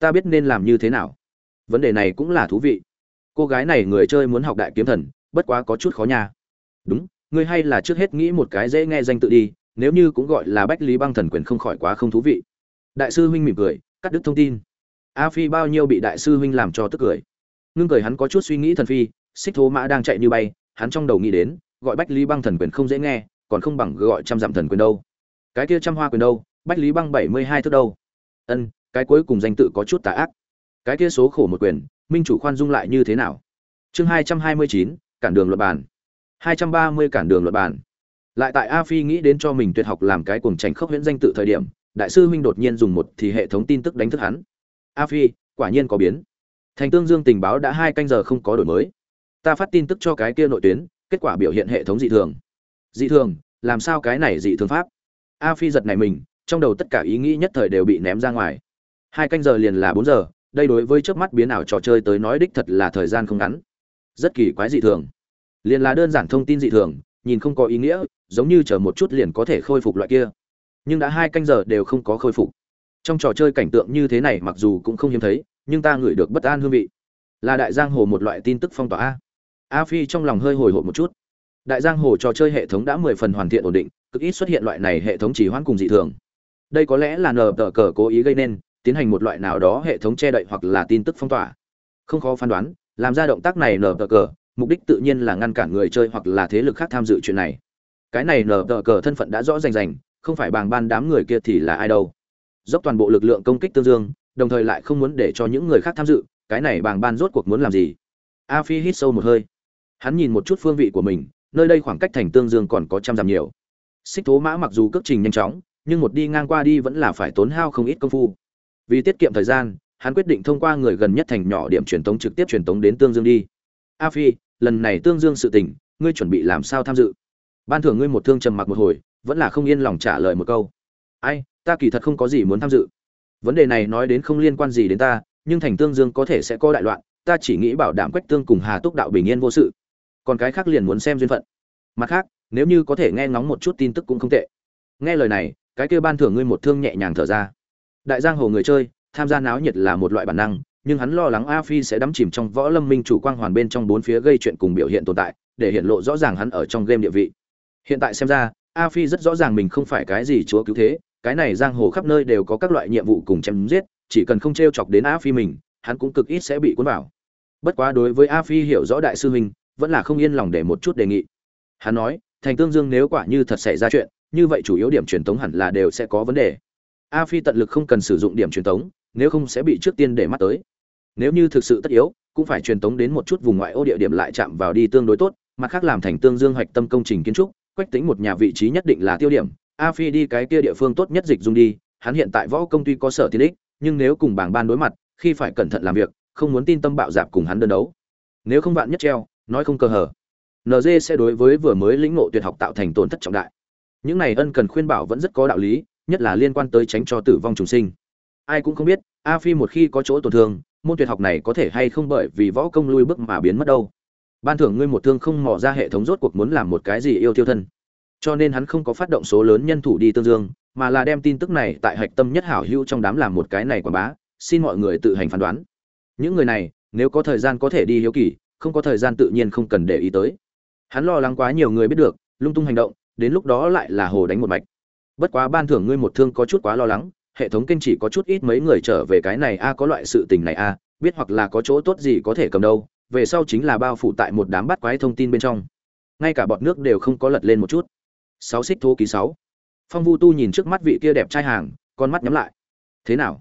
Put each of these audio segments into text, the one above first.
ta biết nên làm như thế nào. Vấn đề này cũng là thú vị. Cô gái này người chơi muốn học đại kiếm thần, bất quá có chút khó nha. Đúng ngươi hay là trước hết nghĩ một cái dễ nghe danh tự đi, nếu như cũng gọi là bách lý băng thần quyền không khỏi quá không thú vị. Đại sư huynh mỉm cười, cắt đứt thông tin. A phi bao nhiêu bị đại sư huynh làm cho tức cười. Ngưng cười hắn có chút suy nghĩ thần phi, xích thố mã đang chạy như bay, hắn trong đầu nghĩ đến, gọi bách lý băng thần quyền không dễ nghe, còn không bằng gọi trăm dặm thần quyền đâu. Cái kia trăm hoa quyền đâu, bách lý băng bảy mươi hai thước đâu. Ân cái cuối cùng danh tự có chút tà ác. Cái kia số khổ một quyền, minh chủ khoan dung lại như thế nào? Chương hai trăm hai mươi chín, cản đường luật bàn. hai trăm ba mươi cản đường luật bàn. Lại tại a phi nghĩ đến cho mình tuyệt học làm cái cuồng tránh khốc huyễn danh tự thời điểm, đại sư huynh đột nhiên dùng một thì hệ thống tin tức đánh thức hắn. A phi, quả nhiên có biến. Thành tương dương tình báo đã hai canh giờ không có đổi mới. Ta phát tin tức cho cái kia nội tuyến, kết quả biểu hiện hệ thống dị thường. Dị thường? Làm sao cái này dị thường pháp? A phi giật này mình, trong đầu tất cả ý nghĩ nhất thời đều bị ném ra ngoài hai canh giờ liền là bốn giờ, đây đối với trước mắt biến ảo trò chơi tới nói đích thật là thời gian không ngắn. Rất kỳ quái dị thường. Liền là đơn giản thông tin dị thường, nhìn không có ý nghĩa, giống như chờ một chút liền có thể khôi phục loại kia. Nhưng đã hai canh giờ đều không có khôi phục. Trong trò chơi cảnh tượng như thế này mặc dù cũng không hiếm thấy, nhưng ta ngửi được bất an hương vị. Là đại giang hồ một loại tin tức phong tỏa a. A phi trong lòng hơi hồi hộp một chút. Đại giang hồ trò chơi hệ thống đã mười phần hoàn thiện ổn định, cực ít xuất hiện loại này hệ thống chỉ hoãn cùng dị thường. Đây có lẽ là nờ tờ cờ cố ý gây nên tiến hành một loại nào đó hệ thống che đậy hoặc là tin tức phong tỏa. Không khó phán đoán, làm ra động tác này nở tờ cờ, mục đích tự nhiên là ngăn cản người chơi hoặc là thế lực khác tham dự chuyện này. Cái này nở tờ cờ thân phận đã rõ rành rành, không phải bàng ban đám người kia thì là ai đâu. Dốc toàn bộ lực lượng công kích tương dương, đồng thời lại không muốn để cho những người khác tham dự, cái này bàng ban rốt cuộc muốn làm gì? A phi hít sâu một hơi. Hắn nhìn một chút phương vị của mình, nơi đây khoảng cách thành tương dương còn có trăm dặm nhiều. Xích thố mã mặc dù cước trình nhanh chóng, nhưng một đi ngang qua đi vẫn là phải tốn hao không ít công phu vì tiết kiệm thời gian, hắn quyết định thông qua người gần nhất thành nhỏ điểm truyền tống trực tiếp truyền tống đến tương dương đi. A phi, lần này tương dương sự tình, ngươi chuẩn bị làm sao tham dự? Ban thưởng ngươi một thương trầm mặc một hồi, vẫn là không yên lòng trả lời một câu. Ai, ta kỳ thật không có gì muốn tham dự. Vấn đề này nói đến không liên quan gì đến ta, nhưng thành tương dương có thể sẽ có đại loạn, ta chỉ nghĩ bảo đảm quách tương cùng hà túc đạo bình yên vô sự. Còn cái khác liền muốn xem duyên phận. Mặt khác, nếu như có thể nghe ngóng một chút tin tức cũng không tệ. Nghe lời này, cái kia ban thưởng ngươi một thương nhẹ nhàng thở ra đại giang hồ người chơi, tham gia náo nhiệt là một loại bản năng, nhưng hắn lo lắng a phi sẽ đắm chìm trong võ lâm minh chủ quang hoàn bên trong bốn phía gây chuyện cùng biểu hiện tồn tại, để hiện lộ rõ ràng hắn ở trong game địa vị. Hiện tại xem ra, a phi rất rõ ràng mình không phải cái gì chúa cứu thế, cái này giang hồ khắp nơi đều có các loại nhiệm vụ cùng chém giết, chỉ cần không t r e o chọc đến a phi mình, hắn cũng cực ít sẽ bị cuốn vào. Bất quá đối với a phi hiểu rõ đại sư huynh, vẫn là không yên lòng để một chút đề nghị. Hắn nói, thành tương dương nếu quả như thật xảy ra chuyện, như vậy chủ yếu điểm truyền tống hẳn là đều sẽ có vấn đề a phi tận lực không cần sử dụng điểm truyền tống, nếu không sẽ bị trước tiên để mắt tới. Nếu như thực sự tất yếu, cũng phải truyền tống đến một chút vùng ngoại ô địa điểm lại chạm vào đi tương đối tốt, mặt khác làm thành tương dương hoạch tâm công trình kiến trúc, quách tính một nhà vị trí nhất định là tiêu điểm. A phi đi cái kia địa phương tốt nhất dịch dung đi, hắn hiện tại võ công tuy có sở tiến ích nhưng nếu cùng bảng ban đối mặt, khi phải cẩn thận làm việc, không muốn tin tâm bạo dạp cùng hắn đơn đấu. Nếu không vạn nhất treo, nói không cơ hở nd sẽ đối với vừa mới lĩnh ngộ tuyệt học tạo thành tổn thất trọng đại. Những này ân cần khuyên bảo vẫn rất có đạo lý nhất là liên quan tới tránh cho tử vong trùng sinh. Ai cũng không biết, a phi một khi có chỗ tổn thương, môn tuyệt học này có thể hay không bởi vì võ công lui bước mà biến mất đâu. Ban thưởng ngươi một thương không mò ra hệ thống rốt cuộc muốn làm một cái gì yêu tiêu thân. Cho nên hắn không có phát động số lớn nhân thủ đi tương dương, mà là đem tin tức này tại hạch tâm nhất hảo hữu trong đám làm một cái này quảng bá, xin mọi người tự hành phán đoán. Những người này, nếu có thời gian có thể đi hiếu kỳ, không có thời gian tự nhiên không cần để ý tới. Hắn lo lắng quá nhiều người biết được, lung tung hành động, đến lúc đó lại là hồ đánh một mạch bất quá ban thưởng ngươi một thương có chút quá lo lắng, hệ thống kênh chỉ có chút ít mấy người trở về cái này a, có loại sự tình này a, biết hoặc là có chỗ tốt gì có thể cầm đâu, về sau chính là bao phủ tại một đám bắt quái thông tin bên trong. Ngay cả bọt nước đều không có lật lên một chút. Sáu xích thô ký sáu. Phong vu tu nhìn trước mắt vị kia đẹp trai hàng, con mắt nhắm lại. Thế nào?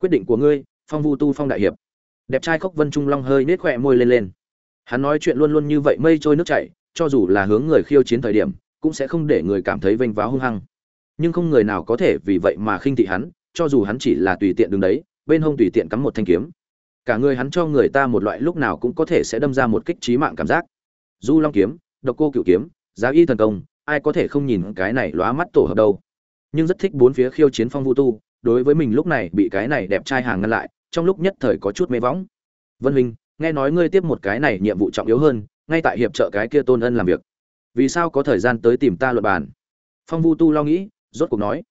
Quyết định của ngươi, phong vu tu phong đại hiệp. Đẹp trai khốc vân trung long hơi nết khỏe môi lên lên. Hắn nói chuyện luôn luôn như vậy mây trôi nước chảy, cho dù là hướng người khiêu chiến thời điểm, cũng sẽ không để người cảm thấy vênh váo hung hăng nhưng không người nào có thể vì vậy mà khinh thị hắn, cho dù hắn chỉ là tùy tiện đứng đấy, bên hông tùy tiện cắm một thanh kiếm. Cả người hắn cho người ta một loại lúc nào cũng có thể sẽ đâm ra một kích trí mạng cảm giác. Du long kiếm, độc cô cựu kiếm, giá y thần công, ai có thể không nhìn cái này lóa mắt tổ hợp đâu. Nhưng rất thích bốn phía khiêu chiến phong vũ tu, đối với mình lúc này bị cái này đẹp trai hàng ngăn lại, trong lúc nhất thời có chút mê võng. Vân minh nghe nói ngươi tiếp một cái này nhiệm vụ trọng yếu hơn, ngay tại hiệp trợ cái kia tôn ân làm việc. Vì sao có thời gian tới tìm ta luận bàn? Phong vu tu lo nghĩ rốt cuộc nói.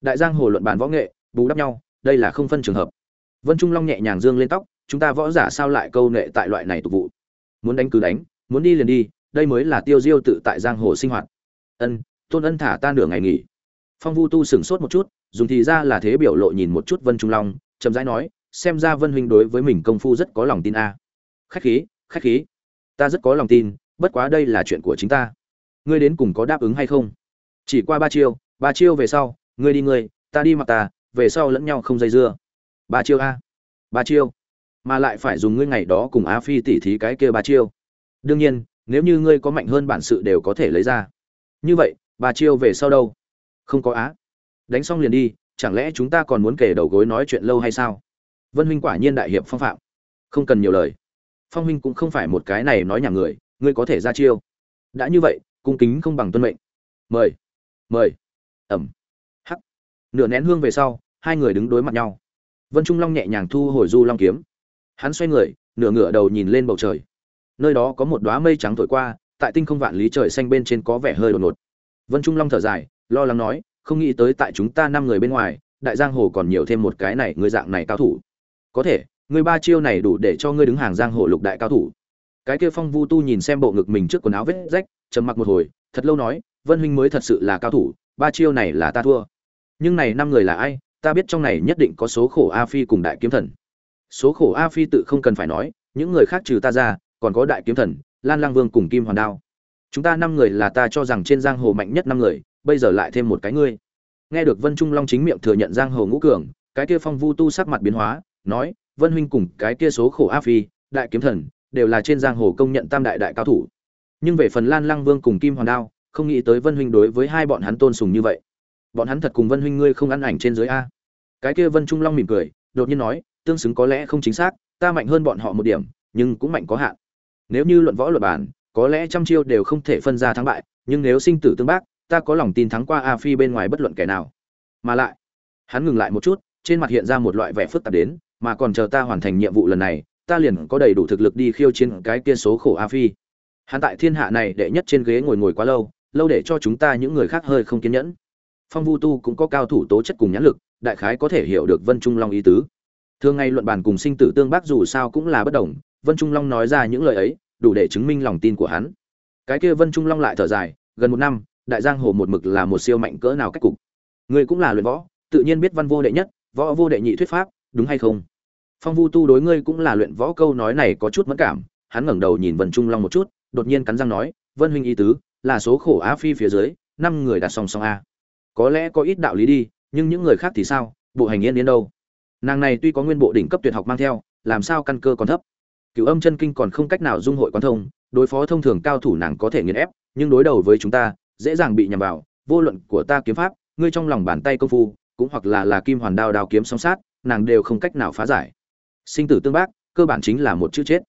Đại giang hồ luận bàn võ nghệ, bù đắp nhau, đây là không phân trường hợp. Vân trung long nhẹ nhàng dương lên tóc, chúng ta võ giả sao lại câu nệ tại loại này tục vụ? Muốn đánh cứ đánh, muốn đi liền đi, đây mới là tiêu diêu tự tại giang hồ sinh hoạt. Ân, tôn ân thả ta nửa ngày nghỉ. Phong vu tu sửng sốt một chút, dùng thì ra là thế biểu lộ nhìn một chút vân trung long, chậm rãi nói, xem ra vân huynh đối với mình công phu rất có lòng tin a. Khách khí khách khí. Ta rất có lòng tin, bất quá đây là chuyện của chính ta. Ngươi đến cùng có đáp ứng hay không? Chỉ qua ba chiêu ba chiêu về sau, ngươi đi ngươi, ta đi mặc ta, về sau lẫn nhau không dây dưa. Ba chiêu a. Ba chiêu. Mà lại phải dùng ngươi ngày đó cùng á phi tỉ thí cái kia ba chiêu. Đương nhiên, nếu như ngươi có mạnh hơn bản sự đều có thể lấy ra. Như vậy, ba chiêu về sau đâu? Không có á đánh xong liền đi, chẳng lẽ chúng ta còn muốn kể đầu gối nói chuyện lâu hay sao? Vân huynh quả nhiên đại hiệp phong phạm. Không cần nhiều lời. Phong huynh cũng không phải một cái này nói nhà người, ngươi có thể ra chiêu. Đã như vậy, cung kính không bằng tuân mệnh. Mời. Mời ẩm. Hắc. Nửa nén hương về sau, hai người đứng đối mặt nhau. Vân trung long nhẹ nhàng thu hồi du long kiếm. Hắn xoay người, nửa ngửa đầu nhìn lên bầu trời. Nơi đó có một đoá mây trắng thổi qua, tại tinh không vạn lý trời xanh bên trên có vẻ hơi đột ngột. Vân trung long thở dài, lo lắng nói, không nghĩ tới tại chúng ta năm người bên ngoài, đại giang hồ còn nhiều thêm một cái này người dạng này cao thủ. Có thể người ba chiêu này đủ để cho ngươi đứng hàng giang hồ lục đại cao thủ. Cái kia phong vu tu nhìn xem bộ ngực mình trước quần áo vết rách, trầm mặc một hồi, thật lâu nói, vân huynh mới thật sự là cao thủ ba chiêu này là ta thua. Nhưng này năm người là ai, ta biết trong này nhất định có số khổ a phi cùng đại kiếm thần. Số khổ a phi tự không cần phải nói, những người khác trừ ta ra, còn có đại kiếm thần, lan lang vương cùng kim hoàn đao. Chúng ta năm người là ta cho rằng trên giang hồ mạnh nhất năm người, bây giờ lại thêm một cái ngươi. Nghe được vân trung long chính miệng thừa nhận giang hồ ngũ cường, cái kia phong vu tu sắc mặt biến hóa, nói, vân huynh cùng cái kia số khổ a phi, đại kiếm thần, đều là trên giang hồ công nhận tam đại đại cao thủ. Nhưng về phần lan Lang vương cùng kim hoàn đao không nghĩ tới vân huynh đối với hai bọn hắn tôn sùng như vậy. Bọn hắn thật cùng vân huynh ngươi không ăn ảnh trên dưới a. Cái kia vân trung long mỉm cười, đột nhiên nói, tương xứng có lẽ không chính xác, ta mạnh hơn bọn họ một điểm, nhưng cũng mạnh có hạn. Nếu như luận võ luật bản có lẽ trăm chiêu đều không thể phân ra thắng bại, nhưng nếu sinh tử tương bác, ta có lòng tin thắng qua a phi bên ngoài bất luận kẻ nào. Mà lại, hắn ngừng lại một chút, trên mặt hiện ra một loại vẻ phức tạp đến, mà còn chờ ta hoàn thành nhiệm vụ lần này, ta liền có đầy đủ thực lực đi khiêu chiến cái kia số khổ a phi. Hắn tại thiên hạ này đệ nhất trên ghế ngồi ngồi quá lâu lâu để cho chúng ta những người khác hơi không kiên nhẫn. Phong vu tu cũng có cao thủ tố chất cùng nhãn lực, đại khái có thể hiểu được vân trung long ý tứ. Thường ngày luận bàn cùng sinh tử tương bác dù sao cũng là bất đồng, vân trung long nói ra những lời ấy, đủ để chứng minh lòng tin của hắn. Cái kia vân trung long lại thở dài, gần một năm, đại giang hồ một mực là một siêu mạnh cỡ nào cách cục. Người cũng là luyện võ, tự nhiên biết văn vô đệ nhất, võ vô đệ nhị thuyết pháp, đúng hay không? Phong vu tu đối ngươi cũng là luyện võ câu nói này có chút mất cảm, hắn ngẩng đầu nhìn vân trung long một chút, đột nhiên cắn răng nói, vân huynh ý tứ là số khổ á phi phía dưới, năm người đặt song song a. Có lẽ có ít đạo lý đi, nhưng những người khác thì sao? Bộ hành yên đến đâu? Nàng này tuy có nguyên bộ đỉnh cấp tuyệt học mang theo, làm sao căn cơ còn thấp? Cựu âm chân kinh còn không cách nào dung hội quan thông, đối phó thông thường cao thủ nàng có thể nghiền ép, nhưng đối đầu với chúng ta, dễ dàng bị nhầm vào. Vô luận của ta kiếm pháp, ngươi trong lòng bàn tay công phu, cũng hoặc là là kim hoàn đao đao kiếm song sát, nàng đều không cách nào phá giải. Sinh tử tương bác, cơ bản chính là một chữ chết.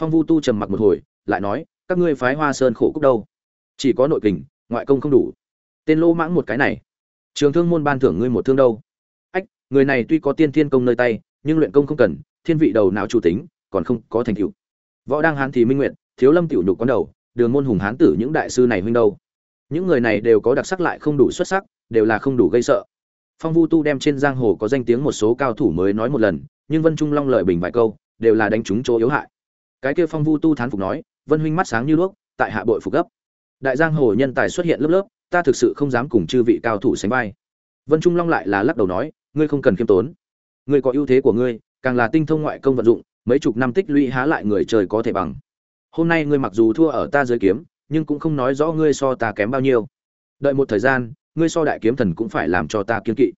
Phong vu tu trầm mặc một hồi, lại nói, các ngươi phái hoa sơn khổ cúc đâu? Chỉ có nội kình, ngoại công không đủ. Tên lô mãng một cái này. Trường thương môn ban thưởng ngươi một thương đâu. Ách, người này tuy có tiên thiên công nơi tay, nhưng luyện công không cần, thiên vị đầu não chủ tính, còn không có thành tựu. Võ đang hán thì minh nguyện, thiếu lâm tiểu nhục quán đầu, đường môn hùng hán tử những đại sư này huynh đâu. Những người này đều có đặc sắc lại không đủ xuất sắc, đều là không đủ gây sợ. Phong vu tu đem trên giang hồ có danh tiếng một số cao thủ mới nói một lần, nhưng vân trung long lợi bình vài câu, đều là đánh trúng chỗ yếu hại. Cái kia phong vu tu thán phục nói, vân huynh mắt sáng như đuốc, tại hạ bội phục gấp đại giang hồ nhân tài xuất hiện lớp lớp, ta thực sự không dám cùng chư vị cao thủ sánh vai. Vân trung long lại là lắc đầu nói, ngươi không cần khiêm tốn. Ngươi có ưu thế của ngươi, càng là tinh thông ngoại công vận dụng, mấy chục năm tích lũy há lại người trời có thể bằng. Hôm nay ngươi mặc dù thua ở ta dưới kiếm, nhưng cũng không nói rõ ngươi so ta kém bao nhiêu. Đợi một thời gian, ngươi so đại kiếm thần cũng phải làm cho ta kiên kỵ.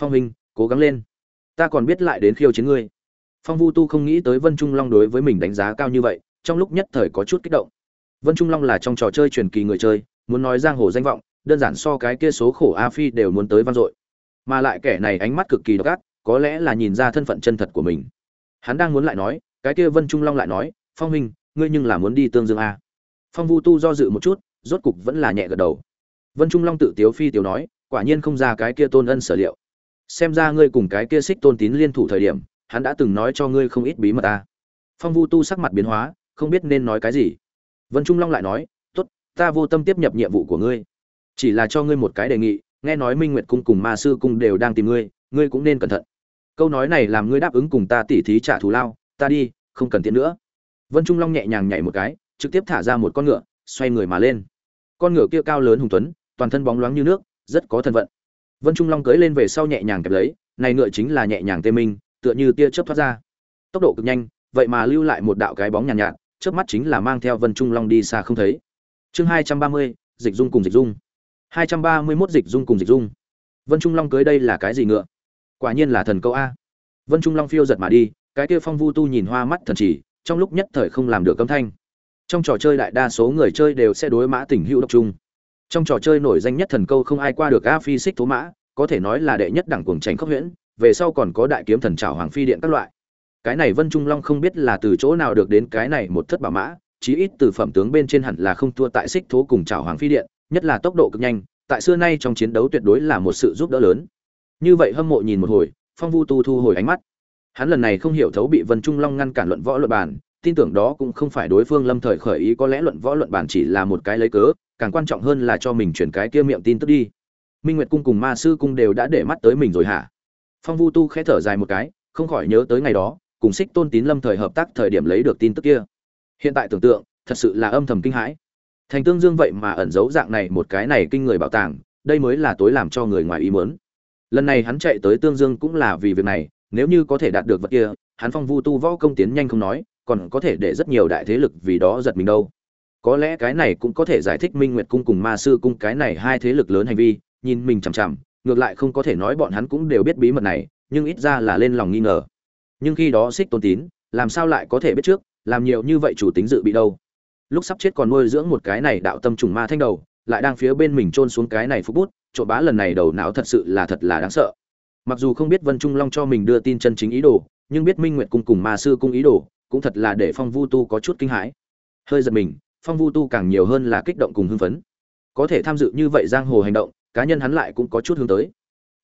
Phong huynh, cố gắng lên. Ta còn biết lại đến khiêu chiến ngươi. Phong vu tu không nghĩ tới vân trung long đối với mình đánh giá cao như vậy, trong lúc nhất thời có chút kích động vân trung long là trong trò chơi truyền kỳ người chơi, muốn nói giang hồ danh vọng, đơn giản so cái kia số khổ a phi đều muốn tới vang dội. Mà lại kẻ này ánh mắt cực kỳ độc ác, có lẽ là nhìn ra thân phận chân thật của mình. Hắn đang muốn lại nói, cái kia vân trung long lại nói, phong huynh, ngươi nhưng là muốn đi tương dương a. Phong vu tu do dự một chút, rốt cục vẫn là nhẹ gật đầu. Vân trung long tự tiếu phi tiếu nói, quả nhiên không ra cái kia tôn ân sở liệu. Xem ra ngươi cùng cái kia xích tôn tín liên thủ thời điểm, hắn đã từng nói cho ngươi không ít bí mật ta. Phong vu tu sắc mặt biến hóa, không biết nên nói cái gì vân trung long lại nói tốt ta vô tâm tiếp nhập nhiệm vụ của ngươi. Chỉ là cho ngươi một cái đề nghị nghe nói minh nguyệt cung cùng ma sư cung đều đang tìm ngươi ngươi cũng nên cẩn thận. Câu nói này làm ngươi đáp ứng cùng ta tỉ thí trả thù lao ta đi không cần tiện nữa. Vân trung long nhẹ nhàng nhảy một cái trực tiếp thả ra một con ngựa xoay người mà lên. Con ngựa kia cao lớn hùng tuấn toàn thân bóng loáng như nước rất có thần vận vân trung long cưỡi lên về sau nhẹ nhàng kẹp lấy này ngựa chính là nhẹ nhàng tê minh tựa như tia chớp thoát ra. Tốc độ cực nhanh vậy mà lưu lại một đạo cái bóng nhàn nhạt, nhạt chớp mắt chính là mang theo vân trung long đi xa không thấy. Chương hai trăm ba mươi, dịch dung cùng dịch dung. hai trăm ba mươi 231 dịch dung cùng dịch dung. Vân trung long cưới đây là cái gì ngựa? Quả nhiên là thần câu a. Vân trung long phiêu giật mà đi, cái kia phong vu tu nhìn hoa mắt thần chỉ, trong lúc nhất thời không làm được âm thanh. Trong trò chơi đại đa số người chơi đều sẽ đối mã tình hữu độc trung trong trò chơi nổi danh nhất thần câu không ai qua được a phi xích thú mã, có thể nói là đệ nhất đẳng cuồng tránh khốc huyễn, về sau còn có đại kiếm thần trảo hoàng phi điện các loại cái này vân trung long không biết là từ chỗ nào được đến cái này một thất bảo mã, chí ít từ phẩm tướng bên trên hẳn là không thua tại xích thố cùng chảo hoàng phi điện, nhất là tốc độ cực nhanh, tại xưa nay trong chiến đấu tuyệt đối là một sự giúp đỡ lớn. Như vậy hâm mộ nhìn một hồi, phong vu tu thu hồi ánh mắt. Hắn lần này không hiểu thấu bị vân trung long ngăn cản luận võ luận bàn, tin tưởng đó cũng không phải đối phương lâm thời khởi ý có lẽ luận võ luận bàn chỉ là một cái lấy cớ, càng quan trọng hơn là cho mình chuyển cái kia miệng tin tức đi. Minh nguyệt cung cùng ma sư cung đều đã để mắt tới mình rồi hả? Phong vu tu khẽ thở dài một cái, không khỏi nhớ tới ngày đó cùng xích tôn tín lâm thời hợp tác thời điểm lấy được tin tức kia. Hiện tại tưởng tượng, thật sự là âm thầm kinh hãi. Thành tương dương vậy mà ẩn giấu dạng này một cái này kinh người bảo tàng, đây mới là tối làm cho người ngoài ý muốn. Lần này hắn chạy tới tương dương cũng là vì việc này, nếu như có thể đạt được vật kia, hắn phong vu tu võ công tiến nhanh không nói, còn có thể để rất nhiều đại thế lực vì đó giật mình đâu. Có lẽ cái này cũng có thể giải thích minh nguyệt cung cùng ma sư cung cái này hai thế lực lớn hành vi, nhìn mình chằm chằm, ngược lại không có thể nói bọn hắn cũng đều biết bí mật này, nhưng ít ra là lên lòng nghi ngờ nhưng khi đó xích tôn tín, làm sao lại có thể biết trước, làm nhiều như vậy chủ tính dự bị đâu? Lúc sắp chết còn nuôi dưỡng một cái này đạo tâm trùng ma thanh đầu, lại đang phía bên mình trôn xuống cái này phúc bút, trộm bá lần này đầu não thật sự là thật là đáng sợ. Mặc dù không biết vân trung long cho mình đưa tin chân chính ý đồ, nhưng biết minh nguyệt cung cùng ma sư cung ý đồ, cũng thật là để phong vu tu có chút kinh hãi. Hơi giật mình, phong vu tu càng nhiều hơn là kích động cùng hưng phấn. Có thể tham dự như vậy giang hồ hành động, cá nhân hắn lại cũng có chút hướng tới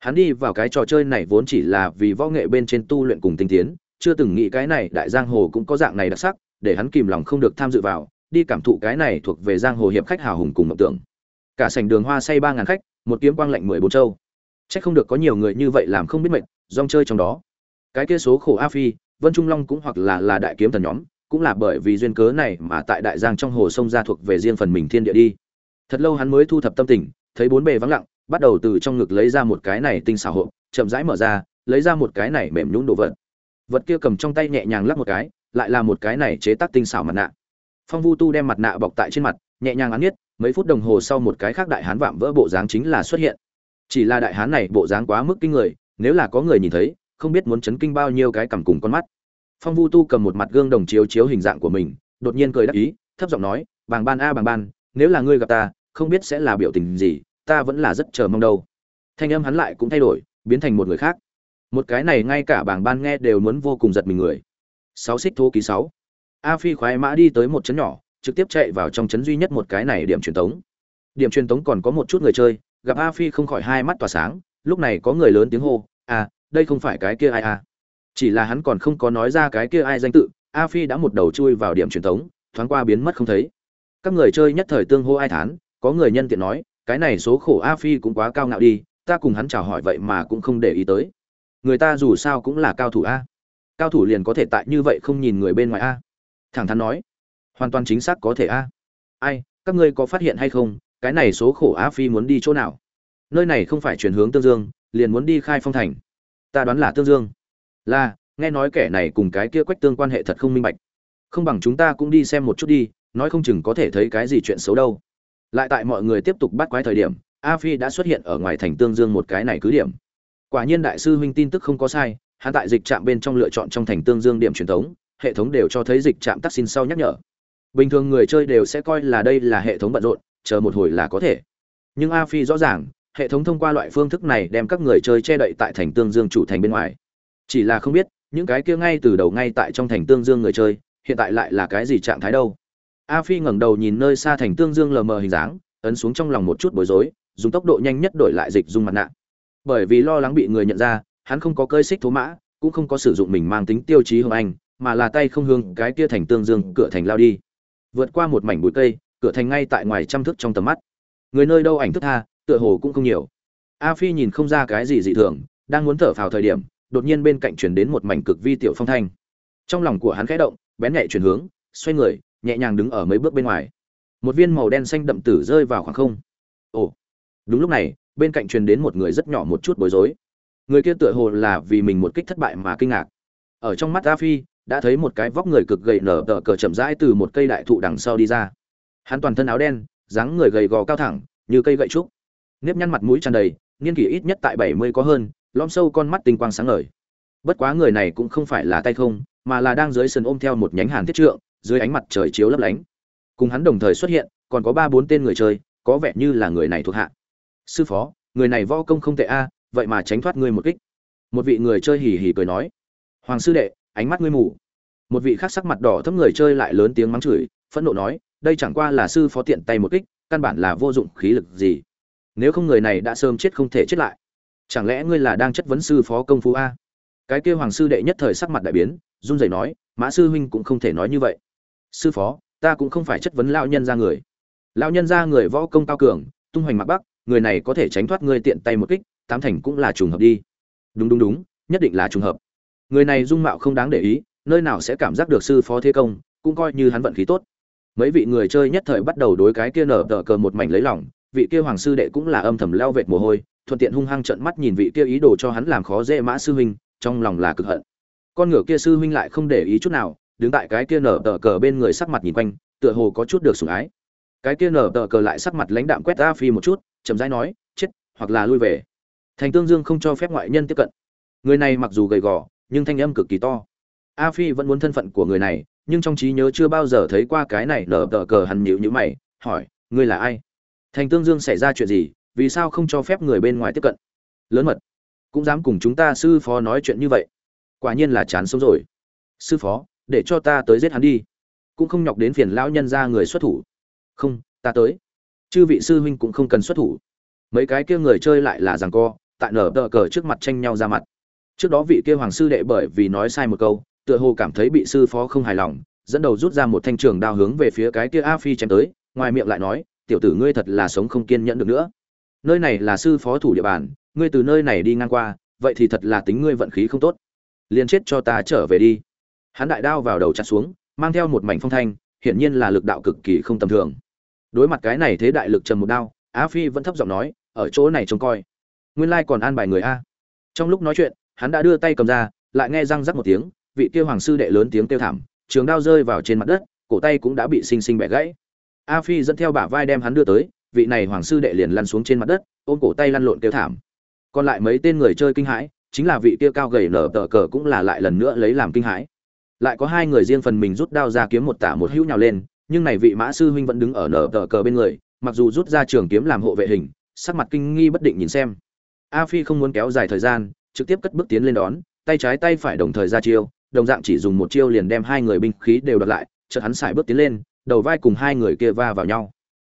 hắn đi vào cái trò chơi này vốn chỉ là vì võ nghệ bên trên tu luyện cùng tinh tiến, chưa từng nghĩ cái này đại giang hồ cũng có dạng này đặc sắc, để hắn kìm lòng không được tham dự vào, đi cảm thụ cái này thuộc về giang hồ hiệp khách hào hùng cùng mộng tưởng. Cả sảnh đường hoa say ba ngàn khách, một kiếm quang lạnh mười bốn châu. Chắc không được có nhiều người như vậy làm không biết mệnh rong chơi trong đó. Cái kia số khổ a phi, vân trung long cũng hoặc là là đại kiếm thần nhóm, cũng là bởi vì duyên cớ này mà tại đại giang trong hồ sông ra thuộc về riêng phần mình thiên địa đi. Thật lâu hắn mới thu thập tâm tình, thấy bốn bề vắng lặng bắt đầu từ trong ngực lấy ra một cái này tinh xảo hộp, chậm rãi mở ra, lấy ra một cái này mềm nhũn đồ vật. Vật kia cầm trong tay nhẹ nhàng lắc một cái, lại là một cái này chế tác tinh xảo mặt nạ. Phong vu tu đem mặt nạ bọc tại trên mặt, nhẹ nhàng án nhất mấy phút đồng hồ sau một cái khác đại hán vạm vỡ bộ dáng chính là xuất hiện. Chỉ là đại hán này bộ dáng quá mức kinh người, nếu là có người nhìn thấy, không biết muốn chấn kinh bao nhiêu cái cầm cùng con mắt. Phong vu tu cầm một mặt gương đồng chiếu chiếu hình dạng của mình, đột nhiên cười đắc ý, thấp giọng nói, bàng ban a, bàng ban, nếu là ngươi gặp ta, không biết sẽ là biểu tình gì ta vẫn là rất chờ mong đâu. Thanh âm hắn lại cũng thay đổi, biến thành một người khác. Một cái này ngay cả bảng ban nghe đều muốn vô cùng giật mình người. Sáu xích thô ký sáu. A phi khoái mã đi tới một trấn nhỏ, trực tiếp chạy vào trong trấn duy nhất một cái này điểm truyền tống. Điểm truyền tống còn có một chút người chơi, gặp a phi không khỏi hai mắt tỏa sáng, lúc này có người lớn tiếng hô à đây không phải cái kia ai à? Chỉ là hắn còn không có nói ra cái kia ai danh tự, a phi đã một đầu chui vào điểm truyền tống, thoáng qua biến mất không thấy. Các người chơi nhất thời tương hô ai thán, có người nhân tiện nói cái này số khổ a phi cũng quá cao ngạo đi, ta cùng hắn chào hỏi vậy mà cũng không để ý tới. Người ta dù sao cũng là cao thủ a. Cao thủ liền có thể tại như vậy không nhìn người bên ngoài a. Thẳng thắn nói, hoàn toàn chính xác có thể a. Ai, các ngươi có phát hiện hay không, cái này số khổ a phi muốn đi chỗ nào? Nơi này không phải chuyển hướng tương dương, liền muốn đi khai phong thành. Ta đoán là tương dương. Là, nghe nói kẻ này cùng cái kia quách tương quan hệ thật không minh bạch. Không bằng chúng ta cũng đi xem một chút đi, nói không chừng có thể thấy cái gì chuyện xấu đâu lại tại mọi người tiếp tục bắt quái thời điểm, a phi đã xuất hiện ở ngoài thành tương dương một cái này cứ điểm. Quả nhiên đại sư huynh tin tức không có sai, hắn tại dịch trạm bên trong lựa chọn trong thành tương dương điểm truyền thống, hệ thống đều cho thấy dịch trạm tắc sau nhắc nhở. Bình thường người chơi đều sẽ coi là đây là hệ thống bận rộn, chờ một hồi là có thể. Nhưng a phi rõ ràng, hệ thống thông qua loại phương thức này đem các người chơi che đậy tại thành tương dương chủ thành bên ngoài. Chỉ là không biết, những cái kia ngay từ đầu ngay tại trong thành tương dương người chơi, hiện tại lại là cái gì trạng thái đâu? A phi ngẩng đầu nhìn nơi xa thành tương dương lờ mờ hình dáng, ấn xuống trong lòng một chút bối rối, dùng tốc độ nhanh nhất đổi lại dịch dung mặt nạ. Bởi vì lo lắng bị người nhận ra, hắn không có cơi xích thố mã, cũng không có sử dụng mình mang tính tiêu chí hương anh, mà là tay không hương cái kia thành tương dương, cửa thành lao đi. Vượt qua một mảnh bụi cây, cửa thành ngay tại ngoài trăm thước trong tầm mắt. Người nơi đâu ảnh thức tha, tựa hồ cũng không nhiều. A phi nhìn không ra cái gì dị thường, đang muốn thở phào thời điểm, đột nhiên bên cạnh chuyển đến một mảnh cực vi tiểu phong thanh. Trong lòng của hắn khẽ động, bén nhạy chuyển hướng, xoay người nhẹ nhàng đứng ở mấy bước bên ngoài. Một viên màu đen xanh đậm tử rơi vào khoảng không. Ồ, đúng lúc này, bên cạnh truyền đến một người rất nhỏ một chút bối rối. Người kia tựa hồ là vì mình một kích thất bại mà kinh ngạc. Ở trong mắt a phi, đã thấy một cái vóc người cực gầy nở tờ cờ chậm rãi từ một cây đại thụ đằng sau đi ra. Hắn toàn thân áo đen, dáng người gầy gò cao thẳng, như cây gậy trúc. Nếp nhăn mặt mũi tràn đầy, niên kỷ ít nhất tại bảy mươi có hơn lom sâu con mắt tinh quang sáng ngời. Bất quá người này cũng không phải là tay không, mà là đang dưới sân ôm theo một nhánh hàn thiết trượng dưới ánh mặt trời chiếu lấp lánh. Cùng hắn đồng thời xuất hiện, còn có ba bốn tên người chơi, có vẻ như là người này thuộc hạ. Sư phó, người này võ công không tệ a, vậy mà tránh thoát ngươi một kích. Một vị người chơi hì hì cười nói. Hoàng sư đệ, ánh mắt ngươi mù. Một vị khác sắc mặt đỏ thấp người chơi lại lớn tiếng mắng chửi, phẫn nộ nói, đây chẳng qua là sư phó tiện tay một kích, căn bản là vô dụng khí lực gì. Nếu không người này đã sớm chết không thể chết lại. Chẳng lẽ ngươi là đang chất vấn sư phó công phu a? Cái kia hoàng sư đệ nhất thời sắc mặt đại biến, run rẩy nói, mã sư huynh cũng không thể nói như vậy sư phó, ta cũng không phải chất vấn lão nhân ra người. Lão nhân ra người võ công cao cường, tung hoành mặc bắc, người này có thể tránh thoát ngươi tiện tay một kích, tám thành cũng là trùng hợp đi. Đúng đúng đúng, nhất định là trùng hợp. Người này dung mạo không đáng để ý, nơi nào sẽ cảm giác được sư phó thế công, cũng coi như hắn vận khí tốt. Mấy vị người chơi nhất thời bắt đầu đối cái kia nở tờ cờ một mảnh lấy lòng, vị kia hoàng sư đệ cũng là âm thầm leo vệt mồ hôi, thuận tiện hung hăng trợn mắt nhìn vị kia ý đồ cho hắn làm khó dễ mã sư huynh, trong lòng là cực hận. Con ngựa kia sư huynh lại không để ý chút nào đứng tại cái kia nở tờ cờ bên người sắc mặt nhìn quanh, tựa hồ có chút được sủng ái. Cái kia nở tờ cờ lại sắc mặt lãnh đạm quét a phi một chút, chậm rãi nói, chết, hoặc là lui về. Thành tương dương không cho phép ngoại nhân tiếp cận. Người này mặc dù gầy gò, nhưng thanh âm cực kỳ to. A phi vẫn muốn thân phận của người này, nhưng trong trí nhớ chưa bao giờ thấy qua cái này nở tờ cờ hắn nhịu nhữ mày, hỏi, ngươi là ai? Thành tương dương xảy ra chuyện gì, vì sao không cho phép người bên ngoài tiếp cận? Lớn mật, cũng dám cùng chúng ta sư phó nói chuyện như vậy. Quả nhiên là chán sống rồi. Sư phó để cho ta tới giết hắn đi. Cũng không nhọc đến phiền lão nhân ra người xuất thủ. Không, ta tới. Chư vị sư huynh cũng không cần xuất thủ. Mấy cái kia người chơi lại là rằng co, tại nở tờ cờ trước mặt tranh nhau ra mặt. Trước đó vị kia hoàng sư đệ bởi vì nói sai một câu, tựa hồ cảm thấy bị sư phó không hài lòng, dẫn đầu rút ra một thanh trường đao hướng về phía cái kia a phi chém tới, ngoài miệng lại nói, tiểu tử ngươi thật là sống không kiên nhẫn được nữa. Nơi này là sư phó thủ địa bàn, ngươi từ nơi này đi ngang qua, vậy thì thật là tính ngươi vận khí không tốt. Liền chết cho ta trở về đi hắn đại đao vào đầu chặt xuống, mang theo một mảnh phong thanh, hiển nhiên là lực đạo cực kỳ không tầm thường. Đối mặt cái này thế đại lực trầm một đao á phi vẫn thấp giọng nói, ở chỗ này trông coi. Nguyên lai còn an bài người a. Trong lúc nói chuyện, hắn đã đưa tay cầm ra, lại nghe răng rắc một tiếng, vị kia hoàng sư đệ lớn tiếng kêu thảm, trường đao rơi vào trên mặt đất, cổ tay cũng đã bị xinh xinh bẻ gãy. A phi dẫn theo bả vai đem hắn đưa tới, vị này hoàng sư đệ liền lăn xuống trên mặt đất, ôm cổ tay lăn lộn kêu thảm. Còn lại mấy tên người chơi kinh hãi, chính là vị kia cao gầy nở tờ cờ cũng là lại lần nữa lấy làm kinh hãi lại có hai người riêng phần mình rút đao ra kiếm một tả một hữu nhào lên, nhưng này vị mã sư huynh vẫn đứng ở nở tờ cờ bên người, mặc dù rút ra trường kiếm làm hộ vệ hình, sắc mặt kinh nghi bất định nhìn xem. A phi không muốn kéo dài thời gian, trực tiếp cất bước tiến lên đón, tay trái tay phải đồng thời ra chiêu, đồng dạng chỉ dùng một chiêu liền đem hai người binh khí đều đặt lại, chợt hắn xài bước tiến lên, đầu vai cùng hai người kia va vào nhau.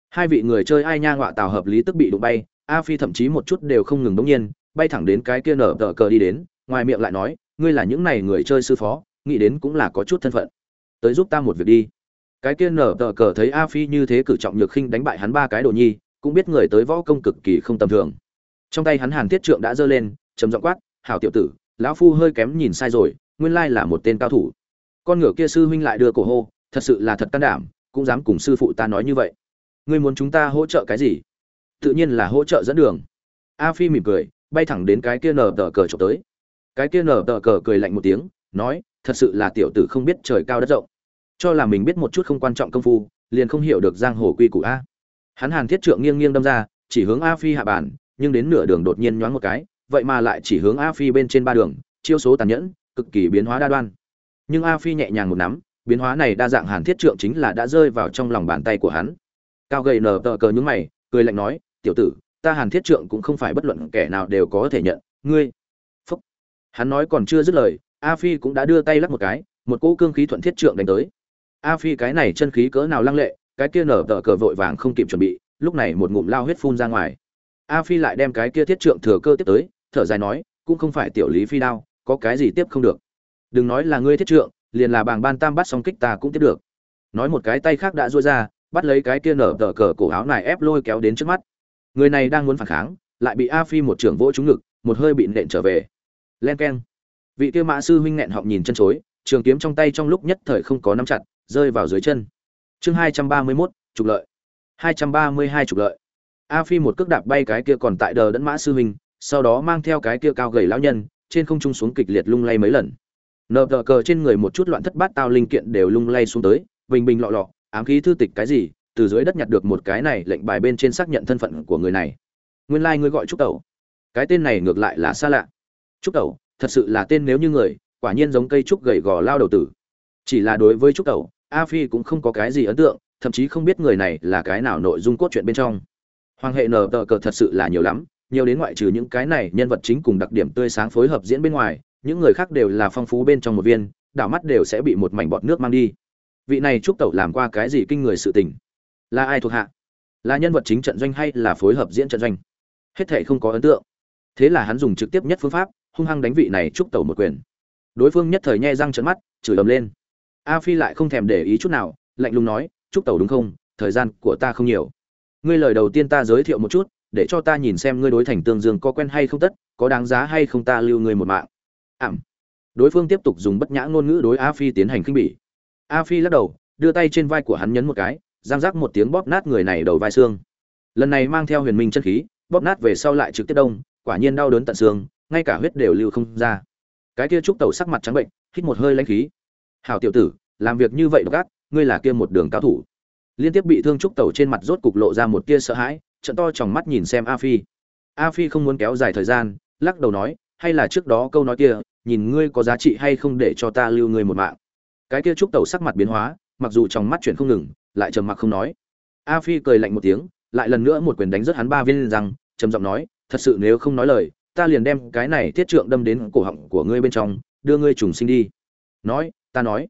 Hai vị người chơi ai nha ngọa tào hợp lý tức bị đụng bay, a phi thậm chí một chút đều không ngừng đống nhiên, bay thẳng đến cái kia nở tờ cờ đi đến, ngoài miệng lại nói, ngươi là những này người chơi sư phó nghĩ đến cũng là có chút thân phận. Tới giúp ta một việc đi. Cái kia nở tờ cờ thấy a phi như thế cử trọng nhược khinh đánh bại hắn ba cái đồ nhi, cũng biết người tới võ công cực kỳ không tầm thường. Trong tay hắn hàn thiết trượng đã giơ lên chấm giọng quát, hảo tiểu tử, lão phu hơi kém nhìn sai rồi, nguyên lai là một tên cao thủ. Con ngựa kia sư huynh lại đưa cổ hô, thật sự là thật can đảm, cũng dám cùng sư phụ ta nói như vậy. Ngươi muốn chúng ta hỗ trợ cái gì? Tự nhiên là hỗ trợ dẫn đường. A phi mỉm cười, bay thẳng đến cái kia nở tờ cờ trộm tới. Cái kia nở tờ cờ cười lạnh một tiếng, nói thật sự là tiểu tử không biết trời cao đất rộng. Cho là mình biết một chút không quan trọng công phu, liền không hiểu được giang hồ quy củ a. Hắn hàn thiết trượng nghiêng nghiêng đâm ra, chỉ hướng a phi hạ bản nhưng đến nửa đường đột nhiên nhoáng một cái, vậy mà lại chỉ hướng a phi bên trên ba đường, chiêu số tàn nhẫn, cực kỳ biến hóa đa đoan. Nhưng a phi nhẹ nhàng một nắm, biến hóa này đa dạng hàn thiết trượng chính là đã rơi vào trong lòng bàn tay của hắn. Cao gầy nở tờ cờ nhúng mày, cười lạnh nói, tiểu tử, ta hàn thiết trượng cũng không phải bất luận kẻ nào đều có thể nhận, ngươi. Phúc. Hắn nói còn chưa dứt lời a phi cũng đã đưa tay lắc một cái, một cỗ cương khí thuận thiết trượng đánh tới. A phi cái này chân khí cỡ nào lăng lệ, cái kia nở tờ cờ vội vàng không kịp chuẩn bị, lúc này một ngụm lao huyết phun ra ngoài. A phi lại đem cái kia thiết trượng thừa cơ tiếp tới, thở dài nói, cũng không phải tiểu lý phi đao, có cái gì tiếp không được. Đừng nói là ngươi thiết trượng, liền là bàng ban tam bắt song kích ta cũng tiếp được. Nói một cái tay khác đã duỗi ra, bắt lấy cái kia nở tờ cờ cổ áo này ép lôi kéo đến trước mắt. Người này đang muốn phản kháng, lại bị a phi một trưởng vỗ trúng ngực, một hơi bị nện trở về. Len keng vị kia mã sư huynh nghẹn họng nhìn chân chối, trường kiếm trong tay trong lúc nhất thời không có nắm chặt, rơi vào dưới chân. Chương hai trăm ba mươi mốt, trục lợi. hai trăm ba mươi hai trục lợi. A phi một cước đạp bay cái kia còn tại đờ đẫn mã sư huynh, sau đó mang theo cái kia cao gầy lão nhân, trên không trung xuống kịch liệt lung lay mấy lần. Nợ tờ cờ trên người một chút loạn thất bát tao linh kiện đều lung lay xuống tới, bình bình lọ lọ, ám khí thư tịch cái gì, từ dưới đất nhặt được một cái này lệnh bài bên trên xác nhận thân phận của người này. Nguyên lai、like、ngươi gọi trúc tẩu. Cái tên này ngược lại là xa lạ. Trúc tẩu thật sự là tên nếu như người, quả nhiên giống cây trúc gầy gò lao đầu tử. Chỉ là đối với trúc tẩu, a phi cũng không có cái gì ấn tượng, thậm chí không biết người này là cái nào nội dung cốt truyện bên trong. Hoàng hệ nở tờ cờ thật sự là nhiều lắm, nhiều đến ngoại trừ những cái này nhân vật chính cùng đặc điểm tươi sáng phối hợp diễn bên ngoài, những người khác đều là phong phú bên trong một viên, đảo mắt đều sẽ bị một mảnh bọt nước mang đi. Vị này trúc tẩu làm qua cái gì kinh người sự tình? Là ai thuộc hạ? Là nhân vật chính trận doanh hay là phối hợp diễn trận doanh? Hết thệ không có ấn tượng. Thế là hắn dùng trực tiếp nhất phương pháp hung hăng đánh vị này trúc tẩu một quyền. Đối phương nhất thời nhe răng trận mắt, chửi ầm lên. A phi lại không thèm để ý chút nào, lạnh lùng nói trúc tẩu đúng không? Thời gian của ta không nhiều. Ngươi lời đầu tiên ta giới thiệu một chút, để cho ta nhìn xem ngươi đối thành tương dương có quen hay không tất, có đáng giá hay không ta lưu ngươi một mạng. Ảm. Đối phương tiếp tục dùng bất nhã ngôn ngữ đối a phi tiến hành khinh bỉ. A phi lắc đầu, đưa tay trên vai của hắn nhấn một cái, giang giác một tiếng bóp nát người này đầu vai xương. Lần này mang theo huyền minh chân khí, bóp nát về sau lại trực tiếp đông, quả nhiên đau đớn tận xương ngay cả huyết đều lưu không ra. Cái kia trúc tẩu sắc mặt trắng bệnh, hít một hơi lãnh khí. Hào tiểu tử, làm việc như vậy gác ngươi là kia một đường cao thủ. Liên tiếp bị thương trúc tẩu trên mặt rốt cục lộ ra một tia sợ hãi, trận to tròng mắt nhìn xem a phi. A phi không muốn kéo dài thời gian, lắc đầu nói, hay là trước đó câu nói kia, nhìn ngươi có giá trị hay không để cho ta lưu ngươi một mạng. Cái kia trúc tẩu sắc mặt biến hóa, mặc dù trong mắt chuyển không ngừng, lại trầm mặc không nói. A phi cười lạnh một tiếng, lại lần nữa một quyền đánh rất hắn ba viên rằng trầm giọng nói, thật sự nếu không nói lời ta liền đem cái này thiết trượng đâm đến cổ họng của ngươi bên trong, đưa ngươi trùng sinh đi. Nói, ta nói.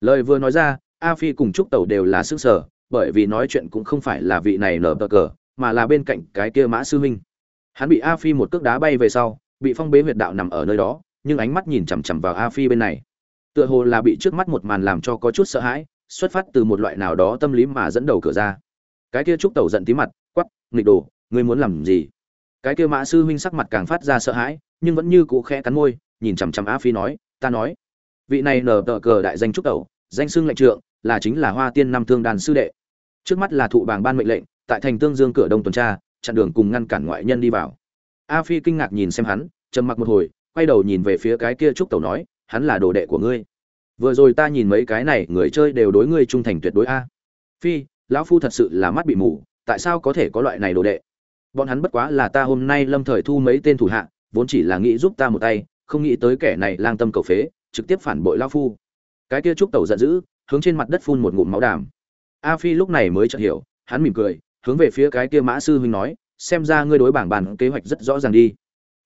Lời vừa nói ra, a phi cùng trúc tẩu đều là sức sở, bởi vì nói chuyện cũng không phải là vị này nở bờ cờ, mà là bên cạnh cái kia mã sư huynh hắn bị a phi một cước đá bay về sau, bị phong bế huyệt đạo nằm ở nơi đó, nhưng ánh mắt nhìn chằm chằm vào a phi bên này. Tựa hồ là bị trước mắt một màn làm cho có chút sợ hãi, xuất phát từ một loại nào đó tâm lý mà dẫn đầu cửa ra. Cái kia trúc tẩu giận tí mặt quắp nghịch đồ, ngươi muốn làm gì? Cái kia mã sư huynh sắc mặt càng phát ra sợ hãi, nhưng vẫn như cũ khẽ cắn môi, nhìn chằm chằm a phi nói, ta nói, vị này nở tờ cờ đại danh trúc tẩu, danh xưng lệnh trượng, là chính là hoa tiên năm thương đàn sư đệ. Trước mắt là thụ bàng ban mệnh lệnh, tại thành tương dương cửa đông tuần tra, chặn đường cùng ngăn cản ngoại nhân đi vào. A phi kinh ngạc nhìn xem hắn, trầm mặc một hồi, quay đầu nhìn về phía cái kia trúc tẩu nói, hắn là đồ đệ của ngươi. Vừa rồi ta nhìn mấy cái này, người chơi đều đối ngươi trung thành tuyệt đối a. Phi, lão phu thật sự là mắt bị mù, tại sao có thể có loại này đồ đệ? Bọn hắn bất quá là ta hôm nay lâm thời thu mấy tên thủ hạ, vốn chỉ là nghĩ giúp ta một tay, không nghĩ tới kẻ này lang tâm cầu phế, trực tiếp phản bội lão phu. Cái kia trúc tẩu giận dữ, hướng trên mặt đất phun một ngụm máu đàm. A phi lúc này mới chợt hiểu, hắn mỉm cười, hướng về phía cái kia mã sư huynh nói, xem ra ngươi đối bảng bàn kế hoạch rất rõ ràng đi.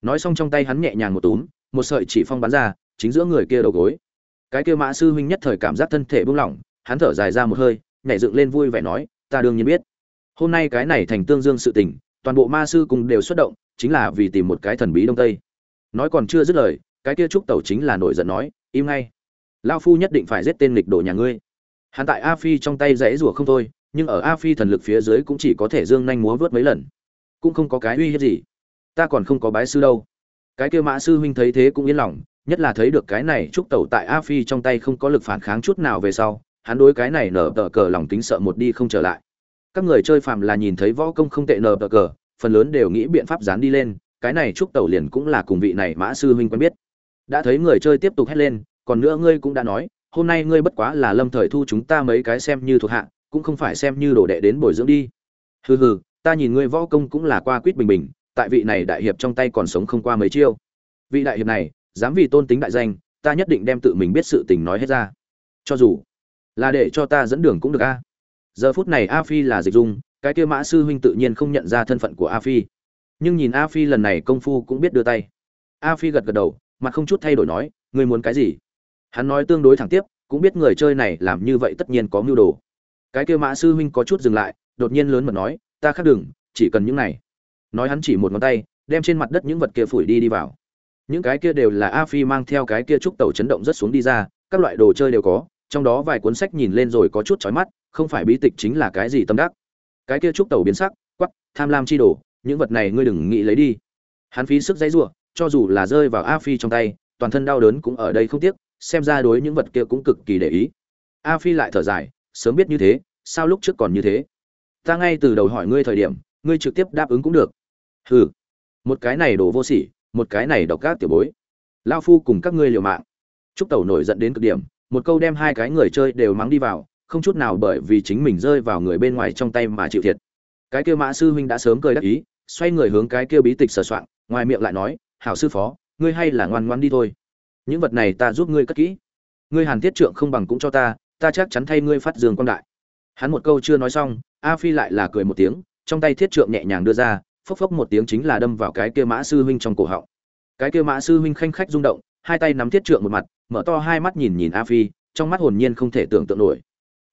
Nói xong trong tay hắn nhẹ nhàng một túm, một sợi chỉ phong bắn ra, chính giữa người kia đầu gối. Cái kia mã sư huynh nhất thời cảm giác thân thể buông lỏng, hắn thở dài ra một hơi, nhảy dựng lên vui vẻ nói, ta đương nhiên biết. Hôm nay cái này thành tương dương sự tình toàn bộ ma sư cùng đều xuất động, chính là vì tìm một cái thần bí đông tây. Nói còn chưa dứt lời, cái kia trúc tẩu chính là nổi giận nói, im ngay. Lao phu nhất định phải giết tên lịch đổ nhà ngươi. Hắn tại a phi trong tay rẽ rủa không thôi, nhưng ở a phi thần lực phía dưới cũng chỉ có thể dương nhanh múa vớt mấy lần. Cũng không có cái uy hiếp gì. Ta còn không có bái sư đâu. Cái kia mã sư huynh thấy thế cũng yên lòng, nhất là thấy được cái này trúc tẩu tại a phi trong tay không có lực phản kháng chút nào về sau, hắn đối cái này nở tờ cờ lòng tính sợ một đi không trở lại các người chơi phàm là nhìn thấy võ công không tệ nở bờ cờ, phần lớn đều nghĩ biện pháp dán đi lên, cái này trúc tẩu liền cũng là cùng vị này mã sư huynh quen biết. Đã thấy người chơi tiếp tục hét lên, còn nữa ngươi cũng đã nói, hôm nay ngươi bất quá là lâm thời thu chúng ta mấy cái xem như thuộc hạ, cũng không phải xem như đồ đệ đến bồi dưỡng đi. Hừ hừ, ta nhìn ngươi võ công cũng là qua quýt bình bình, tại vị này đại hiệp trong tay còn sống không qua mấy chiêu. Vị đại hiệp này, dám vì tôn tính đại danh, ta nhất định đem tự mình biết sự tình nói hết ra. Cho dù là để cho ta dẫn đường cũng được a giờ phút này a phi là dịch dung, cái kia mã sư huynh tự nhiên không nhận ra thân phận của a phi. Nhưng nhìn a phi lần này công phu cũng biết đưa tay. A phi gật gật đầu, mặt không chút thay đổi nói, ngươi muốn cái gì? Hắn nói tương đối thẳng tiếp, cũng biết người chơi này làm như vậy tất nhiên có mưu đồ. Cái kia mã sư huynh có chút dừng lại, đột nhiên lớn mật nói, ta khác đừng, chỉ cần những này. Nói hắn chỉ một ngón tay, đem trên mặt đất những vật kia phủi đi đi vào. Những cái kia đều là a phi mang theo cái kia trúc tàu chấn động rất xuống đi ra, các loại đồ chơi đều có trong đó vài cuốn sách nhìn lên rồi có chút chói mắt không phải bí tịch chính là cái gì tâm đắc. Cái kia trúc tàu biến sắc quắc, tham lam chi đồ những vật này ngươi đừng nghĩ lấy đi. Hắn phí sức dãy rủa cho dù là rơi vào a phi trong tay toàn thân đau đớn cũng ở đây không tiếc xem ra đối những vật kia cũng cực kỳ để ý. A phi lại thở dài sớm biết như thế sao lúc trước còn như thế? Ta ngay từ đầu hỏi ngươi thời điểm ngươi trực tiếp đáp ứng cũng được. Hừ một cái này đổ vô sỉ một cái này độc ác tiểu bối. Lão phu cùng các ngươi liều mạng. Trúc tẩu nổi giận đến cực điểm một câu đem hai cái người chơi đều mắng đi vào không chút nào bởi vì chính mình rơi vào người bên ngoài trong tay mà chịu thiệt. Cái kia mã sư huynh đã sớm cười đắc ý xoay người hướng cái kia bí tịch sờ soạn, ngoài miệng lại nói hảo sư phó ngươi hay là ngoan ngoan đi thôi. Những vật này ta giúp ngươi cất kỹ. Ngươi hàn thiết trượng không bằng cũng cho ta ta chắc chắn thay ngươi phát dương quan đại. Hắn một câu chưa nói xong a phi lại là cười một tiếng trong tay thiết trượng nhẹ nhàng đưa ra phốc phốc một tiếng chính là đâm vào cái kia mã sư huynh trong cổ họng. Cái kia mã sư huynh khanh khách rung động hai tay nắm thiết trượng một mặt mở to hai mắt nhìn nhìn a phi, trong mắt hồn nhiên không thể tưởng tượng nổi.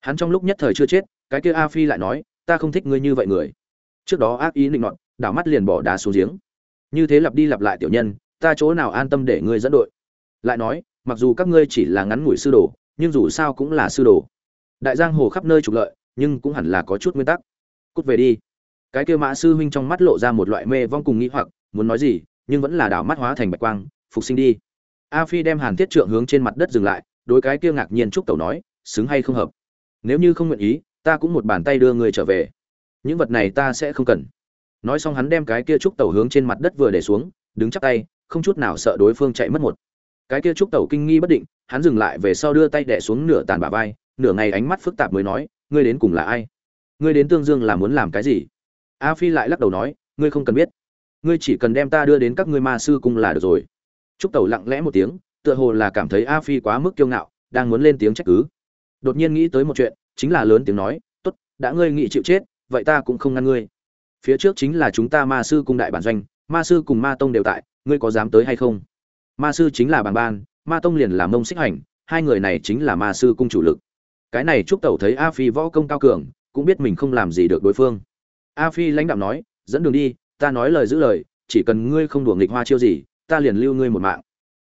Hắn trong lúc nhất thời chưa chết, cái kia a phi lại nói, ta không thích ngươi như vậy người. Trước đó ác ý định nọt, đảo mắt liền bỏ đá xuống giếng. Như thế lặp đi lặp lại tiểu nhân, ta chỗ nào an tâm để ngươi dẫn đội? Lại nói, mặc dù các ngươi chỉ là ngắn ngủi sư đồ, nhưng dù sao cũng là sư đồ. Đại giang hồ khắp nơi trục lợi, nhưng cũng hẳn là có chút nguyên tắc. Cút về đi. Cái kia mã sư huynh trong mắt lộ ra một loại mê vong cùng nghĩ hoặc, muốn nói gì, nhưng vẫn là đảo mắt hóa thành bạch quang, phục sinh đi a phi đem hàn thiết trượng hướng trên mặt đất dừng lại, đối cái kia ngạc nhiên trúc tẩu nói, xứng hay không hợp? Nếu như không nguyện ý, ta cũng một bàn tay đưa người trở về. Những vật này ta sẽ không cần. Nói xong hắn đem cái kia trúc tẩu hướng trên mặt đất vừa để xuống, đứng chắp tay, không chút nào sợ đối phương chạy mất một. Cái kia trúc tẩu kinh nghi bất định, hắn dừng lại về sau đưa tay đẻ xuống nửa tàn bà vai, nửa ngày ánh mắt phức tạp mới nói, ngươi đến cùng là ai? Ngươi đến tương dương là muốn làm cái gì? A phi lại lắc đầu nói, ngươi không cần biết. Ngươi chỉ cần đem ta đưa đến các ngươi ma sư cung là được rồi trúc tẩu lặng lẽ một tiếng, tựa hồ là cảm thấy a phi quá mức kiêu ngạo, đang muốn lên tiếng trách cứ. Đột nhiên nghĩ tới một chuyện, chính là lớn tiếng nói, tốt, đã ngươi nghĩ chịu chết, vậy ta cũng không ngăn ngươi. Phía trước chính là chúng ta ma sư cung đại bản doanh, ma sư cùng ma tông đều tại, ngươi có dám tới hay không? Ma sư chính là bàng ban, ma tông liền là mông xích hành, hai người này chính là ma sư cung chủ lực. Cái này trúc tẩu thấy a phi võ công cao cường, cũng biết mình không làm gì được đối phương. A phi lãnh đạo nói, dẫn đường đi, ta nói lời giữ lời, chỉ cần ngươi không đùa nghịch hoa chiêu gì ta liền lưu ngươi một mạng.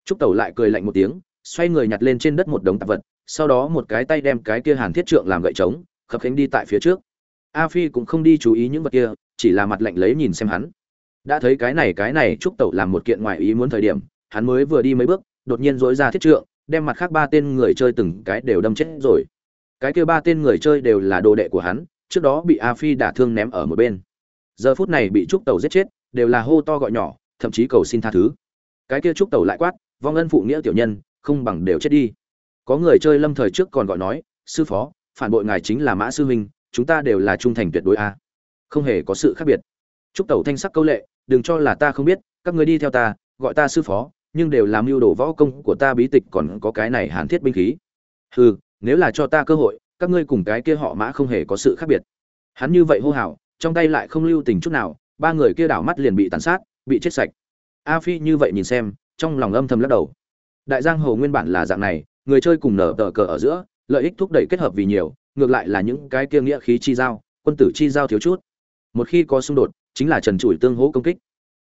Trúc tẩu lại cười lạnh một tiếng, xoay người nhặt lên trên đất một đống tạp vật, sau đó một cái tay đem cái kia hàn thiết trượng làm gậy trống, khập khánh đi tại phía trước. A phi cũng không đi chú ý những vật kia, chỉ là mặt lạnh lấy nhìn xem hắn. Đã thấy cái này cái này, trúc tẩu làm một kiện ngoài ý muốn thời điểm, hắn mới vừa đi mấy bước, đột nhiên dối ra thiết trượng, đem mặt khác ba tên người chơi từng cái đều đâm chết rồi. Cái kia ba tên người chơi đều là đồ đệ của hắn, trước đó bị a phi đả thương ném ở một bên. Giờ phút này bị trúc tẩu giết chết, đều là hô to gọi nhỏ, thậm chí cầu xin tha thứ cái kia trúc tẩu lại quát, vong ân phụ nghĩa tiểu nhân, không bằng đều chết đi. Có người chơi lâm thời trước còn gọi nói, sư phó, phản bội ngài chính là mã sư huynh, chúng ta đều là trung thành tuyệt đối a. Không hề có sự khác biệt. Trúc tẩu thanh sắc câu lệ, đừng cho là ta không biết, các người đi theo ta, gọi ta sư phó, nhưng đều làm mưu đồ võ công của ta bí tịch còn có cái này hàn thiết binh khí. Hừ, nếu là cho ta cơ hội, các ngươi cùng cái kia họ mã không hề có sự khác biệt. Hắn như vậy hô hào, trong tay lại không lưu tình chút nào, ba người kia đảo mắt liền bị tàn sát, bị chết sạch a phi như vậy nhìn xem, trong lòng âm thầm lắc đầu. Đại giang hồ nguyên bản là dạng này, người chơi cùng nở tờ cờ ở giữa, lợi ích thúc đẩy kết hợp vì nhiều, ngược lại là những cái kia nghĩa khí chi giao, quân tử chi giao thiếu chút. Một khi có xung đột, chính là trần trụi tương hỗ công kích.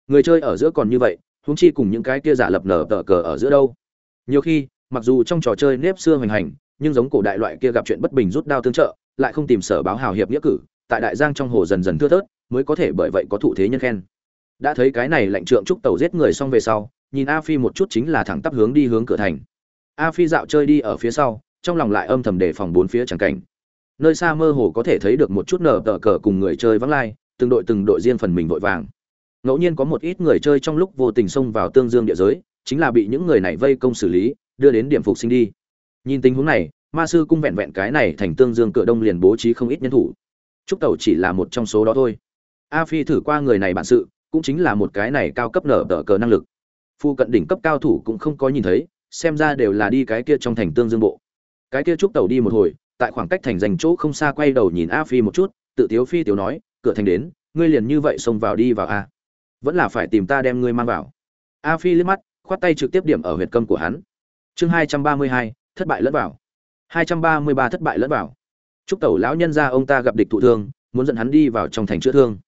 Người chơi ở giữa còn như vậy, huống chi cùng những cái kia giả lập nở tờ cờ ở giữa đâu. Nhiều khi, mặc dù trong trò chơi nếp xưa hoành hành, nhưng giống cổ đại loại kia gặp chuyện bất bình rút đao tương trợ, lại không tìm sở báo hào hiệp nghĩa cử, tại đại giang trong hồ dần dần thưa thớt, mới có thể bởi vậy có thụ thế nhân khen đã thấy cái này lệnh trượng trúc tàu giết người xong về sau, nhìn a phi một chút chính là thẳng tắp hướng đi hướng cửa thành. A phi dạo chơi đi ở phía sau, trong lòng lại âm thầm đề phòng bốn phía chẳng cảnh. Nơi xa mơ hồ có thể thấy được một chút nở tờ cờ cùng người chơi vắng lai, từng đội từng đội riêng phần mình vội vàng. Ngẫu nhiên có một ít người chơi trong lúc vô tình xông vào tương dương địa giới, chính là bị những người này vây công xử lý, đưa đến điểm phục sinh đi. Nhìn tình huống này, ma sư cung vẹn vẹn cái này thành tương dương cửa đông liền bố trí không ít nhân thủ. Trúc tẩu chỉ là một trong số đó thôi. A phi thử qua người này bản sự cũng chính là một cái này cao cấp nở tờ cờ năng lực. Phu cận đỉnh cấp cao thủ cũng không có nhìn thấy, xem ra đều là đi cái kia trong thành tương dương bộ. Cái kia trúc tẩu đi một hồi, tại khoảng cách thành dành chỗ không xa quay đầu nhìn a phi một chút, tự tiếu phi tiểu nói, cửa thành đến, ngươi liền như vậy xông vào đi vào a. Vẫn là phải tìm ta đem ngươi mang vào. A phi liếc mắt, khoát tay trực tiếp điểm ở huyệt câm của hắn. Chương hai trăm ba mươi hai, thất bại lẫn vào. Hai trăm ba mươi ba thất bại lẫn vào. Chúc tẩu lão nhân ra ông ta gặp địch thụ thương, muốn dẫn hắn đi vào trong thành chữa thương.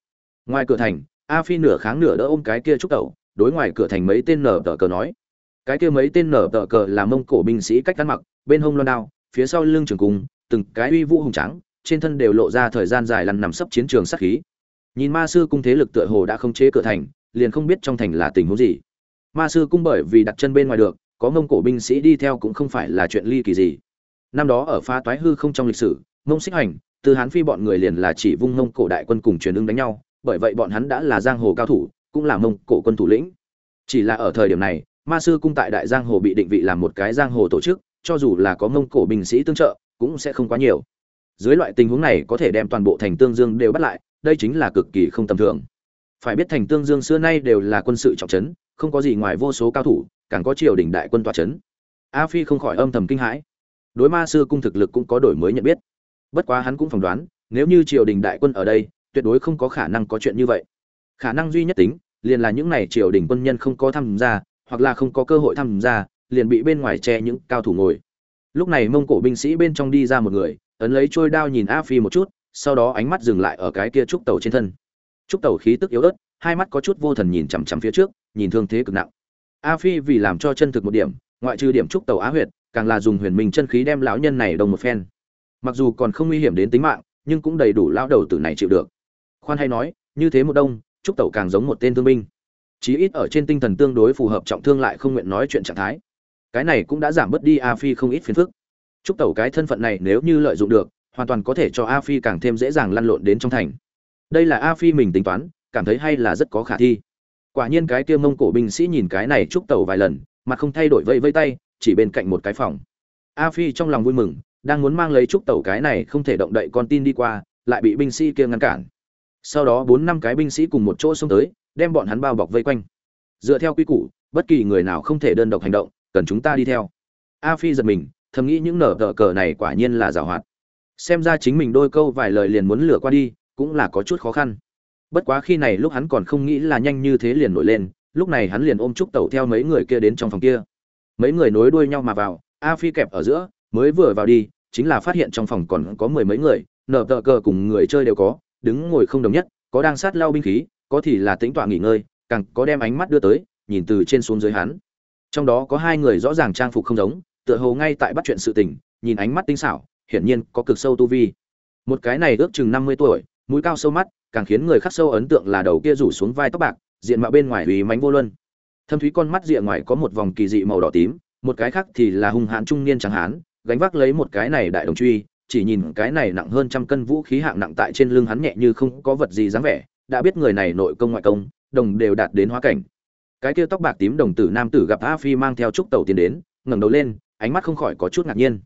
Ngoài cửa thành a phi nửa kháng nửa đỡ ôm cái kia trúc tẩu đối ngoài cửa thành mấy tên nở tờ cờ nói. Cái kia mấy tên nở tờ cờ là mông cổ binh sĩ cách ăn mặc, bên hông loan đao, phía sau lưng trường cung, từng cái uy vũ hùng trắng trên thân đều lộ ra thời gian dài lăn nằm sấp chiến trường sát khí. Nhìn ma sư cung thế lực tựa hồ đã không chế cửa thành, liền không biết trong thành là tình huống gì. Ma sư cung bởi vì đặt chân bên ngoài được, có mông cổ binh sĩ đi theo cũng không phải là chuyện ly kỳ gì. Năm đó ở pha toái hư không trong lịch sử, mông xích hành từ hán phi bọn người liền là chỉ vung mông cổ đại quân cùng truyền ứng đánh nhau bởi vậy bọn hắn đã là giang hồ cao thủ, cũng là mông cổ quân thủ lĩnh. Chỉ là ở thời điểm này, ma sư cung tại đại giang hồ bị định vị làm một cái giang hồ tổ chức, cho dù là có mông cổ binh sĩ tương trợ, cũng sẽ không quá nhiều. Dưới loại tình huống này có thể đem toàn bộ thành tương dương đều bắt lại, đây chính là cực kỳ không tầm thường. Phải biết thành tương dương xưa nay đều là quân sự trọng trấn, không có gì ngoài vô số cao thủ, càng có triều đình đại quân tọa trấn. A phi không khỏi âm thầm kinh hãi. Đối ma sư cung thực lực cũng có đổi mới nhận biết. Bất quá hắn cũng phỏng đoán, nếu như triều đình đại quân ở đây tuyệt đối không có khả năng có chuyện như vậy. Khả năng duy nhất tính, liền là những này triều đình quân nhân không có tham gia, hoặc là không có cơ hội tham gia, liền bị bên ngoài che những cao thủ ngồi. Lúc này mông cổ binh sĩ bên trong đi ra một người, ấn lấy trôi đao nhìn a phi một chút, sau đó ánh mắt dừng lại ở cái kia trúc tàu trên thân. Trúc tàu khí tức yếu ớt, hai mắt có chút vô thần nhìn chằm chằm phía trước, nhìn thương thế cực nặng. A phi vì làm cho chân thực một điểm, ngoại trừ điểm trúc tàu á huyệt, càng là dùng huyền minh chân khí đem lão nhân này đồng một phen. Mặc dù còn không nguy hiểm đến tính mạng, nhưng cũng đầy đủ lão đầu tử này chịu được khoan hay nói, như thế một đông trúc Tẩu càng giống một tên thương binh. Chí ít ở trên tinh thần tương đối phù hợp trọng thương lại không nguyện nói chuyện trạng thái. Cái này cũng đã giảm bớt đi a phi không ít phiền phức. Trúc Tẩu cái thân phận này nếu như lợi dụng được, hoàn toàn có thể cho a phi càng thêm dễ dàng lăn lộn đến trong thành. Đây là a phi mình tính toán, cảm thấy hay là rất có khả thi. Quả nhiên cái kia mông cổ binh sĩ nhìn cái này trúc Tẩu vài lần, mặt không thay đổi vây vây tay, chỉ bên cạnh một cái phòng. A phi trong lòng vui mừng, đang muốn mang lấy trúc Tẩu cái này không thể động đậy con tin đi qua, lại bị binh sĩ kia ngăn cản sau đó bốn năm cái binh sĩ cùng một chỗ xông tới, đem bọn hắn bao bọc vây quanh. Dựa theo quy củ, bất kỳ người nào không thể đơn độc hành động, cần chúng ta đi theo. A phi giật mình, thầm nghĩ những nở tờ cờ này quả nhiên là giảo hoạt. Xem ra chính mình đôi câu vài lời liền muốn lừa qua đi, cũng là có chút khó khăn. Bất quá khi này lúc hắn còn không nghĩ là nhanh như thế liền nổi lên, lúc này hắn liền ôm trúc tẩu theo mấy người kia đến trong phòng kia. Mấy người nối đuôi nhau mà vào, a phi kẹp ở giữa, mới vừa vào đi, chính là phát hiện trong phòng còn có mười mấy người, nở tờ cờ cùng người chơi đều có đứng ngồi không đồng nhất, có đang sát lao binh khí, có thì là tĩnh tọa nghỉ ngơi, càng có đem ánh mắt đưa tới, nhìn từ trên xuống dưới hắn. Trong đó có hai người rõ ràng trang phục không giống, tựa hồ ngay tại bắt chuyện sự tình, nhìn ánh mắt tinh xảo, hiển nhiên có cực sâu tu vi. Một cái này ước chừng năm mươi tuổi, mũi cao sâu mắt, càng khiến người khắc sâu ấn tượng là đầu kia rủ xuống vai tóc bạc, diện mạo bên ngoài uy mánh vô luân. Thâm thúy con mắt diện ngoài có một vòng kỳ dị màu đỏ tím, một cái khác thì là hung hãn trung niên trắng hán, gánh vác lấy một cái này đại đồng truy chỉ nhìn cái này nặng hơn trăm cân vũ khí hạng nặng tại trên lưng hắn nhẹ như không có vật gì dáng vẻ, đã biết người này nội công ngoại công, đồng đều đạt đến hóa cảnh. Cái kia tóc bạc tím đồng tử nam tử gặp a phi mang theo trúc tàu tiến đến, ngẩng đầu lên, ánh mắt không khỏi có chút ngạc nhiên.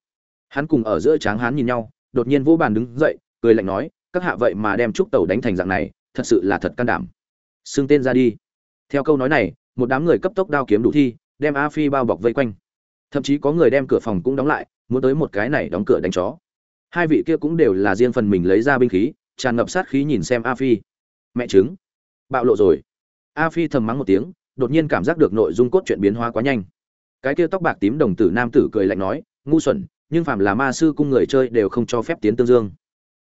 Hắn cùng ở giữa tráng hán nhìn nhau, đột nhiên vô bàn đứng dậy, cười lạnh nói, các hạ vậy mà đem trúc tàu đánh thành dạng này, thật sự là thật can đảm. Xưng tên ra đi. Theo câu nói này, một đám người cấp tốc đao kiếm đủ thi, đem a phi bao bọc vây quanh. Thậm chí có người đem cửa phòng cũng đóng lại, muốn tới một cái này đóng cửa đánh chó hai vị kia cũng đều là riêng phần mình lấy ra binh khí, tràn ngập sát khí nhìn xem a phi. Mẹ chứng bạo lộ rồi. A phi thầm mắng một tiếng, đột nhiên cảm giác được nội dung cốt truyện biến hóa quá nhanh. Cái kia tóc bạc tím đồng tử nam tử cười lạnh nói, ngu xuẩn, nhưng phàm là ma sư cung người chơi đều không cho phép tiến tương dương.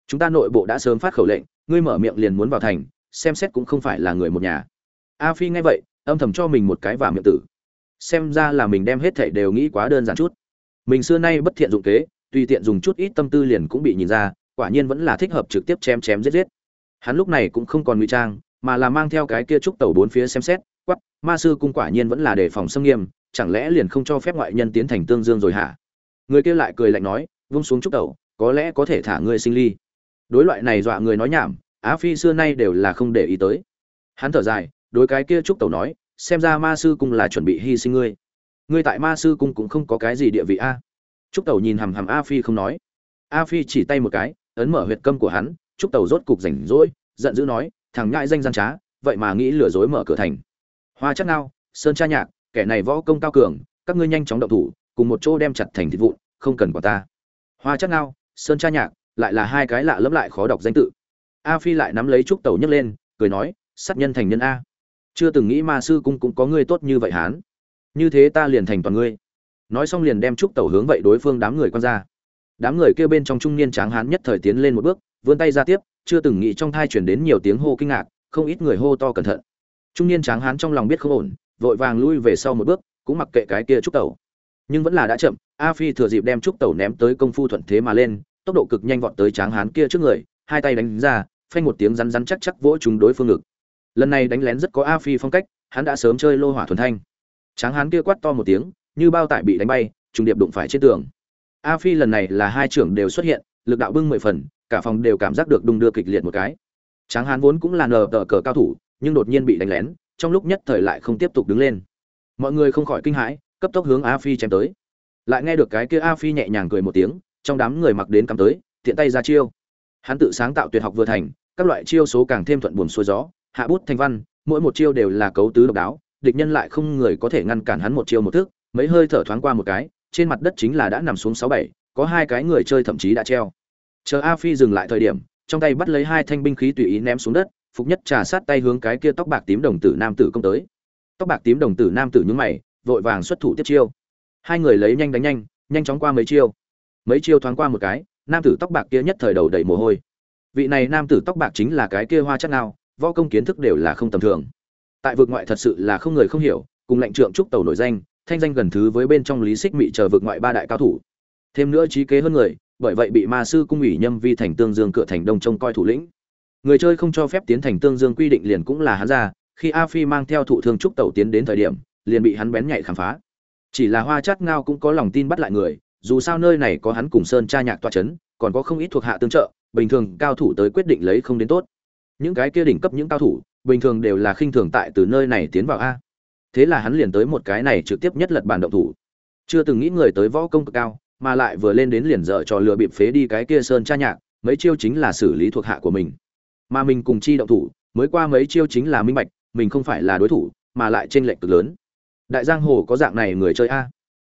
Chúng ta nội bộ đã sớm phát khẩu lệnh, ngươi mở miệng liền muốn vào thành, xem xét cũng không phải là người một nhà. A phi nghe vậy, âm thầm cho mình một cái và miệng tử. Xem ra là mình đem hết thảy đều nghĩ quá đơn giản chút. Mình xưa nay bất thiện dụng kế tùy tiện dùng chút ít tâm tư liền cũng bị nhìn ra quả nhiên vẫn là thích hợp trực tiếp chém chém giết giết. Hắn lúc này cũng không còn ngụy trang mà là mang theo cái kia trúc tàu bốn phía xem xét quắc, ma sư cung quả nhiên vẫn là đề phòng xâm nghiêm chẳng lẽ liền không cho phép ngoại nhân tiến thành tương dương rồi hả? Người kia lại cười lạnh nói vung xuống trúc tàu có lẽ có thể thả ngươi sinh ly. Đối loại này dọa người nói nhảm á phi xưa nay đều là không để ý tới. Hắn thở dài đối cái kia trúc tàu nói xem ra ma sư cung là chuẩn bị hy sinh ngươi. Ngươi tại ma sư cung cũng không có cái gì địa vị a trúc Tẩu nhìn hằm hằm a phi không nói. A phi chỉ tay một cái, ấn mở huyệt câm của hắn, trúc Tẩu rốt cục rảnh rỗi, giận dữ nói, thằng nhãi danh gian trá, vậy mà nghĩ lừa dối mở cửa thành. Hoa chắc ngao, sơn cha nhạc, kẻ này võ công cao cường, các ngươi nhanh chóng động thủ, cùng một chỗ đem chặt thành thịt vụn, không cần quả ta. Hoa chắc ngao, sơn cha nhạc, lại là hai cái lạ lẫm lại khó đọc danh tự. A phi lại nắm lấy trúc Tẩu nhấc lên, cười nói, sát nhân thành nhân a. Chưa từng nghĩ ma sư cung cũng có người tốt như vậy hán. Như thế ta liền thành toàn ngươi nói xong liền đem trúc tàu hướng vậy đối phương đám người quan ra. Đám người kêu bên trong trung niên tráng hán nhất thời tiến lên một bước, vươn tay ra tiếp, chưa từng nghĩ trong thai chuyển đến nhiều tiếng hô kinh ngạc, không ít người hô to cẩn thận. Trung niên tráng hán trong lòng biết không ổn, vội vàng lui về sau một bước, cũng mặc kệ cái kia trúc tàu nhưng vẫn là đã chậm, a phi thừa dịp đem trúc tàu ném tới công phu thuận thế mà lên, tốc độ cực nhanh vọt tới tráng hán kia trước người, hai tay đánh ra, phanh một tiếng rắn rắn chắc chắc vỗ chúng đối phương ngực. Lần này đánh lén rất có a phi phong cách, hắn đã sớm chơi lô hỏa thuần thanh. Tráng hán kia quát to một tiếng như bao tải bị đánh bay, trùng điệp đụng phải trên tường. A phi lần này là hai trưởng đều xuất hiện, lực đạo bưng mười phần, cả phòng đều cảm giác được đung đưa kịch liệt một cái. Tráng hán vốn cũng là nờ tờ cờ cao thủ, nhưng đột nhiên bị đánh lén, trong lúc nhất thời lại không tiếp tục đứng lên. Mọi người không khỏi kinh hãi, cấp tốc hướng a phi chém tới. Lại nghe được cái kia a phi nhẹ nhàng cười một tiếng, trong đám người mặc đến cắm tới, tiện tay ra chiêu. Hắn tự sáng tạo tuyệt học vừa thành, các loại chiêu số càng thêm thuận buồm xuôi gió, hạ bút thanh văn, mỗi một chiêu đều là cấu tứ độc đáo, địch nhân lại không người có thể ngăn cản hắn một chiêu một thước mấy hơi thở thoáng qua một cái, trên mặt đất chính là đã nằm xuống sáu bảy, có hai cái người chơi thậm chí đã treo. Chờ a phi dừng lại thời điểm, trong tay bắt lấy hai thanh binh khí tùy ý ném xuống đất, phục nhất trà sát tay hướng cái kia tóc bạc tím đồng tử nam tử công tới. Tóc bạc tím đồng tử nam tử nhúng mày, vội vàng xuất thủ tiếp chiêu. Hai người lấy nhanh đánh nhanh nhanh chóng qua mấy chiêu. Mấy chiêu thoáng qua một cái, nam tử tóc bạc kia nhất thời đầu đầy mồ hôi. Vị này nam tử tóc bạc chính là cái kia hoa chắc nào võ công kiến thức đều là không tầm thường. Tại vực ngoại thật sự là không người không hiểu, cùng lệnh trượng trúc tàu nổi danh thanh danh gần thứ với bên trong lý xích mị chờ vực ngoại ba đại cao thủ. Thêm nữa trí kế hơn người, bởi vậy bị ma sư cung ủy nhâm vi thành tương dương cửa thành đông trông coi thủ lĩnh. Người chơi không cho phép tiến thành tương dương quy định liền cũng là hắn ra, khi a phi mang theo thủ thương trúc tàu tiến đến thời điểm, liền bị hắn bén nhạy khám phá. Chỉ là hoa chát ngao cũng có lòng tin bắt lại người, dù sao nơi này có hắn cùng sơn cha nhạc toa chấn, còn có không ít thuộc hạ tương trợ, bình thường cao thủ tới quyết định lấy không đến tốt. Những cái kia đỉnh cấp những cao thủ, bình thường đều là khinh thường tại từ nơi này tiến vào a thế là hắn liền tới một cái này trực tiếp nhất lật bàn động thủ. Chưa từng nghĩ người tới võ công cực cao, mà lại vừa lên đến liền dở trò lừa bịp phế đi cái kia sơn cha nhạc, mấy chiêu chính là xử lý thuộc hạ của mình. Mà mình cùng chi động thủ, mới qua mấy chiêu chính là minh bạch, mình không phải là đối thủ, mà lại trên lệnh cực lớn. Đại giang hồ có dạng này người chơi a?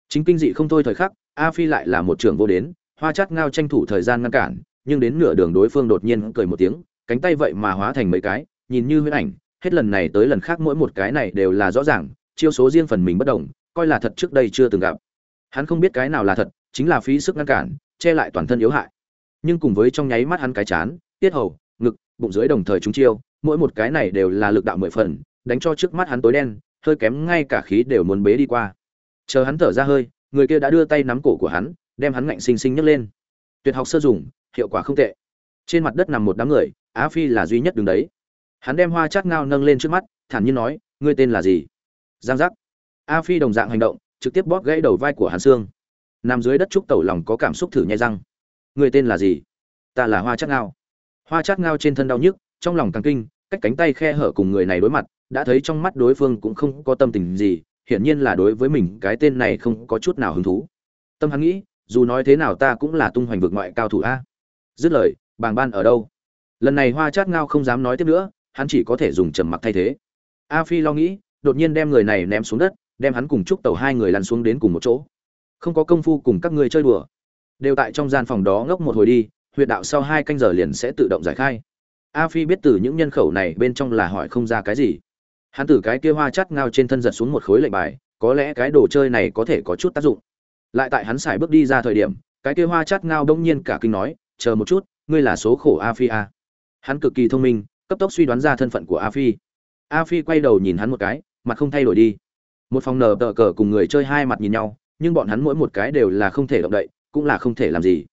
Chính kinh dị không thôi thời khắc, a phi lại là một trưởng vô đến, hoa chát ngao tranh thủ thời gian ngăn cản, nhưng đến nửa đường đối phương đột nhiên cười một tiếng, cánh tay vậy mà hóa thành mấy cái, nhìn như huyễn ảnh hết lần này tới lần khác mỗi một cái này đều là rõ ràng, chiêu số riêng phần mình bất đồng, coi là thật trước đây chưa từng gặp. Hắn không biết cái nào là thật, chính là phí sức ngăn cản, che lại toàn thân yếu hại. Nhưng cùng với trong nháy mắt hắn cái chán, tiết hầu, ngực, bụng dưới đồng thời chúng chiêu, mỗi một cái này đều là lực đạo mười phần, đánh cho trước mắt hắn tối đen, hơi kém ngay cả khí đều muốn bế đi qua. Chờ hắn thở ra hơi, người kia đã đưa tay nắm cổ của hắn, đem hắn ngạnh xinh xinh nhấc lên. Tuyệt học sơ dùng, hiệu quả không tệ. Trên mặt đất nằm một đám người, á phi là duy nhất đứng đấy hắn đem hoa chát ngao nâng lên trước mắt, thản nhiên nói, ngươi tên là gì? Giang giác. A phi đồng dạng hành động, trực tiếp bóp gãy đầu vai của hắn xương. Nằm dưới đất trúc tẩu lòng có cảm xúc thử nhai răng. Ngươi tên là gì? Ta là hoa chát ngao. Hoa chát ngao trên thân đau nhức, trong lòng càng kinh, cách cánh tay khe hở cùng người này đối mặt, đã thấy trong mắt đối phương cũng không có tâm tình gì, hiển nhiên là đối với mình cái tên này không có chút nào hứng thú. Tâm hắn nghĩ, dù nói thế nào ta cũng là tung hoành vực ngoại cao thủ a. Dứt lời, bàng ban ở đâu? Lần này hoa chát ngao không dám nói tiếp nữa hắn chỉ có thể dùng trầm mặc thay thế. A phi lo nghĩ, đột nhiên đem người này ném xuống đất, đem hắn cùng chúc tàu hai người lăn xuống đến cùng một chỗ. Không có công phu cùng các ngươi chơi đùa. Đều tại trong gian phòng đó ngốc một hồi đi, huyệt đạo sau hai canh giờ liền sẽ tự động giải khai. A phi biết từ những nhân khẩu này bên trong là hỏi không ra cái gì. Hắn từ cái kia hoa chắt ngao trên thân giật xuống một khối lệnh bài, có lẽ cái đồ chơi này có thể có chút tác dụng. Lại tại hắn xài bước đi ra thời điểm, cái kia hoa chắt ngao đông nhiên cả kinh nói, chờ một chút, ngươi là số khổ a phi a. Hắn cực kỳ thông minh cấp tốc suy đoán ra thân phận của a phi. A phi quay đầu nhìn hắn một cái, mặt không thay đổi đi. Một phòng nờ tờ cờ cùng người chơi hai mặt nhìn nhau, nhưng bọn hắn mỗi một cái đều là không thể động đậy, cũng là không thể làm gì.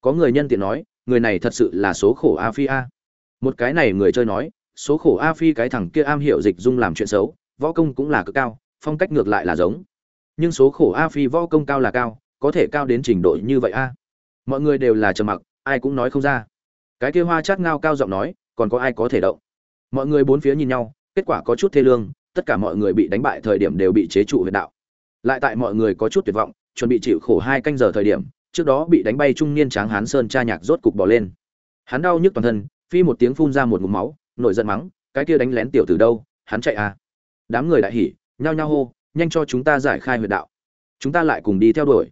Có người nhân tiện nói, người này thật sự là số khổ a phi a. Một cái này người chơi nói, số khổ a phi cái thằng kia am hiểu dịch dung làm chuyện xấu, võ công cũng là cực cao, phong cách ngược lại là giống. Nhưng số khổ a phi võ công cao là cao, có thể cao đến trình độ như vậy a. Mọi người đều là trầm mặc, ai cũng nói không ra. Cái kia hoa chát ngao cao giọng nói còn có ai có thể động? Mọi người bốn phía nhìn nhau, kết quả có chút thê lương, tất cả mọi người bị đánh bại thời điểm đều bị chế trụ huyệt đạo. Lại tại mọi người có chút tuyệt vọng, chuẩn bị chịu khổ hai canh giờ thời điểm, trước đó bị đánh bay trung niên tráng hán sơn cha nhạc rốt cục bỏ lên. Hắn đau nhức toàn thân, phi một tiếng phun ra một ngụm máu, nổi giận mắng, cái kia đánh lén tiểu từ đâu, hắn chạy à? Đám người đại hỉ, nhao nhao hô, nhanh cho chúng ta giải khai huyệt đạo. Chúng ta lại cùng đi theo đuổi.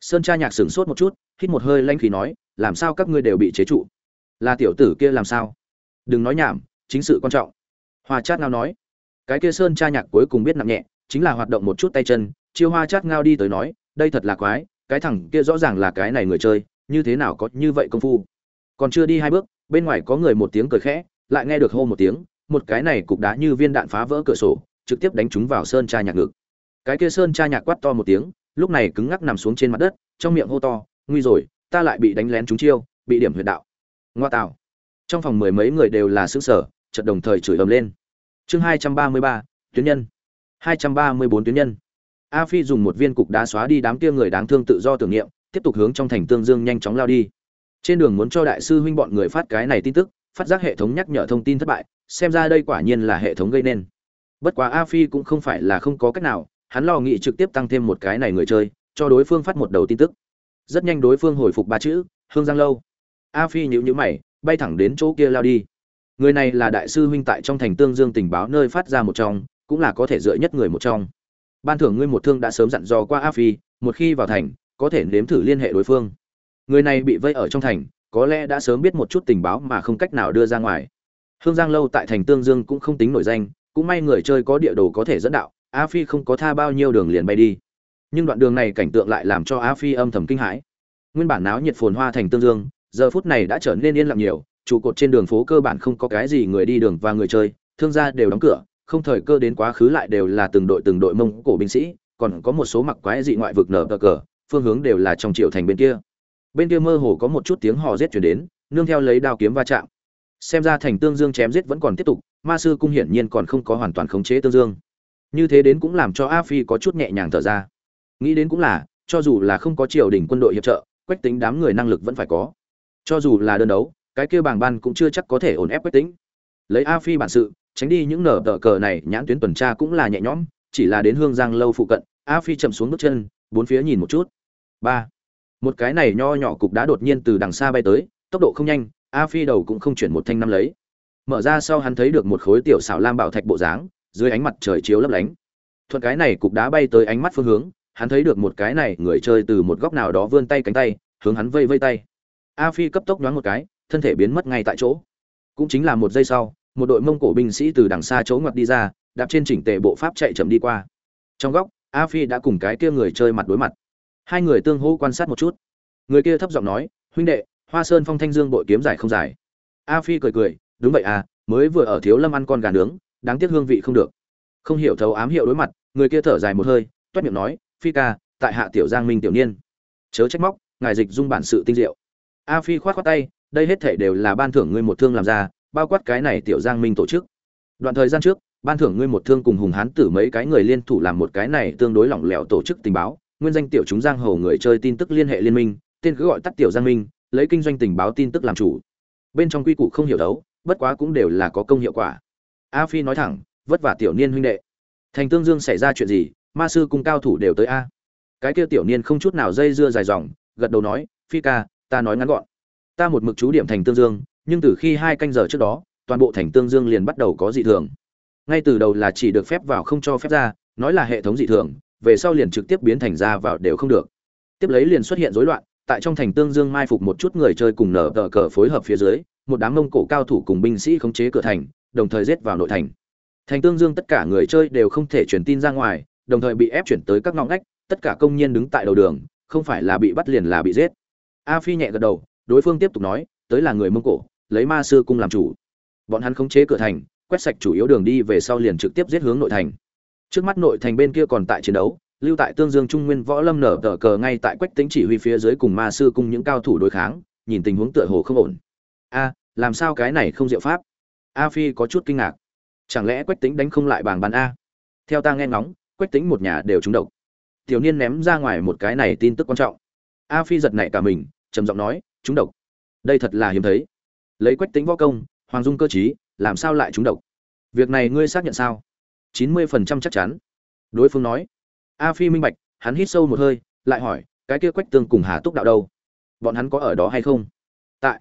Sơn cha nhạc sửng sốt một chút, hít một hơi lanh khí nói, làm sao các ngươi đều bị chế trụ? Là tiểu tử kia làm sao? Đừng nói nhảm, chính sự quan trọng. Hoa chát ngao nói. Cái kia sơn cha nhạc cuối cùng biết nặng nhẹ, chính là hoạt động một chút tay chân, chiêu hoa chát ngao đi tới nói, đây thật là quái, cái thằng kia rõ ràng là cái này người chơi, như thế nào có như vậy công phu? Còn chưa đi hai bước, bên ngoài có người một tiếng cười khẽ, lại nghe được hô một tiếng, một cái này cục đá như viên đạn phá vỡ cửa sổ, trực tiếp đánh trúng vào sơn cha nhạc ngực. Cái kia sơn cha nhạc quát to một tiếng, lúc này cứng ngắc nằm xuống trên mặt đất, trong miệng hô to, nguy rồi, ta lại bị đánh lén trúng chiêu, bị điểm huyệt đạo. Ngoa tạo trong phòng mười mấy người đều là sững sở chợt đồng thời chửi ầm lên. Chương hai trăm ba mươi ba, tuyến nhân. Hai trăm ba mươi bốn tuyến nhân. A phi dùng một viên cục đá xóa đi đám kia người đáng thương tự do tưởng niệm, tiếp tục hướng trong thành tương dương nhanh chóng lao đi. Trên đường muốn cho đại sư huynh bọn người phát cái này tin tức, phát giác hệ thống nhắc nhở thông tin thất bại, xem ra đây quả nhiên là hệ thống gây nên. Bất quá a phi cũng không phải là không có cách nào, hắn lo nghĩ trực tiếp tăng thêm một cái này người chơi, cho đối phương phát một đầu tin tức. Rất nhanh đối phương hồi phục ba chữ, hương giang lâu. A phi nhíu nhíu mày bay thẳng đến chỗ kia lao đi. Người này là đại sư huynh tại trong thành tương dương tình báo nơi phát ra một trong, cũng là có thể dựa nhất người một trong. Ban thưởng ngươi một thương đã sớm dặn dò qua a phi, một khi vào thành, có thể nếm thử liên hệ đối phương. Người này bị vây ở trong thành, có lẽ đã sớm biết một chút tình báo mà không cách nào đưa ra ngoài. Hương giang lâu tại thành tương dương cũng không tính nổi danh, cũng may người chơi có địa đồ có thể dẫn đạo, a phi không có tha bao nhiêu đường liền bay đi. Nhưng đoạn đường này cảnh tượng lại làm cho a phi âm thầm kinh hãi. Nguyên bản náo nhiệt phồn hoa thành tương dương giờ phút này đã trở nên yên lặng nhiều, trụ cột trên đường phố cơ bản không có cái gì người đi đường và người chơi, thương gia đều đóng cửa, không thời cơ đến quá khứ lại đều là từng đội từng đội mông cổ binh sĩ, còn có một số mặc quái dị ngoại vực nở cờ cờ, phương hướng đều là trong triệu thành bên kia. Bên kia mơ hồ có một chút tiếng hò rết chuyển đến, nương theo lấy đao kiếm va chạm. Xem ra thành tương dương chém giết vẫn còn tiếp tục, ma sư cung hiển nhiên còn không có hoàn toàn khống chế tương dương. Như thế đến cũng làm cho a phi có chút nhẹ nhàng thở ra. Nghĩ đến cũng là, cho dù là không có triều đình quân đội hiệp trợ, quách tính đám người năng lực vẫn phải có cho dù là đơn đấu, cái kia bàng ban cũng chưa chắc có thể ổn ép quách tính lấy a phi bản sự, tránh đi những nở tờ cờ này, nhãn tuyến tuần tra cũng là nhẹ nhõm, chỉ là đến hương giang lâu phụ cận, a phi chậm xuống bước chân, bốn phía nhìn một chút. Ba. Một cái này nho nhỏ cục đá đột nhiên từ đằng xa bay tới, tốc độ không nhanh, a phi đầu cũng không chuyển một thanh năm lấy. Mở ra sau hắn thấy được một khối tiểu xảo lam bảo thạch bộ dáng, dưới ánh mặt trời chiếu lấp lánh. Thuận cái này cục đá bay tới ánh mắt phương hướng, hắn thấy được một cái này người chơi từ một góc nào đó vươn tay cánh tay, hướng hắn vây vây tay a phi cấp tốc nhoáng một cái, thân thể biến mất ngay tại chỗ. Cũng chính là một giây sau, một đội mông cổ binh sĩ từ đằng xa chỗ ngoặt đi ra, đạp trên chỉnh tề bộ pháp chạy chậm đi qua. Trong góc, a phi đã cùng cái kia người chơi mặt đối mặt. Hai người tương hỗ quan sát một chút. Người kia thấp giọng nói, huynh đệ, hoa sơn phong thanh dương bội kiếm giải không giải. a phi cười cười, đúng vậy à mới vừa ở thiếu lâm ăn con gà nướng, đáng tiếc hương vị không được. Không hiểu thấu ám hiệu đối mặt, người kia thở dài một hơi, toét miệng nói, phi ca, tại hạ tiểu giang minh tiểu niên. Chớ trách móc, ngài dịch dung bản sự tinh diệu a phi khoát khoát tay, đây hết thể đều là ban thưởng ngươi một thương làm ra, bao quát cái này tiểu giang minh tổ chức. Đoạn thời gian trước, ban thưởng ngươi một thương cùng hùng hán tử mấy cái người liên thủ làm một cái này tương đối lỏng lẻo tổ chức tình báo, nguyên danh tiểu chúng giang hồ người chơi tin tức liên hệ liên minh, tên cứ gọi tắt tiểu giang minh, lấy kinh doanh tình báo tin tức làm chủ. Bên trong quy củ không hiểu đấu, bất quá cũng đều là có công hiệu quả. A phi nói thẳng, vất vả tiểu niên huynh đệ. Thành tương dương xảy ra chuyện gì, ma sư cùng cao thủ đều tới a. Cái kia tiểu niên không chút nào dây dưa dài dòng, gật đầu nói, phi ca ta nói ngắn gọn. Ta một mực chú điểm thành tương dương, nhưng từ khi hai canh giờ trước đó, toàn bộ thành tương dương liền bắt đầu có dị thường. Ngay từ đầu là chỉ được phép vào không cho phép ra, nói là hệ thống dị thường, về sau liền trực tiếp biến thành ra vào đều không được. Tiếp lấy liền xuất hiện rối loạn, tại trong thành tương dương mai phục một chút người chơi cùng nở tờ cờ phối hợp phía dưới, một đám mông cổ cao thủ cùng binh sĩ khống chế cửa thành, đồng thời giết vào nội thành. Thành tương dương tất cả người chơi đều không thể truyền tin ra ngoài, đồng thời bị ép chuyển tới các ngõ ngách, tất cả công nhân đứng tại đầu đường, không phải là bị bắt liền là bị giết a phi nhẹ gật đầu, đối phương tiếp tục nói, tới là người mông cổ, lấy ma sư cung làm chủ. Bọn hắn khống chế cửa thành, quét sạch chủ yếu đường đi về sau liền trực tiếp giết hướng nội thành. Trước mắt nội thành bên kia còn tại chiến đấu, lưu tại tương dương trung nguyên võ lâm nở tờ cờ ngay tại quách tính chỉ huy phía dưới cùng ma sư cung những cao thủ đối kháng, nhìn tình huống tựa hồ không ổn. A, làm sao cái này không diệu pháp? A phi có chút kinh ngạc. Chẳng lẽ quách tính đánh không lại bảng bàn a? Theo ta nghe ngóng, quách tính một nhà đều trúng độc. Tiểu niên ném ra ngoài một cái này tin tức quan trọng a phi giật nảy cả mình, trầm giọng nói trúng độc. Đây thật là hiếm thấy. Lấy quách tính võ công, hoàng dung cơ chí làm sao lại trúng độc? Việc này ngươi xác nhận sao? Chín mươi phần trăm chắc chắn. Đối phương nói. A phi minh bạch, hắn hít sâu một hơi, lại hỏi, cái kia quách tương cùng hà túc đạo đâu? Bọn hắn có ở đó hay không? Tại,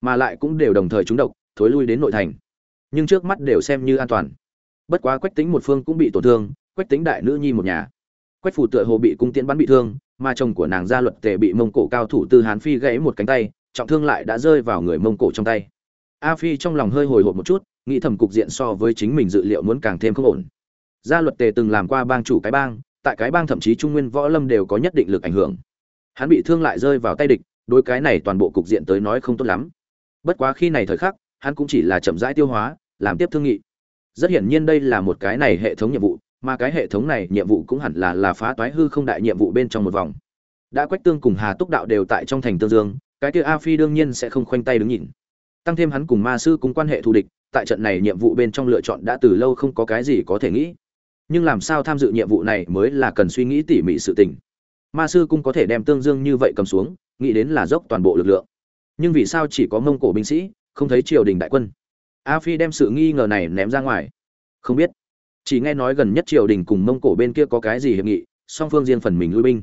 mà lại cũng đều đồng thời trúng độc, thối lui đến nội thành. Nhưng trước mắt đều xem như an toàn. Bất quá quách tính một phương cũng bị tổn thương, quách tính đại nữ nhi một nhà quách phủ tựa hồ bị cung tiễn bắn bị thương, mà chồng của nàng gia luật tề bị mông cổ cao thủ tư hán phi gãy một cánh tay, trọng thương lại đã rơi vào người mông cổ trong tay. A phi trong lòng hơi hồi hộp một chút, nghĩ thầm cục diện so với chính mình dự liệu muốn càng thêm không ổn. Gia luật tề từng làm qua bang chủ cái bang, tại cái bang thậm chí trung nguyên võ lâm đều có nhất định lực ảnh hưởng. Hắn bị thương lại rơi vào tay địch đôi cái này toàn bộ cục diện tới nói không tốt lắm. Bất quá khi này thời khắc, hắn cũng chỉ là chậm rãi tiêu hóa, làm tiếp thương nghị. Rất hiển nhiên đây là một cái này hệ thống nhiệm vụ mà cái hệ thống này nhiệm vụ cũng hẳn là là phá toái hư không đại nhiệm vụ bên trong một vòng. Đã quách tương cùng hà túc đạo đều tại trong thành tương dương, cái kia a phi đương nhiên sẽ không khoanh tay đứng nhìn. Tăng thêm hắn cùng ma sư cùng quan hệ thù địch, tại trận này nhiệm vụ bên trong lựa chọn đã từ lâu không có cái gì có thể nghĩ. Nhưng làm sao tham dự nhiệm vụ này mới là cần suy nghĩ tỉ mỉ sự tình. Ma sư cung có thể đem tương dương như vậy cầm xuống, nghĩ đến là dốc toàn bộ lực lượng. Nhưng vì sao chỉ có mông cổ binh sĩ, không thấy triều đình đại quân? A phi đem sự nghi ngờ này ném ra ngoài. Không biết chỉ nghe nói gần nhất triều đình cùng mông cổ bên kia có cái gì hiệp nghị, song phương riêng phần mình lui binh.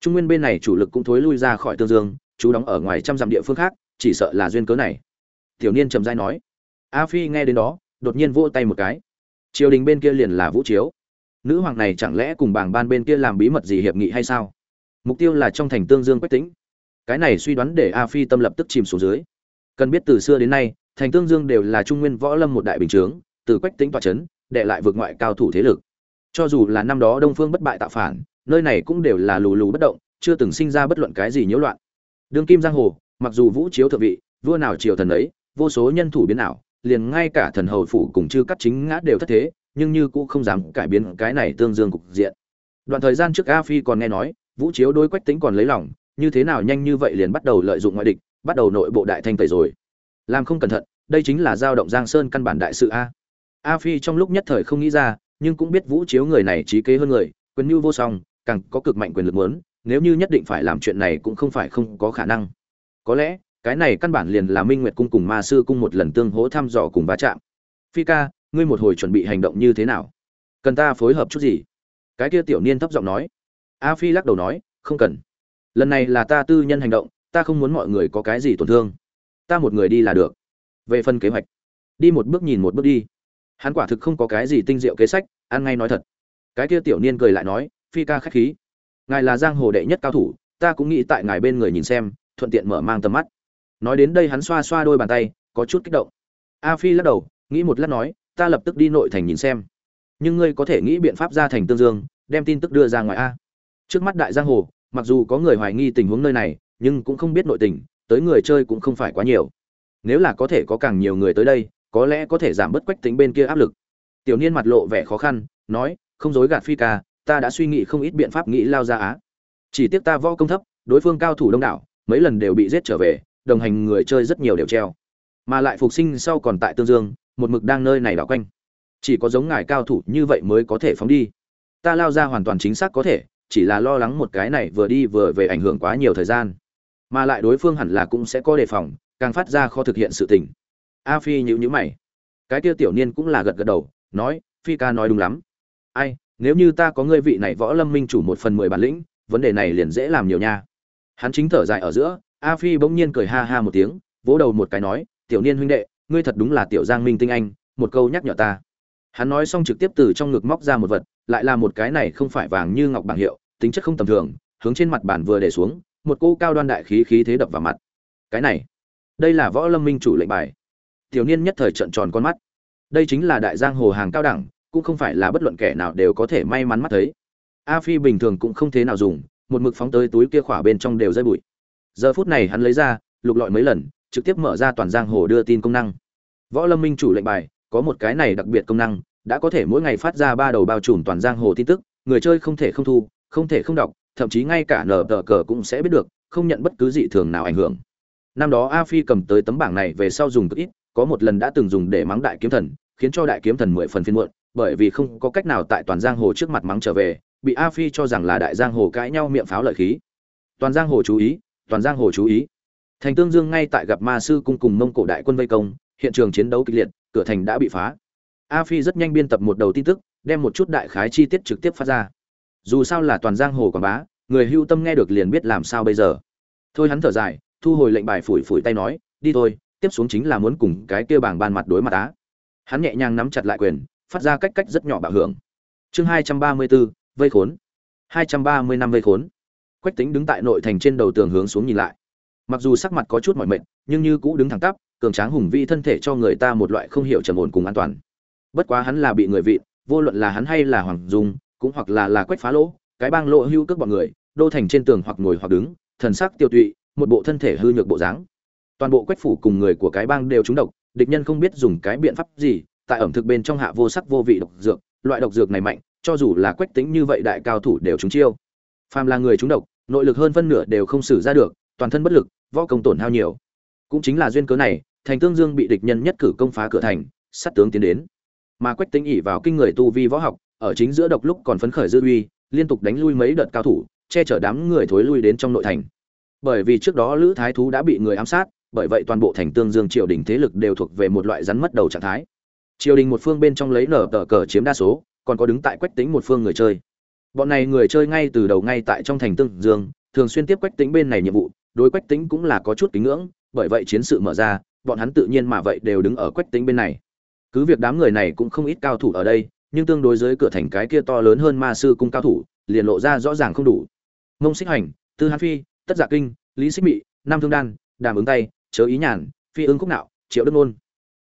Trung nguyên bên này chủ lực cũng thối lui ra khỏi tương dương, chú đóng ở ngoài trăm dặm địa phương khác, chỉ sợ là duyên cớ này. Tiểu niên trầm dai nói. A phi nghe đến đó, đột nhiên vỗ tay một cái. Triều đình bên kia liền là vũ chiếu. Nữ hoàng này chẳng lẽ cùng bảng ban bên kia làm bí mật gì hiệp nghị hay sao? Mục tiêu là trong thành tương dương quách tĩnh. Cái này suy đoán để a phi tâm lập tức chìm xuống dưới. Cần biết từ xưa đến nay, thành tương dương đều là trung nguyên võ lâm một đại bình chướng, từ quách tĩnh tọa chấn đệ lại vượt ngoại cao thủ thế lực. Cho dù là năm đó đông phương bất bại tạo phản, nơi này cũng đều là lù lù bất động, chưa từng sinh ra bất luận cái gì nhiễu loạn. Đường kim giang hồ, mặc dù vũ chiếu thượng vị, vua nào triều thần ấy, vô số nhân thủ biến ảo, liền ngay cả thần hầu phủ cùng chư cắt chính ngã đều thất thế, nhưng như cũng không dám cải biến cái này tương dương cục diện. Đoạn thời gian trước a phi còn nghe nói, vũ chiếu đối quách tính còn lấy lòng, như thế nào nhanh như vậy liền bắt đầu lợi dụng ngoại địch, bắt đầu nội bộ đại thanh tẩy rồi. Làm không cẩn thận, đây chính là dao động giang sơn căn bản đại sự a a phi trong lúc nhất thời không nghĩ ra, nhưng cũng biết vũ chiếu người này trí kế hơn người, quyền mưu vô song, càng có cực mạnh quyền lực muốn, nếu như nhất định phải làm chuyện này cũng không phải không có khả năng. Có lẽ, cái này căn bản liền là minh nguyệt cung cùng ma sư cung một lần tương hỗ thăm dò cùng va chạm. Phi ca, ngươi một hồi chuẩn bị hành động như thế nào? Cần ta phối hợp chút gì? Cái kia tiểu niên thấp giọng nói. A phi lắc đầu nói, không cần. Lần này là ta tư nhân hành động, ta không muốn mọi người có cái gì tổn thương. Ta một người đi là được. Về phần kế hoạch. Đi một bước nhìn một bước đi hắn quả thực không có cái gì tinh diệu kế sách, ăn ngay nói thật. Cái kia tiểu niên cười lại nói, phi ca khách khí. Ngài là giang hồ đệ nhất cao thủ, ta cũng nghĩ tại ngài bên người nhìn xem, thuận tiện mở mang tầm mắt. Nói đến đây hắn xoa xoa đôi bàn tay, có chút kích động. A phi lắc đầu, nghĩ một lát nói, ta lập tức đi nội thành nhìn xem. Nhưng ngươi có thể nghĩ biện pháp ra thành tương dương, đem tin tức đưa ra ngoài a. Trước mắt đại giang hồ, mặc dù có người hoài nghi tình huống nơi này, nhưng cũng không biết nội tình, tới người chơi cũng không phải quá nhiều. Nếu là có thể có càng nhiều người tới đây có lẽ có thể giảm bớt quách tính bên kia áp lực. Tiểu niên mặt lộ vẻ khó khăn, nói, không dối gạt phi ca, ta đã suy nghĩ không ít biện pháp nghĩ lao ra á. Chỉ tiếc ta võ công thấp, đối phương cao thủ đông đảo, mấy lần đều bị giết trở về, đồng hành người chơi rất nhiều đều treo. Mà lại phục sinh sau còn tại tương dương, một mực đang nơi này đảo quanh. Chỉ có giống ngài cao thủ như vậy mới có thể phóng đi. Ta lao ra hoàn toàn chính xác có thể, chỉ là lo lắng một cái này vừa đi vừa về ảnh hưởng quá nhiều thời gian. Mà lại đối phương hẳn là cũng sẽ có đề phòng, càng phát ra khó thực hiện sự tình a phi nhữ nhữ mày. Cái tiêu tiểu niên cũng là gật gật đầu, nói, phi ca nói đúng lắm. Ai, nếu như ta có ngươi vị này võ lâm minh chủ một phần mười bản lĩnh, vấn đề này liền dễ làm nhiều nha. Hắn chính thở dài ở giữa, a phi bỗng nhiên cười ha ha một tiếng, vỗ đầu một cái nói, tiểu niên huynh đệ, ngươi thật đúng là tiểu giang minh tinh anh, một câu nhắc nhở ta. Hắn nói xong trực tiếp từ trong ngực móc ra một vật, lại là một cái này không phải vàng như ngọc bảng hiệu, tính chất không tầm thường, hướng trên mặt bản vừa để xuống, một cô cao đoan đại khí khí thế đập vào mặt. Cái này, đây là võ lâm minh chủ lệnh bài tiểu niên nhất thời trợn tròn con mắt. Đây chính là đại giang hồ hàng cao đẳng, cũng không phải là bất luận kẻ nào đều có thể may mắn mắt thấy. A phi bình thường cũng không thế nào dùng, một mực phóng tới túi kia khỏa bên trong đều rơi bụi. Giờ phút này hắn lấy ra, lục lọi mấy lần, trực tiếp mở ra toàn giang hồ đưa tin công năng. Võ lâm minh chủ lệnh bài, có một cái này đặc biệt công năng, đã có thể mỗi ngày phát ra ba đầu bao trùm toàn giang hồ tin tức, người chơi không thể không thu, không thể không đọc, thậm chí ngay cả nở tờ cờ cũng sẽ biết được, không nhận bất cứ dị thường nào ảnh hưởng. Năm đó a phi cầm tới tấm bảng này về sau dùng cực ít có một lần đã từng dùng để mắng đại kiếm thần, khiến cho đại kiếm thần mười phần phiên muộn, bởi vì không có cách nào tại toàn giang hồ trước mặt mắng trở về, bị a phi cho rằng là đại giang hồ cãi nhau miệng pháo lợi khí. Toàn giang hồ chú ý, toàn giang hồ chú ý. Thành tương dương ngay tại gặp ma sư cung cùng mông cổ đại quân vây công, hiện trường chiến đấu kịch liệt, cửa thành đã bị phá. A phi rất nhanh biên tập một đầu tin tức, đem một chút đại khái chi tiết trực tiếp phát ra. Dù sao là toàn giang hồ quảng bá, người hưu tâm nghe được liền biết làm sao bây giờ. Thôi hắn thở dài, thu hồi lệnh bài phủi phủi tay nói, đi thôi tiếp xuống chính là muốn cùng cái kia bảng ban mặt đối mặt á. Hắn nhẹ nhàng nắm chặt lại quyền phát ra cách cách rất nhỏ bạo hưởng. Chương hai trăm ba mươi 234, vây khốn. hai trăm ba mươi năm vây khốn. Quách tính đứng tại nội thành trên đầu tường hướng xuống nhìn lại. Mặc dù sắc mặt có chút mỏi mệt nhưng như cũ đứng thẳng tắp cường tráng hùng vĩ thân thể cho người ta một loại không hiểu trầm ổn cùng an toàn. Bất quá hắn là bị người vị vô luận là hắn hay là hoàng dung cũng hoặc là là quách phá lỗ cái bang lộ hưu cước bọn người đô thành trên tường hoặc ngồi hoặc đứng thần sắc tiêu tụy một bộ thân thể hư nhược bộ dáng toàn bộ quách phủ cùng người của cái bang đều trúng độc, địch nhân không biết dùng cái biện pháp gì, tại ẩm thực bên trong hạ vô sắc vô vị độc dược, loại độc dược này mạnh, cho dù là quách tính như vậy đại cao thủ đều trúng chiêu. Phàm là người trúng độc, nội lực hơn phân nửa đều không xử ra được, toàn thân bất lực, võ công tổn hao nhiều. Cũng chính là duyên cớ này, thành tương dương bị địch nhân nhất cử công phá cửa thành, sát tướng tiến đến. Mà quách tính ỉ vào kinh người tu vi võ học, ở chính giữa độc lúc còn phấn khởi dư uy, liên tục đánh lui mấy đợt cao thủ, che chở đám người thối lui đến trong nội thành. Bởi vì trước đó lữ thái thú đã bị người ám sát bởi vậy toàn bộ thành tương dương triều đình thế lực đều thuộc về một loại rắn mất đầu trạng thái. Triều đình một phương bên trong lấy nở tờ cờ chiếm đa số, còn có đứng tại quách tính một phương người chơi. Bọn này người chơi ngay từ đầu ngay tại trong thành tương dương, thường xuyên tiếp quách tính bên này nhiệm vụ, đối quách tính cũng là có chút kính ngưỡng, bởi vậy chiến sự mở ra, bọn hắn tự nhiên mà vậy đều đứng ở quách tính bên này. Cứ việc đám người này cũng không ít cao thủ ở đây, nhưng tương đối dưới cửa thành cái kia to lớn hơn ma sư cung cao thủ, liền lộ ra rõ ràng không đủ. Mông xích hành, tư hán phi, tất giả kinh, lý xích mị, nam thương đan, đàm ứng tay chớ ý nhàn, phi ưng khúc nạo, triệu đức ngôn.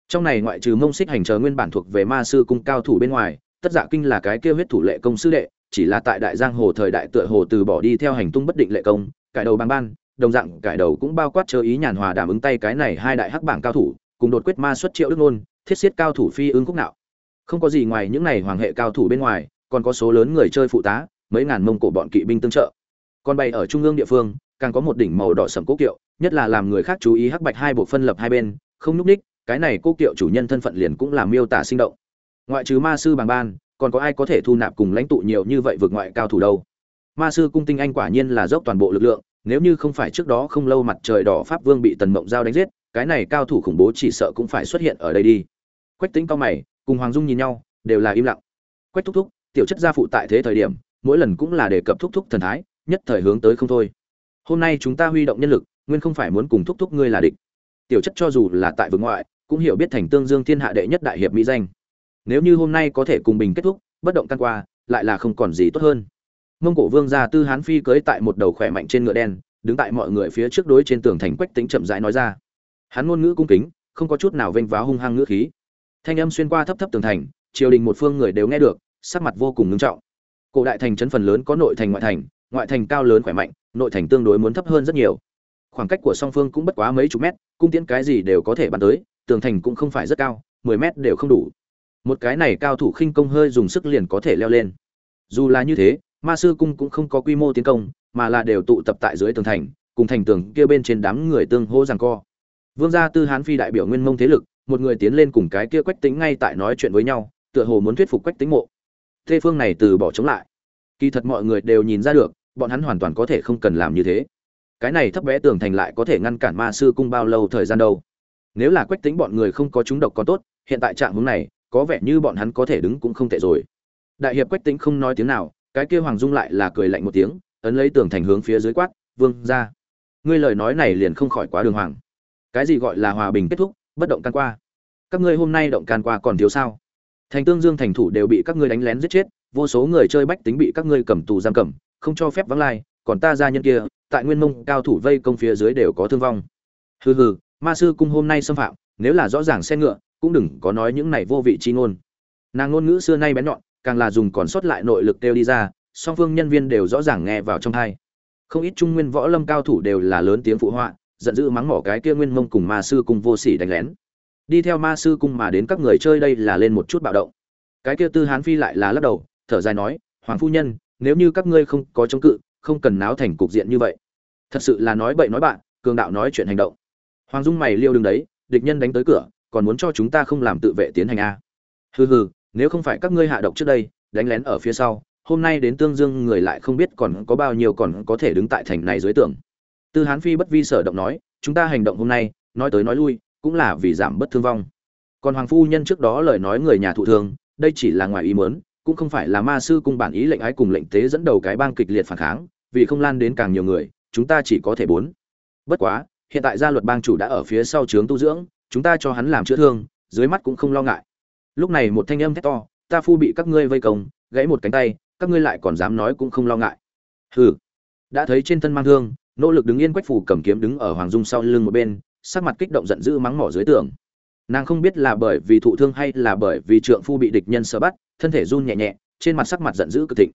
Trong này ngoại trừ mông xích hành chờ nguyên bản thuộc về ma sư cung cao thủ bên ngoài, tất dạ kinh là cái kia huyết thủ lệ công sư đệ, chỉ là tại đại giang hồ thời đại tựa hồ từ bỏ đi theo hành tung bất định lệ công, cải đầu bang ban, đồng dạng cải đầu cũng bao quát chớ ý nhàn hòa đàm ứng tay cái này hai đại hắc bảng cao thủ, cùng đột quyết ma xuất triệu đức ngôn, thiết xiết cao thủ phi ưng khúc nạo. Không có gì ngoài những này hoàng hệ cao thủ bên ngoài, còn có số lớn người chơi phụ tá, mấy ngàn mông cổ bọn kỵ binh tương trợ. Còn bay ở trung ương địa phương càng có một đỉnh màu đỏ sẫm cố kiệu, nhất là làm người khác chú ý hắc bạch hai bộ phân lập hai bên, không núp ních cái này cố kiệu chủ nhân thân phận liền cũng làm miêu tả sinh động. Ngoại trừ ma sư bằng ban, còn có ai có thể thu nạp cùng lãnh tụ nhiều như vậy vượt ngoại cao thủ đâu? Ma sư cung tinh anh quả nhiên là dốc toàn bộ lực lượng, nếu như không phải trước đó không lâu mặt trời đỏ pháp vương bị tần mộng giao đánh giết, cái này cao thủ khủng bố chỉ sợ cũng phải xuất hiện ở đây đi. Quách tĩnh cao mày, cùng hoàng dung nhìn nhau, đều là im lặng. Quách thúc thúc, tiểu chất gia phụ tại thế thời điểm, mỗi lần cũng là đề cập thúc thúc thần thái, nhất thời hướng tới không thôi hôm nay chúng ta huy động nhân lực, nguyên không phải muốn cùng thúc thúc ngươi là địch. Tiểu chất cho dù là tại vương ngoại, cũng hiểu biết thành tương dương thiên hạ đệ nhất đại hiệp mỹ danh. Nếu như hôm nay có thể cùng bình kết thúc, bất động căn qua, lại là không còn gì tốt hơn. Mông cổ vương gia tư hán phi cưới tại một đầu khỏe mạnh trên ngựa đen, đứng tại mọi người phía trước đối trên tường thành quách tính chậm rãi nói ra. Hắn ngôn ngữ cung kính, không có chút nào vênh váo hung hăng ngữ khí. Thanh âm xuyên qua thấp thấp tường thành, triều đình một phương người đều nghe được, sắc mặt vô cùng ngưng trọng. Cổ đại thành trấn phần lớn có nội thành ngoại thành ngoại thành cao lớn khỏe mạnh, nội thành tương đối muốn thấp hơn rất nhiều. Khoảng cách của song phương cũng bất quá mấy chục mét, cung tiễn cái gì đều có thể bắn tới, tường thành cũng không phải rất cao, mười mét đều không đủ. Một cái này cao thủ khinh công hơi dùng sức liền có thể leo lên. Dù là như thế, ma sư cung cũng không có quy mô tiến công, mà là đều tụ tập tại dưới tường thành, cùng thành tường kia bên trên đám người tương hô rằng co. Vương gia tư hán phi đại biểu nguyên mông thế lực, một người tiến lên cùng cái kia quách tính ngay tại nói chuyện với nhau, tựa hồ muốn thuyết phục quách tính mộ. Thê phương này từ bỏ chống lại. Kỳ thật mọi người đều nhìn ra được bọn hắn hoàn toàn có thể không cần làm như thế. Cái này thấp bé tường thành lại có thể ngăn cản ma sư cung bao lâu thời gian đâu? Nếu là quách tính bọn người không có chúng độc có tốt, hiện tại trạng hướng này, có vẻ như bọn hắn có thể đứng cũng không tệ rồi. Đại hiệp quách tính không nói tiếng nào, cái kia hoàng dung lại là cười lạnh một tiếng, ấn lấy tường thành hướng phía dưới quát, vương ra ngươi lời nói này liền không khỏi quá đường hoàng. Cái gì gọi là hòa bình kết thúc, bất động can qua? Các ngươi hôm nay động can qua còn thiếu sao? Thành tương dương thành thủ đều bị các ngươi đánh lén giết chết, vô số người chơi bách tính bị các ngươi cầm tù giam cầm không cho phép vắng lai, còn ta gia nhân kia, tại nguyên mông, cao thủ vây công phía dưới đều có thương vong. Hừ hừ, ma sư cung hôm nay xâm phạm, nếu là rõ ràng xe ngựa, cũng đừng có nói những này vô vị chi ngôn. Nàng ngôn ngữ xưa nay bén nhọn, càng là dùng còn sót lại nội lực đều đi ra, song phương nhân viên đều rõ ràng nghe vào trong thai không ít trung nguyên võ lâm cao thủ đều là lớn tiếng phụ họa, giận dữ mắng mỏ cái kia nguyên mông cùng ma sư cung vô sỉ đánh lén. Đi theo ma sư cung mà đến các người chơi đây là lên một chút bạo động. Cái kia tư hán phi lại là lắc đầu, thở dài nói, hoàng phu nhân nếu như các ngươi không có chống cự, không cần náo thành cục diện như vậy. Thật sự là nói bậy nói bạn, cường đạo nói chuyện hành động. Hoàng dung mày liêu đứng đấy, địch nhân đánh tới cửa, còn muốn cho chúng ta không làm tự vệ tiến hành a hừ hừ, nếu không phải các ngươi hạ độc trước đây, đánh lén ở phía sau, hôm nay đến tương dương người lại không biết còn có bao nhiêu còn có thể đứng tại thành này dưới tường. Tư hán phi bất vi sở động nói, chúng ta hành động hôm nay, nói tới nói lui, cũng là vì giảm bất thương vong. Còn hoàng phu nhân trước đó lời nói người nhà thụ thương, đây chỉ là ngoài ý muốn cũng không phải là ma sư cung bản ý lệnh ái cùng lệnh tế dẫn đầu cái bang kịch liệt phản kháng, vì không lan đến càng nhiều người, chúng ta chỉ có thể bốn. Bất quá, hiện tại gia luật bang chủ đã ở phía sau trướng tu dưỡng, chúng ta cho hắn làm chữa thương, dưới mắt cũng không lo ngại. Lúc này một thanh âm thét to, ta phu bị các ngươi vây công, gãy một cánh tay, các ngươi lại còn dám nói cũng không lo ngại. Hừ. Đã thấy trên thân mang thương, nỗ lực đứng yên quách phủ cầm kiếm đứng ở hoàng dung sau lưng một bên, sắc mặt kích động giận dữ mắng mỏ dưới tường. Nàng không biết là bởi vì thụ thương hay là bởi vì trượng phu bị địch nhân sợ bắt thân thể run nhẹ nhẹ, trên mặt sắc mặt giận dữ cực thịnh.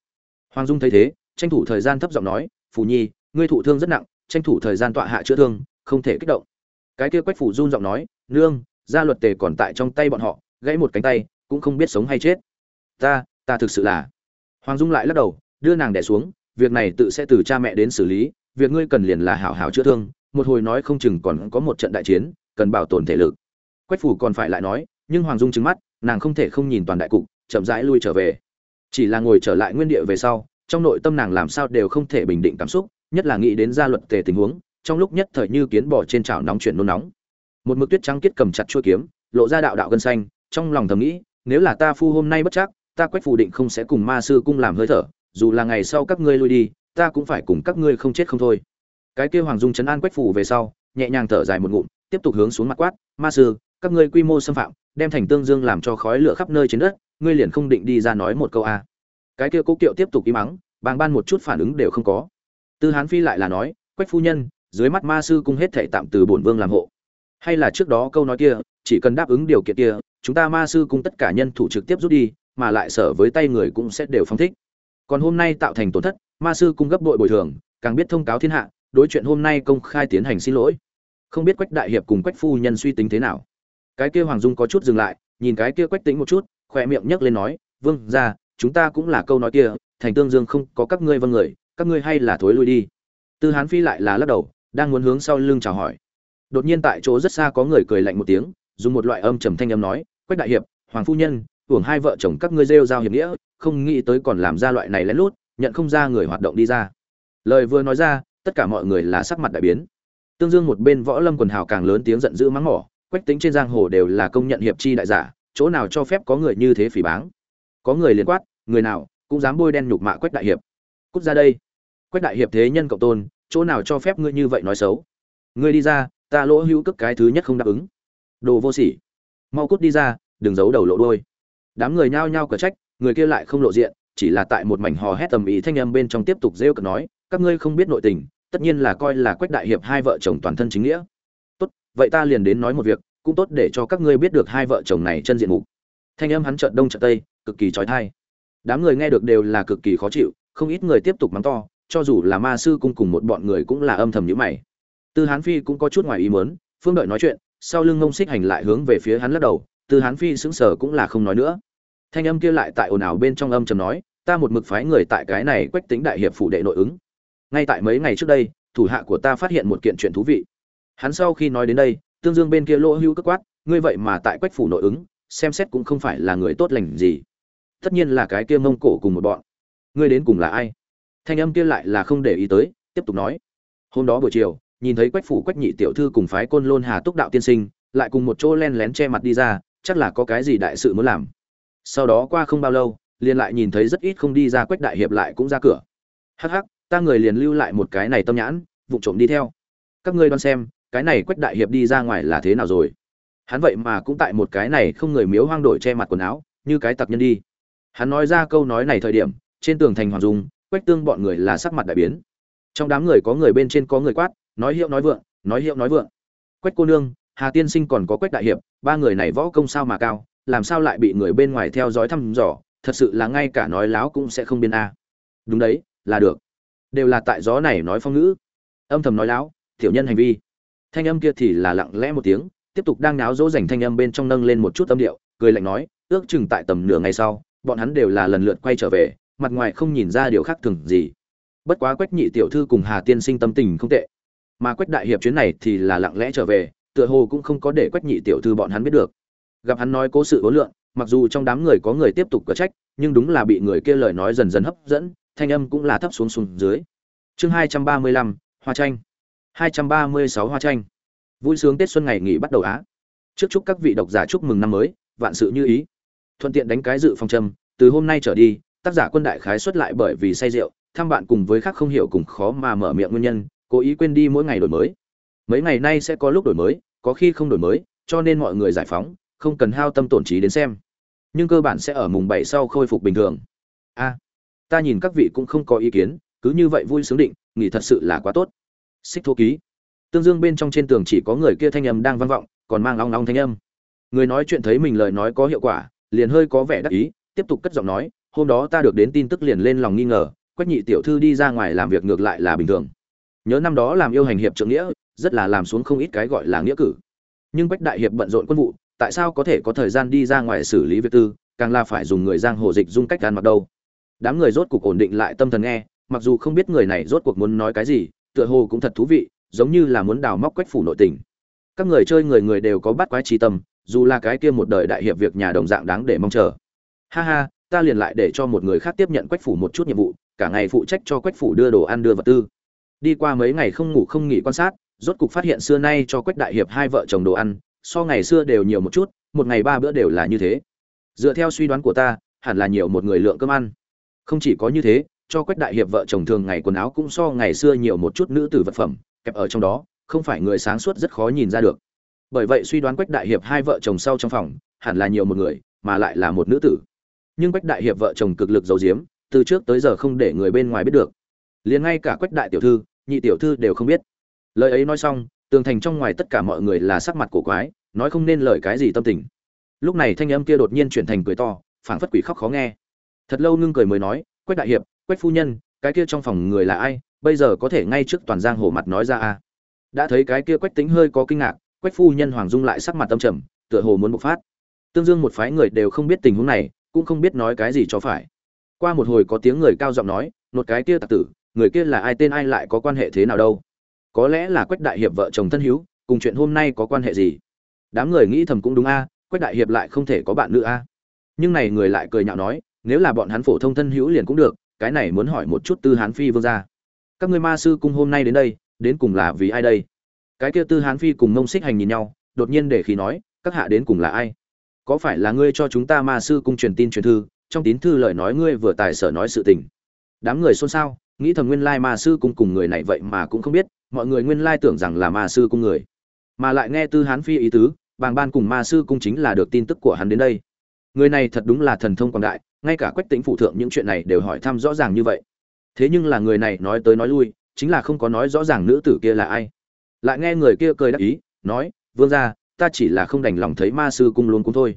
Hoàng dung thấy thế, tranh thủ thời gian thấp giọng nói, phù nhi, ngươi thụ thương rất nặng, tranh thủ thời gian tọa hạ chữa thương, không thể kích động. Cái kia quách phủ run giọng nói, nương, gia luật tề còn tại trong tay bọn họ, gãy một cánh tay, cũng không biết sống hay chết. Ta ta thực sự là hoàng dung lại lắc đầu, đưa nàng đẻ xuống, việc này tự sẽ từ cha mẹ đến xử lý, việc ngươi cần liền là hảo hảo chữa thương, một hồi nói không chừng còn có một trận đại chiến, cần bảo tồn thể lực. Quách phủ còn phải lại nói, nhưng hoàng dung trứng mắt, nàng không thể không nhìn toàn đại cục chậm rãi lui trở về. Chỉ là ngồi trở lại nguyên địa về sau, trong nội tâm nàng làm sao đều không thể bình định cảm xúc, nhất là nghĩ đến gia luật tề tình huống, trong lúc nhất thời như kiến bỏ trên chảo nóng chuyển nôn nóng. Một mực tuyết trắng kết cầm chặt chuôi kiếm, lộ ra đạo đạo gân xanh, trong lòng thầm nghĩ, nếu là ta phu hôm nay bất chắc, ta quách phù định không sẽ cùng ma sư cung làm hơi thở, dù là ngày sau các ngươi lui đi, ta cũng phải cùng các ngươi không chết không thôi. Cái kia hoàng dung chấn an quách phù về sau, nhẹ nhàng thở dài một ngụm, tiếp tục hướng xuống mặt quát, ma sư, các ngươi quy mô xâm phạm, đem thành tương dương làm cho khói lửa khắp nơi trên đất ngươi liền không định đi ra nói một câu a. À. cái kia cố kiệu tiếp tục im mắng, bàng ban một chút phản ứng đều không có. Tư hán phi lại là nói, quách phu nhân, dưới mắt ma sư cung hết thể tạm từ bổn vương làm hộ. Hay là trước đó câu nói kia, chỉ cần đáp ứng điều kiện kia, chúng ta ma sư cung tất cả nhân thủ trực tiếp rút đi, mà lại sở với tay người cũng sẽ đều phong thích. Còn hôm nay tạo thành tổn thất, ma sư cung gấp đội bồi thường, càng biết thông cáo thiên hạ, đối chuyện hôm nay công khai tiến hành xin lỗi. Không biết quách đại hiệp cùng quách phu nhân suy tính thế nào. Cái kia hoàng dung có chút dừng lại, nhìn cái kia quách tính một chút khoe miệng nhấc lên nói, vương ra chúng ta cũng là câu nói kia, thành tương dương không có các ngươi vâng người, các ngươi hay là thối lui đi. Tư hán phi lại là lắc đầu, đang muốn hướng sau lưng chào hỏi. Đột nhiên tại chỗ rất xa có người cười lạnh một tiếng, dùng một loại âm trầm thanh âm nói, quách đại hiệp, hoàng phu nhân, hưởng hai vợ chồng các ngươi rêu giao hiệp nghĩa, không nghĩ tới còn làm ra loại này lén lút, nhận không ra người hoạt động đi ra. Lời vừa nói ra, tất cả mọi người là sắc mặt đại biến. Tương dương một bên võ lâm quần hào càng lớn tiếng giận dữ mắng mỏ, quách tính trên giang hồ đều là công nhận hiệp chi đại giả chỗ nào cho phép có người như thế phỉ báng? Có người liền quát, người nào cũng dám bôi đen nhục mạ quách đại hiệp. Cút ra đây. Quách đại hiệp thế nhân cộng tôn, chỗ nào cho phép ngươi như vậy nói xấu? Ngươi đi ra, ta lỗ hữu cước cái thứ nhất không đáp ứng. Đồ vô sỉ. Mau cút đi ra, đừng giấu đầu lộ đôi đám người nhao nhao cở trách, người kia lại không lộ diện, chỉ là tại một mảnh hò hét tầm ý thanh âm bên trong tiếp tục rêu cực nói, các ngươi không biết nội tình, tất nhiên là coi là quách đại hiệp hai vợ chồng toàn thân chính nghĩa. Tốt, vậy ta liền đến nói một việc cũng tốt để cho các ngươi biết được hai vợ chồng này chân diện mục. Thanh âm hắn trợn đông trợn tây, cực kỳ trói thai đám người nghe được đều là cực kỳ khó chịu, không ít người tiếp tục mắng to, cho dù là ma sư cung cùng một bọn người cũng là âm thầm nhữ mày. Tư hán phi cũng có chút ngoài ý mớn phương đợi nói chuyện, sau lưng ngông xích hành lại hướng về phía hắn lắc đầu, tư hán phi sững sờ cũng là không nói nữa. Thanh âm kia lại tại ồn ào bên trong âm trầm nói, ta một mực phái người tại cái này quách tính đại hiệp phủ đệ nội ứng. Ngay tại mấy ngày trước đây, thủ hạ của ta phát hiện một kiện chuyện thú vị. Hắn sau khi nói đến đây tương dương bên kia lỗ hưu cất quát, ngươi vậy mà tại quách phủ nội ứng, xem xét cũng không phải là người tốt lành gì. Tất nhiên là cái kia mông cổ cùng một bọn. Ngươi đến cùng là ai? Thanh âm kia lại là không để ý tới, tiếp tục nói, hôm đó buổi chiều, nhìn thấy quách phủ quách nhị tiểu thư cùng phái côn lôn hà túc đạo tiên sinh, lại cùng một chỗ len lén che mặt đi ra, chắc là có cái gì đại sự muốn làm. Sau đó qua không bao lâu, liền lại nhìn thấy rất ít không đi ra quách đại hiệp lại cũng ra cửa. Hắc hắc, ta người liền lưu lại một cái này tâm nhãn vụ trộm đi theo. Các ngươi đoán xem cái này quách đại hiệp đi ra ngoài là thế nào rồi? Hắn vậy mà cũng tại một cái này không người miếu hoang đổi che mặt quần áo, như cái tặc nhân đi. Hắn nói ra câu nói này thời điểm, trên tường thành hoàng dung, quách tương bọn người là sắc mặt đại biến. Trong đám người có người bên trên có người quát, nói hiệu nói vượng, nói hiệu nói vượng. Quách cô nương, hà tiên sinh còn có quách đại hiệp, ba người này võ công sao mà cao, làm sao lại bị người bên ngoài theo dõi thăm dò, thật sự là ngay cả nói láo cũng sẽ không biên a. Đúng đấy, là được. Đều là tại gió này nói phong ngữ. Âm thầm nói láo, tiểu nhân hành vi thanh âm kia thì là lặng lẽ một tiếng, tiếp tục đang náo dỗ dành thanh âm bên trong nâng lên một chút âm điệu, cười lạnh nói, ước chừng tại tầm nửa ngày sau, bọn hắn đều là lần lượt quay trở về, mặt ngoài không nhìn ra điều khác thường gì. Bất quá quách nhị tiểu thư cùng hà tiên sinh tâm tình không tệ. Mà quách đại hiệp chuyến này thì là lặng lẽ trở về, tựa hồ cũng không có để quách nhị tiểu thư bọn hắn biết được. Gặp hắn nói cố sự hối lượng, mặc dù trong đám người có người tiếp tục có trách, nhưng đúng là bị người kia lời nói dần dần hấp dẫn, thanh âm cũng là thấp xuống xuống dưới. Chương hai trăm ba mươi lăm, hoa tranh hai trăm ba mươi sáu hoa tranh vui sướng tết xuân ngày nghỉ bắt đầu á. Trước chúc các vị độc giả chúc mừng năm mới, vạn sự như ý. Thuận tiện đánh cái dự phòng trầm. từ hôm nay trở đi, tác giả quân đại khái xuất lại bởi vì say rượu, thăm bạn cùng với khác không hiểu cùng khó mà mở miệng nguyên nhân, cố ý quên đi mỗi ngày đổi mới. Mấy ngày nay sẽ có lúc đổi mới, có khi không đổi mới, cho nên mọi người giải phóng, không cần hao tâm tổn trí đến xem. Nhưng cơ bản sẽ ở mùng bảy sau khôi phục bình thường. A, ta nhìn các vị cũng không có ý kiến, cứ như vậy vui sướng định, nghỉ thật sự là quá tốt xích thô ký. Tương dương bên trong trên tường chỉ có người kia thanh âm đang vang vọng, còn mang long long thanh âm. Người nói chuyện thấy mình lời nói có hiệu quả, liền hơi có vẻ đắc ý, tiếp tục cất giọng nói, hôm đó ta được đến tin tức liền lên lòng nghi ngờ, quách nhị tiểu thư đi ra ngoài làm việc ngược lại là bình thường. Nhớ năm đó làm yêu hành hiệp trưởng nghĩa, rất là làm xuống không ít cái gọi là nghĩa cử. Nhưng quách đại hiệp bận rộn quân vụ, tại sao có thể có thời gian đi ra ngoài xử lý việc tư, càng là phải dùng người giang hồ dịch dung cách gan mặc đâu? Đám người rốt cuộc ổn định lại tâm thần nghe, mặc dù không biết người này rốt cuộc muốn nói cái gì tựa hồ cũng thật thú vị, giống như là muốn đào móc quách phủ nội tình. Các người chơi người người đều có bắt quái trí tâm, dù là cái kia một đời đại hiệp việc nhà đồng dạng đáng để mong chờ. Ha ha, ta liền lại để cho một người khác tiếp nhận quách phủ một chút nhiệm vụ, cả ngày phụ trách cho quách phủ đưa đồ ăn, đưa vật tư. Đi qua mấy ngày không ngủ không nghỉ quan sát, rốt cục phát hiện xưa nay cho quách đại hiệp hai vợ chồng đồ ăn, so ngày xưa đều nhiều một chút, một ngày ba bữa đều là như thế. Dựa theo suy đoán của ta, hẳn là nhiều một người lượng cơm ăn. Không chỉ có như thế cho quách đại hiệp vợ chồng thường ngày quần áo cũng so ngày xưa nhiều một chút nữ tử vật phẩm, kẹp ở trong đó, không phải người sáng suốt rất khó nhìn ra được. Bởi vậy suy đoán quách đại hiệp hai vợ chồng sau trong phòng, hẳn là nhiều một người, mà lại là một nữ tử. Nhưng quách đại hiệp vợ chồng cực lực giấu giếm, từ trước tới giờ không để người bên ngoài biết được. Liền ngay cả quách đại tiểu thư, nhị tiểu thư đều không biết. Lời ấy nói xong, tường thành trong ngoài tất cả mọi người là sắc mặt cổ quái, nói không nên lời cái gì tâm tình. Lúc này thanh âm kia đột nhiên chuyển thành cười to, phảng phất quỷ khóc khó nghe. Thật lâu ngưng cười mới nói quách đại hiệp, quách phu nhân, cái kia trong phòng người là ai? Bây giờ có thể ngay trước toàn giang hồ mặt nói ra a đã thấy cái kia quách tính hơi có kinh ngạc, quách phu nhân hoàng dung lại sắc mặt tâm trầm, tựa hồ muốn bộc phát. Tương dương một phái người đều không biết tình huống này, cũng không biết nói cái gì cho phải. Qua một hồi có tiếng người cao giọng nói một cái kia tặc tử, người kia là ai tên ai lại có quan hệ thế nào đâu? Có lẽ là quách đại hiệp vợ chồng thân hữu, cùng chuyện hôm nay có quan hệ gì? Đám người nghĩ thầm cũng đúng a, quách đại hiệp lại không thể có bạn nữ a. Nhưng này người lại cười nhạo nói nếu là bọn hắn phổ thông thân hữu liền cũng được, cái này muốn hỏi một chút tư hán phi vương gia. Các ngươi ma sư cung hôm nay đến đây, đến cùng là vì ai đây? Cái kia tư hán phi cùng mông xích hành nhìn nhau, đột nhiên để khí nói, các hạ đến cùng là ai? Có phải là ngươi cho chúng ta ma sư cung truyền tin truyền thư, trong tín thư lời nói ngươi vừa tài sở nói sự tình? Đám người xôn xao, nghĩ thầm nguyên lai ma sư cung cùng người này vậy mà cũng không biết, mọi người nguyên lai tưởng rằng là ma sư cung người. Mà lại nghe tư hán phi ý tứ, bàng ban cùng ma sư cung chính là được tin tức của hắn đến đây. Người này thật đúng là thần thông quảng đại ngay cả quách tính phụ thượng những chuyện này đều hỏi thăm rõ ràng như vậy. Thế nhưng là người này nói tới nói lui, chính là không có nói rõ ràng nữ tử kia là ai. Lại nghe người kia cười đắc ý, nói, vương ra ta chỉ là không đành lòng thấy ma sư cung luôn cũng thôi.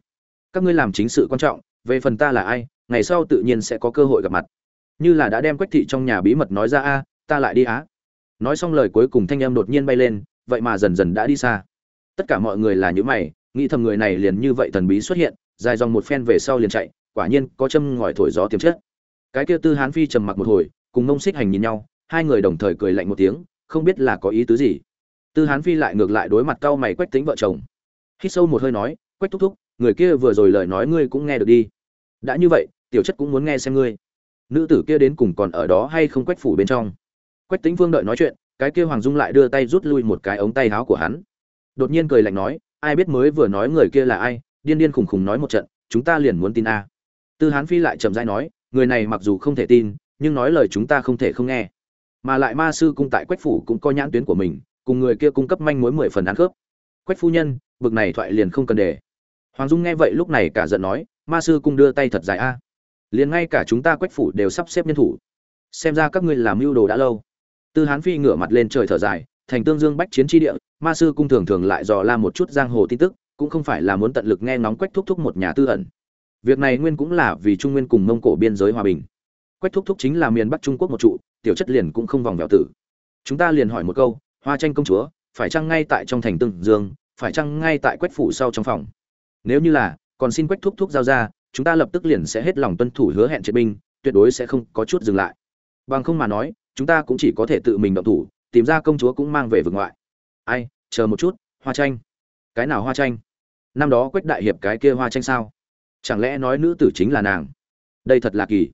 Các ngươi làm chính sự quan trọng, về phần ta là ai, ngày sau tự nhiên sẽ có cơ hội gặp mặt. Như là đã đem quách thị trong nhà bí mật nói ra a, ta lại đi á. Nói xong lời cuối cùng thanh em đột nhiên bay lên, vậy mà dần dần đã đi xa. Tất cả mọi người là những mày, nghĩ thầm người này liền như vậy thần bí xuất hiện, dài dòng một phen về sau liền chạy quả nhiên có châm ngòi thổi gió tiềm chất. Cái kia tư hán phi trầm mặc một hồi, cùng mông xích hành nhìn nhau, hai người đồng thời cười lạnh một tiếng, không biết là có ý tứ gì. Tư hán phi lại ngược lại đối mặt cau mày quách tính vợ chồng. Hít sâu một hơi nói, quách thúc thúc, người kia vừa rồi lời nói ngươi cũng nghe được đi. Đã như vậy, tiểu chất cũng muốn nghe xem ngươi. Nữ tử kia đến cùng còn ở đó hay không quách phủ bên trong? Quách tính vương đợi nói chuyện, cái kia hoàng dung lại đưa tay rút lui một cái ống tay áo của hắn. Đột nhiên cười lạnh nói, ai biết mới vừa nói người kia là ai, điên điên khùng khùng nói một trận, chúng ta liền muốn tin a tư hán phi lại chậm rãi nói, người này mặc dù không thể tin, nhưng nói lời chúng ta không thể không nghe. Mà lại ma sư cung tại quách phủ cũng có nhãn tuyến của mình, cùng người kia cung cấp manh mối mười phần ăn khớp. Quách phu nhân, bực này thoại liền không cần để. Hoàng dung nghe vậy lúc này cả giận nói, ma sư cung đưa tay thật dài a. Liền ngay cả chúng ta quách phủ đều sắp xếp nhân thủ. Xem ra các ngươi làm mưu đồ đã lâu. Tư hán phi ngửa mặt lên trời thở dài, thành tương dương bách chiến tri địa, ma sư cung thường thường lại dò la một chút giang hồ tin tức, cũng không phải là muốn tận lực nghe ngóng quách thúc thúc một nhà tư ẩn việc này nguyên cũng là vì trung nguyên cùng mông cổ biên giới hòa bình. Quách thúc thúc chính là miền bắc trung quốc một trụ, tiểu chất liền cũng không vòng vèo tử. Chúng ta liền hỏi một câu, hoa tranh công chúa, phải chăng ngay tại trong thành tương dương, phải chăng ngay tại quách phủ sau trong phòng? Nếu như là, còn xin quách thúc thúc giao ra, chúng ta lập tức liền sẽ hết lòng tuân thủ hứa hẹn triệt binh, tuyệt đối sẽ không có chút dừng lại. Bằng không mà nói, chúng ta cũng chỉ có thể tự mình động thủ, tìm ra công chúa cũng mang về vực ngoại. Ai, chờ một chút, hoa tranh cái nào hoa tranh năm đó quách đại hiệp cái kia hoa tranh sao? Chẳng lẽ nói nữ tử chính là nàng? Đây thật là kỳ.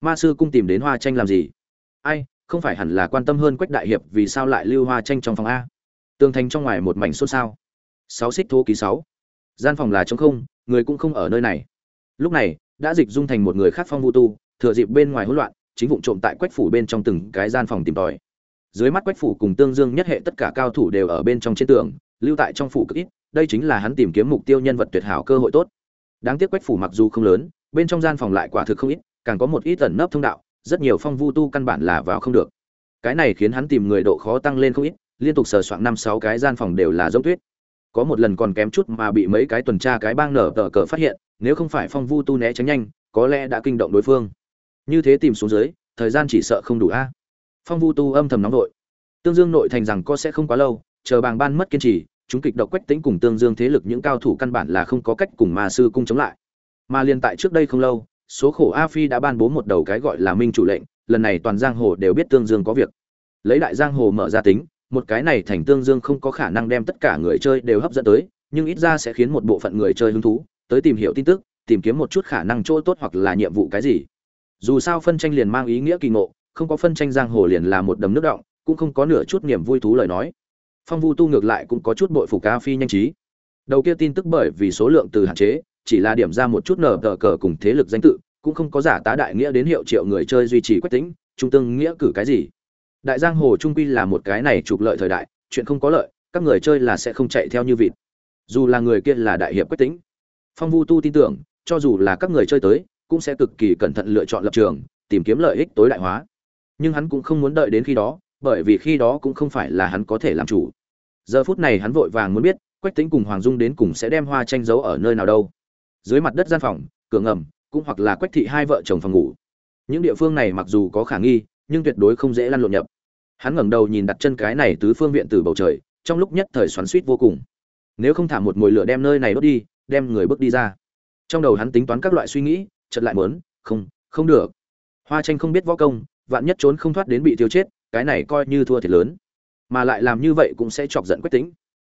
Ma sư cung tìm đến hoa tranh làm gì? Ai, không phải hẳn là quan tâm hơn quách đại hiệp vì sao lại lưu hoa tranh trong phòng a? Tường thành trong ngoài một mảnh xôn xao. Sáu xích thô ký sáu. Gian phòng là trống không, người cũng không ở nơi này. Lúc này, đã dịch dung thành một người khác phong vu tu, thừa dịp bên ngoài hỗn loạn, chính vụ trộm tại quách phủ bên trong từng cái gian phòng tìm tòi. Dưới mắt quách phủ cùng tương dương nhất hệ tất cả cao thủ đều ở bên trong trên tường, lưu tại trong phủ cực ít, đây chính là hắn tìm kiếm mục tiêu nhân vật tuyệt hảo cơ hội tốt đáng tiếc quách phủ mặc dù không lớn, bên trong gian phòng lại quả thực không ít, càng có một ít tẩn nấp thông đạo, rất nhiều phong vu tu căn bản là vào không được. Cái này khiến hắn tìm người độ khó tăng lên không ít, liên tục sờ soạn năm sáu cái gian phòng đều là giống tuyết. Có một lần còn kém chút mà bị mấy cái tuần tra cái bang nở tờ cờ phát hiện, nếu không phải phong vu tu né tránh nhanh, có lẽ đã kinh động đối phương. Như thế tìm xuống dưới, thời gian chỉ sợ không đủ a. Phong vu tu âm thầm nóng vội. Tương dương nội thành rằng có sẽ không quá lâu, chờ bàng ban mất kiên trì chúng kịch độc quách tính cùng tương dương thế lực những cao thủ căn bản là không có cách cùng ma sư cung chống lại. Mà liên tại trước đây không lâu, số khổ a phi đã ban bố một đầu cái gọi là minh chủ lệnh, lần này toàn giang hồ đều biết tương dương có việc. Lấy đại giang hồ mở ra tính, một cái này thành tương dương không có khả năng đem tất cả người chơi đều hấp dẫn tới, nhưng ít ra sẽ khiến một bộ phận người chơi hứng thú, tới tìm hiểu tin tức, tìm kiếm một chút khả năng chỗ tốt hoặc là nhiệm vụ cái gì. Dù sao phân tranh liền mang ý nghĩa kỳ ngộ, không có phân tranh giang hồ liền là một đầm nước động, cũng không có nửa chút niềm vui thú lời nói phong vu tu ngược lại cũng có chút bội phục ca phi nhanh trí. Đầu kia tin tức bởi vì số lượng từ hạn chế, chỉ là điểm ra một chút nở tờ cờ cùng thế lực danh tự, cũng không có giả tá đại nghĩa đến hiệu triệu người chơi duy trì quách tính, trung tương nghĩa cử cái gì. Đại giang hồ trung quy là một cái này trục lợi thời đại, chuyện không có lợi, các người chơi là sẽ không chạy theo như vịt. Dù là người kia là đại hiệp quách tính, phong vu tu tin tưởng, cho dù là các người chơi tới, cũng sẽ cực kỳ cẩn thận lựa chọn lập trường, tìm kiếm lợi ích tối đại hóa. Nhưng hắn cũng không muốn đợi đến khi đó bởi vì khi đó cũng không phải là hắn có thể làm chủ. Giờ phút này hắn vội vàng muốn biết, quách tính cùng hoàng dung đến cùng sẽ đem hoa tranh giấu ở nơi nào đâu. Dưới mặt đất gian phòng, cửa ngầm, cũng hoặc là quách thị hai vợ chồng phòng ngủ. Những địa phương này mặc dù có khả nghi, nhưng tuyệt đối không dễ lăn lộn nhập. Hắn ngẩng đầu nhìn đặt chân cái này tứ phương viện từ bầu trời, trong lúc nhất thời xoắn suýt vô cùng. Nếu không thả một mồi lửa đem nơi này đốt đi, đem người bước đi ra. Trong đầu hắn tính toán các loại suy nghĩ, chợt lại muốn, không không được. Hoa tranh không biết võ công, vạn nhất trốn không thoát đến bị tiêu chết cái này coi như thua thiệt lớn. Mà lại làm như vậy cũng sẽ chọc giận quách tính.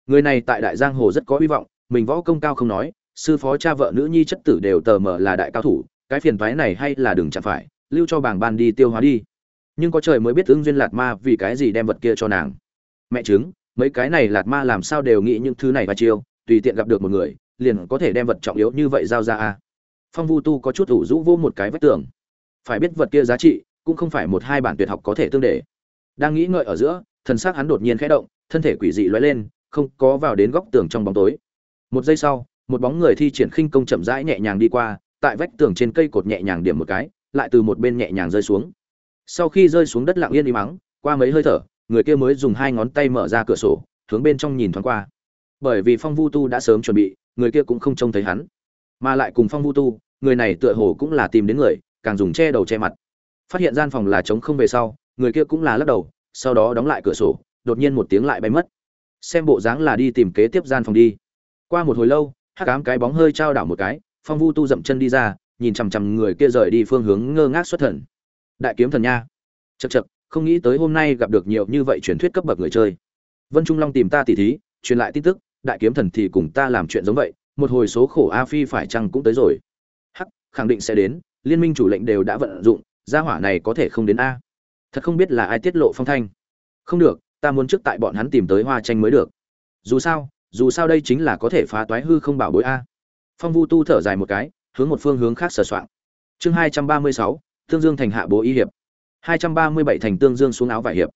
Người này tại đại giang hồ rất có hy vọng, mình võ công cao không nói, sư phó cha vợ nữ nhi chất tử đều tờ mờ là đại cao thủ, cái phiền thoái này hay là đừng chạm phải, lưu cho bảng ban đi tiêu hóa đi. Nhưng có trời mới biết ứng duyên lạt ma vì cái gì đem vật kia cho nàng. Mẹ chứng, mấy cái này lạt ma làm sao đều nghĩ những thứ này và chiêu, tùy tiện gặp được một người, liền có thể đem vật trọng yếu như vậy giao ra a. Phong vu tu có chút ủ rũ vô một cái vách tường. Phải biết vật kia giá trị, cũng không phải một hai bản tuyệt học có thể tương để đang nghĩ ngợi ở giữa, thần xác hắn đột nhiên khẽ động, thân thể quỷ dị lóe lên, không có vào đến góc tường trong bóng tối. Một giây sau, một bóng người thi triển khinh công chậm rãi nhẹ nhàng đi qua, tại vách tường trên cây cột nhẹ nhàng điểm một cái, lại từ một bên nhẹ nhàng rơi xuống. Sau khi rơi xuống đất lặng yên im mắng qua mấy hơi thở, người kia mới dùng hai ngón tay mở ra cửa sổ, hướng bên trong nhìn thoáng qua. Bởi vì phong vu tu đã sớm chuẩn bị, người kia cũng không trông thấy hắn. Mà lại cùng phong vu tu, người này tựa hồ cũng là tìm đến người, càng dùng che đầu che mặt. Phát hiện gian phòng là trống không về sau người kia cũng là lắc đầu, sau đó đóng lại cửa sổ, đột nhiên một tiếng lại bay mất. Xem bộ dáng là đi tìm kế tiếp gian phòng đi. Qua một hồi lâu, hắc ám cái bóng hơi trao đảo một cái, phong vu tu dậm chân đi ra, nhìn chằm chằm người kia rời đi phương hướng ngơ ngác xuất thần. Đại kiếm thần nha. Chật chật không nghĩ tới hôm nay gặp được nhiều như vậy truyền thuyết cấp bậc người chơi. Vân trung long tìm ta tỉ thí, truyền lại tin tức, đại kiếm thần thì cùng ta làm chuyện giống vậy, một hồi số khổ a phi phải chăng cũng tới rồi. Hắc, khẳng định sẽ đến, liên minh chủ lệnh đều đã vận dụng, gia hỏa này có thể không đến a thật không biết là ai tiết lộ phong thanh. Không được, ta muốn trước tại bọn hắn tìm tới hoa tranh mới được. Dù sao dù sao đây chính là có thể phá toái hư không bảo bối a. Phong vu tu thở dài một cái, hướng một phương hướng khác sờ soạng. Chương hai trăm ba mươi sáu, tương dương thành hạ bố y hiệp. hai trăm ba mươi bảy thành tương dương xuống áo vải hiệp.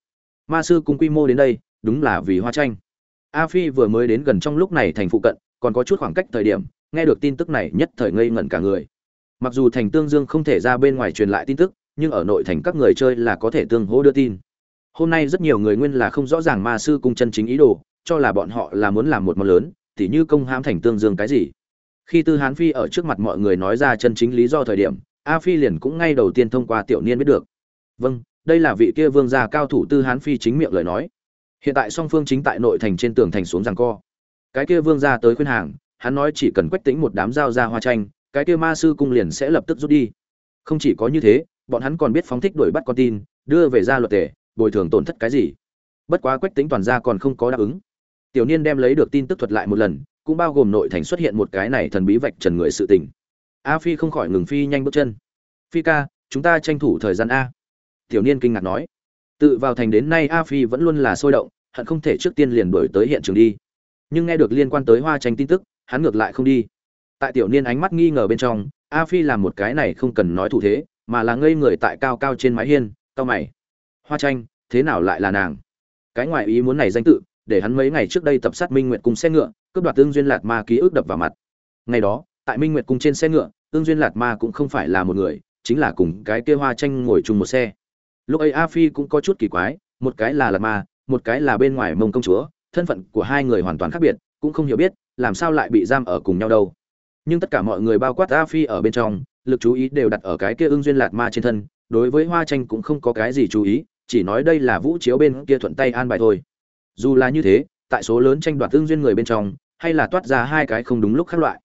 Ma sư cùng quy mô đến đây, đúng là vì hoa tranh. A phi vừa mới đến gần trong lúc này thành phụ cận, còn có chút khoảng cách thời điểm, nghe được tin tức này nhất thời ngây ngẩn cả người. Mặc dù thành tương dương không thể ra bên ngoài truyền lại tin tức nhưng ở nội thành các người chơi là có thể tương hỗ đưa tin. Hôm nay rất nhiều người nguyên là không rõ ràng ma sư cung chân chính ý đồ, cho là bọn họ là muốn làm một món lớn, tỉ như công hãm thành tương dương cái gì. Khi tư hán phi ở trước mặt mọi người nói ra chân chính lý do thời điểm, a phi liền cũng ngay đầu tiên thông qua tiểu niên biết được. Vâng đây là vị kia vương gia cao thủ tư hán phi chính miệng lời nói. Hiện tại song phương chính tại nội thành trên tường thành xuống rằng co. Cái kia vương gia tới khuyên hàng, hắn nói chỉ cần quách tính một đám dao ra hoa tranh, cái kia ma sư cung liền sẽ lập tức rút đi. Không chỉ có như thế bọn hắn còn biết phóng thích đuổi bắt con tin, đưa về ra luật tề, bồi thường tổn thất cái gì. Bất quá quách tính toàn ra còn không có đáp ứng. Tiểu niên đem lấy được tin tức thuật lại một lần, cũng bao gồm nội thành xuất hiện một cái này thần bí vạch trần người sự tình. A phi không khỏi ngừng phi nhanh bước chân. Phi ca, chúng ta tranh thủ thời gian a. Tiểu niên kinh ngạc nói. Tự vào thành đến nay a phi vẫn luôn là sôi động, hận không thể trước tiên liền đổi tới hiện trường đi. Nhưng nghe được liên quan tới hoa tranh tin tức, hắn ngược lại không đi. Tại tiểu niên ánh mắt nghi ngờ bên trong, a phi làm một cái này không cần nói thủ thế mà là ngây người tại cao cao trên mái hiên cao mày. Hoa tranh thế nào lại là nàng? Cái ngoại ý muốn này danh tự, để hắn mấy ngày trước đây tập sát minh nguyệt cùng xe ngựa, cướp đoạt tương duyên lạt ma ký ức đập vào mặt. Ngày đó, tại minh nguyệt cùng trên xe ngựa, tương duyên lạt ma cũng không phải là một người, chính là cùng cái kia hoa tranh ngồi chung một xe. Lúc ấy a phi cũng có chút kỳ quái, một cái là lạt ma, một cái là bên ngoài mông công chúa, thân phận của hai người hoàn toàn khác biệt, cũng không hiểu biết, làm sao lại bị giam ở cùng nhau đâu. Nhưng tất cả mọi người bao quát a phi ở bên trong lực chú ý đều đặt ở cái kia ưng duyên lạt ma trên thân, đối với hoa tranh cũng không có cái gì chú ý, chỉ nói đây là vũ chiếu bên kia thuận tay an bài thôi. Dù là như thế, tại số lớn tranh đoạt tương duyên người bên trong, hay là toát ra hai cái không đúng lúc khác loại.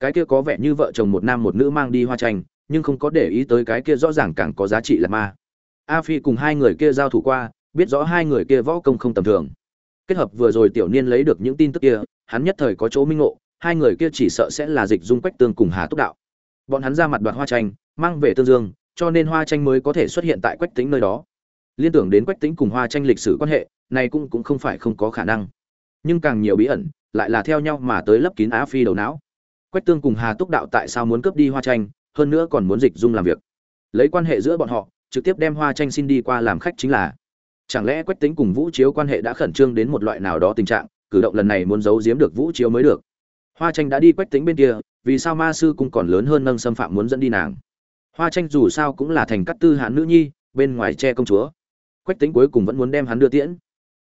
Cái kia có vẻ như vợ chồng một nam một nữ mang đi hoa tranh, nhưng không có để ý tới cái kia rõ ràng càng có giá trị là ma. A phi cùng hai người kia giao thủ qua, biết rõ hai người kia võ công không tầm thường. Kết hợp vừa rồi tiểu niên lấy được những tin tức kia, hắn nhất thời có chỗ minh ngộ, hai người kia chỉ sợ sẽ là dịch dung quách tương cùng hà túc đạo bọn hắn ra mặt đoạt hoa tranh, mang về tương dương, cho nên hoa tranh mới có thể xuất hiện tại quách tính nơi đó. Liên tưởng đến quách tính cùng hoa tranh lịch sử quan hệ, này cũng cũng không phải không có khả năng. Nhưng càng nhiều bí ẩn, lại là theo nhau mà tới lấp kín á phi đầu não. Quách tương cùng hà túc đạo tại sao muốn cướp đi hoa tranh, hơn nữa còn muốn dịch dung làm việc. Lấy quan hệ giữa bọn họ, trực tiếp đem hoa tranh xin đi qua làm khách chính là. Chẳng lẽ quách tính cùng vũ chiếu quan hệ đã khẩn trương đến một loại nào đó tình trạng, cử động lần này muốn giấu giếm được vũ chiếu mới được. Hoa tranh đã đi quách tính bên kia vì sao ma sư cũng còn lớn hơn nâng xâm phạm muốn dẫn đi nàng? Hoa tranh dù sao cũng là thành cắt tư hán nữ nhi, bên ngoài che công chúa. Quách tính cuối cùng vẫn muốn đem hắn đưa tiễn.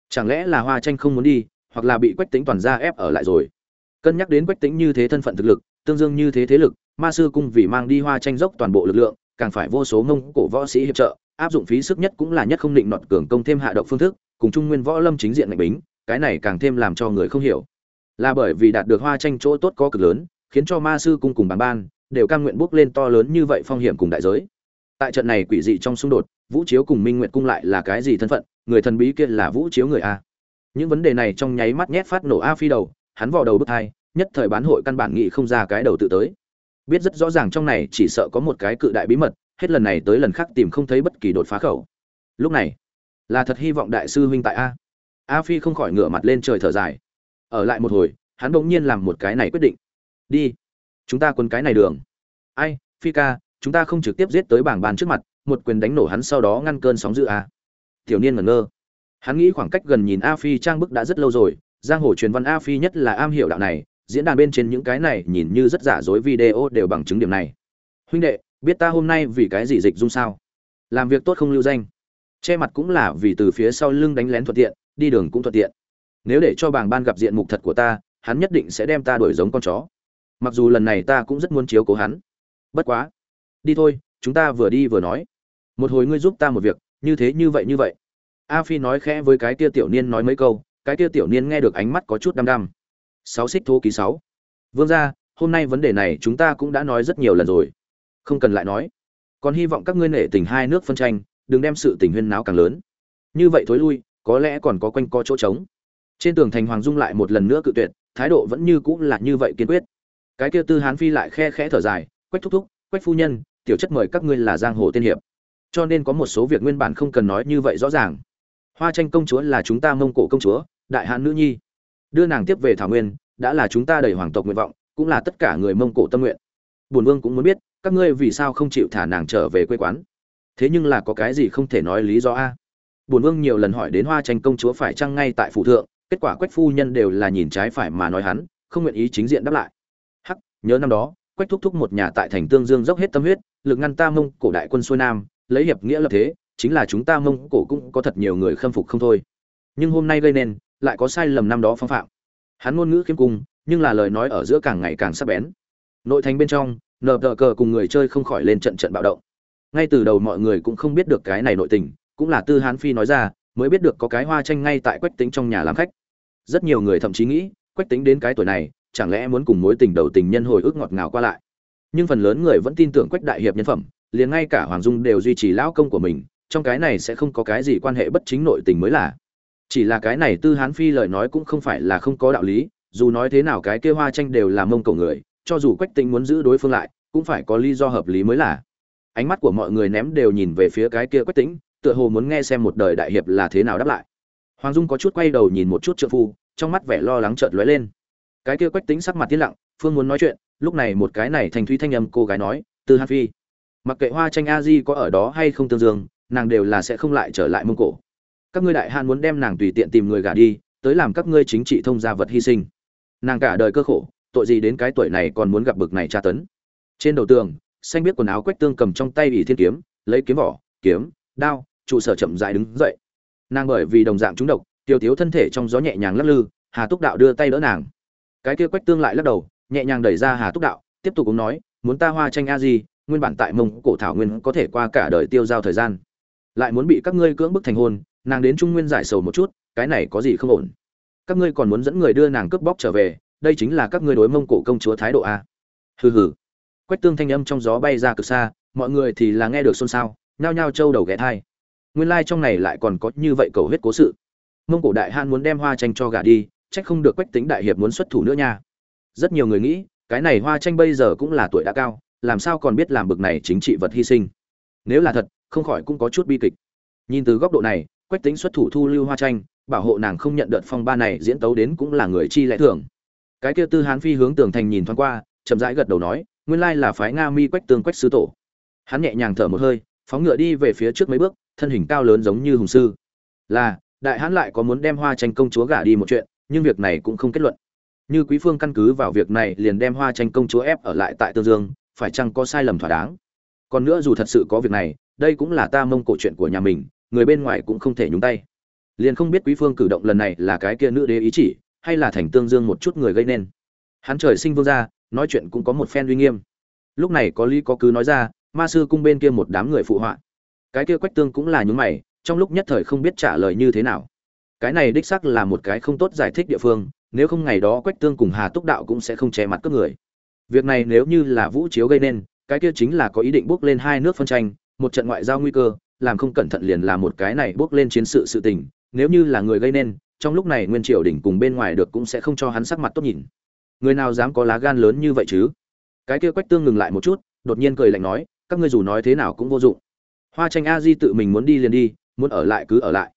Chẳng lẽ là hoa tranh không muốn đi, hoặc là bị quách tính toàn ra ép ở lại rồi? Cân nhắc đến quách tính như thế thân phận thực lực, tương dương như thế thế lực, ma sư cung vì mang đi hoa tranh dốc toàn bộ lực lượng, càng phải vô số ngông cổ võ sĩ hiệp trợ, áp dụng phí sức nhất cũng là nhất không định nọt cường công thêm hạ độc phương thức, cùng trung nguyên võ lâm chính diện mạnh bính, cái này càng thêm làm cho người không hiểu. Là bởi vì đạt được hoa tranh chỗ tốt có cực lớn khiến cho ma sư cung cùng bàn ban đều cam nguyện bước lên to lớn như vậy phong hiểm cùng đại giới. Tại trận này quỷ dị trong xung đột, vũ chiếu cùng minh nguyện cung lại là cái gì thân phận? Người thần bí kia là vũ chiếu người a. Những vấn đề này trong nháy mắt nhét phát nổ a phi đầu, hắn vò đầu bức hai, nhất thời bán hội căn bản nghị không ra cái đầu tự tới. Biết rất rõ ràng trong này chỉ sợ có một cái cự đại bí mật, hết lần này tới lần khác tìm không thấy bất kỳ đột phá khẩu. Lúc này, là thật hy vọng đại sư huynh tại a. A phi không khỏi ngửa mặt lên trời thở dài. Ở lại một hồi, hắn bỗng nhiên làm một cái này quyết định đi. Chúng ta quân cái này đường. Ai, phi ca, chúng ta không trực tiếp giết tới bảng bàn trước mặt, một quyền đánh nổ hắn sau đó ngăn cơn sóng dữ à. Tiểu niên ngẩn ngơ. Hắn nghĩ khoảng cách gần nhìn a phi trang bức đã rất lâu rồi, giang hồ truyền văn a phi nhất là am hiểu đạo này, diễn đàn bên trên những cái này nhìn như rất giả dối video đều bằng chứng điểm này. Huynh đệ, biết ta hôm nay vì cái gì dịch dung sao? Làm việc tốt không lưu danh. Che mặt cũng là vì từ phía sau lưng đánh lén thuận tiện, đi đường cũng thuận tiện. Nếu để cho bàng ban gặp diện mục thật của ta, hắn nhất định sẽ đem ta đuổi giống con chó mặc dù lần này ta cũng rất muốn chiếu cố hắn. Bất quá, đi thôi, chúng ta vừa đi vừa nói. Một hồi ngươi giúp ta một việc, như thế như vậy như vậy. A phi nói khẽ với cái kia tiểu niên nói mấy câu, cái kia tiểu niên nghe được ánh mắt có chút đăm đăm. Sáu xích thô ký sáu. Vương gia, hôm nay vấn đề này chúng ta cũng đã nói rất nhiều lần rồi. Không cần lại nói. Còn hy vọng các ngươi nể tình hai nước phân tranh, đừng đem sự tình huyên náo càng lớn. Như vậy thối lui, có lẽ còn có quanh co chỗ trống. Trên tường thành hoàng dung lại một lần nữa cự tuyệt, thái độ vẫn như cũng là như vậy kiên quyết cái kia tư hán phi lại khe khẽ thở dài, quách thúc thúc, quách phu nhân, tiểu chất mời các ngươi là giang hồ tiên hiệp. Cho nên có một số việc nguyên bản không cần nói như vậy rõ ràng. Hoa tranh công chúa là chúng ta mông cổ công chúa, đại hán nữ nhi. Đưa nàng tiếp về thảo nguyên, đã là chúng ta đầy hoàng tộc nguyện vọng, cũng là tất cả người mông cổ tâm nguyện. Bùn vương cũng muốn biết, các ngươi vì sao không chịu thả nàng trở về quê quán? Thế nhưng là có cái gì không thể nói lý do a? Bùn vương nhiều lần hỏi đến hoa tranh công chúa phải chăng ngay tại phủ thượng, kết quả quách phu nhân đều là nhìn trái phải mà nói hắn, không nguyện ý chính diện đáp lại nhớ năm đó, quách thúc thúc một nhà tại thành tương dương dốc hết tâm huyết, lực ngăn ta mông cổ đại quân xuôi nam, lấy hiệp nghĩa lập thế, chính là chúng ta mông cổ cũng có thật nhiều người khâm phục không thôi. Nhưng hôm nay gây nên, lại có sai lầm năm đó phong phạm. Hắn ngôn ngữ khiêm cung, nhưng là lời nói ở giữa càng ngày càng sắc bén. Nội thành bên trong, nờ tờ cờ cùng người chơi không khỏi lên trận trận bạo động. Ngay từ đầu mọi người cũng không biết được cái này nội tình, cũng là tư hán phi nói ra, mới biết được có cái hoa tranh ngay tại quách tính trong nhà làm khách. Rất nhiều người thậm chí nghĩ, quách tính đến cái tuổi này chẳng lẽ muốn cùng mối tình đầu tình nhân hồi ức ngọt ngào qua lại? Nhưng phần lớn người vẫn tin tưởng quách đại hiệp nhân phẩm, liền ngay cả hoàng dung đều duy trì lão công của mình, trong cái này sẽ không có cái gì quan hệ bất chính nội tình mới là. Chỉ là cái này tư hán phi lời nói cũng không phải là không có đạo lý, dù nói thế nào cái kia hoa tranh đều là mông cầu người, cho dù quách tính muốn giữ đối phương lại, cũng phải có lý do hợp lý mới là. Ánh mắt của mọi người ném đều nhìn về phía cái kia quách tính tựa hồ muốn nghe xem một đời đại hiệp là thế nào đáp lại. Hoàng dung có chút quay đầu nhìn một chút trợ phu, trong mắt vẻ lo lắng chợt lóe lên cái kia quách tính sắc mặt tiến lặng, phương muốn nói chuyện, lúc này một cái này thành thúy thanh âm cô gái nói Từ Hát phi, mặc kệ hoa tranh a di có ở đó hay không tương dương, nàng đều là sẽ không lại trở lại mông cổ. Các ngươi đại han muốn đem nàng tùy tiện tìm người gả đi, tới làm các ngươi chính trị thông gia vật hy sinh. Nàng cả đời cơ khổ, tội gì đến cái tuổi này còn muốn gặp bực này tra tấn. Trên đầu tường, xanh biết quần áo quách tương cầm trong tay ỷ thiên kiếm, lấy kiếm vỏ, kiếm, đao, trụ sở chậm dại đứng dậy. Nàng bởi vì đồng dạng trúng độc, tiêu tiếu thân thể trong gió nhẹ nhàng lắc lư, hà túc đạo đưa tay đỡ nàng cái kia quách tương lại lắc đầu, nhẹ nhàng đẩy ra hà túc đạo, tiếp tục cũng nói, muốn ta hoa tranh a di, nguyên bản tại mông cổ thảo nguyên có thể qua cả đời tiêu giao thời gian. Lại muốn bị các ngươi cưỡng bức thành hôn, nàng đến trung nguyên giải sầu một chút, cái này có gì không ổn? Các ngươi còn muốn dẫn người đưa nàng cướp bóc trở về, đây chính là các ngươi đối mông cổ công chúa thái độ a. Hừ hừ. Quách tương thanh âm trong gió bay ra cực xa, mọi người thì là nghe được xôn xao, nhao nhao trâu đầu ghé thai. Nguyên lai trong này lại còn có như vậy cầu huyết cố sự. Mông cổ đại han muốn đem hoa tranh cho gả đi trách không được quách tính đại hiệp muốn xuất thủ nữa nha. Rất nhiều người nghĩ, cái này hoa tranh bây giờ cũng là tuổi đã cao, làm sao còn biết làm bực này chính trị vật hy sinh. Nếu là thật, không khỏi cũng có chút bi kịch. Nhìn từ góc độ này, quách tính xuất thủ thu lưu hoa tranh, bảo hộ nàng không nhận đợt phong ba này diễn tấu đến cũng là người chi lẽ thường. Cái kia tư hán phi hướng tường thành nhìn thoáng qua, chậm rãi gật đầu nói, nguyên lai là phái nga mi quách tương quách sứ tổ. Hắn nhẹ nhàng thở một hơi, phóng ngựa đi về phía trước mấy bước, thân hình cao lớn giống như hùng sư. Là, đại hán lại có muốn đem hoa tranh công chúa gả đi một chuyện nhưng việc này cũng không kết luận. Như quý phương căn cứ vào việc này liền đem hoa tranh công chúa ép ở lại tại tương dương, phải chăng có sai lầm thỏa đáng? Còn nữa dù thật sự có việc này, đây cũng là ta mông cổ chuyện của nhà mình, người bên ngoài cũng không thể nhúng tay. Liền không biết quý phương cử động lần này là cái kia nữ đế ý chỉ, hay là thành tương dương một chút người gây nên. Hắn trời sinh vương gia, nói chuyện cũng có một phen uy nghiêm. Lúc này có lý có cứ nói ra, ma sư cung bên kia một đám người phụ họa. Cái kia quách tương cũng là những mày, trong lúc nhất thời không biết trả lời như thế nào cái này đích sắc là một cái không tốt giải thích địa phương, nếu không ngày đó quách tương cùng hà túc đạo cũng sẽ không che mặt các người. Việc này nếu như là vũ chiếu gây nên, cái kia chính là có ý định bước lên hai nước phân tranh, một trận ngoại giao nguy cơ, làm không cẩn thận liền là một cái này bước lên chiến sự sự tình, nếu như là người gây nên, trong lúc này nguyên triều đỉnh cùng bên ngoài được cũng sẽ không cho hắn sắc mặt tốt nhìn. Người nào dám có lá gan lớn như vậy chứ? Cái kia quách tương ngừng lại một chút, đột nhiên cười lạnh nói, các ngươi dù nói thế nào cũng vô dụng. Hoa tranh a di tự mình muốn đi liền đi, muốn ở lại cứ ở lại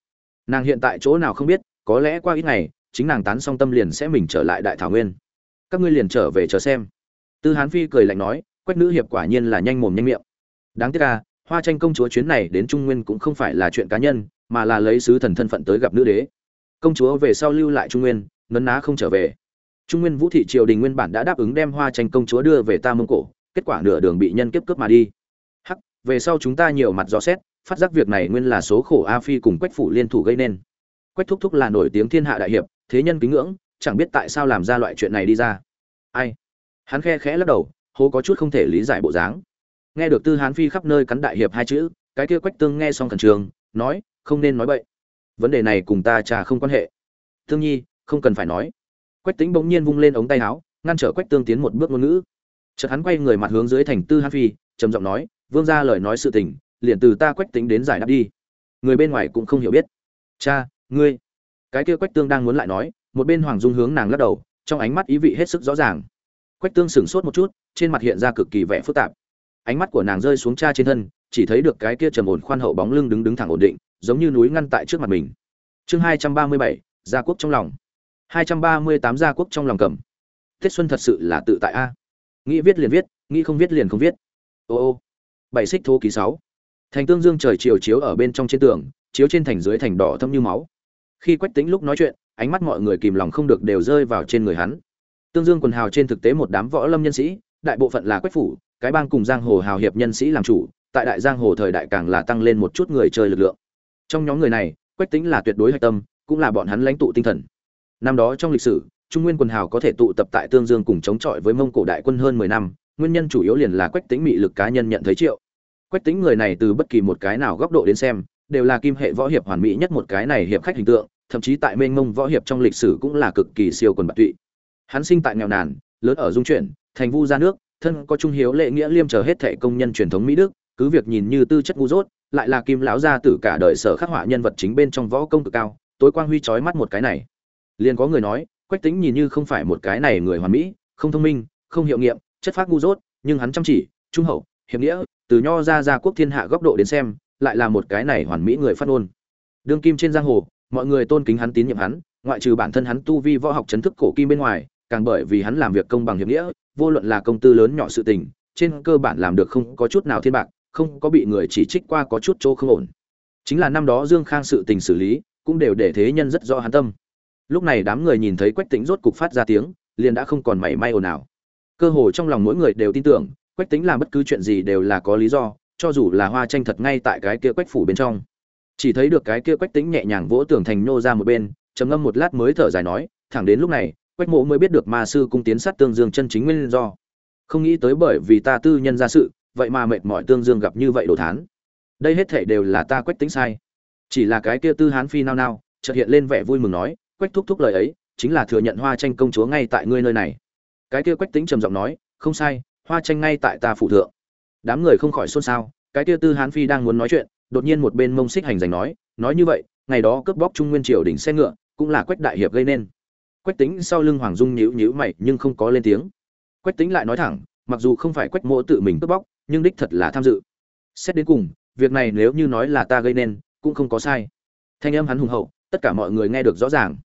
nàng hiện tại chỗ nào không biết, có lẽ qua ít ngày, chính nàng tán xong tâm liền sẽ mình trở lại đại thảo nguyên. Các ngươi liền trở về chờ xem. Tư hán phi cười lạnh nói, quách nữ hiệp quả nhiên là nhanh mồm nhanh miệng. Đáng tiếc ca hoa tranh công chúa chuyến này đến trung nguyên cũng không phải là chuyện cá nhân, mà là lấy sứ thần thân phận tới gặp nữ đế. Công chúa về sau lưu lại trung nguyên, nấn ná không trở về. Trung nguyên vũ thị triều đình nguyên bản đã đáp ứng đem hoa tranh công chúa đưa về ta mông cổ, kết quả nửa đường bị nhân kiếp cướp mà đi. Hắc, về sau chúng ta nhiều mặt dò xét phát giác việc này nguyên là số khổ a phi cùng quách phủ liên thủ gây nên. Quách thúc thúc là nổi tiếng thiên hạ đại hiệp, thế nhân kính ngưỡng, chẳng biết tại sao làm ra loại chuyện này đi ra. Ai? Hắn khe khẽ lắc đầu, hố có chút không thể lý giải bộ dáng. Nghe được tư hán phi khắp nơi cắn đại hiệp hai chữ, cái kia quách tương nghe xong khẩn trường nói, không nên nói bậy. Vấn đề này cùng ta trà không quan hệ. Tương nhi, không cần phải nói. Quách tính bỗng nhiên vung lên ống tay áo, ngăn trở quách tương tiến một bước ngôn ngữ. Chợt hắn quay người mặt hướng dưới thành tư hán phi, trầm giọng nói, vương ra lời nói sự tình liền từ ta quách tính đến giải đáp đi. Người bên ngoài cũng không hiểu biết. Cha, ngươi. Cái kia quách tương đang muốn lại nói, một bên hoàng dung hướng nàng lắc đầu, trong ánh mắt ý vị hết sức rõ ràng. Quách tương sửng sốt một chút, trên mặt hiện ra cực kỳ vẻ phức tạp. Ánh mắt của nàng rơi xuống cha trên thân, chỉ thấy được cái kia trầm ổn khoan hậu bóng lưng đứng đứng thẳng ổn định, giống như núi ngăn tại trước mặt mình. Chương hai trăm ba mươi bảy, gia quốc trong lòng. hai trăm ba mươi tám, gia quốc trong lòng cầm. Tết xuân thật sự là tự tại a. Nghĩ viết liền viết, nghĩ không viết liền không viết. Ô ô. Bảy xích thô ký sáu thành tương dương trời chiều chiếu ở bên trong trên tường, chiếu trên thành dưới thành đỏ thâm như máu. Khi quách tính lúc nói chuyện, ánh mắt mọi người kìm lòng không được đều rơi vào trên người hắn. Tương dương quần hào trên thực tế một đám võ lâm nhân sĩ, đại bộ phận là quách phủ, cái bang cùng giang hồ hào hiệp nhân sĩ làm chủ, tại đại giang hồ thời đại càng là tăng lên một chút người chơi lực lượng. Trong nhóm người này, quách tính là tuyệt đối hạch tâm, cũng là bọn hắn lãnh tụ tinh thần. Năm đó trong lịch sử, trung nguyên quần hào có thể tụ tập tại tương dương cùng chống chọi với mông cổ đại quân hơn mười năm, nguyên nhân chủ yếu liền là quách tính mị lực cá nhân nhận thấy triệu quách tính người này từ bất kỳ một cái nào góc độ đến xem, đều là kim hệ võ hiệp hoàn mỹ nhất một cái này hiệp khách hình tượng, thậm chí tại mênh mông võ hiệp trong lịch sử cũng là cực kỳ siêu quần bạc tụy. Hắn sinh tại nghèo nàn, lớn ở dung chuyển, thành vu gia nước, thân có trung hiếu lệ nghĩa liêm chờ hết thệ công nhân truyền thống mỹ đức, cứ việc nhìn như tư chất ngu dốt, lại là kim lão gia tử cả đời sở khắc họa nhân vật chính bên trong võ công cực cao, tối quang huy chói mắt một cái này. Liền có người nói, quách tính nhìn như không phải một cái này người hoàn mỹ, không thông minh, không hiệu nghiệm, chất phác ngu dốt, nhưng hắn chăm chỉ, trung hậu, hiệp nghĩa từ nho ra ra quốc thiên hạ góc độ đến xem, lại là một cái này hoàn mỹ người phát ngôn. Đương kim trên giang hồ, mọi người tôn kính hắn, tín nhiệm hắn, ngoại trừ bản thân hắn tu vi võ học chấn thức cổ kim bên ngoài, càng bởi vì hắn làm việc công bằng hiệp nghĩa, vô luận là công tư lớn nhỏ sự tình, trên cơ bản làm được không có chút nào thiên bạc, không có bị người chỉ trích qua có chút chỗ không ổn. Chính là năm đó dương khang sự tình xử lý, cũng đều để thế nhân rất rõ hắn tâm. Lúc này đám người nhìn thấy quách tính rốt cục phát ra tiếng, liền đã không còn mảy may ồn ào. Cơ hồ trong lòng mỗi người đều tin tưởng quách tính làm bất cứ chuyện gì đều là có lý do, cho dù là hoa tranh thật ngay tại cái kia quách phủ bên trong. Chỉ thấy được cái kia quách tính nhẹ nhàng vỗ tường thành nô ra một bên, trầm ngâm một lát mới thở dài nói, thẳng đến lúc này, quách mộ mới biết được ma sư cung tiến sát tương dương chân chính nguyên do. Không nghĩ tới bởi vì ta tư nhân ra sự, vậy mà mệt mỏi tương dương gặp như vậy đồ thán. Đây hết thể đều là ta quách tính sai. Chỉ là cái kia tư hán phi nao nao, chợt hiện lên vẻ vui mừng nói, quách thúc thúc lời ấy, chính là thừa nhận hoa tranh công chúa ngay tại ngươi nơi này. Cái kia quách tính trầm giọng nói, không sai hoa tranh ngay tại ta phụ thượng. Đám người không khỏi xôn xao, cái kia tư hán phi đang muốn nói chuyện, đột nhiên một bên mông xích hành giành nói nói như vậy, ngày đó cướp bóc trung nguyên triều đỉnh xe ngựa, cũng là quách đại hiệp gây nên. Quách tính sau lưng hoàng dung nhíu nhíu mày, nhưng không có lên tiếng. Quách tính lại nói thẳng, mặc dù không phải quách mỗ tự mình cướp bóc, nhưng đích thật là tham dự. Xét đến cùng, việc này nếu như nói là ta gây nên, cũng không có sai. Thanh âm hắn hùng hậu, tất cả mọi người nghe được rõ ràng.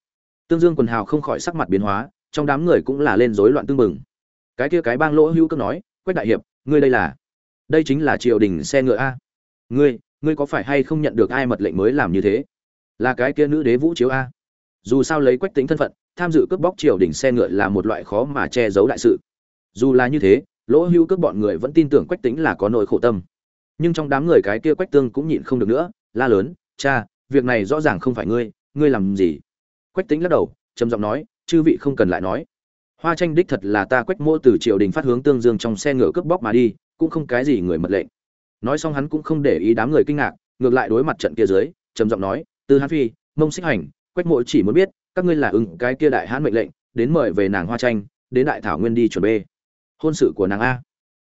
Tương dương quần hào không khỏi sắc mặt biến hóa, trong đám người cũng là lên rối loạn tương mừng cái kia cái bang lỗ hưu cước nói, quách đại hiệp, ngươi đây là, đây chính là triều đình xe ngựa a. Ngươi ngươi có phải hay không nhận được ai mật lệnh mới làm như thế? Là cái kia nữ đế vũ chiếu a. Dù sao lấy quách tính thân phận, tham dự cướp bóc triều đình xe ngựa là một loại khó mà che giấu đại sự. Dù là như thế, lỗ hưu cướp bọn người vẫn tin tưởng quách tính là có nỗi khổ tâm. Nhưng trong đám người cái kia quách tương cũng nhịn không được nữa, la lớn, cha, việc này rõ ràng không phải ngươi ngươi làm gì? Quách tính lắc đầu, trầm giọng nói, chư vị không cần lại nói hoa tranh đích thật là ta quách mô từ triều đình phát hướng tương dương trong xe ngựa cướp bóc mà đi, cũng không cái gì người mật lệnh. Nói xong hắn cũng không để ý đám người kinh ngạc, ngược lại đối mặt trận kia dưới, trầm giọng nói từ hán phi, mông xích hành, quách mộ chỉ muốn biết, các ngươi là ứng cái kia đại hãn mệnh lệnh, đến mời về nàng hoa tranh, đến đại thảo nguyên đi chuẩn bê. Hôn sự của nàng a.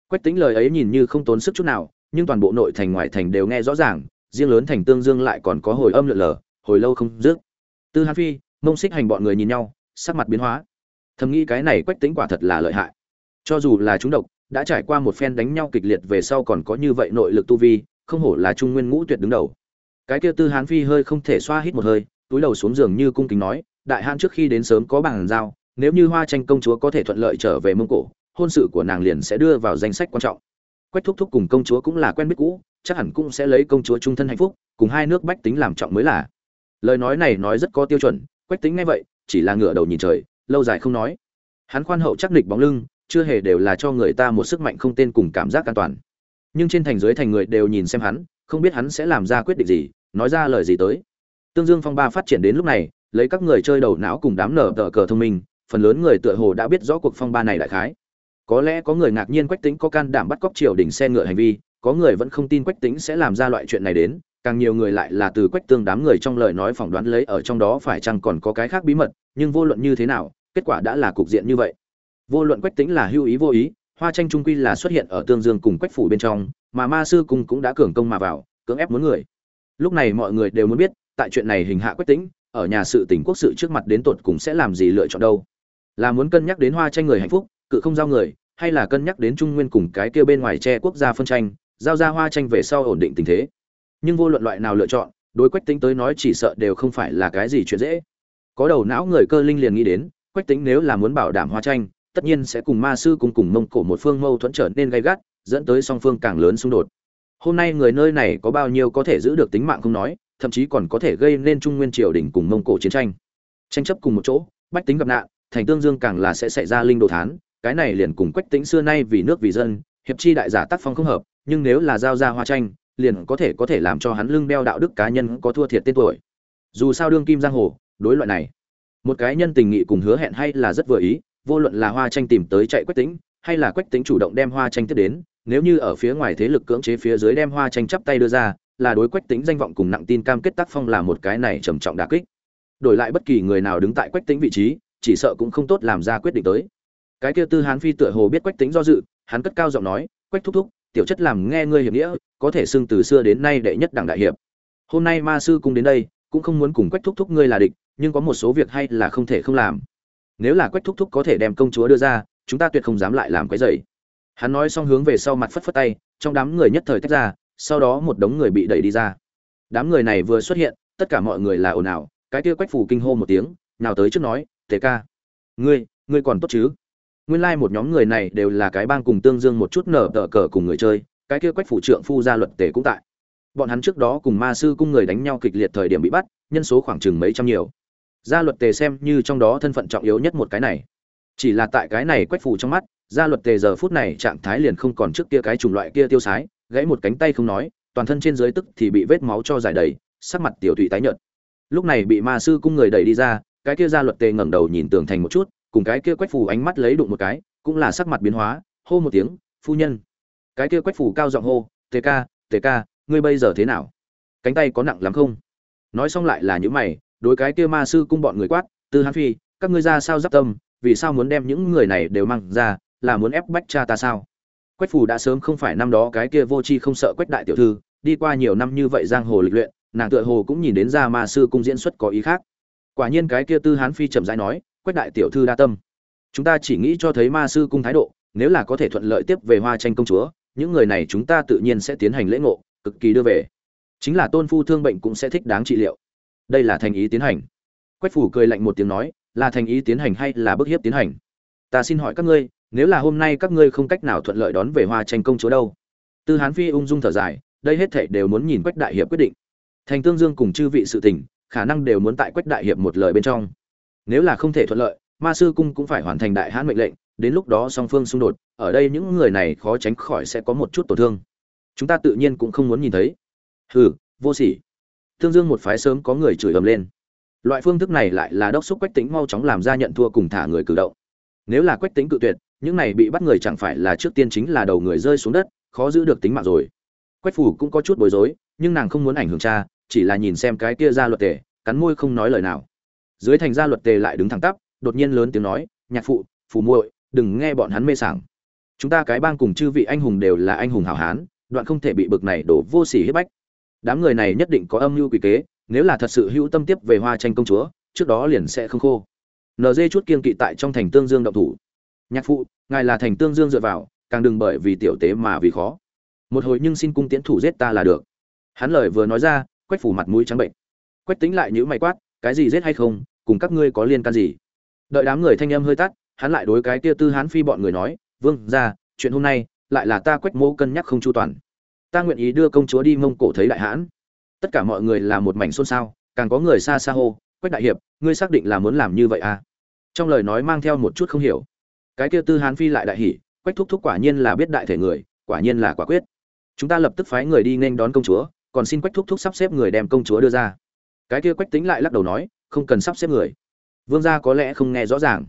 Quách tính lời ấy nhìn như không tốn sức chút nào, nhưng toàn bộ nội thành ngoại thành đều nghe rõ ràng, riêng lớn thành tương dương lại còn có hồi âm lượn lờ, hồi lâu không dứt. Tư hán phi, mông xích hành bọn người nhìn nhau, sắc mặt biến hóa thầm nghĩ cái này quách tính quả thật là lợi hại. Cho dù là chúng độc, đã trải qua một phen đánh nhau kịch liệt về sau còn có như vậy nội lực tu vi, không hổ là trung nguyên ngũ tuyệt đứng đầu. Cái kia tư hán phi hơi không thể xoa hít một hơi, túi đầu xuống giường như cung kính nói, đại hán trước khi đến sớm có bàn giao, nếu như hoa tranh công chúa có thể thuận lợi trở về mông cổ, hôn sự của nàng liền sẽ đưa vào danh sách quan trọng. Quách thúc thúc cùng công chúa cũng là quen biết cũ, chắc hẳn cũng sẽ lấy công chúa trung thân hạnh phúc, cùng hai nước bách tính làm trọng mới là. Lời nói này nói rất có tiêu chuẩn, quách tính ngay vậy, chỉ là ngửa đầu nhìn trời lâu dài không nói. Hắn khoan hậu chắc nịch bóng lưng, chưa hề đều là cho người ta một sức mạnh không tên cùng cảm giác an toàn. Nhưng trên thành dưới thành người đều nhìn xem hắn, không biết hắn sẽ làm ra quyết định gì, nói ra lời gì tới. Tương dương phong ba phát triển đến lúc này, lấy các người chơi đầu não cùng đám nở tờ cờ thông minh, phần lớn người tựa hồ đã biết rõ cuộc phong ba này đại khái. Có lẽ có người ngạc nhiên quách tính có can đảm bắt cóc triều đình xe ngựa hành vi, có người vẫn không tin quách tính sẽ làm ra loại chuyện này đến, càng nhiều người lại là từ quách tương đám người trong lời nói phỏng đoán lấy ở trong đó phải chăng còn có cái khác bí mật, nhưng vô luận như thế nào kết quả đã là cục diện như vậy. Vô luận quách tính là hưu ý vô ý, hoa tranh trung quy là xuất hiện ở tương dương cùng quách phủ bên trong, mà ma sư cung cũng đã cường công mà vào, cưỡng ép muốn người. Lúc này mọi người đều muốn biết, tại chuyện này hình hạ quách tính ở nhà sự tỉnh quốc sự trước mặt đến tột cùng sẽ làm gì lựa chọn đâu. Là muốn cân nhắc đến hoa tranh người hạnh phúc, cự không giao người, hay là cân nhắc đến trung nguyên cùng cái kia bên ngoài che quốc gia phân tranh, giao ra hoa tranh về sau ổn định tình thế. Nhưng vô luận loại nào lựa chọn, đối quách tính tới nói chỉ sợ đều không phải là cái gì chuyện dễ. Có đầu não người cơ linh liền nghĩ đến quách tính nếu là muốn bảo đảm hoa tranh, tất nhiên sẽ cùng ma sư cùng cùng mông cổ một phương mâu thuẫn trở nên gay gắt, dẫn tới song phương càng lớn xung đột. Hôm nay người nơi này có bao nhiêu có thể giữ được tính mạng không nói, thậm chí còn có thể gây nên trung nguyên triều đình cùng mông cổ chiến tranh. Tranh chấp cùng một chỗ, bách tính gặp nạn, thành tương dương càng là sẽ xảy ra linh đồ thán, cái này liền cùng quách tính xưa nay vì nước vì dân, hiệp chi đại giả tác phong không hợp, nhưng nếu là giao ra hoa tranh, liền có thể có thể làm cho hắn lưng đeo đạo đức cá nhân có thua thiệt tên tuổi. Dù sao đương kim giang hồ, đối loại này một cái nhân tình nghị cùng hứa hẹn hay là rất vừa ý, vô luận là hoa tranh tìm tới chạy quách tính hay là quách tính chủ động đem hoa tranh tiếp đến, nếu như ở phía ngoài thế lực cưỡng chế phía dưới đem hoa tranh chắp tay đưa ra, là đối quách tính danh vọng cùng nặng tin cam kết tác phong là một cái này trầm trọng đà kích. Đổi lại bất kỳ người nào đứng tại quách tính vị trí, chỉ sợ cũng không tốt làm ra quyết định tới. Cái kia tư hán phi tựa hồ biết quách tính do dự, hắn cất cao giọng nói, quách thúc thúc, tiểu chất làm nghe ngươi hiệp nghĩa, có thể xưng từ xưa đến nay đệ nhất đảng đại hiệp. Hôm nay ma sư cung đến đây, cũng không muốn cùng quách thúc thúc ngươi là địch nhưng có một số việc hay là không thể không làm. Nếu là quách thúc thúc có thể đem công chúa đưa ra, chúng ta tuyệt không dám lại làm cái dày hắn nói xong hướng về sau mặt phất phất tay, trong đám người nhất thời tách ra, sau đó một đống người bị đẩy đi ra. Đám người này vừa xuất hiện, tất cả mọi người là ồn ào, cái kia quách phủ kinh hô một tiếng, nào tới trước nói, tề ca, ngươi ngươi còn tốt chứ? Nguyên lai like một nhóm người này đều là cái bang cùng tương dương một chút nở tờ cờ cùng người chơi, cái kia quách phủ trượng phu gia luật tề cũng tại. Bọn hắn trước đó cùng ma sư cung người đánh nhau kịch liệt thời điểm bị bắt, nhân số khoảng chừng mấy trăm nhiều gia luật tề xem như trong đó thân phận trọng yếu nhất một cái này. Chỉ là tại cái này quách phủ trong mắt, gia luật tề giờ phút này trạng thái liền không còn trước kia cái chủng loại kia tiêu sái, gãy một cánh tay không nói, toàn thân trên dưới tức thì bị vết máu cho giải đầy, sắc mặt tiểu thụy tái nhợt. Lúc này bị ma sư cung người đẩy đi ra, cái kia gia luật tề ngẩng đầu nhìn tường thành một chút, cùng cái kia quách phủ ánh mắt lấy đụng một cái, cũng là sắc mặt biến hóa, hô một tiếng, phu nhân. Cái kia quách phủ cao giọng hô, tề ca tề ca, ngươi bây giờ thế nào? Cánh tay có nặng lắm không? Nói xong lại là những mày đối cái kia ma sư cung bọn người quát, tư hán phi, các ngươi ra sao giáp tâm, vì sao muốn đem những người này đều mang ra, là muốn ép bách cha ta sao? Quách phủ đã sớm không phải năm đó cái kia vô tri không sợ quách đại tiểu thư, đi qua nhiều năm như vậy giang hồ lịch luyện, nàng tựa hồ cũng nhìn đến ra ma sư cung diễn xuất có ý khác. Quả nhiên cái kia tư hán phi chậm rãi nói, quách đại tiểu thư đa tâm. Chúng ta chỉ nghĩ cho thấy ma sư cung thái độ, nếu là có thể thuận lợi tiếp về hoa tranh công chúa, những người này chúng ta tự nhiên sẽ tiến hành lễ ngộ, cực kỳ đưa về. Chính là tôn phu thương bệnh cũng sẽ thích đáng trị liệu đây là thành ý tiến hành. Quách phủ cười lạnh một tiếng nói, là thành ý tiến hành hay là bức hiếp tiến hành? Ta xin hỏi các ngươi, nếu là hôm nay các ngươi không cách nào thuận lợi đón về hoa tranh công chúa đâu? Tư hán phi ung dung thở dài, đây hết thảy đều muốn nhìn quách đại hiệp quyết định. Thành tương dương cùng chư vị sự tình, khả năng đều muốn tại quách đại hiệp một lời bên trong. Nếu là không thể thuận lợi, ma sư cung cũng phải hoàn thành đại hãn mệnh lệnh, đến lúc đó song phương xung đột, ở đây những người này khó tránh khỏi sẽ có một chút tổn thương. Chúng ta tự nhiên cũng không muốn nhìn thấy. Hừ, vô sỉ tương dương một phái sớm có người chửi ầm lên. Loại phương thức này lại là đốc thúc quách tĩnh mau chóng làm ra nhận thua cùng thả người cử động. Nếu là quách tĩnh cự tuyệt, những này bị bắt người chẳng phải là trước tiên chính là đầu người rơi xuống đất, khó giữ được tính mạng rồi. Quách phủ cũng có chút bối rối, nhưng nàng không muốn ảnh hưởng cha, chỉ là nhìn xem cái kia ra luật tề, cắn môi không nói lời nào. Dưới thành gia luật tề lại đứng thẳng tắp, đột nhiên lớn tiếng nói, nhạc phụ, phủ muội, đừng nghe bọn hắn mê sảng. Chúng ta cái bang cùng chư vị anh hùng đều là anh hùng hảo hán, đoạn không thể bị bực này đổ vô sỉ hiếp bách đám người này nhất định có âm mưu quỷ kế, nếu là thật sự hữu tâm tiếp về hoa tranh công chúa, trước đó liền sẽ không khô. Nd chút kiên kỵ tại trong thành tương dương động thủ. Nhạc phụ, ngài là thành tương dương dựa vào, càng đừng bởi vì tiểu tế mà vì khó. Một hồi nhưng xin cung tiễn thủ giết ta là được. Hắn lời vừa nói ra, quách phủ mặt mũi trắng bệnh. Quách tính lại nhữ mày quát, cái gì giết hay không, cùng các ngươi có liên can gì? Đợi đám người thanh âm hơi tắt, hắn lại đối cái kia tư hán phi bọn người nói, vương ra chuyện hôm nay, lại là ta quách mô cân nhắc không chu toàn ta nguyện ý đưa công chúa đi mông cổ thấy đại hãn. Tất cả mọi người là một mảnh xôn xao, càng có người xa xa hô, quách đại hiệp, ngươi xác định là muốn làm như vậy à? Trong lời nói mang theo một chút không hiểu. Cái kia tư hán phi lại đại hỉ, quách thúc thúc quả nhiên là biết đại thể người, quả nhiên là quả quyết. Chúng ta lập tức phái người đi nên đón công chúa, còn xin quách thúc thúc sắp xếp người đem công chúa đưa ra. Cái kia quách tính lại lắc đầu nói, không cần sắp xếp người. Vương gia có lẽ không nghe rõ ràng.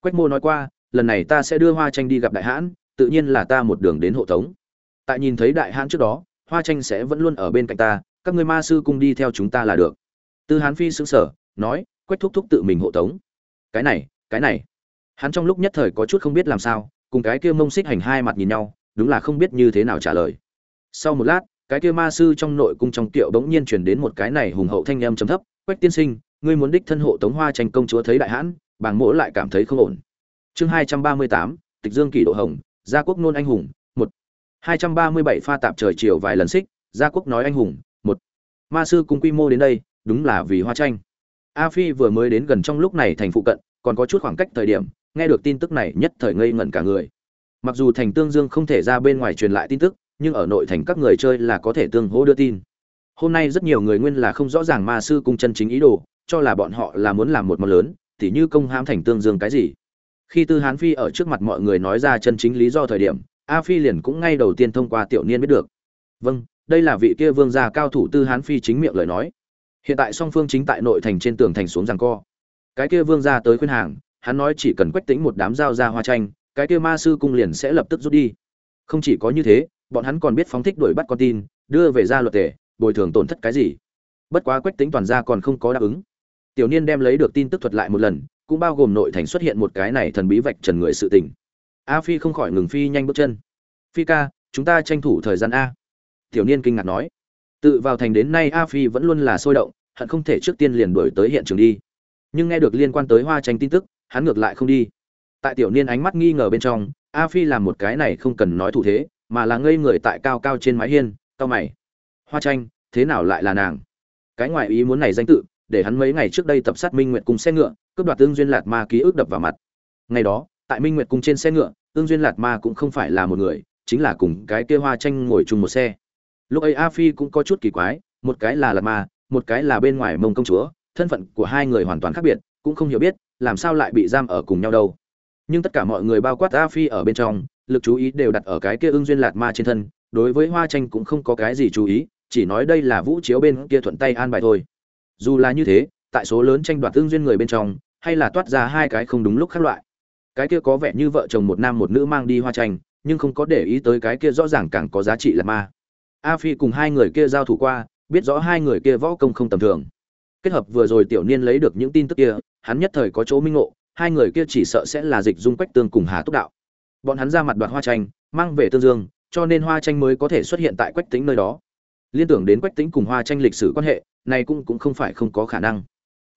Quách mô nói qua, lần này ta sẽ đưa hoa tranh đi gặp đại hãn, tự nhiên là ta một đường đến hộ tống tại nhìn thấy đại hãn trước đó, hoa tranh sẽ vẫn luôn ở bên cạnh ta, các người ma sư cùng đi theo chúng ta là được. Tư hán phi xứng sở nói, quách thúc thúc tự mình hộ tống. Cái này cái này. Hắn trong lúc nhất thời có chút không biết làm sao, cùng cái kia mông xích hành hai mặt nhìn nhau, đúng là không biết như thế nào trả lời. Sau một lát, cái kia ma sư trong nội cung trong tiệu bỗng nhiên truyền đến một cái này hùng hậu thanh âm trầm thấp, quách tiên sinh, ngươi muốn đích thân hộ tống hoa tranh công chúa thấy đại hãn, bàng mỗ lại cảm thấy không ổn. Chương hai trăm ba mươi tám, tịch dương kỷ độ hồng, gia quốc nôn anh hùng một hai trăm ba mươi bảy pha tạp trời chiều vài lần xích, gia quốc nói anh hùng, một. Ma sư cùng quy mô đến đây, đúng là vì hoa tranh. A phi vừa mới đến gần trong lúc này thành phụ cận, còn có chút khoảng cách thời điểm, nghe được tin tức này nhất thời ngây ngẩn cả người. Mặc dù thành tương dương không thể ra bên ngoài truyền lại tin tức, nhưng ở nội thành các người chơi là có thể tương hỗ đưa tin. Hôm nay rất nhiều người nguyên là không rõ ràng ma sư cung chân chính ý đồ, cho là bọn họ là muốn làm một món lớn, tỉ như công hãm thành tương dương cái gì. Khi tư hán phi ở trước mặt mọi người nói ra chân chính lý do thời điểm a phi liền cũng ngay đầu tiên thông qua tiểu niên biết được. Vâng đây là vị kia vương gia cao thủ tư hán phi chính miệng lời nói. Hiện tại song phương chính tại nội thành trên tường thành xuống rằng co. Cái kia vương gia tới khuyên hàng, hắn nói chỉ cần quách tính một đám dao ra hoa tranh, cái kia ma sư cung liền sẽ lập tức rút đi. Không chỉ có như thế, bọn hắn còn biết phóng thích đuổi bắt con tin, đưa về ra luật tể, bồi thường tổn thất cái gì. Bất quá quách tính toàn ra còn không có đáp ứng. Tiểu niên đem lấy được tin tức thuật lại một lần, cũng bao gồm nội thành xuất hiện một cái này thần bí vạch trần người sự tình a phi không khỏi ngừng phi nhanh bước chân. Phi ca, chúng ta tranh thủ thời gian a. Tiểu niên kinh ngạc nói. Tự vào thành đến nay a phi vẫn luôn là sôi động, hận không thể trước tiên liền đuổi tới hiện trường đi. Nhưng nghe được liên quan tới hoa tranh tin tức, hắn ngược lại không đi. Tại tiểu niên ánh mắt nghi ngờ bên trong, a phi làm một cái này không cần nói thủ thế, mà là ngây người tại cao cao trên mái hiên cao mày. Hoa tranh, thế nào lại là nàng? Cái ngoại ý muốn này danh tự, để hắn mấy ngày trước đây tập sát minh nguyệt cùng xe ngựa, cướp đoạt tương duyên lạt ma ký ức đập vào mặt. Ngày đó, tại minh nguyệt cung trên xe ngựa ương duyên lạt ma cũng không phải là một người, chính là cùng cái kia hoa tranh ngồi chung một xe. Lúc ấy a phi cũng có chút kỳ quái, một cái là lạt ma, một cái là bên ngoài mông công chúa, thân phận của hai người hoàn toàn khác biệt, cũng không hiểu biết, làm sao lại bị giam ở cùng nhau đâu. Nhưng tất cả mọi người bao quát a phi ở bên trong, lực chú ý đều đặt ở cái kia ưng duyên lạt ma trên thân, đối với hoa tranh cũng không có cái gì chú ý, chỉ nói đây là vũ chiếu bên kia thuận tay an bài thôi. Dù là như thế, tại số lớn tranh đoạt ưng duyên người bên trong, hay là toát ra hai cái không đúng lúc khác loại cái kia có vẻ như vợ chồng một nam một nữ mang đi hoa tranh, nhưng không có để ý tới cái kia rõ ràng càng có giá trị là ma. A phi cùng hai người kia giao thủ qua, biết rõ hai người kia võ công không tầm thường. Kết hợp vừa rồi tiểu niên lấy được những tin tức kia, hắn nhất thời có chỗ minh ngộ, hai người kia chỉ sợ sẽ là dịch dung quách tương cùng hà túc đạo. Bọn hắn ra mặt đoạt hoa tranh, mang về tương dương, cho nên hoa tranh mới có thể xuất hiện tại quách tính nơi đó. Liên tưởng đến quách tính cùng hoa tranh lịch sử quan hệ, này cũng cũng không phải không có khả năng.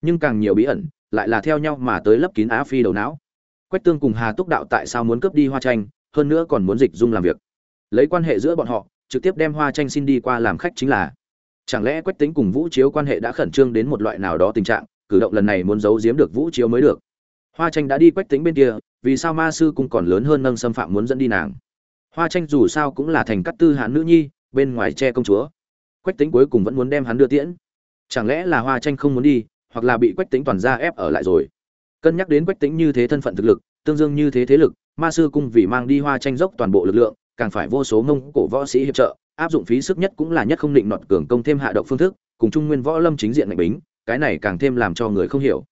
Nhưng càng nhiều bí ẩn, lại là theo nhau mà tới lấp kín á phi đầu não quách tương cùng hà túc đạo tại sao muốn cướp đi hoa tranh hơn nữa còn muốn dịch dung làm việc. Lấy quan hệ giữa bọn họ, trực tiếp đem hoa tranh xin đi qua làm khách chính là. Chẳng lẽ quách tính cùng vũ chiếu quan hệ đã khẩn trương đến một loại nào đó tình trạng, cử động lần này muốn giấu giếm được vũ chiếu mới được. Hoa tranh đã đi quách tính bên kia, vì sao ma sư cung còn lớn hơn nâng xâm phạm muốn dẫn đi nàng? Hoa tranh dù sao cũng là thành cát tư hãn nữ nhi, bên ngoài che công chúa. Quách tính cuối cùng vẫn muốn đem hắn đưa tiễn. Chẳng lẽ là hoa tranh không muốn đi, hoặc là bị quách tính toàn ra ép ở lại rồi? Cân nhắc đến quách tính như thế thân phận thực lực, tương dương như thế thế lực, ma sư cung vì mang đi hoa tranh dốc toàn bộ lực lượng, càng phải vô số mông cổ võ sĩ hiệp trợ, áp dụng phí sức nhất cũng là nhất không định nọt cường công thêm hạ động phương thức, cùng trung nguyên võ lâm chính diện mạnh bính, cái này càng thêm làm cho người không hiểu.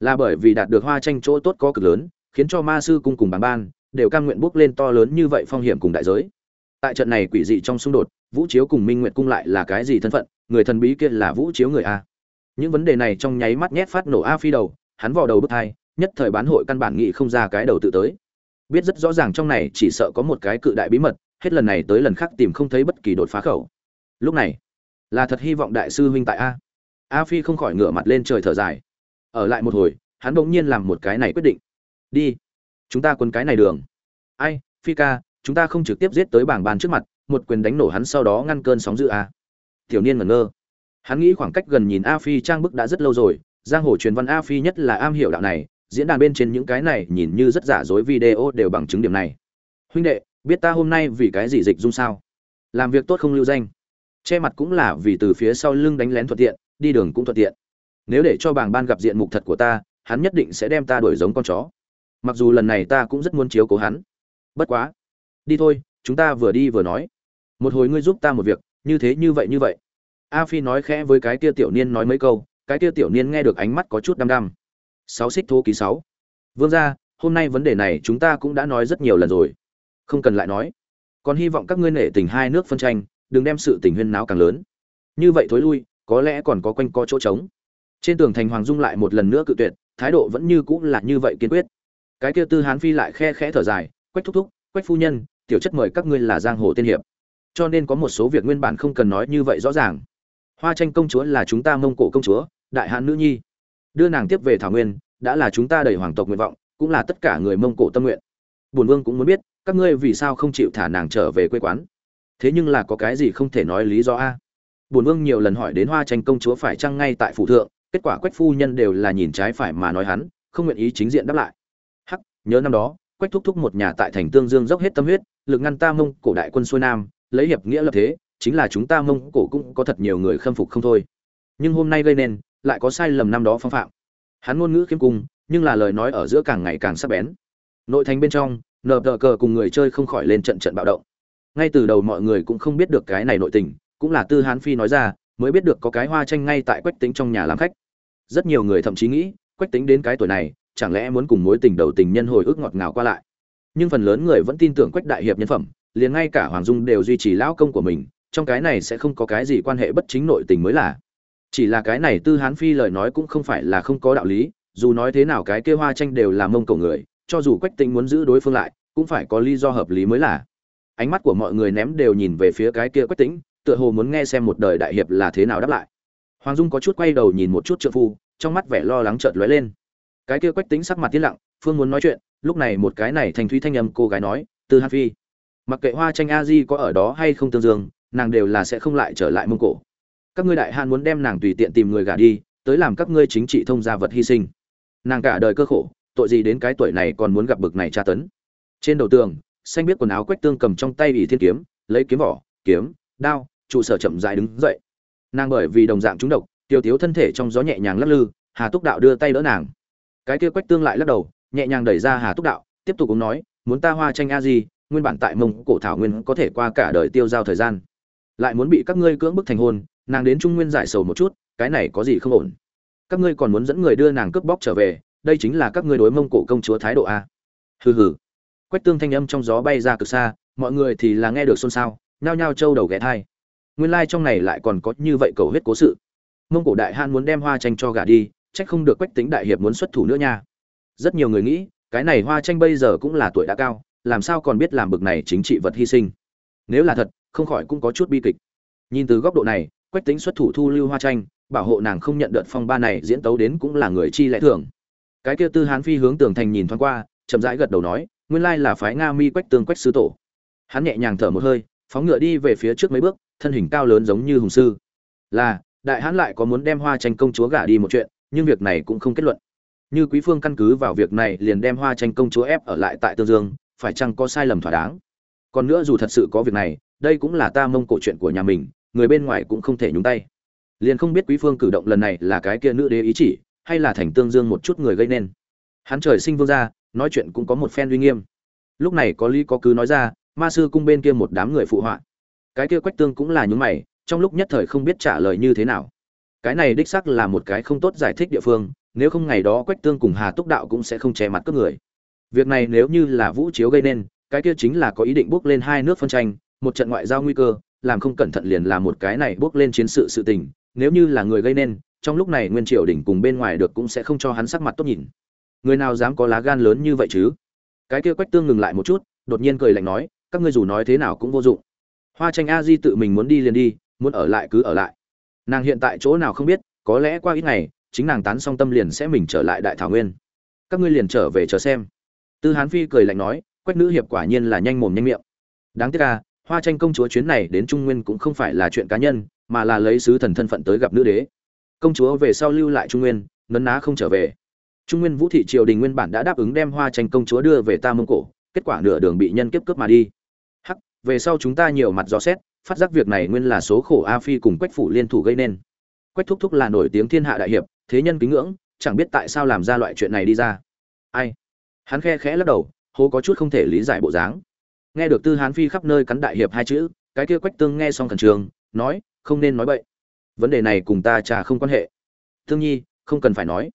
Là bởi vì đạt được hoa tranh chỗ tốt có cực lớn, khiến cho ma sư cung cùng bàn ban, đều cam nguyện bước lên to lớn như vậy phong hiểm cùng đại giới. Tại trận này quỷ dị trong xung đột, vũ chiếu cùng minh nguyệt cung lại là cái gì thân phận? Người thần bí kia là vũ chiếu người a. Những vấn đề này trong nháy mắt nhét phát nổ a phi đầu hắn vò đầu bức tai, nhất thời bán hội căn bản nghĩ không ra cái đầu tự tới. Biết rất rõ ràng trong này chỉ sợ có một cái cự đại bí mật hết lần này tới lần khác tìm không thấy bất kỳ đột phá khẩu. Lúc này là thật hy vọng đại sư huynh tại a. A phi không khỏi ngửa mặt lên trời thở dài. Ở lại một hồi hắn bỗng nhiên làm một cái này quyết định. Đi chúng ta quấn cái này đường. Ai phi ca chúng ta không trực tiếp giết tới bảng bàn trước mặt một quyền đánh nổ hắn sau đó ngăn cơn sóng dữ a. Tiểu niên ngẩn ngơ. Hắn nghĩ khoảng cách gần nhìn a phi trang bức đã rất lâu rồi giang hồ truyền văn a phi nhất là am hiểu đạo này, diễn đàn bên trên những cái này nhìn như rất giả dối video đều bằng chứng điểm này. Huynh đệ, biết ta hôm nay vì cái gì dịch dung sao? Làm việc tốt không lưu danh. Che mặt cũng là vì từ phía sau lưng đánh lén thuận tiện, đi đường cũng thuận tiện. Nếu để cho bảng ban gặp diện mục thật của ta, hắn nhất định sẽ đem ta đuổi giống con chó. Mặc dù lần này ta cũng rất muốn chiếu cố hắn. Bất quá. Đi thôi, chúng ta vừa đi vừa nói. Một hồi ngươi giúp ta một việc, như thế như vậy như vậy. A phi nói khẽ với cái kia tiểu niên nói mấy câu cái kia tiểu niên nghe được ánh mắt có chút đăm đăm. Sáu xích thô ký sáu. Vương gia, hôm nay vấn đề này chúng ta cũng đã nói rất nhiều lần rồi. Không cần lại nói. Còn hy vọng các ngươi nể tình hai nước phân tranh, đừng đem sự tình huyên náo càng lớn. Như vậy thối lui, có lẽ còn có quanh co chỗ trống. Trên tường thành hoàng dung lại một lần nữa cự tuyệt, thái độ vẫn như cũng là như vậy kiên quyết. Cái kia tư hán phi lại khe khẽ thở dài, quách thúc thúc, quách phu nhân, tiểu chất mời các ngươi là giang hồ tiên hiệp. Cho nên có một số việc nguyên bản không cần nói như vậy rõ ràng. Hoa tranh công chúa là chúng ta mông cổ công chúa đại hãn nữ nhi. Đưa nàng tiếp về thảo nguyên, đã là chúng ta đầy hoàng tộc nguyện vọng, cũng là tất cả người mông cổ tâm nguyện. Bùn vương cũng muốn biết, các ngươi vì sao không chịu thả nàng trở về quê quán? Thế nhưng là có cái gì không thể nói lý do a? Bùn vương nhiều lần hỏi đến hoa tranh công chúa phải chăng ngay tại phủ thượng, kết quả quách phu nhân đều là nhìn trái phải mà nói hắn, không nguyện ý chính diện đáp lại. Hắc, nhớ năm đó, quách thúc thúc một nhà tại thành tương dương dốc hết tâm huyết, lực ngăn ta mông cổ đại quân xuôi nam, lấy hiệp nghĩa lập thế, chính là chúng ta mông cổ cũng có thật nhiều người khâm phục không thôi. Nhưng hôm nay gây nên lại có sai lầm năm đó phong phạm. Hắn ngôn ngữ khiêm cung, nhưng là lời nói ở giữa càng ngày càng sắc bén. Nội thành bên trong, nờ đờ cờ cùng người chơi không khỏi lên trận trận bạo động. Ngay từ đầu mọi người cũng không biết được cái này nội tình, cũng là tư hán phi nói ra, mới biết được có cái hoa tranh ngay tại quách tính trong nhà làm khách. Rất nhiều người thậm chí nghĩ, quách tính đến cái tuổi này, chẳng lẽ muốn cùng mối tình đầu tình nhân hồi ức ngọt ngào qua lại. Nhưng phần lớn người vẫn tin tưởng quách đại hiệp nhân phẩm, liền ngay cả hoàng dung đều duy trì lão công của mình, trong cái này sẽ không có cái gì quan hệ bất chính nội tình mới là chỉ là cái này tư hán phi lời nói cũng không phải là không có đạo lý, dù nói thế nào cái kia hoa tranh đều là mông cổ người, cho dù quách tinh muốn giữ đối phương lại, cũng phải có lý do hợp lý mới là. Ánh mắt của mọi người ném đều nhìn về phía cái kia quách tĩnh, tựa hồ muốn nghe xem một đời đại hiệp là thế nào đáp lại. Hoàng dung có chút quay đầu nhìn một chút trợ phu, trong mắt vẻ lo lắng chợt lóe lên. Cái kia quách tĩnh sắc mặt tiến lặng, phương muốn nói chuyện, lúc này một cái này thành thúy thanh âm cô gái nói, tư hán phi, mặc kệ hoa tranh a di có ở đó hay không tương dương, nàng đều là sẽ không lại trở lại mông cổ các ngươi đại hàn muốn đem nàng tùy tiện tìm người gả đi, tới làm các ngươi chính trị thông gia vật hy sinh. Nàng cả đời cơ khổ, tội gì đến cái tuổi này còn muốn gặp bực này tra tấn. Trên đầu tường, xanh biết quần áo quách tương cầm trong tay ỷ thiên kiếm, lấy kiếm vỏ, kiếm, đao, trụ sở chậm dài đứng dậy. Nàng bởi vì đồng dạng trúng độc, tiêu tiếu thân thể trong gió nhẹ nhàng lắc lư, hà túc đạo đưa tay đỡ nàng. Cái kia quách tương lại lắc đầu, nhẹ nhàng đẩy ra hà túc đạo, tiếp tục cũng nói, muốn ta hoa tranh a gì nguyên bản tại mông cổ thảo nguyên có thể qua cả đời tiêu giao thời gian. Lại muốn bị các ngươi cưỡng bức thành hôn nàng đến trung nguyên giải sầu một chút, cái này có gì không ổn? Các ngươi còn muốn dẫn người đưa nàng cướp bóc trở về, đây chính là các ngươi đối mông cổ công chúa thái độ a. Hừ hừ. Quách tương thanh âm trong gió bay ra cực xa, mọi người thì là nghe được xôn xao, nhao nhao trâu đầu ghé thai. Nguyên lai trong này lại còn có như vậy cầu huyết cố sự. Mông cổ đại han muốn đem hoa tranh cho gả đi trách không được quách tính đại hiệp muốn xuất thủ nữa nha. Rất nhiều người nghĩ, cái này hoa tranh bây giờ cũng là tuổi đã cao, làm sao còn biết làm bực này chính trị vật hy sinh. Nếu là thật, không khỏi cũng có chút bi kịch. Nhìn từ góc độ này quách tính xuất thủ thu lưu hoa tranh bảo hộ nàng không nhận đợt phong ba này diễn tấu đến cũng là người chi lẽ thường. Cái kia tư hán phi hướng tường thành nhìn thoáng qua, chậm rãi gật đầu nói, nguyên lai là phái nga mi quách tương quách sư tổ. Hắn nhẹ nhàng thở một hơi, phóng ngựa đi về phía trước mấy bước, thân hình cao lớn giống như hùng sư. Là, đại hán lại có muốn đem hoa tranh công chúa gả đi một chuyện, nhưng việc này cũng không kết luận. Như quý phương căn cứ vào việc này liền đem hoa tranh công chúa ép ở lại tại tương dương, phải chăng có sai lầm thỏa đáng? Còn nữa dù thật sự có việc này, đây cũng là ta mông cổ chuyện của nhà mình người bên ngoài cũng không thể nhúng tay. Liền không biết quý phương cử động lần này là cái kia nữ đế ý chỉ, hay là thành tương dương một chút người gây nên. Hắn trời sinh vương gia, nói chuyện cũng có một phen uy nghiêm. Lúc này có lý có cứ nói ra, ma sư cung bên kia một đám người phụ họa. Cái kia quách tương cũng là nhúng mày, trong lúc nhất thời không biết trả lời như thế nào. Cái này đích xác là một cái không tốt giải thích địa phương, nếu không ngày đó quách tương cùng hà túc đạo cũng sẽ không che mặt cướp người. Việc này nếu như là vũ chiếu gây nên, cái kia chính là có ý định bước lên hai nước phân tranh, một trận ngoại giao nguy cơ làm không cẩn thận liền là một cái này bước lên chiến sự sự tình, nếu như là người gây nên, trong lúc này nguyên triều đỉnh cùng bên ngoài được cũng sẽ không cho hắn sắc mặt tốt nhìn. Người nào dám có lá gan lớn như vậy chứ? Cái kia quách tương ngừng lại một chút, đột nhiên cười lạnh nói, các ngươi dù nói thế nào cũng vô dụng. Hoa tranh a di tự mình muốn đi liền đi, muốn ở lại cứ ở lại. Nàng hiện tại chỗ nào không biết, có lẽ qua ít ngày, chính nàng tán xong tâm liền sẽ mình trở lại đại thảo nguyên. Các ngươi liền trở về chờ xem. Tư hán phi cười lạnh nói, quách nữ hiệp quả nhiên là nhanh mồm nhanh miệng. Đáng tiếc à hoa tranh công chúa chuyến này đến trung nguyên cũng không phải là chuyện cá nhân, mà là lấy sứ thần thân phận tới gặp nữ đế. Công chúa về sau lưu lại trung nguyên, nấn ná không trở về. Trung nguyên vũ thị triều đình nguyên bản đã đáp ứng đem hoa tranh công chúa đưa về ta mông cổ, kết quả nửa đường bị nhân kiếp cướp mà đi. Hắc, về sau chúng ta nhiều mặt dò xét, phát giác việc này nguyên là số khổ a phi cùng quách phủ liên thủ gây nên. Quách thúc thúc là nổi tiếng thiên hạ đại hiệp, thế nhân kính ngưỡng, chẳng biết tại sao làm ra loại chuyện này đi ra. Ai? Hắn khe khẽ lắc đầu, hố có chút không thể lý giải bộ dáng nghe được tư hán phi khắp nơi cắn đại hiệp hai chữ, cái kia quách tương nghe xong khẩn trường nói, không nên nói bậy. Vấn đề này cùng ta chả không quan hệ. Thương nhi, không cần phải nói.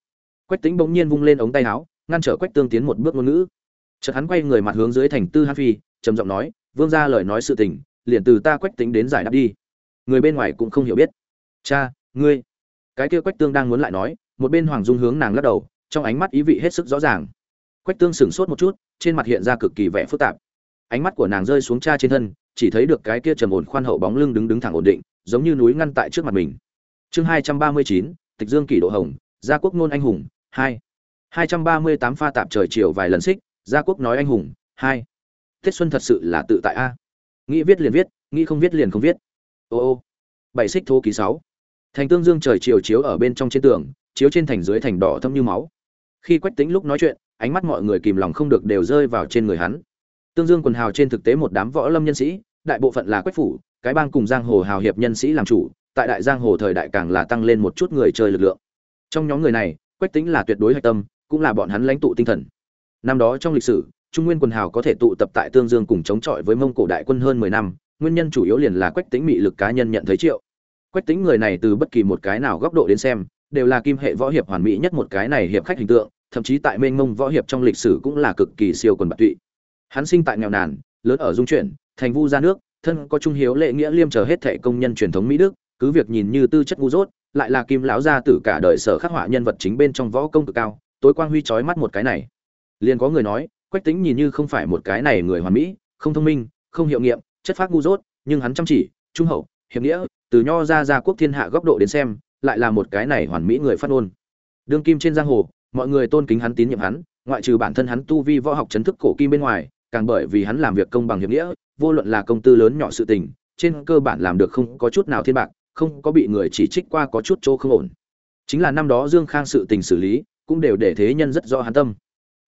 Quách tính bỗng nhiên vung lên ống tay áo, ngăn trở quách tương tiến một bước ngôn ngữ. Chợt hắn quay người mặt hướng dưới thành tư hán phi, trầm giọng nói, vương ra lời nói sự tình, liền từ ta quách tính đến giải đáp đi. Người bên ngoài cũng không hiểu biết. Cha, ngươi. Cái kia quách tương đang muốn lại nói, một bên hoàng dung hướng nàng lắc đầu, trong ánh mắt ý vị hết sức rõ ràng. Quách tương sửng sốt một chút, trên mặt hiện ra cực kỳ vẻ phức tạp ánh mắt của nàng rơi xuống cha trên thân, chỉ thấy được cái kia trầm ổn khoan hậu bóng lưng đứng đứng thẳng ổn định, giống như núi ngăn tại trước mặt mình. Chương hai trăm ba mươi chín, tịch dương kỷ độ hồng, gia quốc ngôn anh hùng, hai. hai trăm ba mươi tám pha tạp trời chiều vài lần xích, gia quốc nói anh hùng, hai. Tết xuân thật sự là tự tại a. Nghĩ viết liền viết, nghĩ không viết liền không viết. Ô ô. Bảy xích thô ký sáu. Thành tương dương trời chiều chiếu ở bên trong trên tường, chiếu trên thành dưới thành đỏ thâm như máu. Khi quách tính lúc nói chuyện, ánh mắt mọi người kìm lòng không được đều rơi vào trên người hắn tương dương quần hào trên thực tế một đám võ lâm nhân sĩ, đại bộ phận là quách phủ, cái bang cùng giang hồ hào hiệp nhân sĩ làm chủ, tại đại giang hồ thời đại càng là tăng lên một chút người chơi lực lượng. Trong nhóm người này, quách tính là tuyệt đối hạch tâm, cũng là bọn hắn lãnh tụ tinh thần. Năm đó trong lịch sử, trung nguyên quần hào có thể tụ tập tại tương dương cùng chống chọi với mông cổ đại quân hơn mười năm, nguyên nhân chủ yếu liền là quách tính mị lực cá nhân nhận thấy triệu. Quách tính người này từ bất kỳ một cái nào góc độ đến xem, đều là kim hệ võ hiệp hoàn mỹ nhất một cái này hiệp khách hình tượng, thậm chí tại mênh mông võ hiệp trong lịch sử cũng là cực kỳ siêu quần bạc tụy hắn sinh tại nghèo nàn, lớn ở dung chuyển, thành vu ra nước, thân có trung hiếu lệ nghĩa liêm trở hết thệ công nhân truyền thống mỹ đức, cứ việc nhìn như tư chất ngu dốt, lại là kim lão gia tử cả đời sở khắc họa nhân vật chính bên trong võ công cực cao, tối quang huy chói mắt một cái này. Liền có người nói, quách tính nhìn như không phải một cái này người hoàn mỹ, không thông minh, không hiệu nghiệm, chất phác ngu dốt, nhưng hắn chăm chỉ, trung hậu, hiệp nghĩa, từ nho ra ra quốc thiên hạ góc độ đến xem, lại là một cái này hoàn mỹ người phát ngôn. Đương kim trên giang hồ, mọi người tôn kính hắn tín nhiệm hắn, ngoại trừ bản thân hắn tu vi võ học chấn thức cổ kim bên ngoài càng bởi vì hắn làm việc công bằng hiệp nghĩa, vô luận là công tư lớn nhỏ sự tình, trên cơ bản làm được không có chút nào thiên bạc, không có bị người chỉ trích qua có chút chỗ không ổn. Chính là năm đó dương khang sự tình xử lý, cũng đều để thế nhân rất rõ hắn tâm.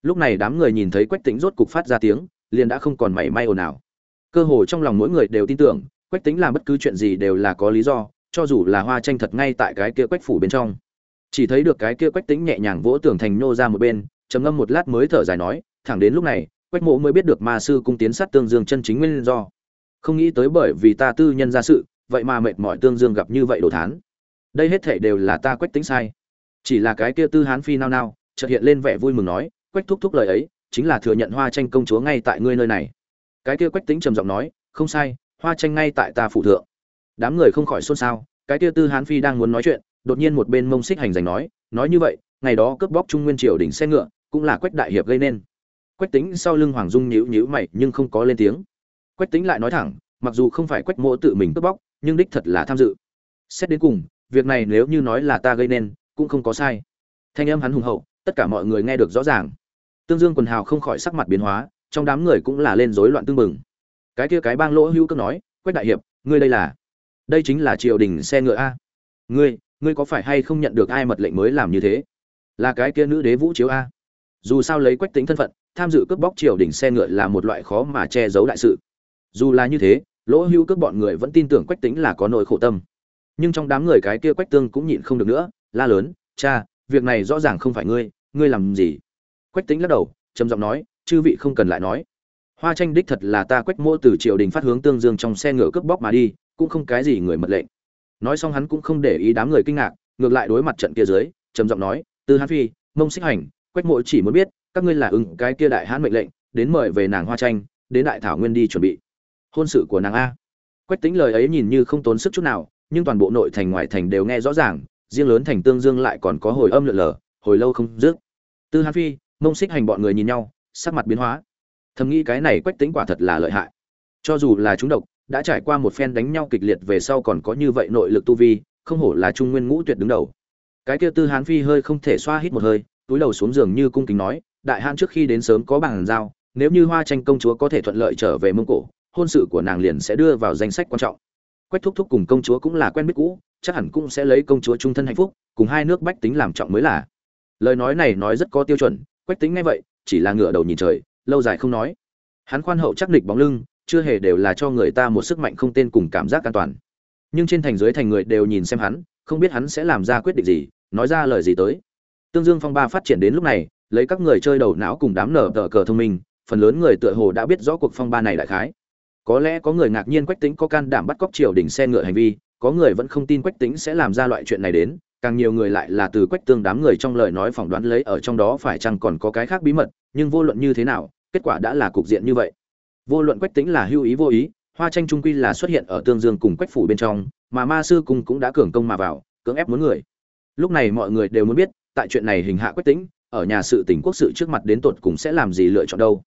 Lúc này đám người nhìn thấy quách Tĩnh rốt cục phát ra tiếng, liền đã không còn mảy may ồn ào. Cơ hồ trong lòng mỗi người đều tin tưởng, quách Tĩnh làm bất cứ chuyện gì đều là có lý do, cho dù là hoa tranh thật ngay tại cái kia quách phủ bên trong. Chỉ thấy được cái kia quách Tĩnh nhẹ nhàng vỗ tường thành nô ra một bên, trầm ngâm một lát mới thở dài nói, thẳng đến lúc này quách mộ mới biết được ma sư cung tiến sát tương dương chân chính nguyên do. Không nghĩ tới bởi vì ta tư nhân ra sự, vậy mà mệt mỏi tương dương gặp như vậy đồ thán. Đây hết thể đều là ta quách tính sai. Chỉ là cái kia tư hán phi nao nao, chợt hiện lên vẻ vui mừng nói, quách thúc thúc lời ấy, chính là thừa nhận hoa tranh công chúa ngay tại ngươi nơi này. Cái kia quách tính trầm giọng nói, không sai, hoa tranh ngay tại ta phụ thượng. Đám người không khỏi xôn xao, cái kia tư hán phi đang muốn nói chuyện, đột nhiên một bên mông xích hành giành nói nói như vậy, ngày đó cướp bóc trung nguyên triều đỉnh xe ngựa, cũng là quách đại hiệp gây nên quách tính sau lưng hoàng dung nhíu nhíu mày nhưng không có lên tiếng. Quách tính lại nói thẳng, mặc dù không phải quách mỗ tự mình cướp bóc, nhưng đích thật là tham dự. Xét đến cùng, việc này nếu như nói là ta gây nên, cũng không có sai. Thanh âm hắn hùng hậu, tất cả mọi người nghe được rõ ràng. Tương dương quần hào không khỏi sắc mặt biến hóa, trong đám người cũng là lên rối loạn tương mừng cái kia cái bang lỗ hữu cước nói, quách đại hiệp, ngươi đây là, đây chính là triều đình xe ngựa a. Ngươi ngươi có phải hay không nhận được ai mật lệnh mới làm như thế? Là cái kia nữ đế vũ chiếu a. Dù sao lấy quách tính thân phận tham dự cướp bóc triều đình xe ngựa là một loại khó mà che giấu đại sự. Dù là như thế, lỗ hưu cướp bọn người vẫn tin tưởng quách tính là có nỗi khổ tâm. Nhưng trong đám người cái kia quách tương cũng nhịn không được nữa, la lớn, cha, việc này rõ ràng không phải ngươi ngươi làm gì? Quách tính lắc đầu, trầm giọng nói, chư vị không cần lại nói. Hoa tranh đích thật là ta quách mô từ triều đình phát hướng tương dương trong xe ngựa cướp bóc mà đi, cũng không cái gì người mật lệnh nói xong hắn cũng không để ý đám người kinh ngạc, ngược lại đối mặt trận kia dưới, trầm giọng nói từ hán phi, mông xích hành, quách mộ chỉ muốn biết các ngươi là ứng cái kia đại hán mệnh lệnh, đến mời về nàng hoa tranh, đến đại thảo nguyên đi chuẩn bị. Hôn sự của nàng a. Quách tính lời ấy nhìn như không tốn sức chút nào, nhưng toàn bộ nội thành ngoại thành đều nghe rõ ràng, riêng lớn thành tương dương lại còn có hồi âm lượn lờ, hồi lâu không dứt. Tư hán phi, mông xích hành bọn người nhìn nhau, sắc mặt biến hóa. Thầm nghĩ cái này quách tính quả thật là lợi hại. Cho dù là chúng độc, đã trải qua một phen đánh nhau kịch liệt về sau còn có như vậy nội lực tu vi, không hổ là trung nguyên ngũ tuyệt đứng đầu. Cái kia tư hán phi hơi không thể xoa hít một hơi, túi đầu xuống giường như cung kính nói đại hãn trước khi đến sớm có bàn giao, nếu như hoa tranh công chúa có thể thuận lợi trở về mông cổ, hôn sự của nàng liền sẽ đưa vào danh sách quan trọng. Quách thúc thúc cùng công chúa cũng là quen biết cũ, chắc hẳn cũng sẽ lấy công chúa trung thân hạnh phúc, cùng hai nước bách tính làm trọng mới là. Lời nói này nói rất có tiêu chuẩn, quách tính ngay vậy, chỉ là ngựa đầu nhìn trời, lâu dài không nói. Hắn khoan hậu chắc nịch bóng lưng, chưa hề đều là cho người ta một sức mạnh không tên cùng cảm giác an toàn. Nhưng trên thành dưới thành người đều nhìn xem hắn, không biết hắn sẽ làm ra quyết định gì, nói ra lời gì tới. Tương dương phong ba phát triển đến lúc này lấy các người chơi đầu não cùng đám nở tờ cờ thông minh, phần lớn người tựa hồ đã biết rõ cuộc phong ba này đại khái. Có lẽ có người ngạc nhiên quách tính có can đảm bắt cóc triều đình xe ngựa hành vi, có người vẫn không tin quách tính sẽ làm ra loại chuyện này đến, càng nhiều người lại là từ quách tương đám người trong lời nói phỏng đoán lấy ở trong đó phải chăng còn có cái khác bí mật, nhưng vô luận như thế nào, kết quả đã là cục diện như vậy. Vô luận quách tính là hưu ý vô ý, hoa tranh trung quy là xuất hiện ở tương dương cùng quách phủ bên trong, mà ma sư cung cũng đã cường công mà vào, cưỡng ép muốn người. Lúc này mọi người đều muốn biết, tại chuyện này hình hạ quách tính ở nhà sự tỉnh quốc sự trước mặt đến tột cùng sẽ làm gì lựa chọn đâu.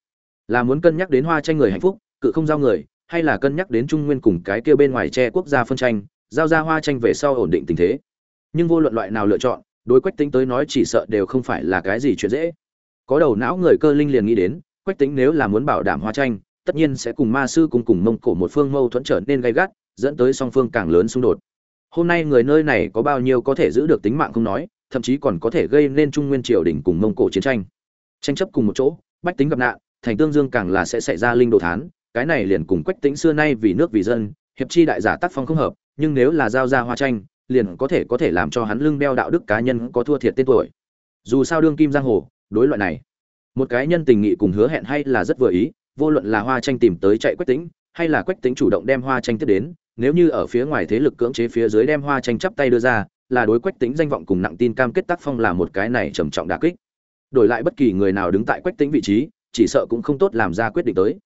Là muốn cân nhắc đến hoa tranh người hạnh phúc, cự không giao người, hay là cân nhắc đến trung nguyên cùng cái kia bên ngoài che quốc gia phân tranh, giao ra hoa tranh về sau ổn định tình thế. Nhưng vô luận loại nào lựa chọn, đối quách tính tới nói chỉ sợ đều không phải là cái gì chuyện dễ. Có đầu não người cơ linh liền nghĩ đến, quách tính nếu là muốn bảo đảm hoa tranh tất nhiên sẽ cùng ma sư cùng cùng mông cổ một phương mâu thuẫn trở nên gay gắt, dẫn tới song phương càng lớn xung đột. Hôm nay người nơi này có bao nhiêu có thể giữ được tính mạng không nói thậm chí còn có thể gây nên trung nguyên triều đình cùng mông cổ chiến tranh. Tranh chấp cùng một chỗ, bách tính gặp nạn, thành tương dương càng là sẽ xảy ra linh đồ thán, cái này liền cùng quách tính xưa nay vì nước vì dân, hiệp chi đại giả tác phong không hợp, nhưng nếu là giao ra hoa tranh, liền có thể có thể làm cho hắn lưng đeo đạo đức cá nhân có thua thiệt tên tuổi. Dù sao đương kim giang hồ, đối loại này, một cái nhân tình nghị cùng hứa hẹn hay là rất vừa ý, vô luận là hoa tranh tìm tới chạy quách tính, hay là quách tính chủ động đem hoa tranh tiếp đến, nếu như ở phía ngoài thế lực cưỡng chế phía dưới đem hoa tranh chắp tay đưa ra là đối quách tính danh vọng cùng nặng tin cam kết tác phong là một cái này trầm trọng đà kích. Đổi lại bất kỳ người nào đứng tại quách tính vị trí, chỉ sợ cũng không tốt làm ra quyết định tới.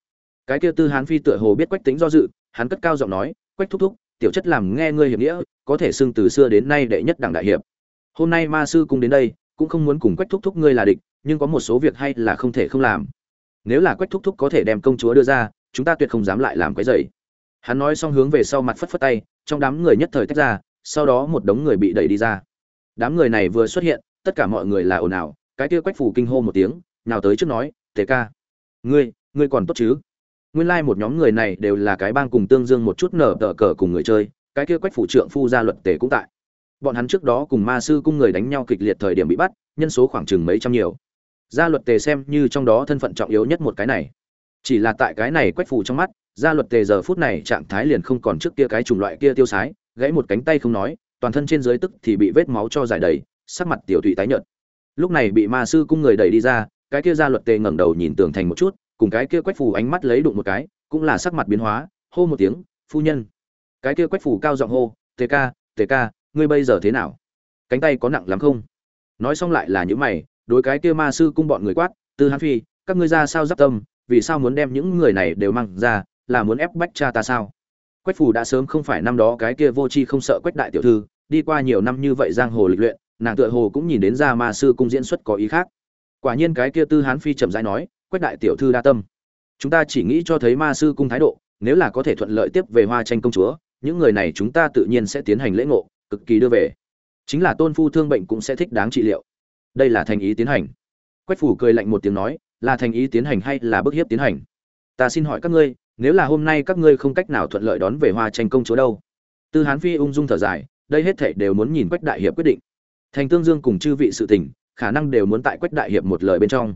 Cái kia tư hán phi tựa hồ biết quách tính do dự, hắn cất cao giọng nói, quách thúc thúc, tiểu chất làm nghe ngươi hiệp nghĩa, có thể xưng từ xưa đến nay đệ nhất đảng đại hiệp. Hôm nay ma sư cung đến đây, cũng không muốn cùng quách thúc thúc ngươi là địch, nhưng có một số việc hay là không thể không làm. Nếu là quách thúc thúc có thể đem công chúa đưa ra, chúng ta tuyệt không dám lại làm cái dậy hắn nói xong hướng về sau mặt phất phất tay, trong đám người nhất thời tách ra sau đó một đống người bị đẩy đi ra. Đám người này vừa xuất hiện, tất cả mọi người là ồn ào, cái kia quách phủ kinh hô một tiếng, nào tới trước nói, tề ca, ngươi ngươi còn tốt chứ? Nguyên lai like một nhóm người này đều là cái bang cùng tương dương một chút nở tờ cờ cùng người chơi, cái kia quách phủ trượng phu gia luật tề cũng tại. Bọn hắn trước đó cùng ma sư cung người đánh nhau kịch liệt thời điểm bị bắt, nhân số khoảng chừng mấy trăm nhiều. Gia luật tề xem như trong đó thân phận trọng yếu nhất một cái này. Chỉ là tại cái này quách phủ trong mắt, gia luật tề giờ phút này trạng thái liền không còn trước kia cái chủng loại kia tiêu sái gãy một cánh tay không nói, toàn thân trên dưới tức thì bị vết máu cho giải đầy, sắc mặt tiểu thụy tái nhợt. Lúc này bị ma sư cung người đẩy đi ra, cái kia gia luật tề ngẩng đầu nhìn tường thành một chút, cùng cái kia quách phủ ánh mắt lấy đụng một cái, cũng là sắc mặt biến hóa, hô một tiếng, phu nhân. Cái kia quách phủ cao giọng hô, tề ca tề ca, ngươi bây giờ thế nào? Cánh tay có nặng lắm không? Nói xong lại là những mày, đối cái kia ma sư cung bọn người quát, tư hán phi, các ngươi ra sao giáp tâm, vì sao muốn đem những người này đều mang ra, là muốn ép bách cha ta sao? Quách phủ đã sớm không phải năm đó cái kia vô tri không sợ quách đại tiểu thư, đi qua nhiều năm như vậy giang hồ lịch luyện, nàng tựa hồ cũng nhìn đến ra ma sư cung diễn xuất có ý khác. Quả nhiên cái kia tư hán phi trầm rãi nói, quách đại tiểu thư đa tâm. Chúng ta chỉ nghĩ cho thấy ma sư cung thái độ, nếu là có thể thuận lợi tiếp về hoa tranh công chúa, những người này chúng ta tự nhiên sẽ tiến hành lễ ngộ, cực kỳ đưa về. Chính là tôn phu thương bệnh cũng sẽ thích đáng trị liệu. Đây là thành ý tiến hành. Quách phủ cười lạnh một tiếng nói, là thành ý tiến hành hay là bức hiếp tiến hành? Ta xin hỏi các ngươi nếu là hôm nay các ngươi không cách nào thuận lợi đón về hoa tranh công chúa đâu. Tư hán phi ung dung thở dài, đây hết thể đều muốn nhìn quách đại hiệp quyết định. Thành tương dương cùng chư vị sự tình, khả năng đều muốn tại quách đại hiệp một lời bên trong.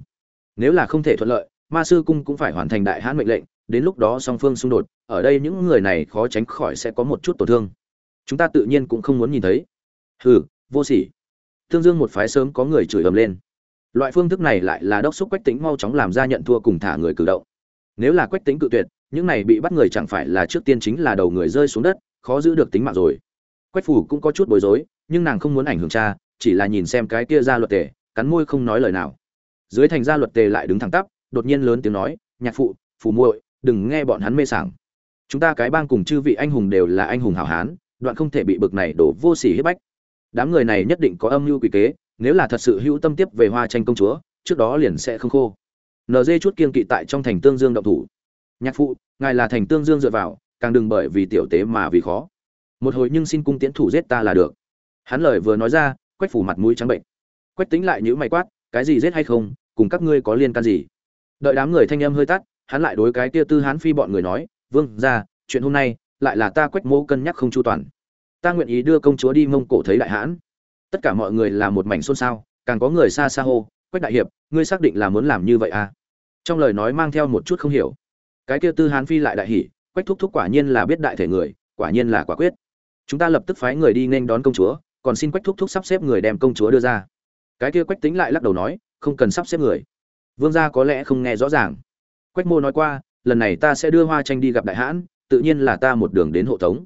Nếu là không thể thuận lợi, ma sư cung cũng phải hoàn thành đại hãn mệnh lệnh, đến lúc đó song phương xung đột, ở đây những người này khó tránh khỏi sẽ có một chút tổn thương. Chúng ta tự nhiên cũng không muốn nhìn thấy. Hừ, vô sỉ. Tương dương một phái sớm có người chửi ầm lên. Loại phương thức này lại là đốc xúc quách tính mau chóng làm ra nhận thua cùng thả người cử động. Nếu là quách tính cự tuyệt những này bị bắt người chẳng phải là trước tiên chính là đầu người rơi xuống đất, khó giữ được tính mạng rồi. Quách phủ cũng có chút bối rối, nhưng nàng không muốn ảnh hưởng cha, chỉ là nhìn xem cái kia ra luật tề, cắn môi không nói lời nào. Dưới thành gia luật tề lại đứng thẳng tắp, đột nhiên lớn tiếng nói, nhạc phụ, phù muội, đừng nghe bọn hắn mê sảng. Chúng ta cái bang cùng chư vị anh hùng đều là anh hùng hảo hán, đoạn không thể bị bực này đổ vô sỉ hiếp bách. Đám người này nhất định có âm mưu quỷ kế, nếu là thật sự hữu tâm tiếp về hoa tranh công chúa, trước đó liền sẽ không khô. Nd chút kiên kỵ tại trong thành tương dương động thủ nhạc phụ, ngài là thành tương dương dựa vào, càng đừng bởi vì tiểu tế mà vì khó. Một hồi nhưng xin cung tiễn thủ giết ta là được. Hắn lời vừa nói ra, quách phủ mặt mũi trắng bệnh. Quách tính lại những mày quát, cái gì giết hay không, cùng các ngươi có liên can gì? Đợi đám người thanh âm hơi tắt, hắn lại đối cái kia tư hán phi bọn người nói, vương ra chuyện hôm nay lại là ta quách mô cân nhắc không chu toàn. Ta nguyện ý đưa công chúa đi mông cổ thấy đại hãn. Tất cả mọi người là một mảnh xôn xao, càng có người xa xa hô, quách đại hiệp, ngươi xác định là muốn làm như vậy à? Trong lời nói mang theo một chút không hiểu cái kia tư hán phi lại đại hỉ, quách thúc thúc quả nhiên là biết đại thể người, quả nhiên là quả quyết. Chúng ta lập tức phái người đi nên đón công chúa, còn xin quách thúc thúc sắp xếp người đem công chúa đưa ra. Cái kia quách tính lại lắc đầu nói, không cần sắp xếp người. Vương gia có lẽ không nghe rõ ràng. Quách mô nói qua, lần này ta sẽ đưa hoa tranh đi gặp đại hãn, tự nhiên là ta một đường đến hộ tống.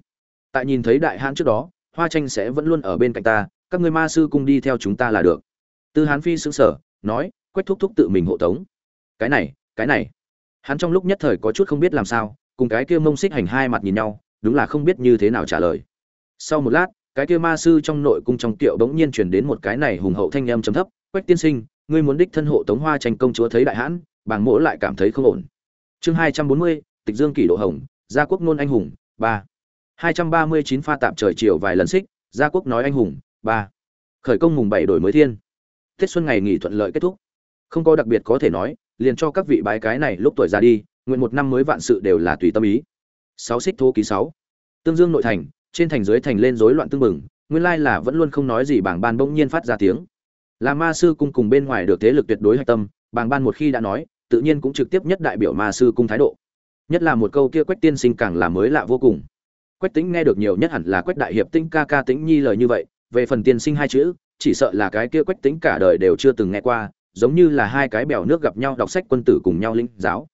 Tại nhìn thấy đại hãn trước đó, hoa tranh sẽ vẫn luôn ở bên cạnh ta, các người ma sư cùng đi theo chúng ta là được. Tư hán phi xứng sở nói, quách thúc thúc tự mình hộ tống. Cái này cái này hắn trong lúc nhất thời có chút không biết làm sao, cùng cái kia mông xích hành hai mặt nhìn nhau, đúng là không biết như thế nào trả lời. Sau một lát, cái kia ma sư trong nội cung trong tiệu bỗng nhiên truyền đến một cái này hùng hậu thanh âm trầm thấp, quách tiên sinh, ngươi muốn đích thân hộ tống hoa tranh công chúa thấy đại hãn, bàng mỗ lại cảm thấy không ổn. Chương hai trăm bốn mươi, tịch dương kỷ độ hồng, gia quốc nôn anh hùng, ba. Hai trăm ba mươi chín pha tạm trời chiều vài lần xích, gia quốc nói anh hùng, ba. Khởi công mùng bảy đổi mới thiên. Tết xuân ngày nghỉ thuận lợi kết thúc. Không có đặc biệt có thể nói liền cho các vị bái cái này lúc tuổi già đi, nguyện một năm mới vạn sự đều là tùy tâm ý. Sáu xích thô ký sáu. Tương dương nội thành, trên thành dưới thành lên rối loạn tương mừng nguyên lai là vẫn luôn không nói gì bảng ban bỗng nhiên phát ra tiếng. Là ma sư cung cùng bên ngoài được thế lực tuyệt đối hạch tâm, bảng ban một khi đã nói, tự nhiên cũng trực tiếp nhất đại biểu ma sư cung thái độ. Nhất là một câu kia quách tiên sinh càng là mới lạ vô cùng. Quách tính nghe được nhiều nhất hẳn là quách đại hiệp tĩnh ca ca tĩnh nhi lời như vậy, về phần tiên sinh hai chữ, chỉ sợ là cái kia quách tính cả đời đều chưa từng nghe qua giống như là hai cái bèo nước gặp nhau đọc sách quân tử cùng nhau linh giáo.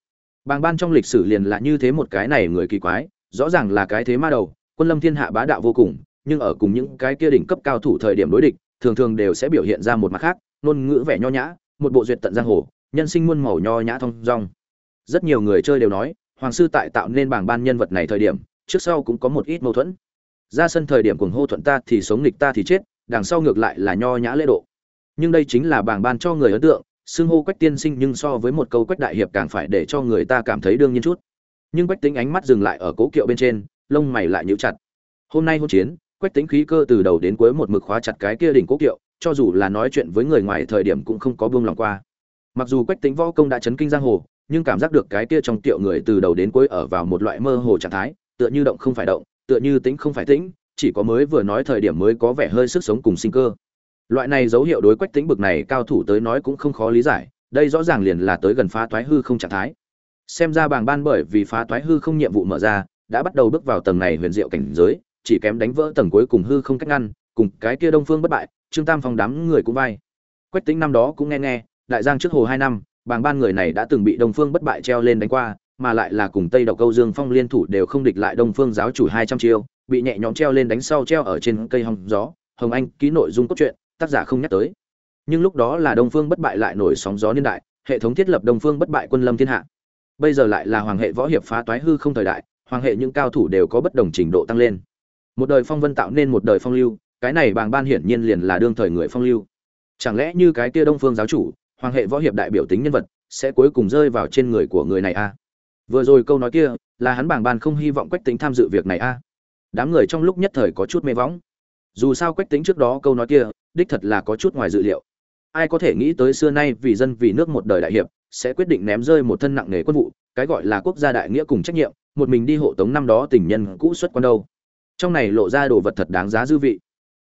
Bàng ban trong lịch sử liền là như thế một cái này người kỳ quái, rõ ràng là cái thế ma đầu, quân lâm thiên hạ bá đạo vô cùng, nhưng ở cùng những cái kia đỉnh cấp cao thủ thời điểm đối địch, thường thường đều sẽ biểu hiện ra một mặt khác, ngôn ngữ vẻ nho nhã, một bộ duyệt tận giang hồ, nhân sinh muôn màu nho nhã thông dong. Rất nhiều người chơi đều nói, hoàng sư tại tạo nên bảng ban nhân vật này thời điểm, trước sau cũng có một ít mâu thuẫn. Ra sân thời điểm cuồng hô thuận ta thì sống nghịch ta thì chết, đằng sau ngược lại là nho nhã lễ độ nhưng đây chính là bảng ban cho người ấn tượng, xưng hô quách tiên sinh nhưng so với một câu quách đại hiệp càng phải để cho người ta cảm thấy đương nhiên chút. Nhưng quách tính ánh mắt dừng lại ở cố kiệu bên trên, lông mày lại nhíu chặt. Hôm nay hôn chiến, quách tính khí cơ từ đầu đến cuối một mực khóa chặt cái kia đỉnh cố kiệu, cho dù là nói chuyện với người ngoài thời điểm cũng không có buông lòng qua. Mặc dù quách tính võ công đã chấn kinh giang hồ, nhưng cảm giác được cái kia trong kiệu người từ đầu đến cuối ở vào một loại mơ hồ trạng thái, tựa như động không phải động, tựa như tính không phải tĩnh, chỉ có mới vừa nói thời điểm mới có vẻ hơi sức sống cùng sinh cơ loại này dấu hiệu đối quách tính bực này cao thủ tới nói cũng không khó lý giải, đây rõ ràng liền là tới gần phá toái hư không trạng thái. Xem ra bàng ban bởi vì phá toái hư không nhiệm vụ mở ra, đã bắt đầu bước vào tầng này huyền diệu cảnh giới, chỉ kém đánh vỡ tầng cuối cùng hư không cách ngăn, cùng cái kia đông phương bất bại, trương tam phong đám người cũng vai. Quách tính năm đó cũng nghe nghe, đại giang trước hồ hai năm, bàng ban người này đã từng bị đông phương bất bại treo lên đánh qua, mà lại là cùng tây độc câu dương phong liên thủ đều không địch lại đông phương giáo chủ hai trăm chiêu, bị nhẹ nhõm treo lên đánh sau treo ở trên cây hồng gió. Hồng anh ký nội dung cốt truyện tác giả không nhắc tới. Nhưng lúc đó là đông phương bất bại lại nổi sóng gió niên đại, hệ thống thiết lập đông phương bất bại quân lâm thiên hạ. Bây giờ lại là hoàng hệ võ hiệp phá toái hư không thời đại, hoàng hệ những cao thủ đều có bất đồng trình độ tăng lên. Một đời phong vân tạo nên một đời phong lưu, cái này bàng ban hiển nhiên liền là đương thời người phong lưu. Chẳng lẽ như cái kia đông phương giáo chủ, hoàng hệ võ hiệp đại biểu tính nhân vật, sẽ cuối cùng rơi vào trên người của người này a à? vừa rồi câu nói kia, là hắn bảng ban không hy vọng quách tính tham dự việc này a à? đám người trong lúc nhất thời có chút mê võng. Dù sao quách tính trước đó câu nói kia đích thật là có chút ngoài dự liệu. Ai có thể nghĩ tới xưa nay vì dân vì nước một đời đại hiệp, sẽ quyết định ném rơi một thân nặng nề quân vụ, cái gọi là quốc gia đại nghĩa cùng trách nhiệm, một mình đi hộ tống năm đó tình nhân cũ xuất quan đâu. Trong này lộ ra đồ vật thật đáng giá dư vị.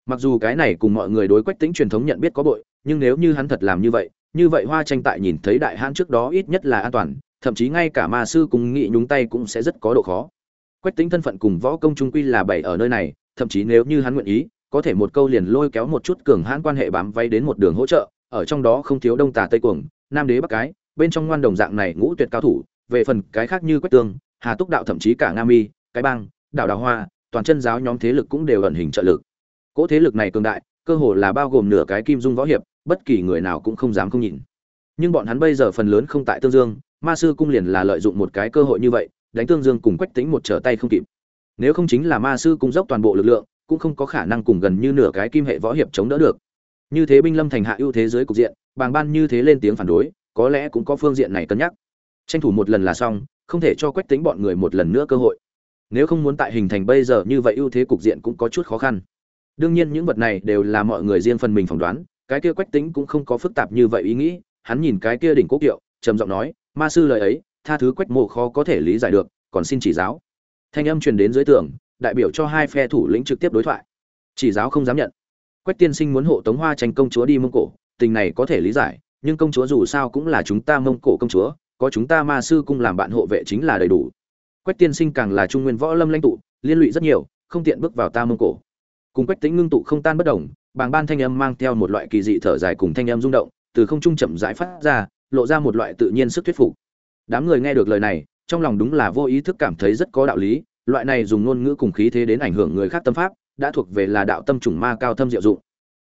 Mặc dù cái này cùng mọi người đối quách tính truyền thống nhận biết có bội, nhưng nếu như hắn thật làm như vậy như vậy hoa tranh tại nhìn thấy đại hãn trước đó ít nhất là an toàn, thậm chí ngay cả ma sư cùng nghị nhúng tay cũng sẽ rất có độ khó. Quách tính thân phận cùng võ công trung quy là bảy ở nơi này, thậm chí nếu như hắn nguyện ý có thể một câu liền lôi kéo một chút cường hãn quan hệ bám vay đến một đường hỗ trợ, ở trong đó không thiếu đông tà tây cuồng, nam đế bắc cái, bên trong ngoan đồng dạng này ngũ tuyệt cao thủ, về phần cái khác như quách tương, hà túc đạo thậm chí cả nga mi, cái bang, đảo đào hoa, toàn chân giáo nhóm thế lực cũng đều ẩn hình trợ lực. Cỗ thế lực này cường đại, cơ hồ là bao gồm nửa cái kim dung võ hiệp, bất kỳ người nào cũng không dám không nhìn. Nhưng bọn hắn bây giờ phần lớn không tại tương dương, ma sư cung liền là lợi dụng một cái cơ hội như vậy, đánh tương dương cùng quách tính một trở tay không kịp. Nếu không chính là ma sư cung dốc toàn bộ lực lượng cũng không có khả năng cùng gần như nửa cái kim hệ võ hiệp chống đỡ được. Như thế binh lâm thành hạ ưu thế giới cục diện, bàng ban như thế lên tiếng phản đối, có lẽ cũng có phương diện này cân nhắc. Tranh thủ một lần là xong, không thể cho quách tính bọn người một lần nữa cơ hội. Nếu không muốn tại hình thành bây giờ như vậy ưu thế cục diện cũng có chút khó khăn. Đương nhiên những vật này đều là mọi người riêng phần mình phỏng đoán, cái kia quách tính cũng không có phức tạp như vậy ý nghĩ, hắn nhìn cái kia đỉnh quốc kiệu, trầm giọng nói, ma sư lời ấy, tha thứ quách mộ khó có thể lý giải được, còn xin chỉ giáo. Thanh âm truyền đến dưới tường đại biểu cho hai phe thủ lĩnh trực tiếp đối thoại. Chỉ giáo không dám nhận. Quách tiên sinh muốn hộ tống hoa tranh công chúa đi mông cổ, tình này có thể lý giải, nhưng công chúa dù sao cũng là chúng ta mông cổ công chúa, có chúng ta ma sư cung làm bạn hộ vệ chính là đầy đủ. Quách tiên sinh càng là trung nguyên võ lâm lãnh tụ, liên lụy rất nhiều, không tiện bước vào ta mông cổ. Cùng quách tính ngưng tụ không tan bất đồng bàng ban thanh âm mang theo một loại kỳ dị thở dài cùng thanh âm rung động, từ không trung chậm rãi phát ra, lộ ra một loại tự nhiên sức thuyết phục. Đám người nghe được lời này, trong lòng đúng là vô ý thức cảm thấy rất có đạo lý loại này dùng ngôn ngữ cùng khí thế đến ảnh hưởng người khác tâm pháp, đã thuộc về là đạo tâm trùng ma cao thâm diệu dụng.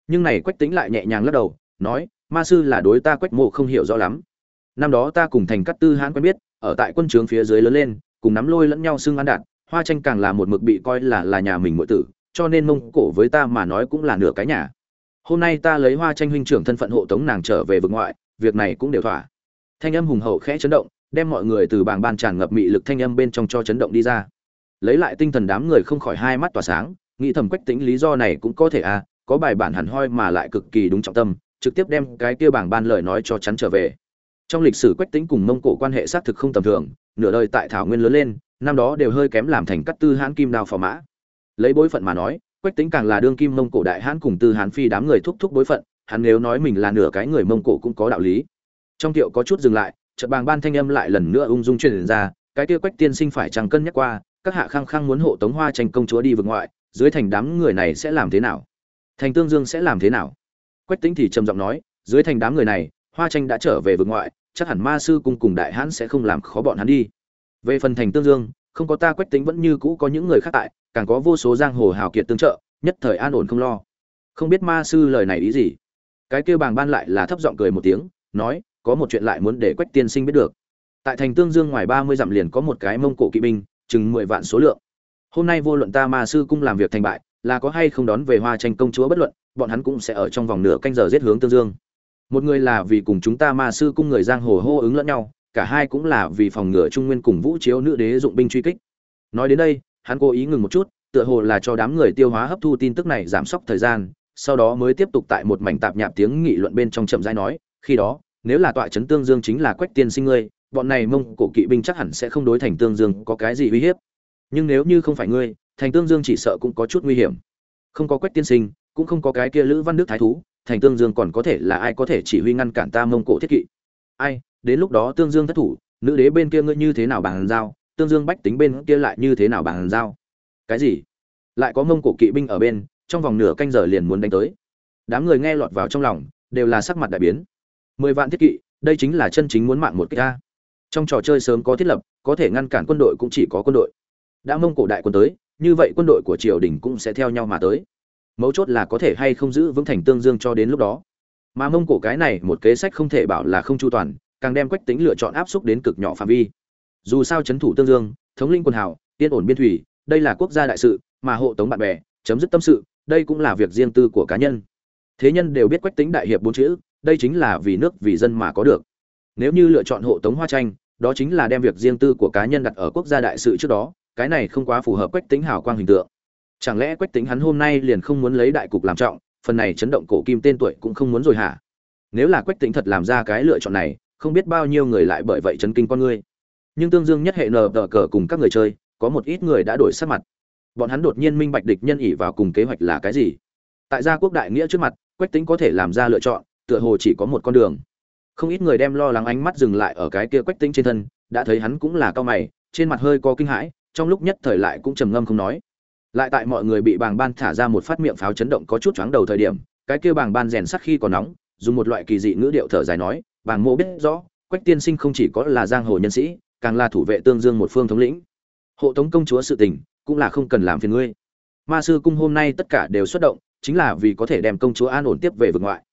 Nhưng này quách tính lại nhẹ nhàng lắc đầu, nói, ma sư là đối ta quách mộ không hiểu rõ lắm. Năm đó ta cùng thành cát tư hãn quen biết, ở tại quân trướng phía dưới lớn lên, cùng nắm lôi lẫn nhau xưng ăn đạt hoa tranh càng là một mực bị coi là là nhà mình muội tử, cho nên mông cổ với ta mà nói cũng là nửa cái nhà. Hôm nay ta lấy hoa tranh huynh trưởng thân phận hộ tống nàng trở về vực ngoại, việc này cũng đều thỏa. Thanh âm hùng hậu khẽ chấn động, đem mọi người từ bảng ban tràn ngập mị lực thanh âm bên trong cho chấn động đi ra lấy lại tinh thần đám người không khỏi hai mắt tỏa sáng, nghĩ thầm quách tính lý do này cũng có thể à có bài bản hẳn hoi mà lại cực kỳ đúng trọng tâm, trực tiếp đem cái kia bảng ban lời nói cho chắn trở về. Trong lịch sử quách tính cùng mông cổ quan hệ xác thực không tầm thường, nửa đời tại thảo nguyên lớn lên, năm đó đều hơi kém làm thành cắt tư hãn kim đao phò mã. Lấy bối phận mà nói, quách tính càng là đương kim mông cổ đại hãn cùng tư hán phi đám người thúc thúc bối phận, hắn nếu nói mình là nửa cái người mông cổ cũng có đạo lý. Trong tiệu có chút dừng lại, chợt bàng ban thanh âm lại lần nữa ung dung truyền ra, cái kia quách tiên sinh phải chẳng cân nhắc qua các hạ khăng khăng muốn hộ tống hoa tranh công chúa đi vực ngoại, dưới thành đám người này sẽ làm thế nào? Thành tương dương sẽ làm thế nào? Quách tính thì trầm giọng nói, dưới thành đám người này, hoa tranh đã trở về vực ngoại, chắc hẳn ma sư cung cùng đại hãn sẽ không làm khó bọn hắn đi. Về phần thành tương dương, không có ta quách tính vẫn như cũ có những người khác tại, càng có vô số giang hồ hào kiệt tương trợ, nhất thời an ổn không lo. Không biết ma sư lời này ý gì? Cái kêu bàng ban lại là thấp giọng cười một tiếng, nói, có một chuyện lại muốn để quách tiên sinh biết được. Tại thành tương dương ngoài ba mươi dặm liền có một cái mông cổ kỵ binh chừng mười vạn số lượng. Hôm nay vô luận ta ma sư cung làm việc thành bại, là có hay không đón về hoa tranh công chúa bất luận, bọn hắn cũng sẽ ở trong vòng nửa canh giờ giết hướng tương dương. Một người là vì cùng chúng ta ma sư cung người giang hồ hô ứng lẫn nhau, cả hai cũng là vì phòng ngừa trung nguyên cùng vũ chiếu nữ đế dụng binh truy kích. Nói đến đây, hắn cố ý ngừng một chút, tựa hồ là cho đám người tiêu hóa hấp thu tin tức này giảm sốc thời gian, sau đó mới tiếp tục tại một mảnh tạp nhạp tiếng nghị luận bên trong chậm rãi nói, khi đó, nếu là tọa trấn tương dương chính là quách tiên sinh ngươi bọn này mông cổ kỵ binh chắc hẳn sẽ không đối thành tương dương có cái gì uy hiếp. Nhưng nếu như không phải ngươi, thành tương dương chỉ sợ cũng có chút nguy hiểm. Không có quách tiên sinh, cũng không có cái kia lữ văn đức thái thú, thành tương dương còn có thể là ai có thể chỉ huy ngăn cản ta mông cổ thiết kỵ? Ai, đến lúc đó tương dương thất thủ, nữ đế bên kia ngươi như thế nào bàn giao? Tương dương bách tính bên kia lại như thế nào bàn giao? Cái gì? Lại có mông cổ kỵ binh ở bên, trong vòng nửa canh giờ liền muốn đánh tới. Đám người nghe lọt vào trong lòng, đều là sắc mặt đại biến. Mười vạn thiết kỵ, đây chính là chân chính muốn mạng một cái ta trong trò chơi sớm có thiết lập, có thể ngăn cản quân đội cũng chỉ có quân đội. Đã mông cổ đại quân tới, như vậy quân đội của triều đình cũng sẽ theo nhau mà tới. Mấu chốt là có thể hay không giữ vững thành tương dương cho đến lúc đó. Mà mông cổ cái này một kế sách không thể bảo là không chu toàn, càng đem quách tính lựa chọn áp xúc đến cực nhỏ phạm vi. Dù sao chấn thủ tương dương, thống linh quân hào, yên ổn biên thủy, đây là quốc gia đại sự, mà hộ tống bạn bè, chấm dứt tâm sự, đây cũng là việc riêng tư của cá nhân. Thế nhân đều biết quách tính đại hiệp bốn chữ, đây chính là vì nước vì dân mà có được. Nếu như lựa chọn hộ tống hoa tranh đó chính là đem việc riêng tư của cá nhân đặt ở quốc gia đại sự trước đó, cái này không quá phù hợp quách tính hào quang hình tượng. Chẳng lẽ quách tính hắn hôm nay liền không muốn lấy đại cục làm trọng, phần này chấn động cổ kim tên tuổi cũng không muốn rồi hả? Nếu là quách tính thật làm ra cái lựa chọn này, không biết bao nhiêu người lại bởi vậy chấn kinh con ngươi. Nhưng tương dương nhất hệ nờ đờ cờ cùng các người chơi, có một ít người đã đổi sắc mặt. Bọn hắn đột nhiên minh bạch địch nhân ỉ vào cùng kế hoạch là cái gì. Tại gia quốc đại nghĩa trước mặt, quách tính có thể làm ra lựa chọn, tựa hồ chỉ có một con đường không ít người đem lo lắng ánh mắt dừng lại ở cái kia quách tính trên thân, đã thấy hắn cũng là cao mày, trên mặt hơi có kinh hãi, trong lúc nhất thời lại cũng trầm ngâm không nói. Lại tại mọi người bị bàng ban thả ra một phát miệng pháo chấn động có chút choáng đầu thời điểm, cái kia bàng ban rèn sắt khi còn nóng, dùng một loại kỳ dị ngữ điệu thở dài nói, bàng mộ biết rõ, quách tiên sinh không chỉ có là giang hồ nhân sĩ, càng là thủ vệ tương dương một phương thống lĩnh. Hộ tống công chúa sự tình, cũng là không cần làm phiền ngươi. Ma sư cung hôm nay tất cả đều xuất động, chính là vì có thể đem công chúa an ổn tiếp về vực ngoại.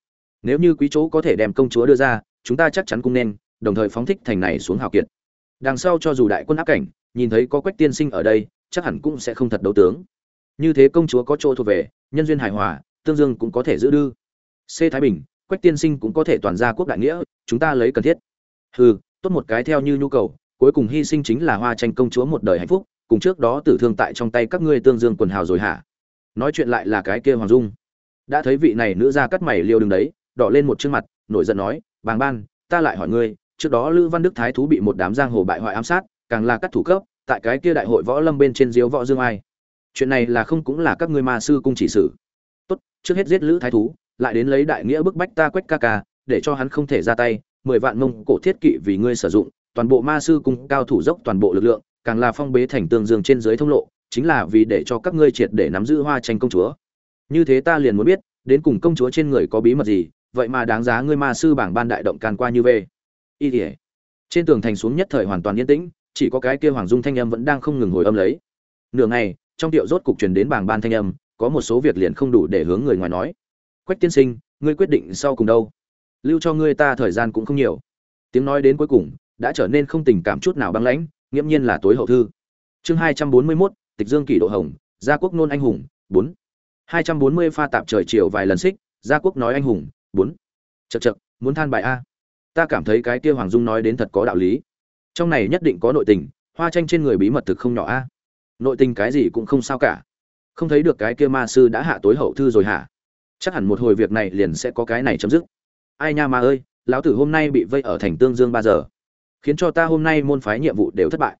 Nếu như quý chỗ có thể đem công chúa đưa ra chúng ta chắc chắn cũng nên, đồng thời phóng thích thành này xuống hào kiệt. Đằng sau cho dù đại quân áp cảnh, nhìn thấy có quách tiên sinh ở đây, chắc hẳn cũng sẽ không thật đấu tướng. Như thế công chúa có chỗ thuộc về, nhân duyên hài hòa, tương dương cũng có thể giữ đư. C thái bình, quách tiên sinh cũng có thể toàn ra quốc đại nghĩa, chúng ta lấy cần thiết. Hừ, tốt một cái theo như nhu cầu, cuối cùng hy sinh chính là hoa tranh công chúa một đời hạnh phúc, cùng trước đó tử thương tại trong tay các ngươi tương dương quần hào rồi hả? Nói chuyện lại là cái kia hoàng dung. Đã thấy vị này nữ ra cắt mày liêu đứng đấy, đỏ lên một chương mặt, nổi giận nói bàng ban, ta lại hỏi ngươi, trước đó lữ văn đức thái thú bị một đám giang hồ bại hoại ám sát, càng là cắt thủ cấp, tại cái kia đại hội võ lâm bên trên diếu võ dương ai? Chuyện này là không cũng là các ngươi ma sư cung chỉ sử. Tốt, trước hết giết lữ thái thú, lại đến lấy đại nghĩa bức bách ta quách ca ca, để cho hắn không thể ra tay, mười vạn mông cổ thiết kỵ vì ngươi sử dụng, toàn bộ ma sư cung cao thủ dốc toàn bộ lực lượng, càng là phong bế thành tương dương trên dưới thông lộ, chính là vì để cho các ngươi triệt để nắm giữ hoa tranh công chúa. Như thế ta liền muốn biết, đến cùng công chúa trên người có bí mật gì vậy mà đáng giá ngươi ma sư bảng ban đại động can qua như về y tỉa trên tường thành xuống nhất thời hoàn toàn yên tĩnh chỉ có cái kia hoàng dung thanh âm vẫn đang không ngừng hồi âm lấy. Nửa ngày trong tiệu rốt cục truyền đến bảng ban thanh âm có một số việc liền không đủ để hướng người ngoài nói. Quách tiên sinh ngươi quyết định sau cùng đâu? Lưu cho ngươi ta thời gian cũng không nhiều. Tiếng nói đến cuối cùng đã trở nên không tình cảm chút nào băng lãnh nghiễm nhiên là tối hậu thư. Chương hai trăm bốn mươi 241, tịch dương kỷ độ hồng gia quốc nôn anh hùng bốn. hai trăm bốn mươi pha tạp trời chiều vài lần xích gia quốc nói anh hùng bốn. Chật chật muốn than bài a. Ta cảm thấy cái kia hoàng dung nói đến thật có đạo lý. Trong này nhất định có nội tình, hoa tranh trên người bí mật thực không nhỏ a. Nội tình cái gì cũng không sao cả. Không thấy được cái kia ma sư đã hạ tối hậu thư rồi hả? Chắc hẳn một hồi việc này liền sẽ có cái này chấm dứt. Ai nha ma ơi, lão tử hôm nay bị vây ở thành tương dương ba giờ. Khiến cho ta hôm nay môn phái nhiệm vụ đều thất bại.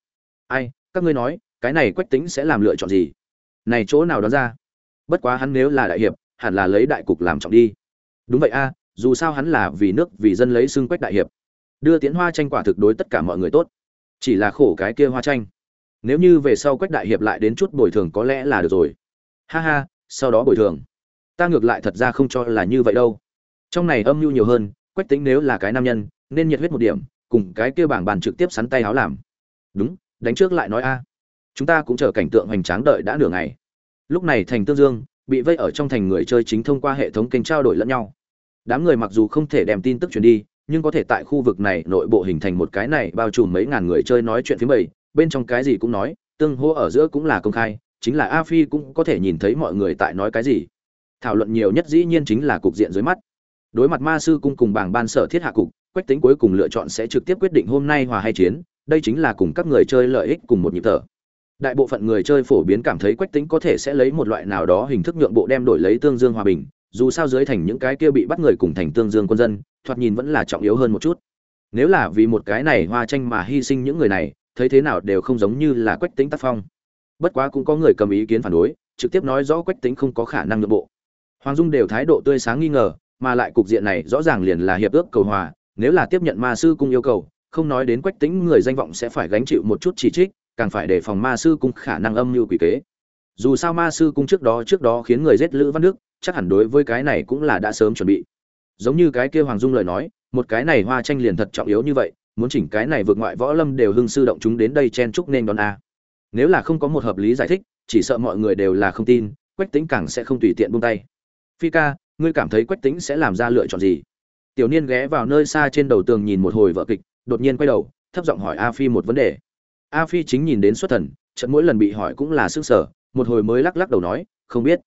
Ai, các ngươi nói, cái này quách tính sẽ làm lựa chọn gì? Này chỗ nào đó ra? Bất quá hắn nếu là đại hiệp, hẳn là lấy đại cục làm trọng đi đúng vậy a, dù sao hắn là vì nước, vì dân lấy xưng quách đại hiệp. Đưa tiến hoa tranh quả thực đối tất cả mọi người tốt. Chỉ là khổ cái kia hoa tranh nếu như về sau quách đại hiệp lại đến chút bồi thường có lẽ là được rồi. Ha ha, sau đó bồi thường. Ta ngược lại thật ra không cho là như vậy đâu. Trong này âm mưu nhiều hơn, quách tính nếu là cái nam nhân, nên nhiệt huyết một điểm, cùng cái kia bảng bàn trực tiếp sắn tay háo làm. Đúng, đánh trước lại nói a. Chúng ta cũng chờ cảnh tượng hoành tráng đợi đã nửa ngày. Lúc này thành tương dương, bị vây ở trong thành người chơi chính thông qua hệ thống kênh trao đổi lẫn nhau đám người mặc dù không thể đem tin tức truyền đi, nhưng có thể tại khu vực này nội bộ hình thành một cái này bao trùm mấy ngàn người chơi nói chuyện phía bầy, bên trong cái gì cũng nói, tương hô ở giữa cũng là công khai, chính là a phi cũng có thể nhìn thấy mọi người tại nói cái gì. Thảo luận nhiều nhất dĩ nhiên chính là cục diện dưới mắt. Đối mặt ma sư cung cùng bảng ban sở thiết hạ cục, quách tính cuối cùng lựa chọn sẽ trực tiếp quyết định hôm nay hòa hay chiến, đây chính là cùng các người chơi lợi ích cùng một nhịp thở. Đại bộ phận người chơi phổ biến cảm thấy quách tính có thể sẽ lấy một loại nào đó hình thức nhượng bộ đem đổi lấy tương dương hòa bình dù sao dưới thành những cái kia bị bắt người cùng thành tương dương quân dân, thoạt nhìn vẫn là trọng yếu hơn một chút. Nếu là vì một cái này hoa tranh mà hy sinh những người này, thấy thế nào đều không giống như là quách tính tác phong. Bất quá cũng có người cầm ý kiến phản đối, trực tiếp nói rõ quách tính không có khả năng nội bộ. Hoàng dung đều thái độ tươi sáng nghi ngờ, mà lại cục diện này rõ ràng liền là hiệp ước cầu hòa, nếu là tiếp nhận ma sư cung yêu cầu, không nói đến quách tính người danh vọng sẽ phải gánh chịu một chút chỉ trích, càng phải đề phòng ma sư cung khả năng âm mưu quỷ kế. Dù sao ma sư cung trước đó trước đó khiến người giết lữ văn đức chắc hẳn đối với cái này cũng là đã sớm chuẩn bị. Giống như cái kia hoàng dung lời nói, một cái này hoa tranh liền thật trọng yếu như vậy, muốn chỉnh cái này vượt ngoại võ lâm đều hưng sư động chúng đến đây chen chúc nên đón a. Nếu là không có một hợp lý giải thích, chỉ sợ mọi người đều là không tin, quách tính càng sẽ không tùy tiện buông tay. Phi ca, ngươi cảm thấy quách tính sẽ làm ra lựa chọn gì? Tiểu niên ghé vào nơi xa trên đầu tường nhìn một hồi vợ kịch, đột nhiên quay đầu, thấp giọng hỏi a phi một vấn đề. A phi chính nhìn đến xuất thần trận mỗi lần bị hỏi cũng là sức sở một hồi mới lắc lắc đầu nói, không biết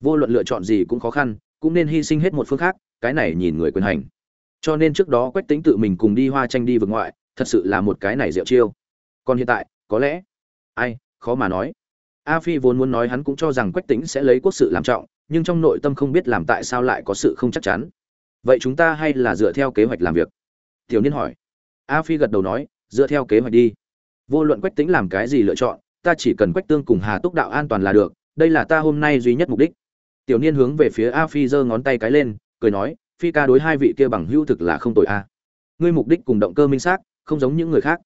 vô luận lựa chọn gì cũng khó khăn, cũng nên hy sinh hết một phương khác, cái này nhìn người quyền hành. Cho nên trước đó quách tính tự mình cùng đi hoa tranh đi vực ngoại, thật sự là một cái này diệu chiêu. Còn hiện tại, có lẽ, ai, khó mà nói. A phi vốn muốn nói hắn cũng cho rằng quách tính sẽ lấy quốc sự làm trọng, nhưng trong nội tâm không biết làm tại sao lại có sự không chắc chắn. Vậy chúng ta hay là dựa theo kế hoạch làm việc? Tiểu niên hỏi. A phi gật đầu nói, dựa theo kế hoạch đi. Vô luận quách tính làm cái gì lựa chọn, ta chỉ cần quách tương cùng hà túc đạo an toàn là được, đây là ta hôm nay duy nhất mục đích tiểu niên hướng về phía a phi giơ ngón tay cái lên, cười nói, phi ca đối hai vị kia bằng hữu thực là không tội a. Ngươi mục đích cùng động cơ minh xác, không giống những người khác.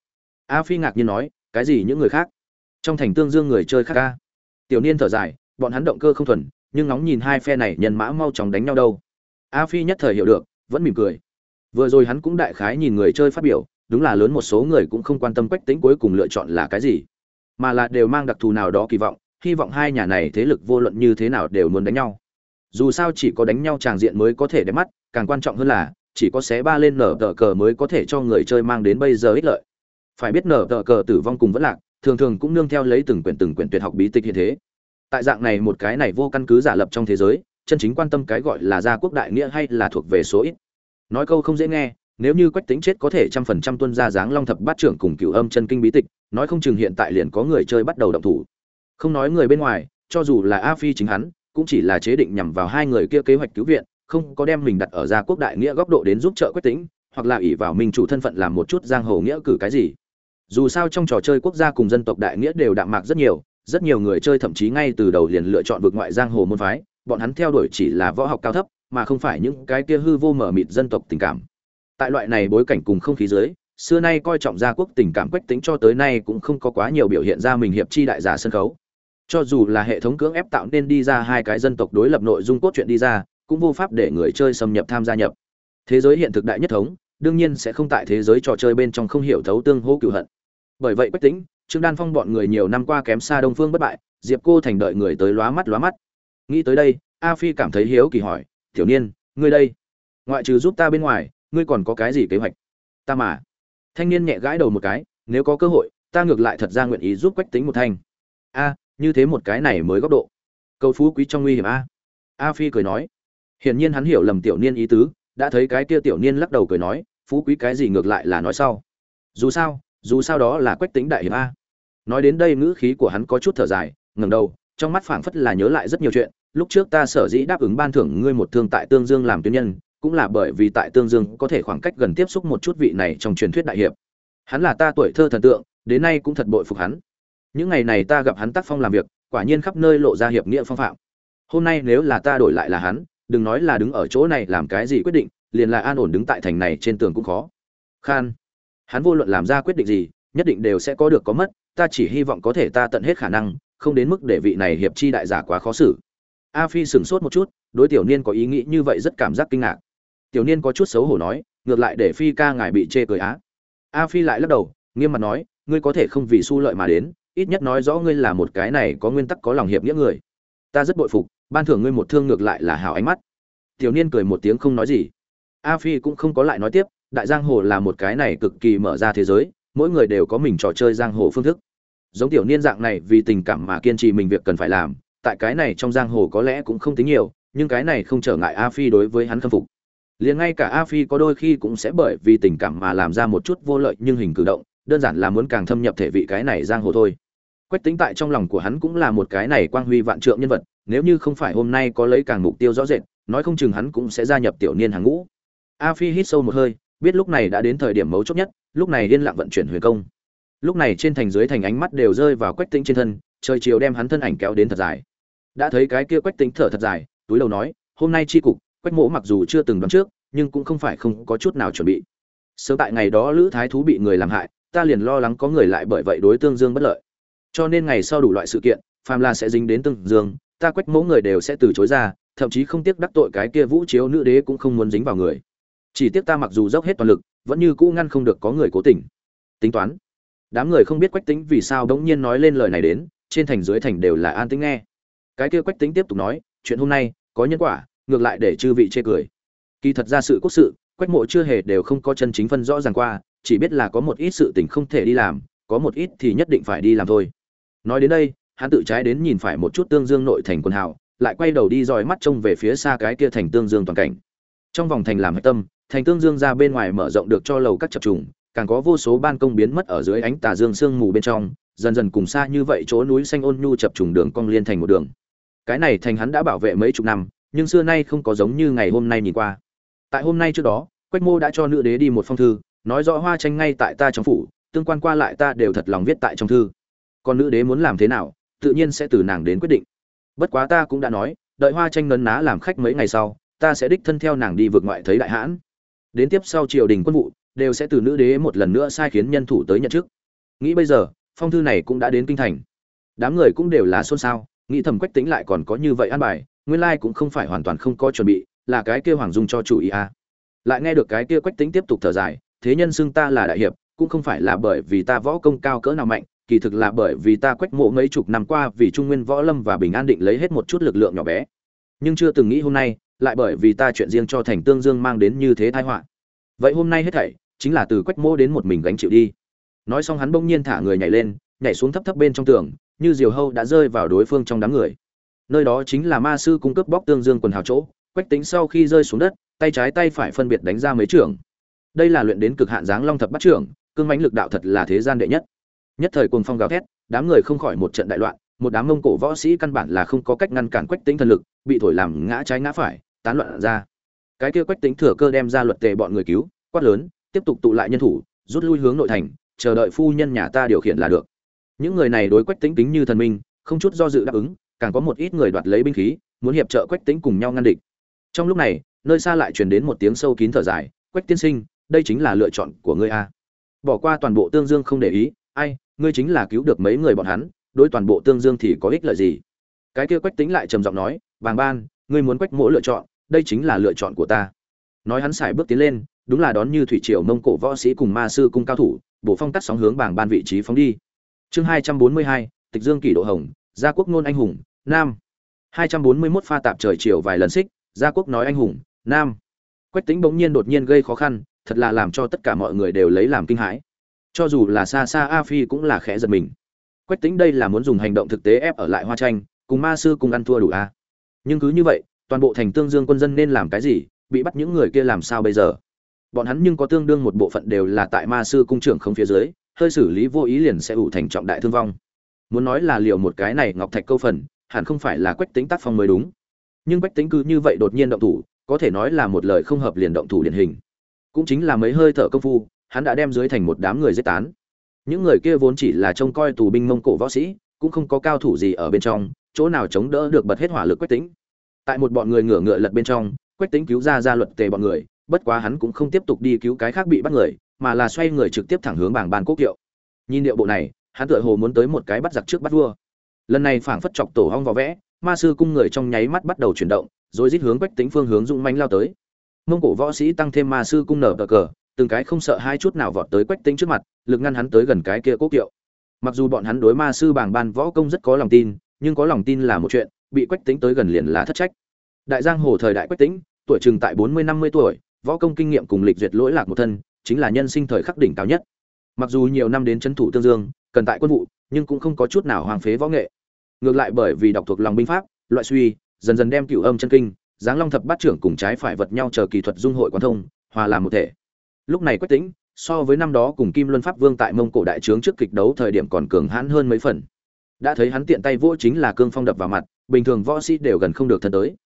A phi ngạc nhiên nói, cái gì những người khác? Trong thành tương dương người chơi khác ca tiểu niên thở dài, bọn hắn động cơ không thuần, nhưng ngóng nhìn hai phe này nhân mã mau chóng đánh nhau đâu. A phi nhất thời hiểu được, vẫn mỉm cười. Vừa rồi hắn cũng đại khái nhìn người chơi phát biểu, đúng là lớn một số người cũng không quan tâm quách tính cuối cùng lựa chọn là cái gì, mà là đều mang đặc thù nào đó kỳ vọng hy vọng hai nhà này thế lực vô luận như thế nào đều muốn đánh nhau. Dù sao chỉ có đánh nhau tràng diện mới có thể đẹp mắt, càng quan trọng hơn là, chỉ có xé ba lên nở tờ cờ mới có thể cho người chơi mang đến bây giờ ích lợi. Phải biết nở tờ cờ tử vong cùng vẫn lạc, thường thường cũng nương theo lấy từng quyển từng quyển tuyệt học bí tịch hiện thế. Tại dạng này một cái này vô căn cứ giả lập trong thế giới, chân chính quan tâm cái gọi là gia quốc đại nghĩa hay là thuộc về số ít. Nói câu không dễ nghe, nếu như quách tính chết có thể trăm phần trăm tuân ra dáng long thập bát trưởng cùng cựu âm chân kinh bí tịch, nói không chừng hiện tại liền có người chơi bắt đầu động thủ không nói người bên ngoài, cho dù là a phi chính hắn, cũng chỉ là chế định nhằm vào hai người kia kế hoạch cứu viện, không có đem mình đặt ở gia quốc đại nghĩa góc độ đến giúp trợ quyết tính hoặc là ỷ vào mình chủ thân phận làm một chút giang hồ nghĩa cử cái gì. Dù sao trong trò chơi quốc gia cùng dân tộc đại nghĩa đều đạm mạc rất nhiều rất nhiều người chơi thậm chí ngay từ đầu liền lựa chọn vượt ngoại giang hồ môn phái, bọn hắn theo đuổi chỉ là võ học cao thấp, mà không phải những cái kia hư vô mở mịt dân tộc tình cảm. Tại loại này bối cảnh cùng không khí dưới, xưa nay coi trọng gia quốc tình cảm quách tính cho tới nay cũng không có quá nhiều biểu hiện ra mình hiệp chi đại giả sân khấu cho dù là hệ thống cưỡng ép tạo nên đi ra hai cái dân tộc đối lập nội dung cốt truyện đi ra, cũng vô pháp để người chơi xâm nhập tham gia nhập. Thế giới hiện thực đại nhất thống, đương nhiên sẽ không tại thế giới trò chơi bên trong không hiểu thấu tương hô cựu hận. Bởi vậy quách tính trương đan phong bọn người nhiều năm qua kém xa đông phương bất bại, diệp cô thành đợi người tới lóa mắt lóa mắt. Nghĩ tới đây, a phi cảm thấy hiếu kỳ hỏi, tiểu niên, ngươi đây, ngoại trừ giúp ta bên ngoài, ngươi còn có cái gì kế hoạch? Ta mà. Thanh niên nhẹ gãi đầu một cái, nếu có cơ hội, ta ngược lại thật ra nguyện ý giúp quách tính một thanh. A như thế một cái này mới góc độ. Cầu phú quý trong nguy hiểm a. A phi cười nói. Hiển nhiên hắn hiểu lầm tiểu niên ý tứ, đã thấy cái kia tiểu niên lắc đầu cười nói, phú quý cái gì ngược lại là nói sau. Dù sao dù sao đó là quách tính đại hiệp a. Nói đến đây ngữ khí của hắn có chút thở dài, ngẩng đầu, trong mắt phảng phất là nhớ lại rất nhiều chuyện, lúc trước ta sở dĩ đáp ứng ban thưởng ngươi một thương tại tương dương làm tuyên nhân, cũng là bởi vì tại tương dương có thể khoảng cách gần tiếp xúc một chút vị này trong truyền thuyết đại hiệp. Hắn là ta tuổi thơ thần tượng, đến nay cũng thật bội phục hắn những ngày này ta gặp hắn tác phong làm việc, quả nhiên khắp nơi lộ ra hiệp nghĩa phong phạm. Hôm nay nếu là ta đổi lại là hắn, đừng nói là đứng ở chỗ này làm cái gì quyết định, liền là an ổn đứng tại thành này trên tường cũng khó. Khan, hắn vô luận làm ra quyết định gì, nhất định đều sẽ có được có mất, ta chỉ hy vọng có thể ta tận hết khả năng, không đến mức để vị này hiệp chi đại giả quá khó xử. A phi sửng sốt một chút, đối tiểu niên có ý nghĩ như vậy rất cảm giác kinh ngạc. Tiểu niên có chút xấu hổ nói, ngược lại để phi ca ngài bị chê cười á. A phi lại lắc đầu, nghiêm mặt nói, ngươi có thể không vì su lợi mà đến ít nhất nói rõ ngươi là một cái này có nguyên tắc có lòng hiệp nghĩa người. Ta rất bội phục, ban thưởng ngươi một thương ngược lại là hào ánh mắt. Tiểu niên cười một tiếng không nói gì. A phi cũng không có lại nói tiếp, đại giang hồ là một cái này cực kỳ mở ra thế giới, mỗi người đều có mình trò chơi giang hồ phương thức. Giống tiểu niên dạng này vì tình cảm mà kiên trì mình việc cần phải làm, tại cái này trong giang hồ có lẽ cũng không tính nhiều, nhưng cái này không trở ngại a phi đối với hắn khâm phục. Liền ngay cả a phi có đôi khi cũng sẽ bởi vì tình cảm mà làm ra một chút vô lợi nhưng hình cử động, đơn giản là muốn càng thâm nhập thể vị cái này giang hồ thôi quách Tĩnh tại trong lòng của hắn cũng là một cái này quang huy vạn trượng nhân vật, nếu như không phải hôm nay có lấy càng mục tiêu rõ rệt, nói không chừng hắn cũng sẽ gia nhập tiểu niên hàng ngũ. A phi hít sâu một hơi, biết lúc này đã đến thời điểm mấu chốt nhất, lúc này điên lặng vận chuyển huyền công. Lúc này trên thành dưới thành ánh mắt đều rơi vào quách Tĩnh trên thân, trời chiều đem hắn thân ảnh kéo đến thật dài. Đã thấy cái kia quách Tĩnh thở thật dài, túi đầu nói, hôm nay chi cục, quách mỗ mặc dù chưa từng đoán trước, nhưng cũng không phải không có chút nào chuẩn bị. Sớm tại ngày đó lữ thái thú bị người làm hại, ta liền lo lắng có người lại bởi vậy đối tương dương bất lợi cho nên ngày sau đủ loại sự kiện, phàm là sẽ dính đến tương dương, ta quách mẫu người đều sẽ từ chối ra, thậm chí không tiếc đắc tội cái kia vũ chiếu nữ đế cũng không muốn dính vào người. Chỉ tiếc ta mặc dù dốc hết toàn lực, vẫn như cũ ngăn không được có người cố tình. Tính toán. Đám người không biết quách tính vì sao đống nhiên nói lên lời này đến, trên thành dưới thành đều là an tính nghe. Cái kia quách tính tiếp tục nói, chuyện hôm nay, có nhân quả, ngược lại để chư vị chê cười. Kỳ thật ra sự quốc sự, quách mộ chưa hề đều không có chân chính phân rõ ràng qua, chỉ biết là có một ít sự tình không thể đi làm, có một ít thì nhất định phải đi làm thôi nói đến đây, hắn tự trái đến nhìn phải một chút tương dương nội thành quần hào, lại quay đầu đi dòi mắt trông về phía xa cái kia thành tương dương toàn cảnh. Trong vòng thành làm hạch tâm, thành tương dương ra bên ngoài mở rộng được cho lầu các chập trùng, càng có vô số ban công biến mất ở dưới ánh tà dương sương mù bên trong, dần dần cùng xa như vậy chỗ núi xanh ôn nhu chập trùng đường cong liên thành một đường. Cái này thành hắn đã bảo vệ mấy chục năm, nhưng xưa nay không có giống như ngày hôm nay nhìn qua. Tại hôm nay trước đó, quách mô đã cho nữ đế đi một phong thư, nói rõ hoa tranh ngay tại ta trong phủ, tương quan qua lại ta đều thật lòng viết tại trong thư còn nữ đế muốn làm thế nào, tự nhiên sẽ từ nàng đến quyết định. Bất quá ta cũng đã nói, đợi hoa tranh nấn ná làm khách mấy ngày sau, ta sẽ đích thân theo nàng đi vượt ngoại thấy đại hãn. Đến tiếp sau triều đình quân vụ, đều sẽ từ nữ đế một lần nữa sai khiến nhân thủ tới nhận chức. Nghĩ bây giờ, phong thư này cũng đã đến kinh thành. Đám người cũng đều là xôn xao, nghĩ thầm quách tính lại còn có như vậy an bài, nguyên lai cũng không phải hoàn toàn không có chuẩn bị, là cái kia hoàng dung cho chủ ý à. lại nghe được cái kia quách tính tiếp tục thở dài, thế nhân xưng ta là đại hiệp, cũng không phải là bởi vì ta võ công cao cỡ nào mạnh kỳ thực là bởi vì ta quách mộ mấy chục năm qua vì trung nguyên võ lâm và bình an định lấy hết một chút lực lượng nhỏ bé. Nhưng chưa từng nghĩ hôm nay, lại bởi vì ta chuyện riêng cho thành tương dương mang đến như thế tai họa. Vậy hôm nay hết thảy, chính là từ quách mộ đến một mình gánh chịu đi. Nói xong hắn bỗng nhiên thả người nhảy lên, nhảy xuống thấp thấp bên trong tường, như diều hâu đã rơi vào đối phương trong đám người. Nơi đó chính là ma sư cung cấp bóc tương dương quần hào chỗ, quách tính sau khi rơi xuống đất, tay trái tay phải phân biệt đánh ra mấy trưởng. Đây là luyện đến cực hạn dáng long thập bắt trưởng, cương mãnh lực đạo thật là thế gian đệ nhất nhất thời cuồng phong gào thét, đám người không khỏi một trận đại loạn, một đám mông cổ võ sĩ căn bản là không có cách ngăn cản quách tính thần lực, bị thổi làm ngã trái ngã phải, tán loạn ra. Cái kia quách tính thừa cơ đem ra luật tề bọn người cứu, quát lớn, tiếp tục tụ lại nhân thủ, rút lui hướng nội thành, chờ đợi phu nhân nhà ta điều khiển là được. Những người này đối quách tính tính như thần minh, không chút do dự đáp ứng, càng có một ít người đoạt lấy binh khí, muốn hiệp trợ quách tính cùng nhau ngăn địch. Trong lúc này, nơi xa lại truyền đến một tiếng sâu kín thở dài, quách tiên sinh, đây chính là lựa chọn của ngươi a. Bỏ qua toàn bộ tương dương không để ý, ai ngươi chính là cứu được mấy người bọn hắn, đối toàn bộ tương dương thì có ích lợi gì? Cái kia quách tính lại trầm giọng nói, bàng ban, ngươi muốn quách mỗ lựa chọn, đây chính là lựa chọn của ta. Nói hắn xài bước tiến lên, đúng là đón như thủy triều mông cổ võ sĩ cùng ma sư cung cao thủ bộ phong tắt sóng hướng bảng ban vị trí phóng đi. Chương hai trăm bốn mươi hai, tịch dương kỷ độ hồng, gia quốc ngôn anh hùng, nam. hai trăm bốn mươi 241 pha tạp trời chiều vài lần xích, gia quốc nói anh hùng, nam. Quách tính bỗng nhiên đột nhiên gây khó khăn, thật là làm cho tất cả mọi người đều lấy làm kinh hãi cho dù là xa xa a phi cũng là khẽ giật mình. Quách tính đây là muốn dùng hành động thực tế ép ở lại hoa tranh cùng ma sư cùng ăn thua đủ a. Nhưng cứ như vậy, toàn bộ thành tương dương quân dân nên làm cái gì, bị bắt những người kia làm sao bây giờ? Bọn hắn nhưng có tương đương một bộ phận đều là tại ma sư cung trưởng không phía dưới, hơi xử lý vô ý liền sẽ ủ thành trọng đại thương vong. Muốn nói là liệu một cái này ngọc thạch câu phần, hẳn không phải là quách tính tác phong mới đúng. Nhưng quách tính cứ như vậy đột nhiên động thủ, có thể nói là một lời không hợp liền động thủ điển hình. Cũng chính là mấy hơi thở công phu hắn đã đem dưới thành một đám người giết tán. Những người kia vốn chỉ là trông coi tù binh mông cổ võ sĩ, cũng không có cao thủ gì ở bên trong, chỗ nào chống đỡ được bật hết hỏa lực quách tính tại một bọn người ngửa ngựa lật bên trong, quách tính cứu ra ra luật tề bọn người, bất quá hắn cũng không tiếp tục đi cứu cái khác bị bắt người, mà là xoay người trực tiếp thẳng hướng bảng bàn quốc kiệu. Nhìn điệu bộ này, hắn tựa hồ muốn tới một cái bắt giặc trước bắt vua. Lần này phảng phất chọc tổ hong vào vẽ, ma sư cung người trong nháy mắt bắt đầu chuyển động, rồi rít hướng quách tính phương hướng dũng mãnh lao tới. Mông cổ võ sĩ tăng thêm ma sư cung nở cờ cờ từng cái không sợ hai chút nào vọt tới quách tính trước mặt, lực ngăn hắn tới gần cái kia cố kiệu. Mặc dù bọn hắn đối ma sư bảng ban võ công rất có lòng tin, nhưng có lòng tin là một chuyện, bị quách tính tới gần liền là thất trách. Đại giang hồ thời đại quách tính tuổi chừng tại bốn mươi, năm mươi tuổi, võ công kinh nghiệm cùng lịch duyệt lỗi lạc một thân, chính là nhân sinh thời khắc đỉnh cao nhất. Mặc dù nhiều năm đến c thủ tương dương, cần tại quân vụ, nhưng cũng không có chút nào hoàng phế võ nghệ. Ngược lại bởi vì đọc thuộc lòng binh pháp, loại suy, dần dần đem cửu âm chân kinh, giáng long thập bát trưởng cùng trái phải vật nhau chờ kỳ thuật dung hội quan thông, hòa làm một thể lúc này quách tĩnh, so với năm đó cùng kim luân pháp vương tại mông cổ đại trướng trước kịch đấu thời điểm còn cường hãn hơn mấy phần. Đã thấy hắn tiện tay vỗ chính là cương phong đập vào mặt, bình thường võ sĩ đều gần không được thân tới.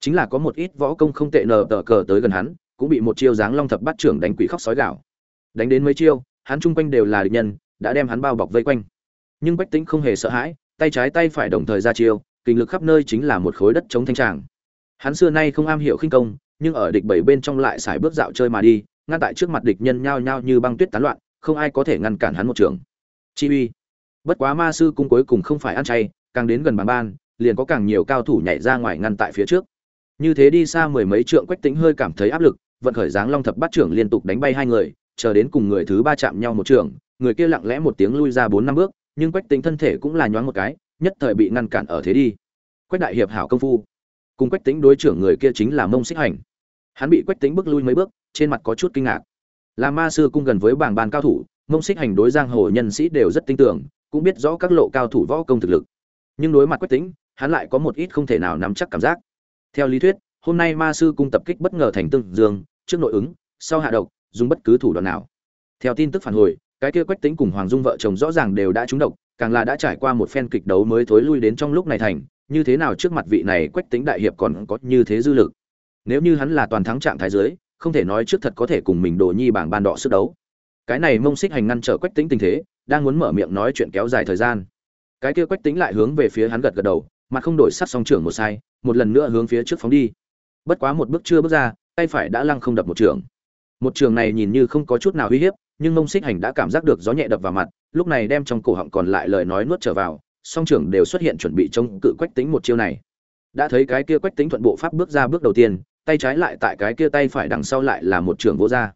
Chính là có một ít võ công không tệ nờ tờ cờ tới gần hắn, cũng bị một chiêu giáng long thập bát trưởng đánh quỷ khóc sói gạo đánh đến mấy chiêu, hắn chung quanh đều là địch nhân, đã đem hắn bao bọc vây quanh. Nhưng bách tính không hề sợ hãi, tay trái tay phải đồng thời ra chiêu, kinh lực khắp nơi chính là một khối đất chống thanh tràng. Hắn xưa nay không am hiểu khinh công, nhưng ở địch bảy bên trong lại xài bước dạo chơi mà đi ngăn tại trước mặt địch nhân nhao nhao như băng tuyết tán loạn, không ai có thể ngăn cản hắn một trường. Chi uy. Bất quá ma sư cung cuối cùng không phải ăn chay, càng đến gần bàn ban, liền có càng nhiều cao thủ nhảy ra ngoài ngăn tại phía trước. Như thế đi xa mười mấy trượng quách tính hơi cảm thấy áp lực, vận khởi dáng long thập bát trưởng liên tục đánh bay hai người, chờ đến cùng người thứ ba chạm nhau một trường, người kia lặng lẽ một tiếng lui ra bốn năm bước, nhưng quách tính thân thể cũng là nhoáng một cái, nhất thời bị ngăn cản ở thế đi. Quách đại hiệp hảo công phu. Cùng quách tính đối trưởng người kia chính là mông xích hành. Hắn bị quách tính bước lui mấy bước trên mặt có chút kinh ngạc. Là ma sư cung gần với bảng bàn cao thủ, mông xích hành đối giang hồ nhân sĩ đều rất tin tưởng, cũng biết rõ các lộ cao thủ võ công thực lực. Nhưng đối mặt quách tính, hắn lại có một ít không thể nào nắm chắc cảm giác. Theo lý thuyết, hôm nay ma sư cung tập kích bất ngờ thành tương dương, trước nội ứng, sau hạ độc, dùng bất cứ thủ đoạn nào. Theo tin tức phản hồi, cái kia quách tính cùng hoàng dung vợ chồng rõ ràng đều đã trúng độc, càng là đã trải qua một phen kịch đấu mới thối lui đến trong lúc này thành, như thế nào trước mặt vị này quách tính đại hiệp còn có như thế dư lực. Nếu như hắn là toàn thắng trạng thái dưới không thể nói trước thật có thể cùng mình đồ nhi bảng ban đỏ sức đấu. Cái này mông xích hành ngăn trở quách tính tình thế, đang muốn mở miệng nói chuyện kéo dài thời gian. Cái kia quách tính lại hướng về phía hắn gật gật đầu mà không đổi sắc song trưởng một sai, một lần nữa hướng phía trước phóng đi. Bất quá một bước chưa bước ra, tay phải đã lăng không đập một trường. Một trường này nhìn như không có chút nào uy hiếp, nhưng mông xích hành đã cảm giác được gió nhẹ đập vào mặt, lúc này đem trong cổ họng còn lại lời nói nuốt trở vào, song trưởng đều xuất hiện chuẩn bị chống cự quách tính một chiêu này. Đã thấy cái kia quách tính thuận bộ pháp bước ra bước đầu tiên tay trái lại tại cái kia tay phải đằng sau lại là một trưởng vô ra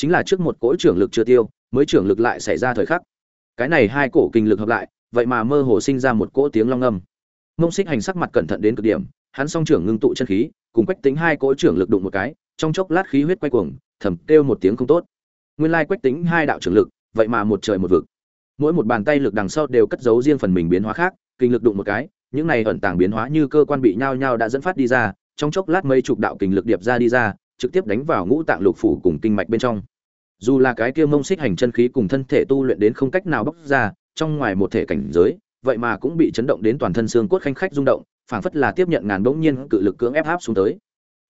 chính là trước một cỗ trưởng lực chưa tiêu, mới trưởng lực lại xảy ra thời khắc. Cái này hai cổ kinh lực hợp lại, vậy mà mơ hồ sinh ra một cỗ tiếng long âm. Mông xích hành sắc mặt cẩn thận đến cực điểm, hắn song trưởng ngưng tụ chân khí, cùng quách tính hai cỗ trưởng lực đụng một cái, trong chốc lát khí huyết quay cuồng, thầm kêu một tiếng không tốt. Nguyên lai quách tính hai đạo trưởng lực, vậy mà một trời một vực. Mỗi một bàn tay lực đằng sau đều cất giấu riêng phần mình biến hóa khác, kinh lực đụng một cái, những này ẩn tàng biến hóa như cơ quan bị nhao nhao đã dẫn phát đi ra trong chốc lát mấy chục đạo kình lực điệp ra đi ra, trực tiếp đánh vào ngũ tạng lục phủ cùng kinh mạch bên trong. Dù là cái kia mông xích hành chân khí cùng thân thể tu luyện đến không cách nào bóc ra, trong ngoài một thể cảnh giới, vậy mà cũng bị chấn động đến toàn thân xương cốt khanh khách rung động, phảng phất là tiếp nhận ngàn bỗng nhiên cự lực cưỡng ép áp xuống tới.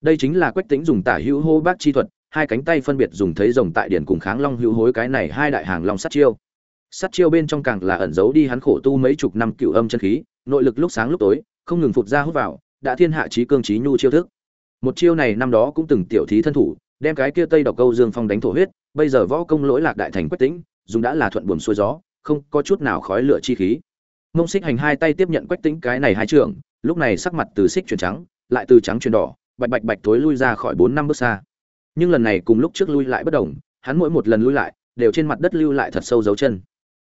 Đây chính là quách tính dùng tả hữu hô bác chi thuật, hai cánh tay phân biệt dùng thấy rồng tại điển cùng kháng long hữu hối cái này hai đại hàng long sát chiêu. Sát chiêu bên trong càng là ẩn giấu đi hắn khổ tu mấy chục năm cựu âm chân khí, nội lực lúc sáng lúc tối, không ngừng phụt ra hút vào đã thiên hạ trí cương trí nhu chiêu thức. Một chiêu này năm đó cũng từng tiểu thí thân thủ, đem cái kia tây độc câu dương phong đánh thổ huyết, bây giờ võ công lỗi lạc đại thành quách tĩnh, dùng đã là thuận buồm xuôi gió, không có chút nào khói lửa chi khí. Mông xích hành hai tay tiếp nhận quách tĩnh cái này hai trường, lúc này sắc mặt từ xích chuyển trắng, lại từ trắng chuyển đỏ, bạch bạch bạch thối lui ra khỏi bốn năm bước xa. Nhưng lần này cùng lúc trước lui lại bất đồng, hắn mỗi một lần lui lại, đều trên mặt đất lưu lại thật sâu dấu chân.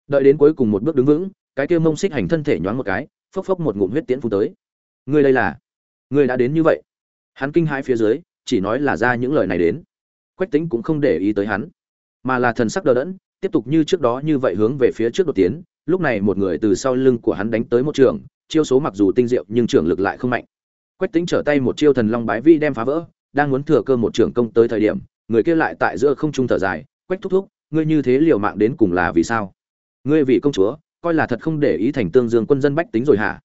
Đợi đến cuối cùng một bước đứng vững, cái kia mông xích hành thân thể nhoáng một cái, phốc phốc một ngụm huyết tiễn phun tới ngươi đây là, ngươi đã đến như vậy. Hắn kinh hãi phía dưới, chỉ nói là ra những lời này đến. Quách tính cũng không để ý tới hắn, mà là thần sắc đờ đẫn, tiếp tục như trước đó như vậy hướng về phía trước đột tiến. Lúc này một người từ sau lưng của hắn đánh tới một trường, chiêu số mặc dù tinh diệu nhưng trưởng lực lại không mạnh. Quách tính trở tay một chiêu thần long bái vi đem phá vỡ, đang muốn thừa cơ một trưởng công tới thời điểm, người kia lại tại giữa không trung thở dài, quách thúc thúc, ngươi như thế liều mạng đến cùng là vì sao? Ngươi vị công chúa, coi là thật không để ý thành tương dương quân dân bách tính rồi hả?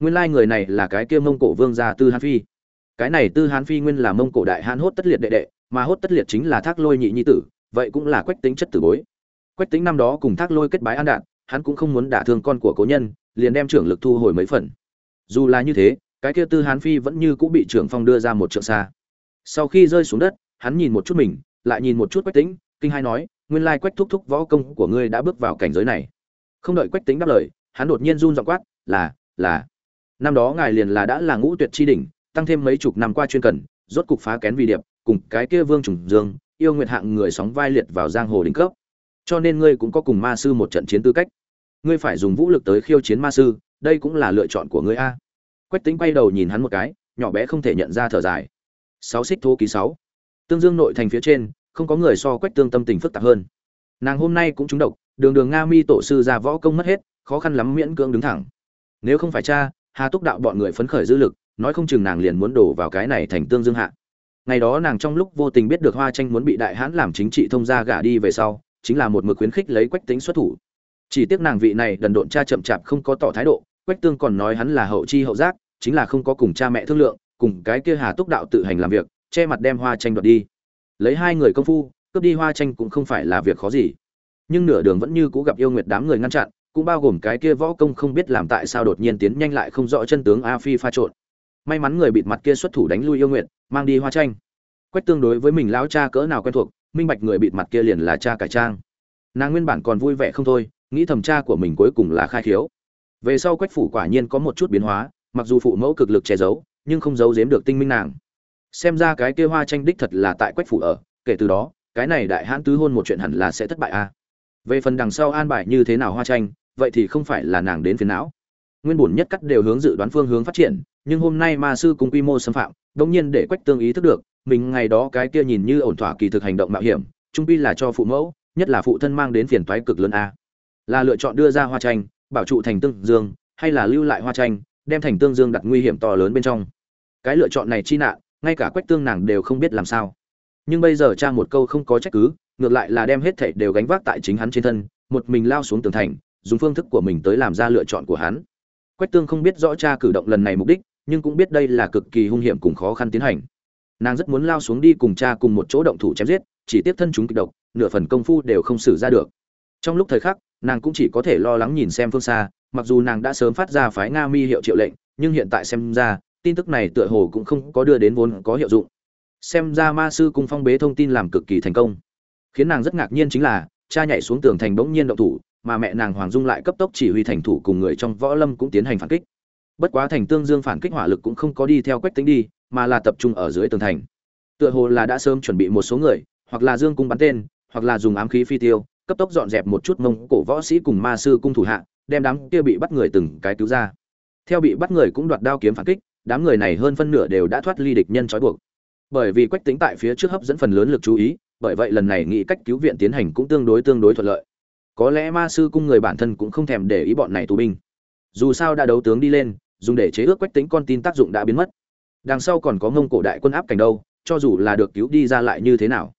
Nguyên lai người này là cái kia mông cổ vương gia tư hán phi. Cái này tư hán phi nguyên là mông cổ đại hán hốt tất liệt đệ đệ, mà hốt tất liệt chính là thác lôi nhị nhi tử, vậy cũng là quách tính chất tử bối. Quách tính năm đó cùng thác lôi kết bái an đạn, hắn cũng không muốn đả thương con của cố nhân, liền đem trưởng lực thu hồi mấy phần. Dù là như thế, cái kia tư hán phi vẫn như cũng bị trưởng phong đưa ra một trượng xa. Sau khi rơi xuống đất, hắn nhìn một chút mình, lại nhìn một chút quách tính kinh hai nói, nguyên lai quách thúc thúc võ công của ngươi đã bước vào cảnh giới này. Không đợi quách tính đáp lời, hắn đột nhiên run dọn quát, là là năm đó ngài liền là đã là ngũ tuyệt chi đỉnh, tăng thêm mấy chục năm qua chuyên cần, rốt cục phá kén vì điệp, cùng cái kia vương trùng dương, yêu nguyệt hạng người sóng vai liệt vào giang hồ đỉnh cấp. Cho nên ngươi cũng có cùng ma sư một trận chiến tư cách. Ngươi phải dùng vũ lực tới khiêu chiến ma sư, đây cũng là lựa chọn của ngươi a. Quách tính quay đầu nhìn hắn một cái, nhỏ bé không thể nhận ra thở dài. Sáu xích thô ký sáu. Tương dương nội thành phía trên, không có người so quách tương tâm tình phức tạp hơn. Nàng hôm nay cũng trúng độc, đường đường nga mi tổ sư ra võ công mất hết, khó khăn lắm miễn cưỡng đứng thẳng. Nếu không phải cha hà túc đạo bọn người phấn khởi dữ lực, nói không chừng nàng liền muốn đổ vào cái này thành tương dương hạ. Ngày đó nàng trong lúc vô tình biết được hoa tranh muốn bị đại hãn làm chính trị thông gia gả đi về sau, chính là một mực khuyến khích lấy quách tính xuất thủ. Chỉ tiếc nàng vị này đần độn cha chậm chạp không có tỏ thái độ, quách tương còn nói hắn là hậu chi hậu giác, chính là không có cùng cha mẹ thương lượng, cùng cái kia hà túc đạo tự hành làm việc, che mặt đem hoa tranh đoạt đi. Lấy hai người công phu, cướp đi hoa tranh cũng không phải là việc khó gì. Nhưng nửa đường vẫn như cũ gặp yêu nguyệt đám người ngăn chặn cũng bao gồm cái kia võ công không biết làm tại sao đột nhiên tiến nhanh lại không rõ chân tướng a phi pha trộn. May mắn người bịt mặt kia xuất thủ đánh lui yêu nguyện, mang đi hoa tranh. Quách tương đối với mình lão cha cỡ nào quen thuộc minh bạch người bịt mặt kia liền là cha cải trang. Nàng nguyên bản còn vui vẻ không thôi nghĩ thầm cha của mình cuối cùng là khai khiếu. Về sau quách phủ quả nhiên có một chút biến hóa mặc dù phụ mẫu cực lực che giấu nhưng không giấu giếm được tinh minh nàng. Xem ra cái kia hoa tranh đích thật là tại quách phủ ở kể từ đó cái này đại hãn tứ hôn một chuyện hẳn là sẽ thất bại a về phần đằng sau an bài như thế nào hoa tranh vậy thì không phải là nàng đến phiền não. Nguyên bổn nhất cắt đều hướng dự đoán phương hướng phát triển, nhưng hôm nay ma sư cùng quy mô xâm phạm, đống nhiên để quách tương ý thức được, mình ngày đó cái kia nhìn như ổn thỏa kỳ thực hành động mạo hiểm, trung pi là cho phụ mẫu, nhất là phụ thân mang đến phiền toái cực lớn a. Là lựa chọn đưa ra hoa tranh bảo trụ thành tương dương, hay là lưu lại hoa tranh đem thành tương dương đặt nguy hiểm to lớn bên trong. Cái lựa chọn này chi nạn, ngay cả quách tương nàng đều không biết làm sao. Nhưng bây giờ cha một câu không có trách cứ ngược lại là đem hết thảy đều gánh vác tại chính hắn trên thân, một mình lao xuống tường thành, dùng phương thức của mình tới làm ra lựa chọn của hắn. Quách tương không biết rõ cha cử động lần này mục đích, nhưng cũng biết đây là cực kỳ hung hiểm cùng khó khăn tiến hành. Nàng rất muốn lao xuống đi cùng cha cùng một chỗ động thủ chém giết, chỉ tiếp thân chúng kịch độc, nửa phần công phu đều không sử ra được. Trong lúc thời khắc, nàng cũng chỉ có thể lo lắng nhìn xem phương xa, mặc dù nàng đã sớm phát ra phái nga mi hiệu triệu lệnh, nhưng hiện tại xem ra, tin tức này tựa hồ cũng không có đưa đến vốn có hiệu dụng. Xem ra ma sư cung phong bế thông tin làm cực kỳ thành công khiến nàng rất ngạc nhiên chính là, cha nhảy xuống tường thành bỗng nhiên động thủ, mà mẹ nàng hoàng dung lại cấp tốc chỉ huy thành thủ cùng người trong võ lâm cũng tiến hành phản kích. Bất quá thành tương dương phản kích hỏa lực cũng không có đi theo quách tính đi, mà là tập trung ở dưới tường thành. Tựa hồ là đã sớm chuẩn bị một số người, hoặc là dương cung bắn tên, hoặc là dùng ám khí phi tiêu, cấp tốc dọn dẹp một chút mông cổ võ sĩ cùng ma sư cung thủ hạ, đem đám kia bị bắt người từng cái cứu ra. Theo bị bắt người cũng đoạt đao kiếm phản kích, đám người này hơn phân nửa đều đã thoát ly địch nhân trói buộc. Bởi vì quách tính tại phía trước hấp dẫn phần lớn lực chú ý bởi vậy lần này nghĩ cách cứu viện tiến hành cũng tương đối tương đối thuận lợi. Có lẽ ma sư cung người bản thân cũng không thèm để ý bọn này tù binh. Dù sao đã đấu tướng đi lên, dùng để chế ước quách tính con tin tác dụng đã biến mất. Đằng sau còn có ngông cổ đại quân áp cảnh đâu, cho dù là được cứu đi ra lại như thế nào.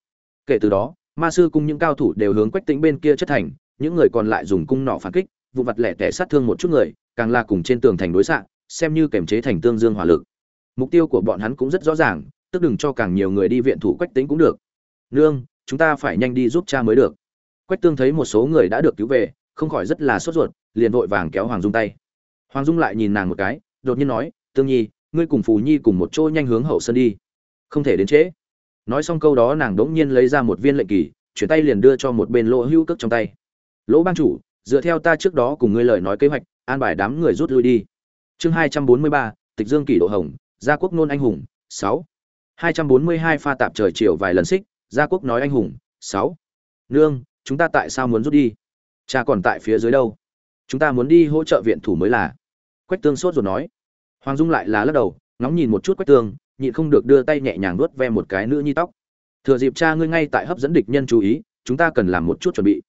Kể từ đó, ma sư cung những cao thủ đều hướng quách tính bên kia chất thành, những người còn lại dùng cung nỏ phản kích, vụ mặt lẻ tẻ sát thương một chút người, càng là cùng trên tường thành đối xạ, xem như kềm chế thành tương dương hỏa lực. Mục tiêu của bọn hắn cũng rất rõ ràng, tức đừng cho càng nhiều người đi viện thủ quách tính cũng được nương, chúng ta phải nhanh đi giúp cha mới được. Quách tương thấy một số người đã được cứu về, không khỏi rất là sốt ruột, liền vội vàng kéo hoàng dung tay. Hoàng dung lại nhìn nàng một cái, đột nhiên nói, tương nhi, ngươi cùng phù nhi cùng một chỗ nhanh hướng hậu sân đi. Không thể đến trễ. Nói xong câu đó nàng đỗng nhiên lấy ra một viên lệnh kỳ, chuyển tay liền đưa cho một bên lỗ hữu cước trong tay. Lỗ bang chủ, dựa theo ta trước đó cùng ngươi lời nói kế hoạch, an bài đám người rút lui đi. Chương hai trăm bốn mươi ba, tịch dương kỷ độ hồng, gia quốc nôn anh hùng, sáu. hai trăm bốn mươi hai pha tạp trời chiều vài lần xích gia quốc nói anh hùng, sáu, nương, chúng ta tại sao muốn rút đi? Cha còn tại phía dưới đâu? Chúng ta muốn đi hỗ trợ viện thủ mới là. Quách tương sốt rồi nói. Hoàng dung lại là lắc đầu, ngóng nhìn một chút quách tương, nhịn không được đưa tay nhẹ nhàng nuốt ve một cái nữ nhi tóc. Thừa dịp cha ngươi ngay tại hấp dẫn địch nhân chú ý, chúng ta cần làm một chút chuẩn bị.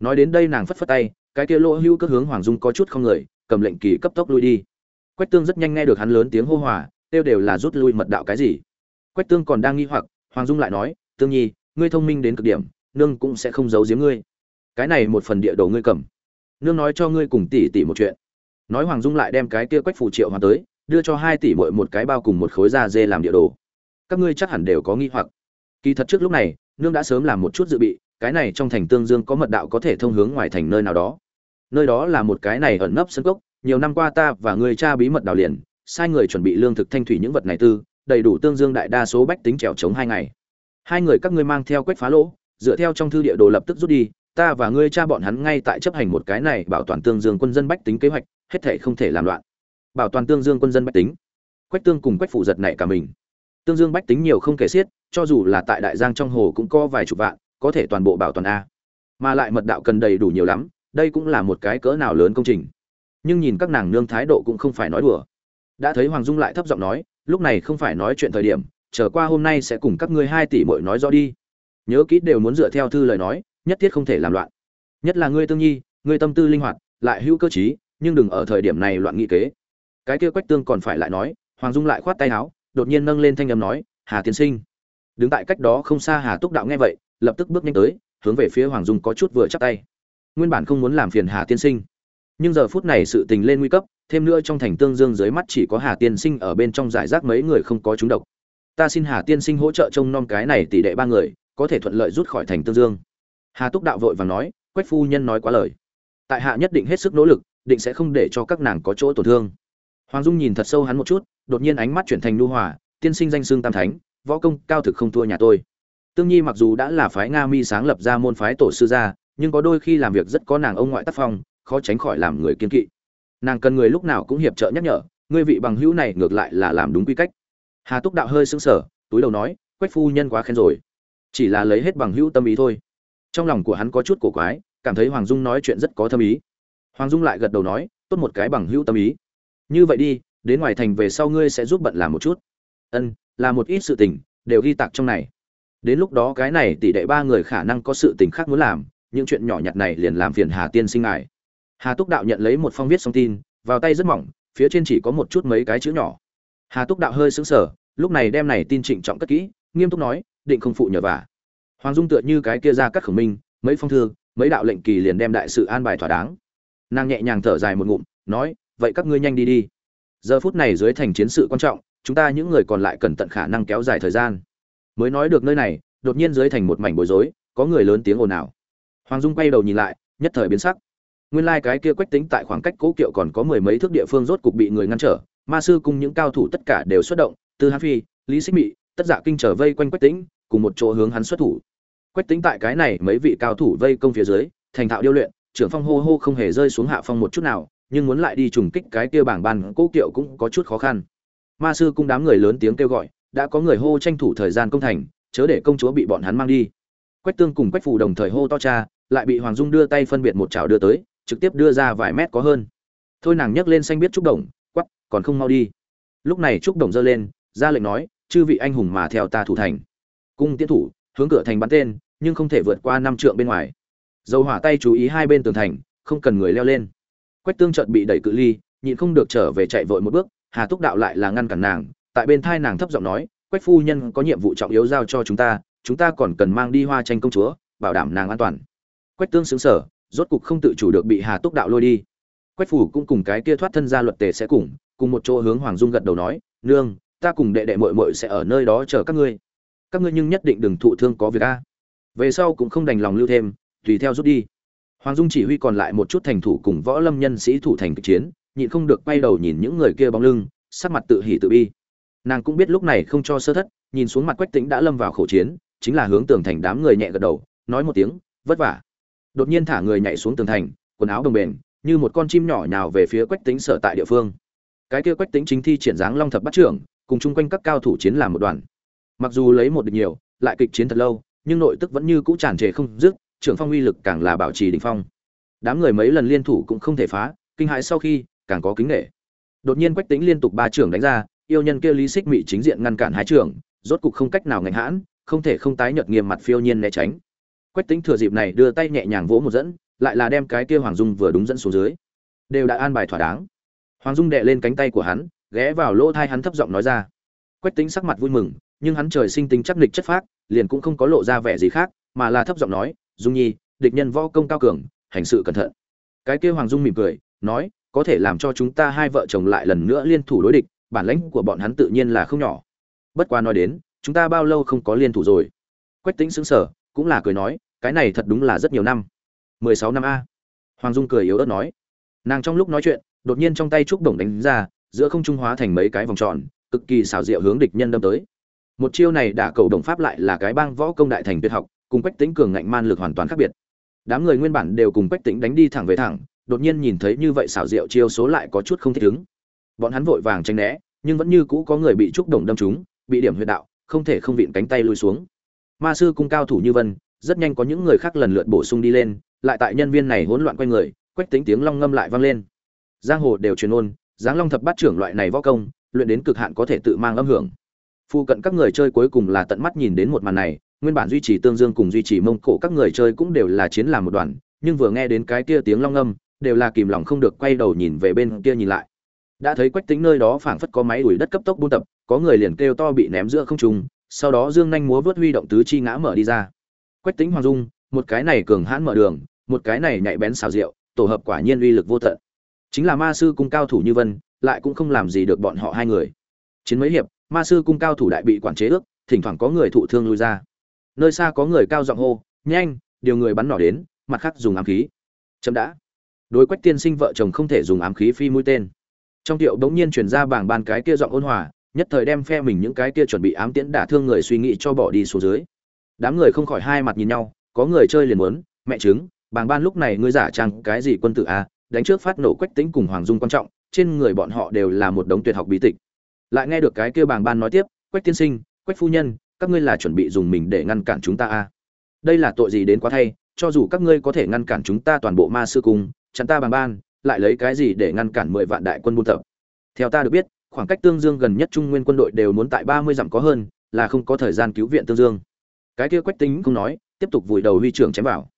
Nói đến đây nàng phất phất tay, cái kia lỗ hưu cất hướng hoàng dung có chút không người, cầm lệnh kỳ cấp tốc lui đi. Quách tương rất nhanh nghe được hắn lớn tiếng hô hòa tiêu đều là rút lui mật đạo cái gì. Quách tương còn đang nghi hoặc, hoàng dung lại nói tương nhi, ngươi thông minh đến cực điểm, nương cũng sẽ không giấu giếm ngươi. Cái này một phần địa đồ ngươi cầm. Nương nói cho ngươi cùng tỷ tỷ một chuyện. Nói hoàng dung lại đem cái kia quách phủ triệu hoàng tới, đưa cho hai tỷ mội một cái bao cùng một khối da dê làm địa đồ. Các ngươi chắc hẳn đều có nghi hoặc. Kỳ thật trước lúc này, nương đã sớm làm một chút dự bị, cái này trong thành tương dương có mật đạo có thể thông hướng ngoài thành nơi nào đó. Nơi đó là một cái này ẩn nấp sân cốc, nhiều năm qua ta và người cha bí mật đào liền, sai người chuẩn bị lương thực thanh thủy những vật này tư, đầy đủ tương dương đại đa số bách tính trèo chống hai ngày hai người các ngươi mang theo quách phá lỗ, dựa theo trong thư địa đồ lập tức rút đi, ta và ngươi cha bọn hắn ngay tại chấp hành một cái này bảo toàn tương dương quân dân bách tính kế hoạch, hết thể không thể làm loạn. Bảo toàn tương dương quân dân bách tính. Quách tương cùng quách phụ giật này cả mình. Tương dương bách tính nhiều không kể xiết, cho dù là tại đại giang trong hồ cũng có vài chục vạn, có thể toàn bộ bảo toàn a. Mà lại mật đạo cần đầy đủ nhiều lắm, đây cũng là một cái cỡ nào lớn công trình. Nhưng nhìn các nàng nương thái độ cũng không phải nói đùa. Đã thấy hoàng dung lại thấp giọng nói, lúc này không phải nói chuyện thời điểm trở qua hôm nay sẽ cùng các ngươi hai tỷ muội nói rõ đi. Nhớ kỹ đều muốn dựa theo thư lời nói, nhất thiết không thể làm loạn. Nhất là ngươi tương nhi, ngươi tâm tư linh hoạt, lại hữu cơ trí, nhưng đừng ở thời điểm này loạn nghị kế. Cái kia quách tương còn phải lại nói, hoàng dung lại khoát tay áo, đột nhiên nâng lên thanh âm nói, hà tiên sinh. Đứng tại cách đó không xa hà túc đạo nghe vậy, lập tức bước nhanh tới, hướng về phía hoàng dung có chút vừa chắp tay. Nguyên bản không muốn làm phiền hà tiên sinh, nhưng giờ phút này sự tình lên nguy cấp, thêm nữa trong thành tương dương dưới mắt chỉ có hà tiên sinh ở bên trong giải rác mấy người không có chúng độc ta xin hà tiên sinh hỗ trợ trông nom cái này tỷ đệ ba người, có thể thuận lợi rút khỏi thành tương dương. Hà túc đạo vội và nói, quách phu nhân nói quá lời. Tại hạ nhất định hết sức nỗ lực, định sẽ không để cho các nàng có chỗ tổn thương. Hoàng dung nhìn thật sâu hắn một chút, đột nhiên ánh mắt chuyển thành nu hòa, tiên sinh danh xương tam thánh, võ công cao thực không thua nhà tôi. Tương nhi mặc dù đã là phái nga mi sáng lập ra môn phái tổ sư gia, nhưng có đôi khi làm việc rất có nàng ông ngoại tác phong, khó tránh khỏi làm người kiên kỵ. Nàng cần người lúc nào cũng hiệp trợ nhắc nhở ngươi vị bằng hữu này ngược lại là làm đúng quy cách hà túc đạo hơi sững sờ, túi đầu nói, quách phu nhân quá khen rồi. Chỉ là lấy hết bằng hữu tâm ý thôi. Trong lòng của hắn có chút cổ quái, cảm thấy hoàng dung nói chuyện rất có tâm ý. Hoàng dung lại gật đầu nói, tốt một cái bằng hữu tâm ý. Như vậy đi, đến ngoài thành về sau ngươi sẽ giúp bận làm một chút. Ân, là một ít sự tình, đều ghi tạc trong này. Đến lúc đó cái này tỷ đệ ba người khả năng có sự tình khác muốn làm, những chuyện nhỏ nhặt này liền làm phiền hà tiên sinh ngài. Hà túc đạo nhận lấy một phong viết xong tin, vào tay rất mỏng, phía trên chỉ có một chút mấy cái chữ nhỏ hà túc đạo hơi sững sờ, lúc này đem này tin trịnh trọng cất kỹ, nghiêm túc nói, định không phụ nhờ vả. Hoàng dung tựa như cái kia ra cắt khẩu minh, mấy phong thư, mấy đạo lệnh kỳ liền đem đại sự an bài thỏa đáng. Nàng nhẹ nhàng thở dài một ngụm, nói, vậy các ngươi nhanh đi đi. Giờ phút này dưới thành chiến sự quan trọng, chúng ta những người còn lại cần tận khả năng kéo dài thời gian. Mới nói được nơi này, đột nhiên dưới thành một mảnh bối rối, có người lớn tiếng ồn ào. Hoàng dung quay đầu nhìn lại, nhất thời biến sắc. Nguyên lai cái kia quách tính tại khoảng cách cố kiệu còn có mười mấy thước địa phương rốt cục bị người ngăn trở ma sư cùng những cao thủ tất cả đều xuất động từ hán phi lý xích mị tất dạ kinh trở vây quanh quách Tĩnh, cùng một chỗ hướng hắn xuất thủ. Quách Tĩnh tại cái này mấy vị cao thủ vây công phía dưới thành thạo điêu luyện trưởng phong hô hô không hề rơi xuống hạ phong một chút nào nhưng muốn lại đi trùng kích cái kia bảng bàn cố kiệu cũng có chút khó khăn. Ma sư cung đám người lớn tiếng kêu gọi đã có người hô tranh thủ thời gian công thành chớ để công chúa bị bọn hắn mang đi. Quách tương cùng quách phù đồng thời hô to cha lại bị hoàng dung đưa tay phân biệt một chảo đưa tới trực tiếp đưa ra vài mét có hơn. Thôi nàng nhấc lên xanh biết trúc đồng còn không mau đi. Lúc này trúc đồng giơ lên, ra lệnh nói, chư vị anh hùng mà theo ta thủ thành. Cung tiến thủ, hướng cửa thành bắn tên, nhưng không thể vượt qua năm trượng bên ngoài. Dầu hỏa tay chú ý hai bên tường thành, không cần người leo lên. Quách tương trận bị đẩy cự ly, nhịn không được trở về chạy vội một bước, hà túc đạo lại là ngăn cản nàng, tại bên thai nàng thấp giọng nói, quách phu nhân có nhiệm vụ trọng yếu giao cho chúng ta chúng ta còn cần mang đi hoa tranh công chúa, bảo đảm nàng an toàn. Quách tương xứng sở rốt cục không tự chủ được bị hà túc đạo lôi đi. Quách phủ cũng cùng cái kia thoát thân ra luật tề sẽ cùng cùng một chỗ hướng hoàng dung gật đầu nói, nương, ta cùng đệ đệ muội muội sẽ ở nơi đó chờ các ngươi. Các ngươi nhưng nhất định đừng thụ thương có việc a. Về sau cũng không đành lòng lưu thêm, tùy theo rút đi. Hoàng dung chỉ huy còn lại một chút thành thủ cùng võ lâm nhân sĩ thủ thành kịch chiến, nhịn không được quay đầu nhìn những người kia bóng lưng, sắc mặt tự hỉ tự bi. Nàng cũng biết lúc này không cho sơ thất, nhìn xuống mặt quách Tĩnh đã lâm vào khổ chiến, chính là hướng tường thành đám người nhẹ gật đầu, nói một tiếng, vất vả. Đột nhiên thả người nhảy xuống tường thành, quần áo đồng bền, như một con chim nhỏ nhào về phía quách Tĩnh sở tại địa phương cái kia quách tính chính thi triển dáng long thập bắt trưởng, cùng chung quanh các cao thủ chiến làm một đoàn. Mặc dù lấy một địch nhiều, lại kịch chiến thật lâu, nhưng nội tức vẫn như cũ tràn trề không dứt, trưởng phong uy lực càng là bảo trì đỉnh phong. Đám người mấy lần liên thủ cũng không thể phá, kinh hãi sau khi, càng có kính nể. Đột nhiên quách tính liên tục ba trưởng đánh ra, yêu nhân kia lý xích mị chính diện ngăn cản hai trưởng, rốt cục không cách nào ngạnh hãn, không thể không tái nhợt nghiêm mặt phiêu nhiên né tránh. Quách tính thừa dịp này đưa tay nhẹ nhàng vỗ một dẫn, lại là đem cái kia hoàng dung vừa đúng dẫn xuống dưới. Đều đã an bài thỏa đáng hoàng dung đệ lên cánh tay của hắn ghé vào lỗ tai hắn thấp giọng nói ra. Quách Tĩnh sắc mặt vui mừng nhưng hắn trời sinh tính chắc địch chất phác liền cũng không có lộ ra vẻ gì khác mà là thấp giọng nói dung nhi địch nhân võ công cao cường hành sự cẩn thận. Cái kia hoàng dung mỉm cười nói có thể làm cho chúng ta hai vợ chồng lại lần nữa liên thủ đối địch bản lãnh của bọn hắn tự nhiên là không nhỏ. Bất qua nói đến chúng ta bao lâu không có liên thủ rồi? Quách Tĩnh sững sờ, cũng là cười nói cái này thật đúng là rất nhiều năm. Mười sáu năm a. Hoàng dung cười yếu ớt nói. Nàng trong lúc nói chuyện đột nhiên trong tay trúc đồng đánh ra, giữa không trung hóa thành mấy cái vòng tròn, cực kỳ xảo diệu hướng địch nhân đâm tới. Một chiêu này đả cầu đồng pháp lại là cái bang võ công đại thành tuyệt học, cùng quách tĩnh cường ngạnh man lực hoàn toàn khác biệt. Đám người nguyên bản đều cùng quách tĩnh đánh đi thẳng về thẳng, đột nhiên nhìn thấy như vậy xảo diệu chiêu số lại có chút không thích ứng. Bọn hắn vội vàng tránh né, nhưng vẫn như cũ có người bị trúc đồng đâm trúng, bị điểm huyệt đạo, không thể không vịn cánh tay lui xuống. Ma sư cung cao thủ như vân, rất nhanh có những người khác lần lượt bổ sung đi lên, lại tại nhân viên này hỗn loạn quanh người, quách tĩnh tiếng long ngâm lại vang lên giang hồ đều truyền ôn giáng long thập bát trưởng loại này võ công luyện đến cực hạn có thể tự mang âm hưởng. Phu cận các người chơi cuối cùng là tận mắt nhìn đến một màn này nguyên bản duy trì tương dương cùng duy trì mông cổ các người chơi cũng đều là chiến làm một đoàn nhưng vừa nghe đến cái kia tiếng long âm, đều là kìm lòng không được quay đầu nhìn về bên kia nhìn lại. Đã thấy quách tính nơi đó phảng phất có máy đuổi đất cấp tốc buôn tập có người liền kêu to bị ném giữa không trung sau đó dương nhanh múa vớt huy động tứ chi ngã mở đi ra. Quách tính hoàng dung một cái này cường hãn mở đường một cái này nhạy bén xào rượu tổ hợp quả nhiên uy lực vô tận chính là ma sư cung cao thủ như vân lại cũng không làm gì được bọn họ hai người. Chiến mấy hiệp ma sư cung cao thủ đại bị quản chế ước thỉnh thoảng có người thụ thương lui ra. Nơi xa có người cao giọng hô nhanh điều người bắn nỏ đến mặt khác dùng ám khí. Chậm đã. Đối quách tiên sinh vợ chồng không thể dùng ám khí phi mũi tên. Trong tiệu đống nhiên chuyển ra bảng bàn cái kia giọng ôn hòa nhất thời đem phe mình những cái kia chuẩn bị ám tiễn đả thương người suy nghĩ cho bỏ đi xuống dưới. Đám người không khỏi hai mặt nhìn nhau có người chơi liền muốn mẹ chứng bàng ban lúc này ngươi giả trang cái gì quân tử à, đánh trước phát nổ quách tính cùng hoàng dung quan trọng, trên người bọn họ đều là một đống tuyệt học bí tịch. Lại nghe được cái kia bàng ban nói tiếp, quách tiên sinh, quách phu nhân, các ngươi là chuẩn bị dùng mình để ngăn cản chúng ta a à. đây là tội gì đến quá thay, cho dù các ngươi có thể ngăn cản chúng ta toàn bộ ma sư cung chắn ta bàng ban, lại lấy cái gì để ngăn cản mười vạn đại quân buôn tập? Theo ta được biết, khoảng cách tương dương gần nhất trung nguyên quân đội đều muốn tại ba mươi dặm có hơn, là không có thời gian cứu viện tương dương. Cái kia quách tính không nói, tiếp tục vùi đầu huy trưởng chém vào.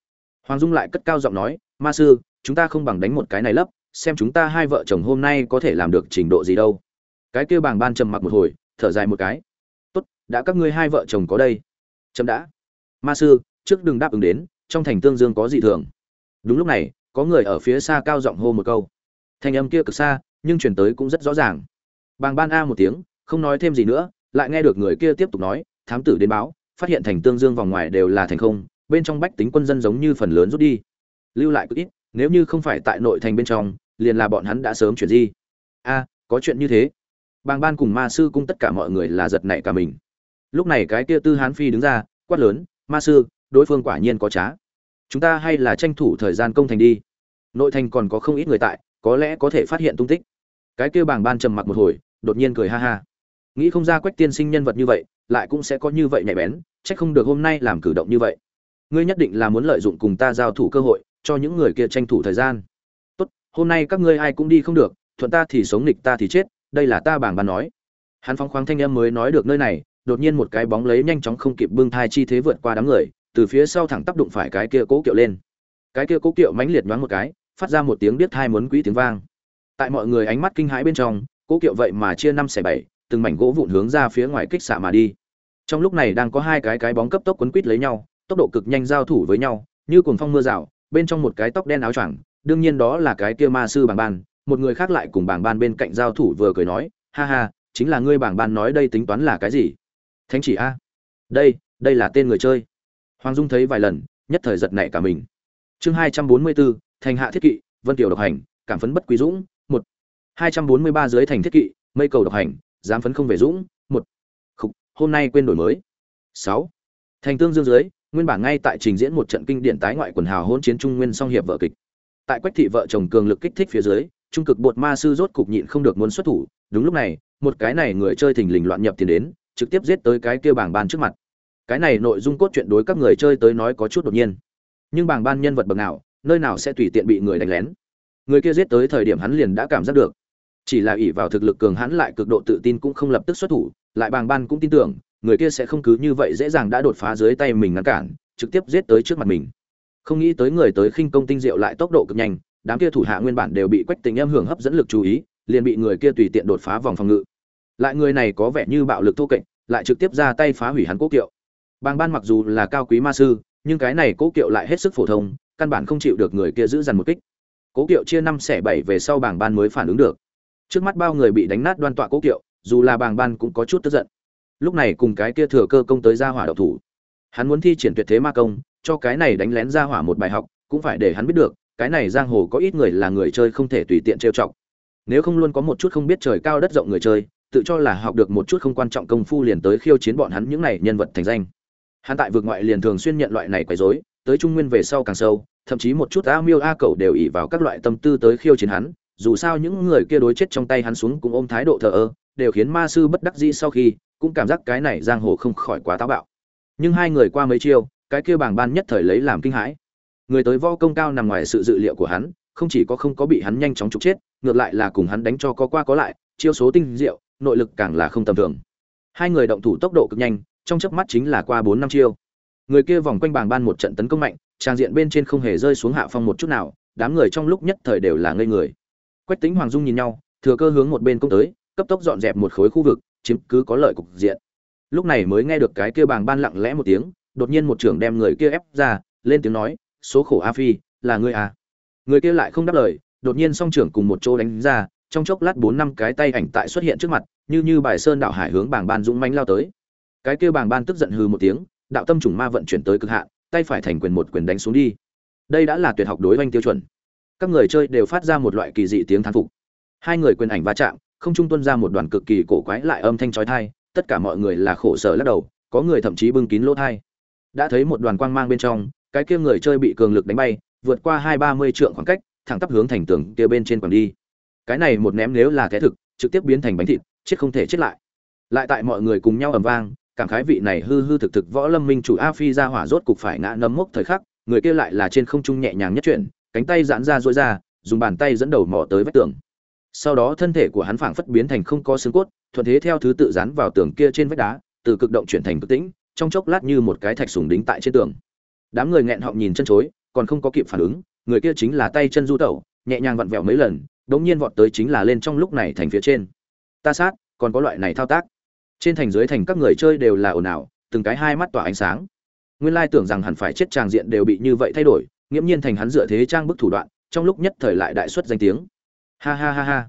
Hoàng dung lại cất cao giọng nói, ma sư chúng ta không bằng đánh một cái này lấp, xem chúng ta hai vợ chồng hôm nay có thể làm được trình độ gì đâu. Cái kia bàng ban trầm mặc một hồi, thở dài một cái. Tốt, đã các ngươi hai vợ chồng có đây. Chậm đã. Ma sư, trước đừng đáp ứng đến, trong thành tương dương có gì thường. Đúng lúc này, có người ở phía xa cao giọng hô một câu. Thanh âm kia cực xa, nhưng chuyển tới cũng rất rõ ràng. Bàng ban a một tiếng, không nói thêm gì nữa, lại nghe được người kia tiếp tục nói, thám tử đến báo, phát hiện thành tương dương vòng ngoài đều là thành không, bên trong bách tính quân dân giống như phần lớn rút đi. Lưu lại cực ít nếu như không phải tại nội thành bên trong, liền là bọn hắn đã sớm chuyển di. A, có chuyện như thế. Bàng ban cùng ma sư cung tất cả mọi người là giật nảy cả mình. Lúc này cái kia tư hán phi đứng ra, quát lớn, ma sư, đối phương quả nhiên có trá. Chúng ta hay là tranh thủ thời gian công thành đi. Nội thành còn có không ít người tại, có lẽ có thể phát hiện tung tích. Cái kia bàng ban trầm mặc một hồi, đột nhiên cười ha ha. Nghĩ không ra quách tiên sinh nhân vật như vậy, lại cũng sẽ có như vậy nhạy bén, chắc không được hôm nay làm cử động như vậy. Ngươi nhất định là muốn lợi dụng cùng ta giao thủ cơ hội cho những người kia tranh thủ thời gian. Tốt, hôm nay các ngươi ai cũng đi không được, thuận ta thì sống nghịch ta thì chết, đây là ta bảng bàn nói. Hắn phóng khoáng thanh em mới nói được nơi này, đột nhiên một cái bóng lấy nhanh chóng không kịp bưng thai chi thế vượt qua đám người, từ phía sau thẳng tác đụng phải cái kia cố kiệu lên. Cái kia cố kiệu mãnh liệt nhoáng một cái, phát ra một tiếng biết thai muốn quỹ tiếng vang. Tại mọi người ánh mắt kinh hãi bên trong, cố kiệu vậy mà chia năm xẻ bảy, từng mảnh gỗ vụn hướng ra phía ngoài kích xạ mà đi. Trong lúc này đang có hai cái cái bóng cấp tốc quấn quít lấy nhau, tốc độ cực nhanh giao thủ với nhau, như cuồng phong mưa rào bên trong một cái tóc đen áo choàng đương nhiên đó là cái kia ma sư bảng ban một người khác lại cùng bảng ban bên cạnh giao thủ vừa cười nói ha ha chính là ngươi bảng ban nói đây tính toán là cái gì? Thánh chỉ a. Đây đây là tên người chơi. Hoàng dung thấy vài lần nhất thời giật nảy cả mình. Chương hai trăm bốn mươi bốn thành hạ thiết kỵ vân tiểu độc hành cảm phấn bất quý dũng một. hai trăm bốn mươi ba dưới thành thiết kỵ mây cầu độc hành dám phấn không về dũng một. Khục, hôm nay quên đổi mới. Sáu. Thành tương dương dưới nguyên bản ngay tại trình diễn một trận kinh điển tái ngoại quần hào hôn chiến trung nguyên song hiệp vợ kịch. Tại quách thị vợ chồng cường lực kích thích phía dưới, trung cực bột ma sư rốt cục nhịn không được muốn xuất thủ, đúng lúc này, một cái này người chơi thình lình loạn nhập tiền đến, trực tiếp giết tới cái kia bảng ban trước mặt. Cái này nội dung cốt truyện đối các người chơi tới nói có chút đột nhiên. Nhưng bảng ban nhân vật bậc nào, nơi nào sẽ tùy tiện bị người đánh lén. Người kia giết tới thời điểm hắn liền đã cảm giác được. Chỉ là ỷ vào thực lực cường hắn lại cực độ tự tin cũng không lập tức xuất thủ, lại bàng ban cũng tin tưởng người kia sẽ không cứ như vậy dễ dàng đã đột phá dưới tay mình ngăn cản, trực tiếp giết tới trước mặt mình. Không nghĩ tới người tới khinh công tinh diệu lại tốc độ cực nhanh, đám kia thủ hạ nguyên bản đều bị quách tình em hưởng hấp dẫn lực chú ý, liền bị người kia tùy tiện đột phá vòng phòng ngự. Lại người này có vẻ như bạo lực thô kệch, lại trực tiếp ra tay phá hủy hắn cố kiệu. Bàng ban mặc dù là cao quý ma sư, nhưng cái này cố kiệu lại hết sức phổ thông, căn bản không chịu được người kia giữ dằn một kích. Cố kiệu chia năm xẻ bảy về sau bảng ban mới phản ứng được. Trước mắt bao người bị đánh nát đoan tọa cố kiệu, dù là bàng ban cũng có chút tức giận lúc này cùng cái kia thừa cơ công tới ra hỏa độc thủ. Hắn muốn thi triển tuyệt thế ma công, cho cái này đánh lén ra hỏa một bài học, cũng phải để hắn biết được, cái này giang hồ có ít người là người chơi không thể tùy tiện trêu chọc. Nếu không luôn có một chút không biết trời cao đất rộng người chơi, tự cho là học được một chút không quan trọng công phu liền tới khiêu chiến bọn hắn những này nhân vật thành danh. Hắn tại vực ngoại liền thường xuyên nhận loại này quấy rối, tới trung nguyên về sau càng sâu, thậm chí một chút a miêu a cẩu đều ỉ vào các loại tâm tư tới khiêu chiến hắn, dù sao những người kia đối chết trong tay hắn xuống cũng ôm thái độ thờ ơ đều khiến ma sư bất đắc dĩ sau khi, cũng cảm giác cái này giang hồ không khỏi quá táo bạo. Nhưng hai người qua mấy chiêu, cái kia bảng ban nhất thời lấy làm kinh hãi. Người tới võ công cao nằm ngoài sự dự liệu của hắn, không chỉ có không có bị hắn nhanh chóng trục chết, ngược lại là cùng hắn đánh cho có qua có lại, chiêu số tinh diệu, nội lực càng là không tầm thường. Hai người động thủ tốc độ cực nhanh, trong chớp mắt chính là qua bốn năm chiêu. Người kia vòng quanh bảng ban một trận tấn công mạnh, trang diện bên trên không hề rơi xuống hạ phong một chút nào, đám người trong lúc nhất thời đều là ngây người. Quách tính hoàng dung nhìn nhau, thừa cơ hướng một bên công tới cấp tốc dọn dẹp một khối khu vực, chiếm cứ có lợi cục diện. Lúc này mới nghe được cái kia bàng ban lặng lẽ một tiếng, đột nhiên một trưởng đem người kia ép ra, lên tiếng nói, số khổ a phi, là ngươi à? Người kia lại không đáp lời, đột nhiên song trưởng cùng một chỗ đánh ra, trong chốc lát bốn năm cái tay ảnh tại xuất hiện trước mặt, như như bài sơn đạo hải hướng bàng ban dũng mãnh lao tới. Cái kia bàng ban tức giận hừ một tiếng, đạo tâm trùng ma vận chuyển tới cực hạn, tay phải thành quyền một quyền đánh xuống đi. Đây đã là tuyệt học đối oanh tiêu chuẩn. Các người chơi đều phát ra một loại kỳ dị tiếng thán phục. Hai người quyền ảnh va chạm không trung tuân ra một đoàn cực kỳ cổ quái lại âm thanh chói tai, tất cả mọi người là khổ sở lắc đầu, có người thậm chí bưng kín lỗ tai. đã thấy một đoàn quang mang bên trong, cái kia người chơi bị cường lực đánh bay, vượt qua hai ba mươi trượng khoảng cách, thẳng tắp hướng thành tường kia bên trên quẳng đi. Cái này một ném nếu là thế thực, trực tiếp biến thành bánh thịt, chết không thể chết lại. Lại tại mọi người cùng nhau ầm vang, cảm khái vị này hư hư thực thực võ lâm minh chủ a phi ra hỏa rốt cục phải ngã nấm mốc thời khắc, người kia lại là trên không trung nhẹ nhàng nhất chuyển, cánh tay giãn ra duỗi ra, dùng bàn tay dẫn đầu mò tới vách tường sau đó thân thể của hắn phảng phất biến thành không có xương cốt, thuận thế theo thứ tự dán vào tường kia trên vách đá, từ cực động chuyển thành cực tĩnh, trong chốc lát như một cái thạch sùng đính tại trên tường. Đám người nghẹn họng nhìn chân chối, còn không có kịp phản ứng, người kia chính là tay chân du tẩu, nhẹ nhàng vặn vẹo mấy lần đống nhiên vọt tới chính là lên trong lúc này thành phía trên. Ta sát, còn có loại này thao tác. Trên thành dưới thành các người chơi đều là ồn ào, từng cái hai mắt tỏa ánh sáng. Nguyên lai tưởng rằng hẳn phải chết tràng diện đều bị như vậy thay đổi, nghiễm nhiên thành hắn dựa thế trang bức thủ đoạn, trong lúc nhất thời lại đại xuất danh tiếng ha ha ha ha.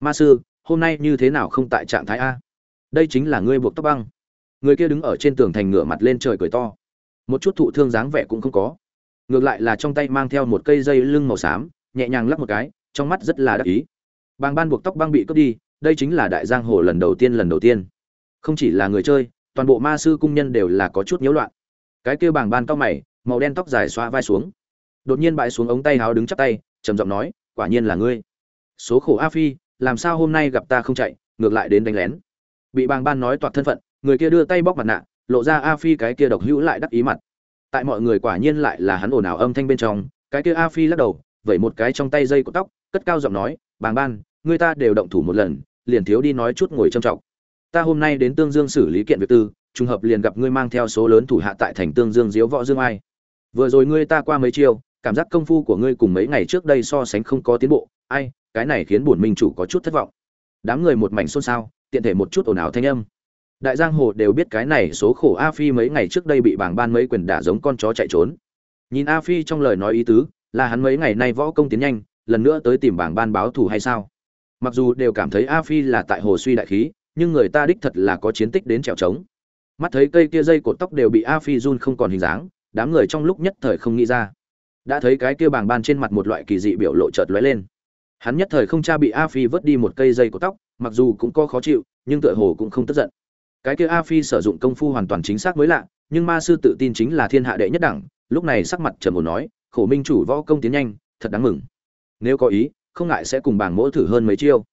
Ma sư, hôm nay như thế nào không tại trạng thái a? Đây chính là ngươi buộc tóc băng. Người kia đứng ở trên tường thành ngửa mặt lên trời cười to. Một chút thụ thương dáng vẻ cũng không có. Ngược lại là trong tay mang theo một cây dây lưng màu xám, nhẹ nhàng lắc một cái, trong mắt rất là đắc ý. Bàng ban buộc tóc băng bị cướp đi, đây chính là đại giang hồ lần đầu tiên lần đầu tiên. Không chỉ là người chơi, toàn bộ ma sư cung nhân đều là có chút nhiễu loạn. Cái kia bàng ban tóc mày, màu đen tóc dài xoa vai xuống. Đột nhiên bãi xuống ống tay háo đứng chắp tay, trầm giọng nói, quả nhiên là ngươi số khổ a phi, làm sao hôm nay gặp ta không chạy, ngược lại đến đánh lén. Bị bàng ban nói toạc thân phận, người kia đưa tay bóc mặt nạ, lộ ra a phi cái kia độc hữu lại đắc ý mặt. Tại mọi người quả nhiên lại là hắn ồn ào âm thanh bên trong, cái kia a phi lắc đầu, vẩy một cái trong tay dây của tóc, cất cao giọng nói, bàng ban, người ta đều động thủ một lần, liền thiếu đi nói chút ngồi trầm trọng. Ta hôm nay đến tương dương xử lý kiện việc tư, trùng hợp liền gặp ngươi mang theo số lớn thủ hạ tại thành tương dương diếu võ dương ai. Vừa rồi ngươi ta qua mấy chiêu, cảm giác công phu của ngươi cùng mấy ngày trước đây so sánh không có tiến bộ, ai cái này khiến bổn minh chủ có chút thất vọng. Đám người một mảnh xôn xao, tiện thể một chút ồn ào thanh âm. Đại giang hồ đều biết cái này số khổ a phi mấy ngày trước đây bị bảng ban mấy quyền đả giống con chó chạy trốn. Nhìn a phi trong lời nói ý tứ, là hắn mấy ngày nay võ công tiến nhanh, lần nữa tới tìm bảng ban báo thù hay sao? Mặc dù đều cảm thấy a phi là tại hồ suy đại khí, nhưng người ta đích thật là có chiến tích đến trèo trống. Mắt thấy cây kia dây cột tóc đều bị a phi run không còn hình dáng, đám người trong lúc nhất thời không nghĩ ra. Đã thấy cái kia bảng ban trên mặt một loại kỳ dị biểu lộ chợt lóe lên hắn nhất thời không cha bị a phi vớt đi một cây dây của tóc, mặc dù cũng có khó chịu, nhưng tựa hồ cũng không tức giận. Cái kia a phi sử dụng công phu hoàn toàn chính xác mới lạ, nhưng ma sư tự tin chính là thiên hạ đệ nhất đẳng, lúc này sắc mặt trầm ổn nói, khổ minh chủ võ công tiến nhanh, thật đáng mừng. Nếu có ý, không ngại sẽ cùng bảng mỗ thử hơn mấy chiêu.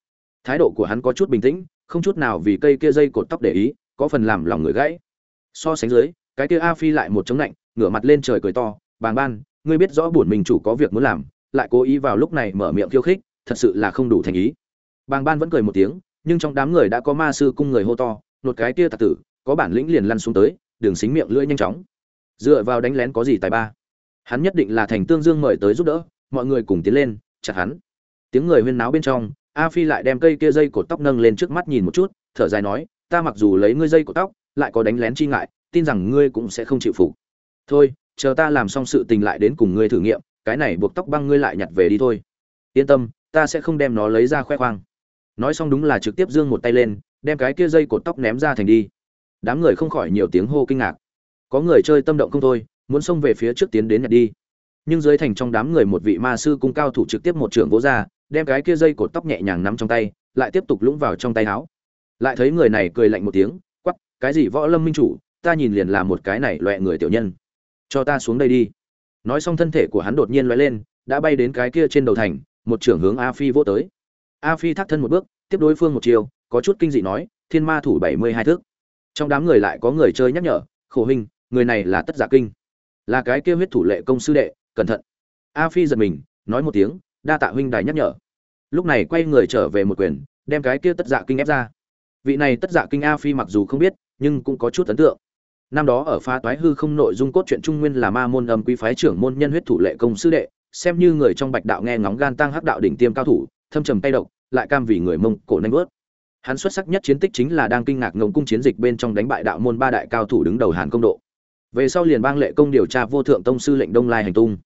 Thái độ của hắn có chút bình tĩnh, không chút nào vì cây kia dây cột tóc để ý, có phần làm lòng người gãy. So sánh dưới, cái kia a phi lại một chống lạnh, ngửa mặt lên trời cười to, bàng ban, ngươi biết rõ bổn minh chủ có việc muốn làm, lại cố ý vào lúc này mở miệng khiêu khích thật sự là không đủ thành ý. Bàng ban vẫn cười một tiếng, nhưng trong đám người đã có ma sư cung người hô to, nột cái kia tặc tử, có bản lĩnh liền lăn xuống tới, đường xính miệng lưỡi nhanh chóng. Dựa vào đánh lén có gì tài ba? Hắn nhất định là thành tương dương mời tới giúp đỡ, mọi người cùng tiến lên, chặt hắn. Tiếng người huyên náo bên trong, a phi lại đem cây kia dây cột tóc nâng lên trước mắt nhìn một chút, thở dài nói, ta mặc dù lấy ngươi dây cột tóc, lại có đánh lén chi ngại, tin rằng ngươi cũng sẽ không chịu phục. Thôi, chờ ta làm xong sự tình lại đến cùng ngươi thử nghiệm, cái này buộc tóc băng ngươi lại nhặt về đi thôi. Yên tâm ta sẽ không đem nó lấy ra khoe khoang. Nói xong đúng là trực tiếp giương một tay lên, đem cái kia dây cột tóc ném ra thành đi. Đám người không khỏi nhiều tiếng hô kinh ngạc. Có người chơi tâm động không thôi, muốn xông về phía trước tiến đến nhặt đi. Nhưng dưới thành trong đám người một vị ma sư cung cao thủ trực tiếp một trường vỗ ra, đem cái kia dây cột tóc nhẹ nhàng nắm trong tay, lại tiếp tục lũng vào trong tay áo. Lại thấy người này cười lạnh một tiếng quắp cái gì võ lâm minh chủ, ta nhìn liền là một cái này loẹ người tiểu nhân. Cho ta xuống đây đi. Nói xong thân thể của hắn đột nhiên loay lên, đã bay đến cái kia trên đầu thành một trưởng hướng a phi vô tới. A phi thắt thân một bước, tiếp đối phương một chiều có chút kinh dị nói, thiên ma thủ bảy mươi hai thước. Trong đám người lại có người chơi nhắc nhở, khổ hình người này là tất giả kinh. Là cái kia huyết thủ lệ công sư đệ, cẩn thận. A phi giật mình, nói một tiếng, đa tạ huynh đài nhắc nhở. Lúc này quay người trở về một quyền, đem cái kia tất dạ kinh ép ra. Vị này tất dạ kinh a phi mặc dù không biết, nhưng cũng có chút ấn tượng. Năm đó ở pha toái hư không nội dung cốt truyện trung nguyên là ma môn âm quý phái trưởng môn nhân huyết thủ lệ công sư đệ xem như người trong bạch đạo nghe ngóng gan tăng hắc đạo đỉnh tiêm cao thủ, thâm trầm tay độc, lại cam vì người mông cổ nanh bớt hắn xuất sắc nhất chiến tích chính là đang kinh ngạc ngông cung chiến dịch bên trong đánh bại đạo môn ba đại cao thủ đứng đầu hàn công độ. Về sau liền bang lệ công điều tra vô thượng tông sư lệnh đông lai hành tung.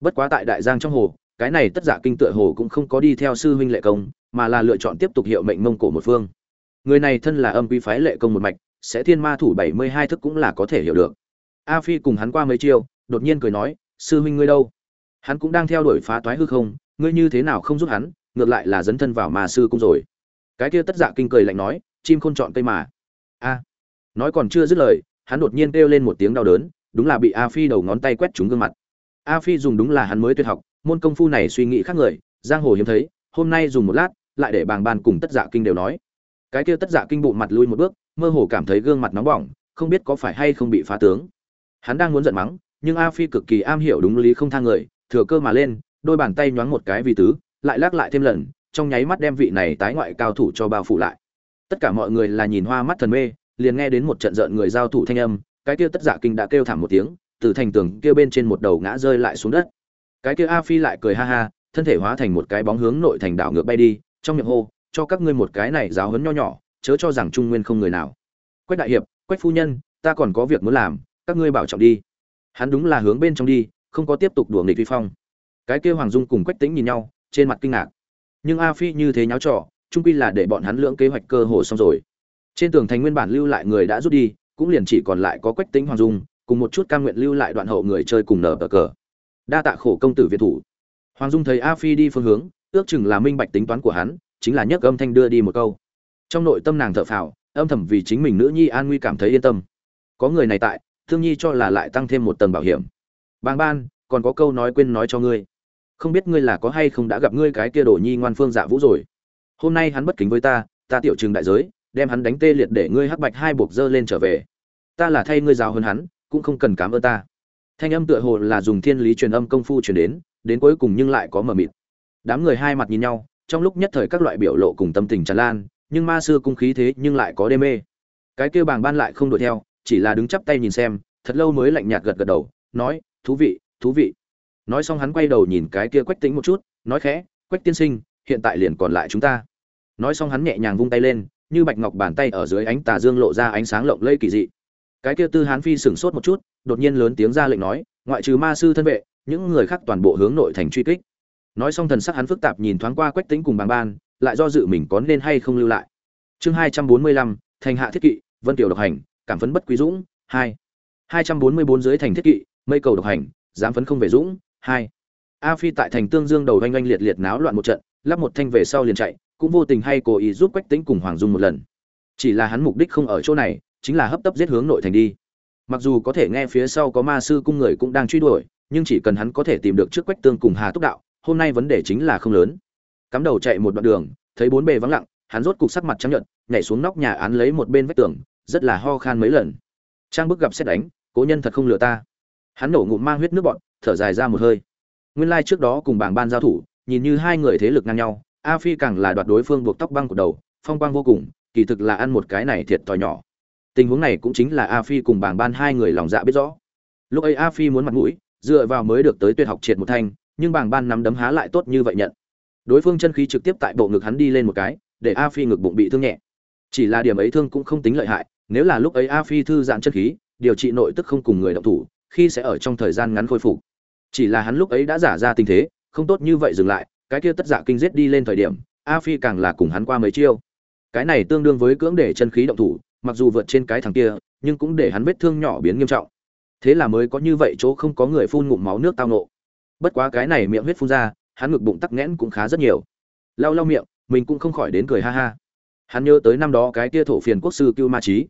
Bất quá tại đại giang trong hồ, cái này tất giả kinh tựa hồ cũng không có đi theo sư huynh lệ công, mà là lựa chọn tiếp tục hiệu mệnh mông cổ một phương. Người này thân là âm quý phái lệ công một mạch, sẽ thiên ma thủ bảy mươi hai thức cũng là có thể hiểu được. A phi cùng hắn qua mấy chiêu, đột nhiên cười nói, sư huynh ngươi đâu? Hắn cũng đang theo đuổi phá toái hư không, ngươi như thế nào không giúp hắn, ngược lại là dấn thân vào ma sư cung rồi. Cái kia tất dạ kinh cười lạnh nói, chim không chọn cây mà. A. Nói còn chưa dứt lời, hắn đột nhiên kêu lên một tiếng đau đớn, đúng là bị a phi đầu ngón tay quét trúng gương mặt. A phi dùng đúng là hắn mới tuyệt học, môn công phu này suy nghĩ khác người, giang hồ hiếm thấy, hôm nay dùng một lát, lại để bàng bàn cùng tất dạ kinh đều nói. Cái kia tất dạ kinh bụng mặt lui một bước, mơ hồ cảm thấy gương mặt nóng bỏng, không biết có phải hay không bị phá tướng. Hắn đang muốn giận mắng, nhưng a phi cực kỳ am hiểu đúng lý không thang người thừa cơ mà lên, đôi bàn tay nhoáng một cái vì tứ, lại lắc lại thêm lần, trong nháy mắt đem vị này tái ngoại cao thủ cho bao phủ lại. Tất cả mọi người là nhìn hoa mắt thần mê, liền nghe đến một trận giận người giao thủ thanh âm, cái kia tất giả kinh đã kêu thảm một tiếng, từ thành tường kia bên trên một đầu ngã rơi lại xuống đất. Cái kia a phi lại cười ha ha, thân thể hóa thành một cái bóng hướng nội thành đảo ngược bay đi, trong miệng hô, cho các ngươi một cái này giáo hấn nho nhỏ, chớ cho rằng trung nguyên không người nào. Quách đại hiệp, quách phu nhân, ta còn có việc muốn làm, các ngươi bảo trọng đi. Hắn đúng là hướng bên trong đi không có tiếp tục đùa nghịch vi phong. Cái kia hoàng dung cùng quách tĩnh nhìn nhau, trên mặt kinh ngạc. Nhưng a phi như thế nháo trò trung quy là để bọn hắn lưỡng kế hoạch cơ hồ xong rồi. Trên tường thành nguyên bản lưu lại người đã rút đi, cũng liền chỉ còn lại có quách tĩnh, hoàng dung, cùng một chút cam nguyện lưu lại đoạn hậu người chơi cùng nở bờ cờ. Đa tạ khổ công tử việt thủ. Hoàng dung thấy a phi đi phương hướng, ước chừng là minh bạch tính toán của hắn, chính là nhấc âm thanh đưa đi một câu. Trong nội tâm nàng thở phào, âm thầm vì chính mình nữ nhi an nguy cảm thấy yên tâm. Có người này tại, thương nhi cho là lại tăng thêm một tầng bảo hiểm bàng ban, còn có câu nói quên nói cho ngươi. Không biết ngươi là có hay không đã gặp ngươi cái kia đồ nhi ngoan phương dạ vũ rồi. Hôm nay hắn bất kính với ta ta tiểu trừng đại giới, đem hắn đánh tê liệt để ngươi hắc bạch hai buộc dơ lên trở về. Ta là thay ngươi giáo hơn hắn, cũng không cần cảm ơn ta. Thanh âm tựa hồ là dùng thiên lý truyền âm công phu truyền đến đến cuối cùng nhưng lại có mờ mịt. Đám người hai mặt nhìn nhau, trong lúc nhất thời các loại biểu lộ cùng tâm tình tràn lan, nhưng ma sư cung khí thế nhưng lại có đê mê. Cái kia bàng ban lại không đuổi theo, chỉ là đứng chắp tay nhìn xem, thật lâu mới lạnh nhạt gật gật đầu, nói thú vị thú vị. Nói xong hắn quay đầu nhìn cái kia quách tính một chút, nói khẽ, quách tiên sinh, hiện tại liền còn lại chúng ta. Nói xong hắn nhẹ nhàng vung tay lên, như bạch ngọc bàn tay ở dưới ánh tà dương lộ ra ánh sáng lộng lẫy kỳ dị. Cái kia tư hán phi sửng sốt một chút, đột nhiên lớn tiếng ra lệnh nói, ngoại trừ ma sư thân vệ, những người khác toàn bộ hướng nội thành truy kích. Nói xong thần sắc hắn phức tạp nhìn thoáng qua quách tính cùng bàng ban, lại do dự mình có nên hay không lưu lại. Chương hai trăm bốn mươi lăm, thành hạ thiết kỵ, vân tiểu độc hành, cảm phấn bất quý dũng, hai. Hai trăm bốn mươi bốn dưới thành thiết kỵ mây cầu độc hành, dám phấn không về dũng, hai. A phi tại thành tương dương đầu oanh oanh liệt liệt náo loạn một trận, lắp một thanh về sau liền chạy, cũng vô tình hay cố ý giúp quách tính cùng hoàng dung một lần. Chỉ là hắn mục đích không ở chỗ này, chính là hấp tấp giết hướng nội thành đi. Mặc dù có thể nghe phía sau có ma sư cung người cũng đang truy đuổi, nhưng chỉ cần hắn có thể tìm được trước quách tương cùng hà túc đạo, hôm nay vấn đề chính là không lớn. Cắm đầu chạy một đoạn đường, thấy bốn bề vắng lặng, hắn rốt cục sắc mặt trắng nhuận nhảy xuống nóc nhà án lấy một bên vách tường, rất là ho khan mấy lần. Trang bức gặp xét đánh, cố nhân thật không lừa ta hắn nổ ngụm mang huyết nước bọn thở dài ra một hơi. Nguyên lai trước đó cùng bảng ban giao thủ, nhìn như hai người thế lực ngang nhau, a phi càng là đoạt đối phương buộc tóc băng của đầu, phong quang vô cùng, kỳ thực là ăn một cái này thiệt thòi nhỏ. Tình huống này cũng chính là a phi cùng bảng ban hai người lòng dạ biết rõ. Lúc ấy a phi muốn mặt mũi, dựa vào mới được tới tuyệt học triệt một thanh, nhưng bảng ban nắm đấm há lại tốt như vậy nhận. Đối phương chân khí trực tiếp tại bộ ngực hắn đi lên một cái, để a phi ngực bụng bị thương nhẹ. Chỉ là điểm ấy thương cũng không tính lợi hại, nếu là lúc ấy a phi thư giãn chân khí, điều trị nội tức không cùng người động thủ khi sẽ ở trong thời gian ngắn khôi phục. Chỉ là hắn lúc ấy đã giả ra tình thế, không tốt như vậy dừng lại, cái kia tất giả kinh giết đi lên thời điểm, a phi càng là cùng hắn qua mấy chiêu. Cái này tương đương với cưỡng để chân khí động thủ, mặc dù vượt trên cái thằng kia, nhưng cũng để hắn vết thương nhỏ biến nghiêm trọng. Thế là mới có như vậy chỗ không có người phun ngụm máu nước tao nộ bất quá cái này miệng huyết phun ra, hắn ngực bụng tắc nghẽn cũng khá rất nhiều. Lau lau miệng, mình cũng không khỏi đến cười ha ha. Hắn nhớ tới năm đó cái kia thổ phiền quốc sư cưu ma trí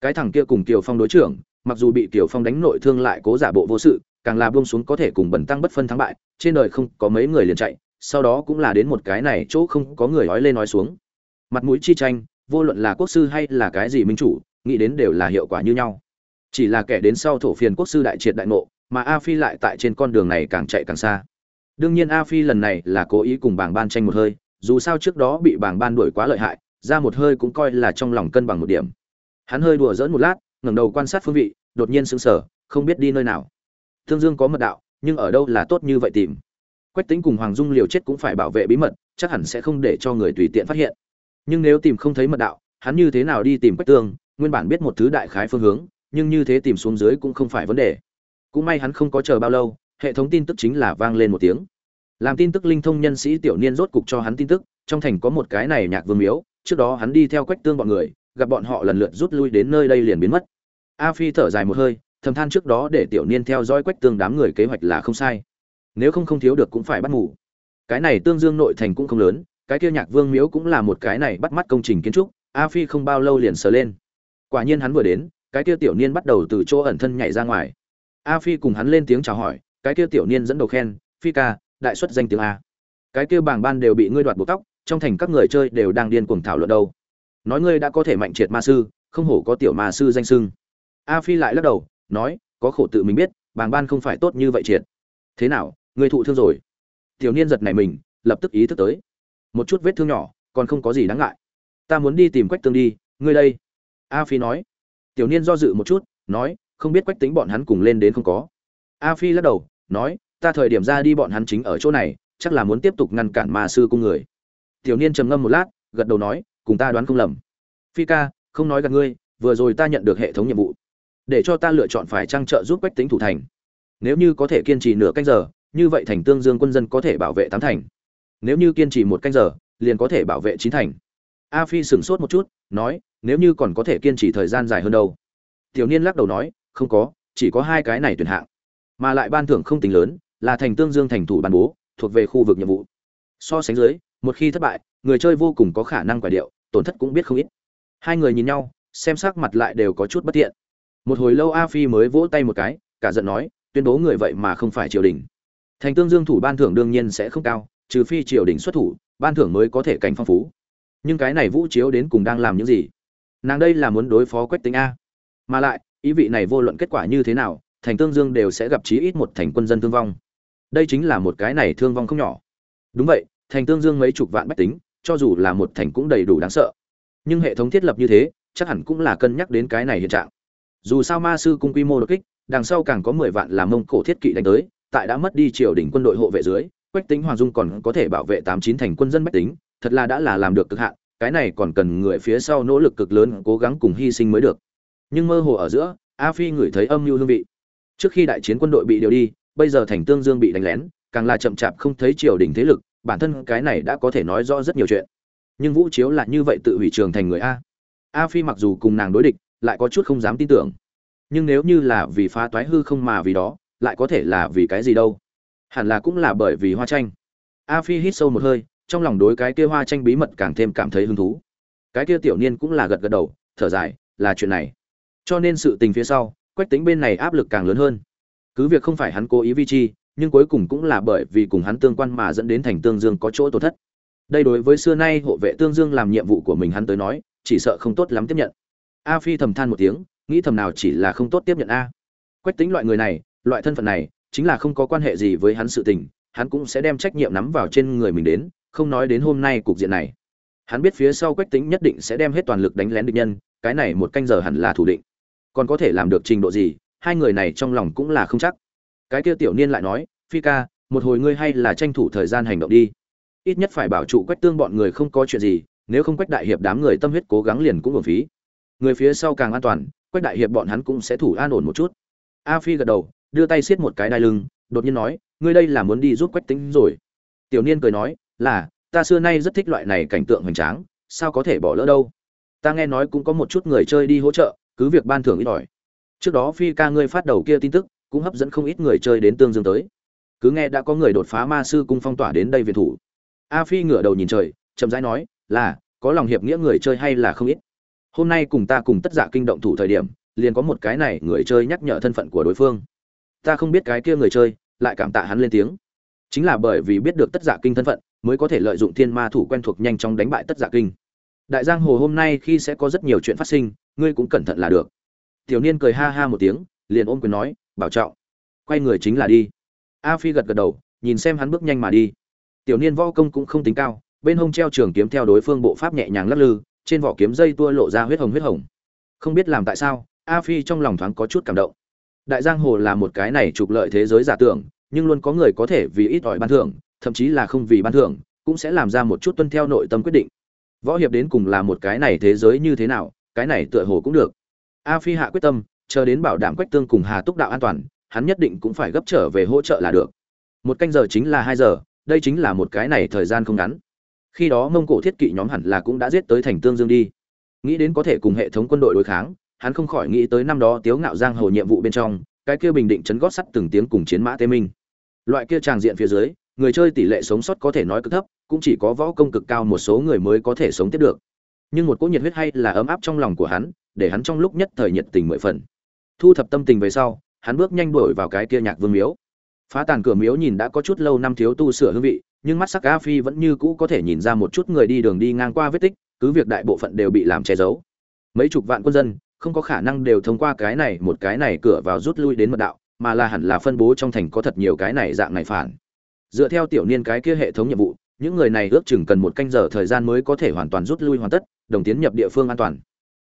cái thằng kia cùng kiều phong đối trưởng mặc dù bị Tiểu phong đánh nội thương lại cố giả bộ vô sự, càng là buông xuống có thể cùng bẩn tăng bất phân thắng bại, trên đời không có mấy người liền chạy, sau đó cũng là đến một cái này chỗ không có người nói lên nói xuống. Mặt mũi chi tranh, vô luận là quốc sư hay là cái gì minh chủ, nghĩ đến đều là hiệu quả như nhau. Chỉ là kẻ đến sau thổ phiền quốc sư đại triệt đại ngộ, mà a phi lại tại trên con đường này càng chạy càng xa. Đương nhiên a phi lần này là cố ý cùng bảng ban tranh một hơi, dù sao trước đó bị bảng ban đuổi quá lợi hại, ra một hơi cũng coi là trong lòng cân bằng một điểm. Hắn hơi đùa dỡn một lát ngẩng đầu quan sát phương vị, đột nhiên sững sờ, không biết đi nơi nào. Thương dương có mật đạo, nhưng ở đâu là tốt như vậy tìm. Quách Tĩnh cùng hoàng dung liều chết cũng phải bảo vệ bí mật, chắc hẳn sẽ không để cho người tùy tiện phát hiện. Nhưng nếu tìm không thấy mật đạo, hắn như thế nào đi tìm quách tương, nguyên bản biết một thứ đại khái phương hướng, nhưng như thế tìm xuống dưới cũng không phải vấn đề. Cũng may hắn không có chờ bao lâu, hệ thống tin tức chính là vang lên một tiếng. Làm tin tức linh thông nhân sĩ tiểu niên rốt cục cho hắn tin tức, trong thành có một cái này nhạc vương miếu, trước đó hắn đi theo quách tương bọn người gặp bọn họ lần lượt rút lui đến nơi đây liền biến mất. A phi thở dài một hơi, thầm than trước đó để tiểu niên theo dõi quách tương đám người kế hoạch là không sai. Nếu không không thiếu được cũng phải bắt ngủ cái này tương dương nội thành cũng không lớn, cái kia nhạc vương miếu cũng là một cái này bắt mắt công trình kiến trúc, a phi không bao lâu liền sờ lên. Quả nhiên hắn vừa đến, cái kia tiểu niên bắt đầu từ chỗ ẩn thân nhảy ra ngoài. A phi cùng hắn lên tiếng chào hỏi, cái kia tiểu niên dẫn đầu khen, phi ca, đại xuất danh tiếng a. Cái kia bảng ban đều bị ngươi đoạt buộc tóc, trong thành các người chơi đều đang điên cuồng thảo luận đâu nói ngươi đã có thể mạnh triệt ma sư, không hổ có tiểu ma sư danh sưng a phi lại lắc đầu, nói, có khổ tự mình biết, bàng ban không phải tốt như vậy triệt. Thế nào, ngươi thụ thương rồi? Tiểu niên giật này mình, lập tức ý thức tới. Một chút vết thương nhỏ, còn không có gì đáng ngại. Ta muốn đi tìm quách tương đi, ngươi đây. A phi nói. Tiểu niên do dự một chút, nói, không biết quách tính bọn hắn cùng lên đến không có. A phi lắc đầu, nói, ta thời điểm ra đi bọn hắn chính ở chỗ này, chắc là muốn tiếp tục ngăn cản ma sư cung người. Tiểu niên trầm ngâm một lát, gật đầu nói cùng ta đoán không lầm. Phi ca, không nói gặp ngươi, vừa rồi ta nhận được hệ thống nhiệm vụ. Để cho ta lựa chọn phải trang trợ giúp quách tính thủ thành. Nếu như có thể kiên trì nửa canh giờ, như vậy thành tương dương quân dân có thể bảo vệ tám thành. Nếu như kiên trì một canh giờ, liền có thể bảo vệ chín thành. A phi sửng sốt một chút, nói, nếu như còn có thể kiên trì thời gian dài hơn đâu? Tiểu niên lắc đầu nói, không có, chỉ có hai cái này tuyển hạng. Mà lại ban thưởng không tính lớn, là thành tương dương thành thủ ban bố, thuộc về khu vực nhiệm vụ. So sánh dưới, một khi thất bại, người chơi vô cùng có khả năng quả điệu tổn thất cũng biết không ít. Hai người nhìn nhau, xem sắc mặt lại đều có chút bất thiện một hồi lâu a phi mới vỗ tay một cái, cả giận nói, tuyên bố người vậy mà không phải triều đình. Thành tương dương thủ ban thưởng đương nhiên sẽ không cao, trừ phi triều đình xuất thủ, ban thưởng mới có thể cảnh phong phú. Nhưng cái này vũ chiếu đến cùng đang làm những gì? Nàng đây là muốn đối phó quách tính a. Mà lại, ý vị này vô luận kết quả như thế nào, thành tương dương đều sẽ gặp chí ít một thành quân dân thương vong. Đây chính là một cái này thương vong không nhỏ. Đúng vậy, thành tương dương mấy chục vạn bách tính cho dù là một thành cũng đầy đủ đáng sợ. Nhưng hệ thống thiết lập như thế, chắc hẳn cũng là cân nhắc đến cái này hiện trạng. Dù sao ma sư cung quy mô đột kích, đằng sau càng có mười vạn làm mông cổ thiết kỵ đánh tới, tại đã mất đi triều đình quân đội hộ vệ dưới, quách tính hoàng dung còn có thể bảo vệ tám chín thành quân dân bách tính, thật là đã là làm được cực hạn, cái này còn cần người phía sau nỗ lực cực lớn cố gắng cùng hy sinh mới được. Nhưng mơ hồ ở giữa, a phi ngửi thấy âm mưu hương vị. Trước khi đại chiến quân đội bị điều đi, bây giờ thành tương dương bị đánh lén, càng là chậm chạp không thấy triều đình thế lực bản thân cái này đã có thể nói rõ rất nhiều chuyện. Nhưng vũ chiếu là như vậy tự hủy trường thành người a. A phi mặc dù cùng nàng đối địch, lại có chút không dám tin tưởng. Nhưng nếu như là vì phá toái hư không mà vì đó, lại có thể là vì cái gì đâu? Hẳn là cũng là bởi vì hoa tranh. A phi hít sâu một hơi, trong lòng đối cái kia hoa tranh bí mật càng thêm cảm thấy hứng thú. Cái kia tiểu niên cũng là gật gật đầu, thở dài, là chuyện này. Cho nên sự tình phía sau, quách tính bên này áp lực càng lớn hơn. Cứ việc không phải hắn cố ý vi chi nhưng cuối cùng cũng là bởi vì cùng hắn tương quan mà dẫn đến thành tương dương có chỗ tổn thất. Đây đối với xưa nay hộ vệ tương dương làm nhiệm vụ của mình hắn tới nói, chỉ sợ không tốt lắm tiếp nhận. A phi thầm than một tiếng, nghĩ thầm nào chỉ là không tốt tiếp nhận a. Quách tính loại người này, loại thân phận này, chính là không có quan hệ gì với hắn sự tình, hắn cũng sẽ đem trách nhiệm nắm vào trên người mình đến, không nói đến hôm nay cục diện này. Hắn biết phía sau quách tính nhất định sẽ đem hết toàn lực đánh lén địch nhân, cái này một canh giờ hẳn là thủ định. Còn có thể làm được trình độ gì, hai người này trong lòng cũng là không chắc cái kia tiểu niên lại nói, phi ca, một hồi ngươi hay là tranh thủ thời gian hành động đi. Ít nhất phải bảo trụ quách tương bọn người không có chuyện gì, nếu không quách đại hiệp đám người tâm huyết cố gắng liền cũng hưởng phí. Người phía sau càng an toàn, quách đại hiệp bọn hắn cũng sẽ thủ an ổn một chút. A phi gật đầu, đưa tay xiết một cái đai lưng, đột nhiên nói, ngươi đây là muốn đi giúp quách tính rồi. Tiểu niên cười nói, là, ta xưa nay rất thích loại này cảnh tượng hoành tráng, sao có thể bỏ lỡ đâu? Ta nghe nói cũng có một chút người chơi đi hỗ trợ, cứ việc ban thưởng ít ỏi. Trước đó phi ca ngươi phát đầu kia tin tức cũng hấp dẫn không ít người chơi đến tương dương tới. Cứ nghe đã có người đột phá ma sư cung phong tỏa đến đây viện thủ. A phi ngửa đầu nhìn trời, chậm rãi nói, là, có lòng hiệp nghĩa người chơi hay là không ít? Hôm nay cùng ta cùng tất giả kinh động thủ thời điểm, liền có một cái này người chơi nhắc nhở thân phận của đối phương. Ta không biết cái kia người chơi, lại cảm tạ hắn lên tiếng. Chính là bởi vì biết được tất giả kinh thân phận, mới có thể lợi dụng thiên ma thủ quen thuộc nhanh chóng đánh bại tất giả kinh. Đại giang hồ hôm nay khi sẽ có rất nhiều chuyện phát sinh, ngươi cũng cẩn thận là được. Tiểu niên cười ha ha một tiếng, liền ôm quyền nói bảo trọng. Quay người chính là đi. A phi gật gật đầu, nhìn xem hắn bước nhanh mà đi. Tiểu niên võ công cũng không tính cao, bên hông treo trường kiếm theo đối phương bộ pháp nhẹ nhàng lắc lư, trên vỏ kiếm dây tua lộ ra huyết hồng huyết hồng. Không biết làm tại sao, a phi trong lòng thoáng có chút cảm động. Đại giang hồ là một cái này trục lợi thế giới giả tưởng, nhưng luôn có người có thể vì ít ỏi ban thưởng, thậm chí là không vì ban thưởng, cũng sẽ làm ra một chút tuân theo nội tâm quyết định. Võ hiệp đến cùng là một cái này thế giới như thế nào, cái này tựa hồ cũng được. A phi hạ quyết tâm chờ đến bảo đảm quách tương cùng hà túc đạo an toàn, hắn nhất định cũng phải gấp trở về hỗ trợ là được. Một canh giờ chính là hai giờ, đây chính là một cái này thời gian không ngắn. Khi đó mông cổ thiết kỵ nhóm hẳn là cũng đã giết tới thành tương dương đi. Nghĩ đến có thể cùng hệ thống quân đội đối kháng, hắn không khỏi nghĩ tới năm đó tiếu ngạo giang hồ nhiệm vụ bên trong, cái kia bình định chấn gót sắt từng tiếng cùng chiến mã tê minh. Loại kia tràng diện phía dưới, người chơi tỷ lệ sống sót có thể nói cực thấp, cũng chỉ có võ công cực cao một số người mới có thể sống tiếp được. Nhưng một cỗ nhiệt huyết hay là ấm áp trong lòng của hắn, để hắn trong lúc nhất thời nhiệt tình mười phần thu thập tâm tình về sau, hắn bước nhanh đổi vào cái kia nhạc vương miếu. Phá tàn cửa miếu nhìn đã có chút lâu năm thiếu tu sửa hương vị, nhưng mắt sắc a phi vẫn như cũ có thể nhìn ra một chút người đi đường đi ngang qua vết tích, cứ việc đại bộ phận đều bị làm che giấu. Mấy chục vạn quân dân, không có khả năng đều thông qua cái này một cái này cửa vào rút lui đến mật đạo, mà là hẳn là phân bố trong thành có thật nhiều cái này dạng này phản. Dựa theo tiểu niên cái kia hệ thống nhiệm vụ, những người này ước chừng cần một canh giờ thời gian mới có thể hoàn toàn rút lui hoàn tất, đồng tiến nhập địa phương an toàn.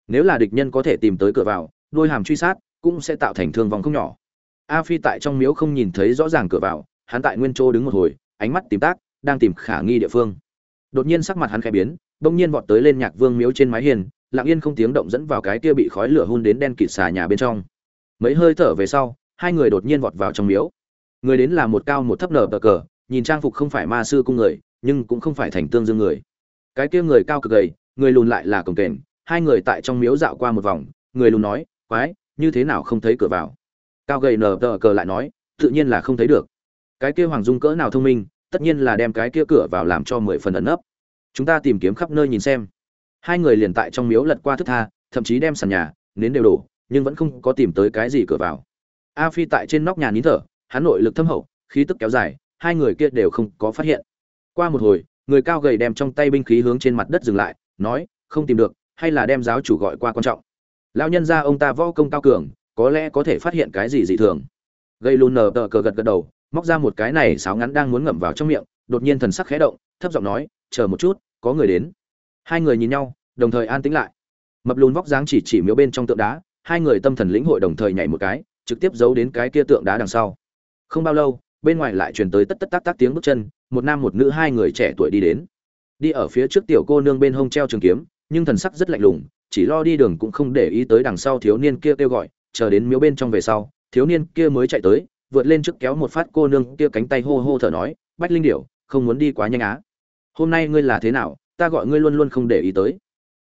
Nếu là địch nhân có thể tìm tới cửa vào, đôi hàm truy sát cũng sẽ tạo thành thương vong không nhỏ. A phi tại trong miếu không nhìn thấy rõ ràng cửa vào, hắn tại nguyên châu đứng một hồi, ánh mắt tìm tác, đang tìm khả nghi địa phương. Đột nhiên sắc mặt hắn khẽ biến, bỗng nhiên vọt tới lên nhạc vương miếu trên mái hiền lặng yên không tiếng động dẫn vào cái kia bị khói lửa hun đến đen kịt xà nhà bên trong. Mấy hơi thở về sau, hai người đột nhiên vọt vào trong miếu. Người đến là một cao một thấp nở tờ cờ, nhìn trang phục không phải ma sư cung người, nhưng cũng không phải thành tương dương người. Cái kia người cao cực gầy, người lùn lại là cổng kềnh hai người tại trong miếu dạo qua một vòng, người lùn nói, quái như thế nào không thấy cửa vào? Cao gầy nở tờ cờ lại nói, tự nhiên là không thấy được. Cái kia hoàng dung cỡ nào thông minh, tất nhiên là đem cái kia cửa vào làm cho mười phần ẩn nấp. Chúng ta tìm kiếm khắp nơi nhìn xem. Hai người liền tại trong miếu lật qua thức tha, thậm chí đem sàn nhà, nến đều đổ, nhưng vẫn không có tìm tới cái gì cửa vào. A phi tại trên nóc nhà nín thở, hắn nội lực thâm hậu, khí tức kéo dài, hai người kia đều không có phát hiện. Qua một hồi, người cao gầy đem trong tay binh khí hướng trên mặt đất dừng lại, nói, không tìm được, hay là đem giáo chủ gọi qua quan trọng lão nhân gia ông ta võ công cao cường, có lẽ có thể phát hiện cái gì dị thường. Gây lùn nờ tờ cờ gật gật đầu, móc ra một cái này sáo ngắn đang muốn ngậm vào trong miệng, đột nhiên thần sắc khẽ động, thấp giọng nói, chờ một chút, có người đến. Hai người nhìn nhau, đồng thời an tĩnh lại. Mập lùn vóc dáng chỉ chỉ miếu bên trong tượng đá, hai người tâm thần lĩnh hội đồng thời nhảy một cái, trực tiếp giấu đến cái kia tượng đá đằng sau. Không bao lâu, bên ngoài lại truyền tới tất tất tác tác tiếng bước chân, một nam một nữ hai người trẻ tuổi đi đến. Đi ở phía trước tiểu cô nương bên hông treo trường kiếm, nhưng thần sắc rất lạnh lùng chỉ lo đi đường cũng không để ý tới đằng sau thiếu niên kia kêu gọi, chờ đến miếu bên trong về sau, thiếu niên kia mới chạy tới, vượt lên trước kéo một phát cô nương kia cánh tay hô hô thở nói, bách linh điểu, không muốn đi quá nhanh á. Hôm nay ngươi là thế nào? Ta gọi ngươi luôn luôn không để ý tới.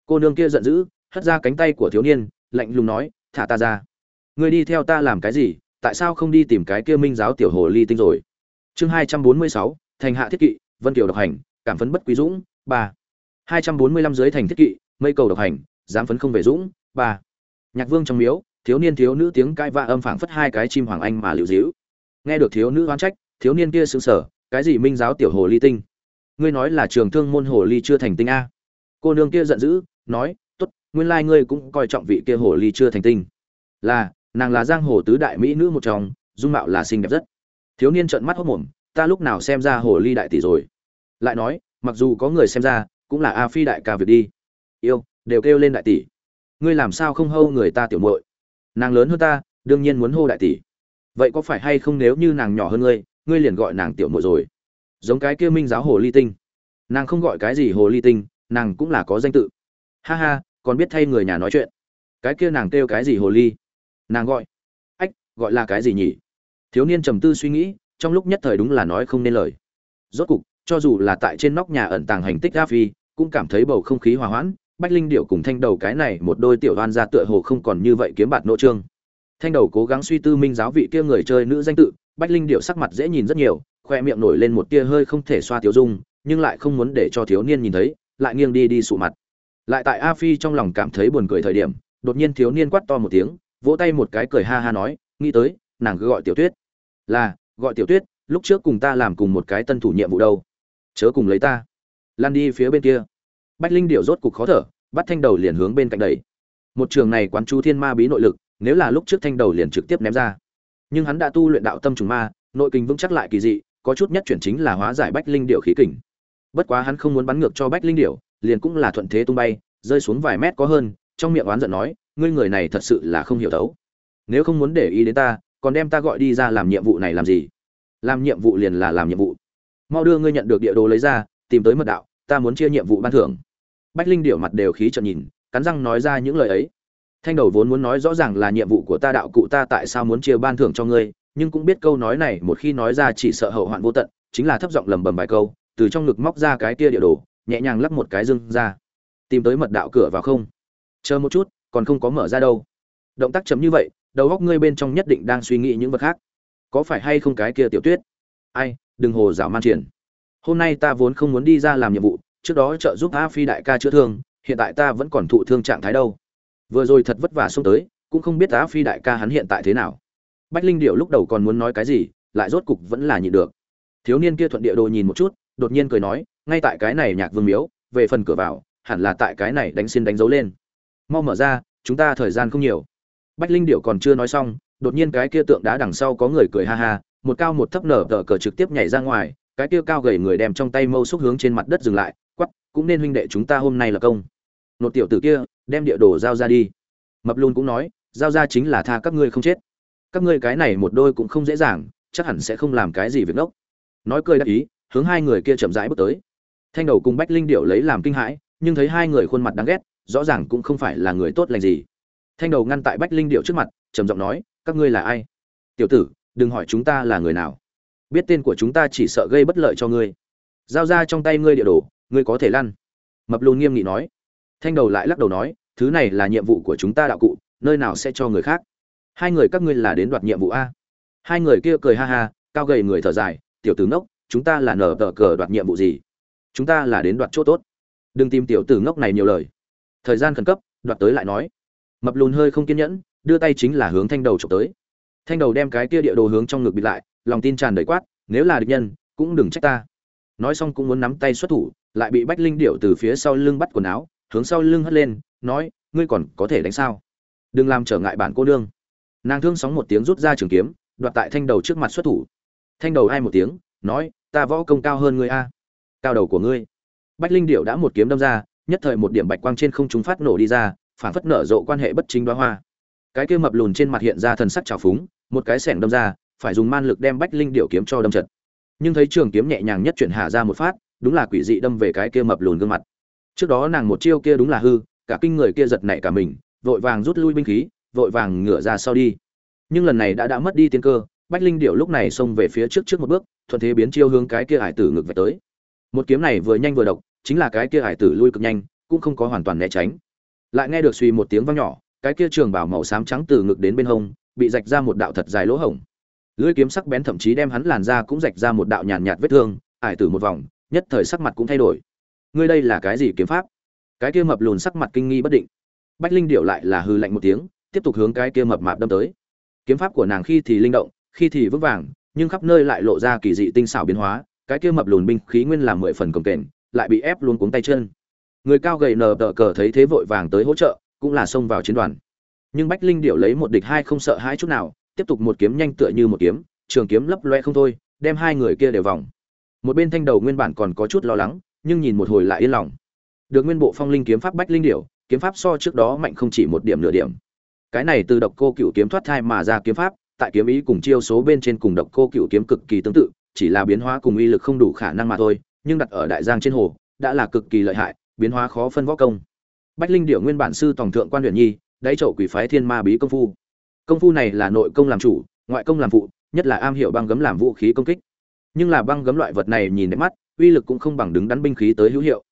Cô nương kia giận dữ, hất ra cánh tay của thiếu niên, lạnh lùng nói, thả ta ra. Ngươi đi theo ta làm cái gì? Tại sao không đi tìm cái kia minh giáo tiểu hồ ly tinh rồi? Chương hai trăm bốn mươi sáu, thành hạ thiết kỵ, vân kiều độc hành, cảm phấn bất quý dũng, ba. Hai trăm bốn mươi lăm dưới thành thiết kỵ, mây cầu độc hành dám phấn không về dũng, ba. Nhạc vương trong miếu, thiếu niên thiếu nữ tiếng cai va âm phảng phất hai cái chim hoàng anh mà liễu dĩu nghe được thiếu nữ oán trách, thiếu niên kia sững sờ, cái gì minh giáo tiểu hồ ly tinh? Ngươi nói là trường thương môn hồ ly chưa thành tinh a? Cô nương kia giận dữ, nói, tốt, nguyên lai ngươi cũng coi trọng vị kia hồ ly chưa thành tinh. Là, nàng là giang hồ tứ đại mỹ nữ một trong, dung mạo là xinh đẹp rất. Thiếu niên trợn mắt hốc mồm, ta lúc nào xem ra hồ ly đại tỷ rồi? Lại nói, mặc dù có người xem ra, cũng là a phi đại ca việc đi. Yêu đều kêu lên đại tỷ. Ngươi làm sao không hâu người ta tiểu muội? Nàng lớn hơn ta, đương nhiên muốn hô đại tỷ. Vậy có phải hay không nếu như nàng nhỏ hơn ngươi ngươi liền gọi nàng tiểu muội rồi? Giống cái kia minh giáo hồ ly tinh. Nàng không gọi cái gì hồ ly tinh, nàng cũng là có danh tự. Ha ha, còn biết thay người nhà nói chuyện. Cái kia nàng kêu cái gì hồ ly? Nàng gọi. Ách, gọi là cái gì nhỉ? Thiếu niên trầm tư suy nghĩ, trong lúc nhất thời đúng là nói không nên lời. Rốt cục, cho dù là tại trên nóc nhà ẩn tàng hành tích ga phi, cũng cảm thấy bầu không khí hòa hoãn bách linh điệu cùng thanh đầu cái này một đôi tiểu đoan ra tựa hồ không còn như vậy kiếm bạt nỗ trương. Thanh đầu cố gắng suy tư minh giáo vị kia người chơi nữ danh tự, bách linh điệu sắc mặt dễ nhìn rất nhiều, khoe miệng nổi lên một tia hơi không thể xoa tiểu dung, nhưng lại không muốn để cho thiếu niên nhìn thấy, lại nghiêng đi đi sụ mặt. Lại tại a phi trong lòng cảm thấy buồn cười thời điểm, đột nhiên thiếu niên quát to một tiếng, vỗ tay một cái cười ha ha nói, nghĩ tới, nàng cứ gọi tiểu tuyết. Là, gọi tiểu tuyết, lúc trước cùng ta làm cùng một cái tân thủ nhiệm vụ đâu. Chớ cùng lấy ta. Lan đi phía bên kia bách linh điệu rốt cục khó thở, bắt thanh đầu liền hướng bên cạnh đẩy. một trường này quán chú thiên ma bí nội lực, nếu là lúc trước thanh đầu liền trực tiếp ném ra. Nhưng hắn đã tu luyện đạo tâm trùng ma, nội kinh vững chắc lại kỳ dị, có chút nhất chuyển chính là hóa giải bách linh điệu khí kình. Bất quá hắn không muốn bắn ngược cho bách linh điệu liền cũng là thuận thế tung bay, rơi xuống vài mét có hơn, trong miệng oán giận nói, ngươi người này thật sự là không hiểu thấu. Nếu không muốn để ý đến ta, còn đem ta gọi đi ra làm nhiệm vụ này làm gì? Làm nhiệm vụ liền là làm nhiệm vụ. Mau đưa ngươi nhận được địa đồ lấy ra, tìm tới mật đạo, ta muốn chia nhiệm vụ ban thưởng bách linh điệu mặt đều khí trợn nhìn, cắn răng nói ra những lời ấy. Thanh đầu vốn muốn nói rõ ràng là nhiệm vụ của ta đạo cụ ta tại sao muốn chia ban thưởng cho ngươi, nhưng cũng biết câu nói này một khi nói ra chỉ sợ hậu hoạn vô tận, chính là thấp giọng lầm bầm vài câu, từ trong ngực móc ra cái kia địa đồ, nhẹ nhàng lắp một cái dưng ra. Tìm tới mật đạo cửa vào không? Chờ một chút, còn không có mở ra đâu. Động tác chấm như vậy, đầu góc ngươi bên trong nhất định đang suy nghĩ những vật khác. Có phải hay không cái kia tiểu tuyết? Ai, đừng hồ dạo man triển. Hôm nay ta vốn không muốn đi ra làm nhiệm vụ trước đó trợ giúp a phi đại ca chữa thương, hiện tại ta vẫn còn thụ thương trạng thái đâu. Vừa rồi thật vất vả xông tới, cũng không biết a phi đại ca hắn hiện tại thế nào. Bách linh điệu lúc đầu còn muốn nói cái gì, lại rốt cục vẫn là nhịn được. Thiếu niên kia thuận địa đồ nhìn một chút, đột nhiên cười nói, ngay tại cái này nhạc vương miếu, về phần cửa vào, hẳn là tại cái này đánh xin đánh dấu lên. Mau mở ra, chúng ta thời gian không nhiều. Bách linh điệu còn chưa nói xong, đột nhiên cái kia tượng đá đằng sau có người cười ha ha, một cao một thấp nở tờ cờ trực tiếp nhảy ra ngoài, cái kia cao gầy người đem trong tay mâu xúc hướng trên mặt đất dừng lại cũng nên huynh đệ chúng ta hôm nay là công. Nột tiểu tử kia, đem địa đồ giao ra đi. Mập luôn cũng nói, giao ra chính là tha các ngươi không chết. Các ngươi cái này một đôi cũng không dễ dàng, chắc hẳn sẽ không làm cái gì việc ngốc. Nói cười đắc ý, hướng hai người kia chậm rãi bước tới. Thanh đầu cùng bách linh điệu lấy làm kinh hãi, nhưng thấy hai người khuôn mặt đáng ghét, rõ ràng cũng không phải là người tốt lành gì. Thanh đầu ngăn tại bách linh điệu trước mặt, trầm giọng nói, các ngươi là ai? Tiểu tử, đừng hỏi chúng ta là người nào. Biết tên của chúng ta chỉ sợ gây bất lợi cho ngươi. Giao ra trong tay ngươi địa đồ ngươi có thể lăn. Mập lùn nghiêm nghị nói. Thanh đầu lại lắc đầu nói, thứ này là nhiệm vụ của chúng ta đạo cụ, nơi nào sẽ cho người khác. Hai người các ngươi là đến đoạt nhiệm vụ a. Hai người kia cười ha ha, cao gầy người thở dài, tiểu tử ngốc, chúng ta là nở tờ cờ đoạt nhiệm vụ gì? Chúng ta là đến đoạt chỗ tốt. Đừng tìm tiểu tử ngốc này nhiều lời. Thời gian khẩn cấp, đoạt tới lại nói. Mập lùn hơi không kiên nhẫn, đưa tay chính là hướng thanh đầu trộm tới. Thanh đầu đem cái kia địa đồ hướng trong ngực bịt lại, lòng tin tràn đầy quát, nếu là địch nhân, cũng đừng trách ta. Nói xong cũng muốn nắm tay xuất thủ lại bị bách linh điệu từ phía sau lưng bắt quần áo, hướng sau lưng hất lên, nói, ngươi còn có thể đánh sao? Đừng làm trở ngại bản cô nương. Nàng thương sóng một tiếng rút ra trường kiếm, đoạt tại thanh đầu trước mặt xuất thủ. Thanh đầu ai một tiếng, nói, ta võ công cao hơn ngươi a, cao đầu của ngươi. Bách linh điệu đã một kiếm đâm ra, nhất thời một điểm bạch quang trên không trung phát nổ đi ra, phản phất nở rộ quan hệ bất chính đoá hoa. Cái kia mập lùn trên mặt hiện ra thần sắc trào phúng, một cái sẻng đâm ra, phải dùng man lực đem bách linh điệu kiếm cho đâm chật. Nhưng thấy trường kiếm nhẹ nhàng nhất chuyển hạ ra một phát đúng là quỷ dị đâm về cái kia mập lùn gương mặt. Trước đó nàng một chiêu kia đúng là hư cả kinh người kia giật nảy cả mình vội vàng rút lui binh khí vội vàng ngửa ra sau đi. Nhưng lần này đã đã mất đi tiên cơ bách linh điệu lúc này xông về phía trước trước một bước thuận thế biến chiêu hướng cái kia hải tử ngược về tới. Một kiếm này vừa nhanh vừa độc chính là cái kia hải tử lui cực nhanh cũng không có hoàn toàn né tránh. Lại nghe được suy một tiếng vang nhỏ cái kia trường bảo màu xám trắng từ ngực đến bên hông bị rạch ra một đạo thật dài lỗ hổng. Lưỡi kiếm sắc bén thậm chí đem hắn làn ra cũng rạch ra một đạo nhàn nhạt, vết thương ải tử một vòng nhất thời sắc mặt cũng thay đổi. Ngươi đây là cái gì kiếm pháp? Cái kia mập lùn sắc mặt kinh nghi bất định. Bách linh điệu lại là hư lạnh một tiếng, tiếp tục hướng cái kia mập mạp đâm tới. Kiếm pháp của nàng khi thì linh động, khi thì vững vàng, nhưng khắp nơi lại lộ ra kỳ dị tinh xảo biến hóa. Cái kia mập lùn binh khí nguyên làm mười phần cồng kềnh, lại bị ép luôn cuống tay chân. Người cao gầy nờ đỡ cờ thấy thế vội vàng tới hỗ trợ, cũng là xông vào chiến đoàn. Nhưng bách linh điệu lấy một địch hai không sợ hai chút nào, tiếp tục một kiếm nhanh tựa như một kiếm, trường kiếm lấp loe không thôi, đem hai người kia đều vòng một bên thanh đầu nguyên bản còn có chút lo lắng, nhưng nhìn một hồi lại yên lòng. Được nguyên bộ phong linh kiếm pháp bách linh điểu, kiếm pháp so trước đó mạnh không chỉ một điểm nửa điểm. Cái này từ độc cô cựu kiếm thoát thai mà ra kiếm pháp, tại kiếm ý cùng chiêu số bên trên cùng độc cô cựu kiếm cực kỳ tương tự, chỉ là biến hóa cùng uy lực không đủ khả năng mà thôi, nhưng đặt ở đại giang trên hồ, đã là cực kỳ lợi hại, biến hóa khó phân võ công. Bách linh điệu nguyên bản sư tổng thượng quan huyện nhi, đáy chậu quỷ phái thiên ma bí công phu. Công phu này là nội công làm chủ, ngoại công làm phụ, nhất là am hiểu băng gấm làm vũ khí công kích nhưng là băng gấm loại vật này nhìn đẹp mắt, uy lực cũng không bằng đứng đắn binh khí tới hữu hiệu.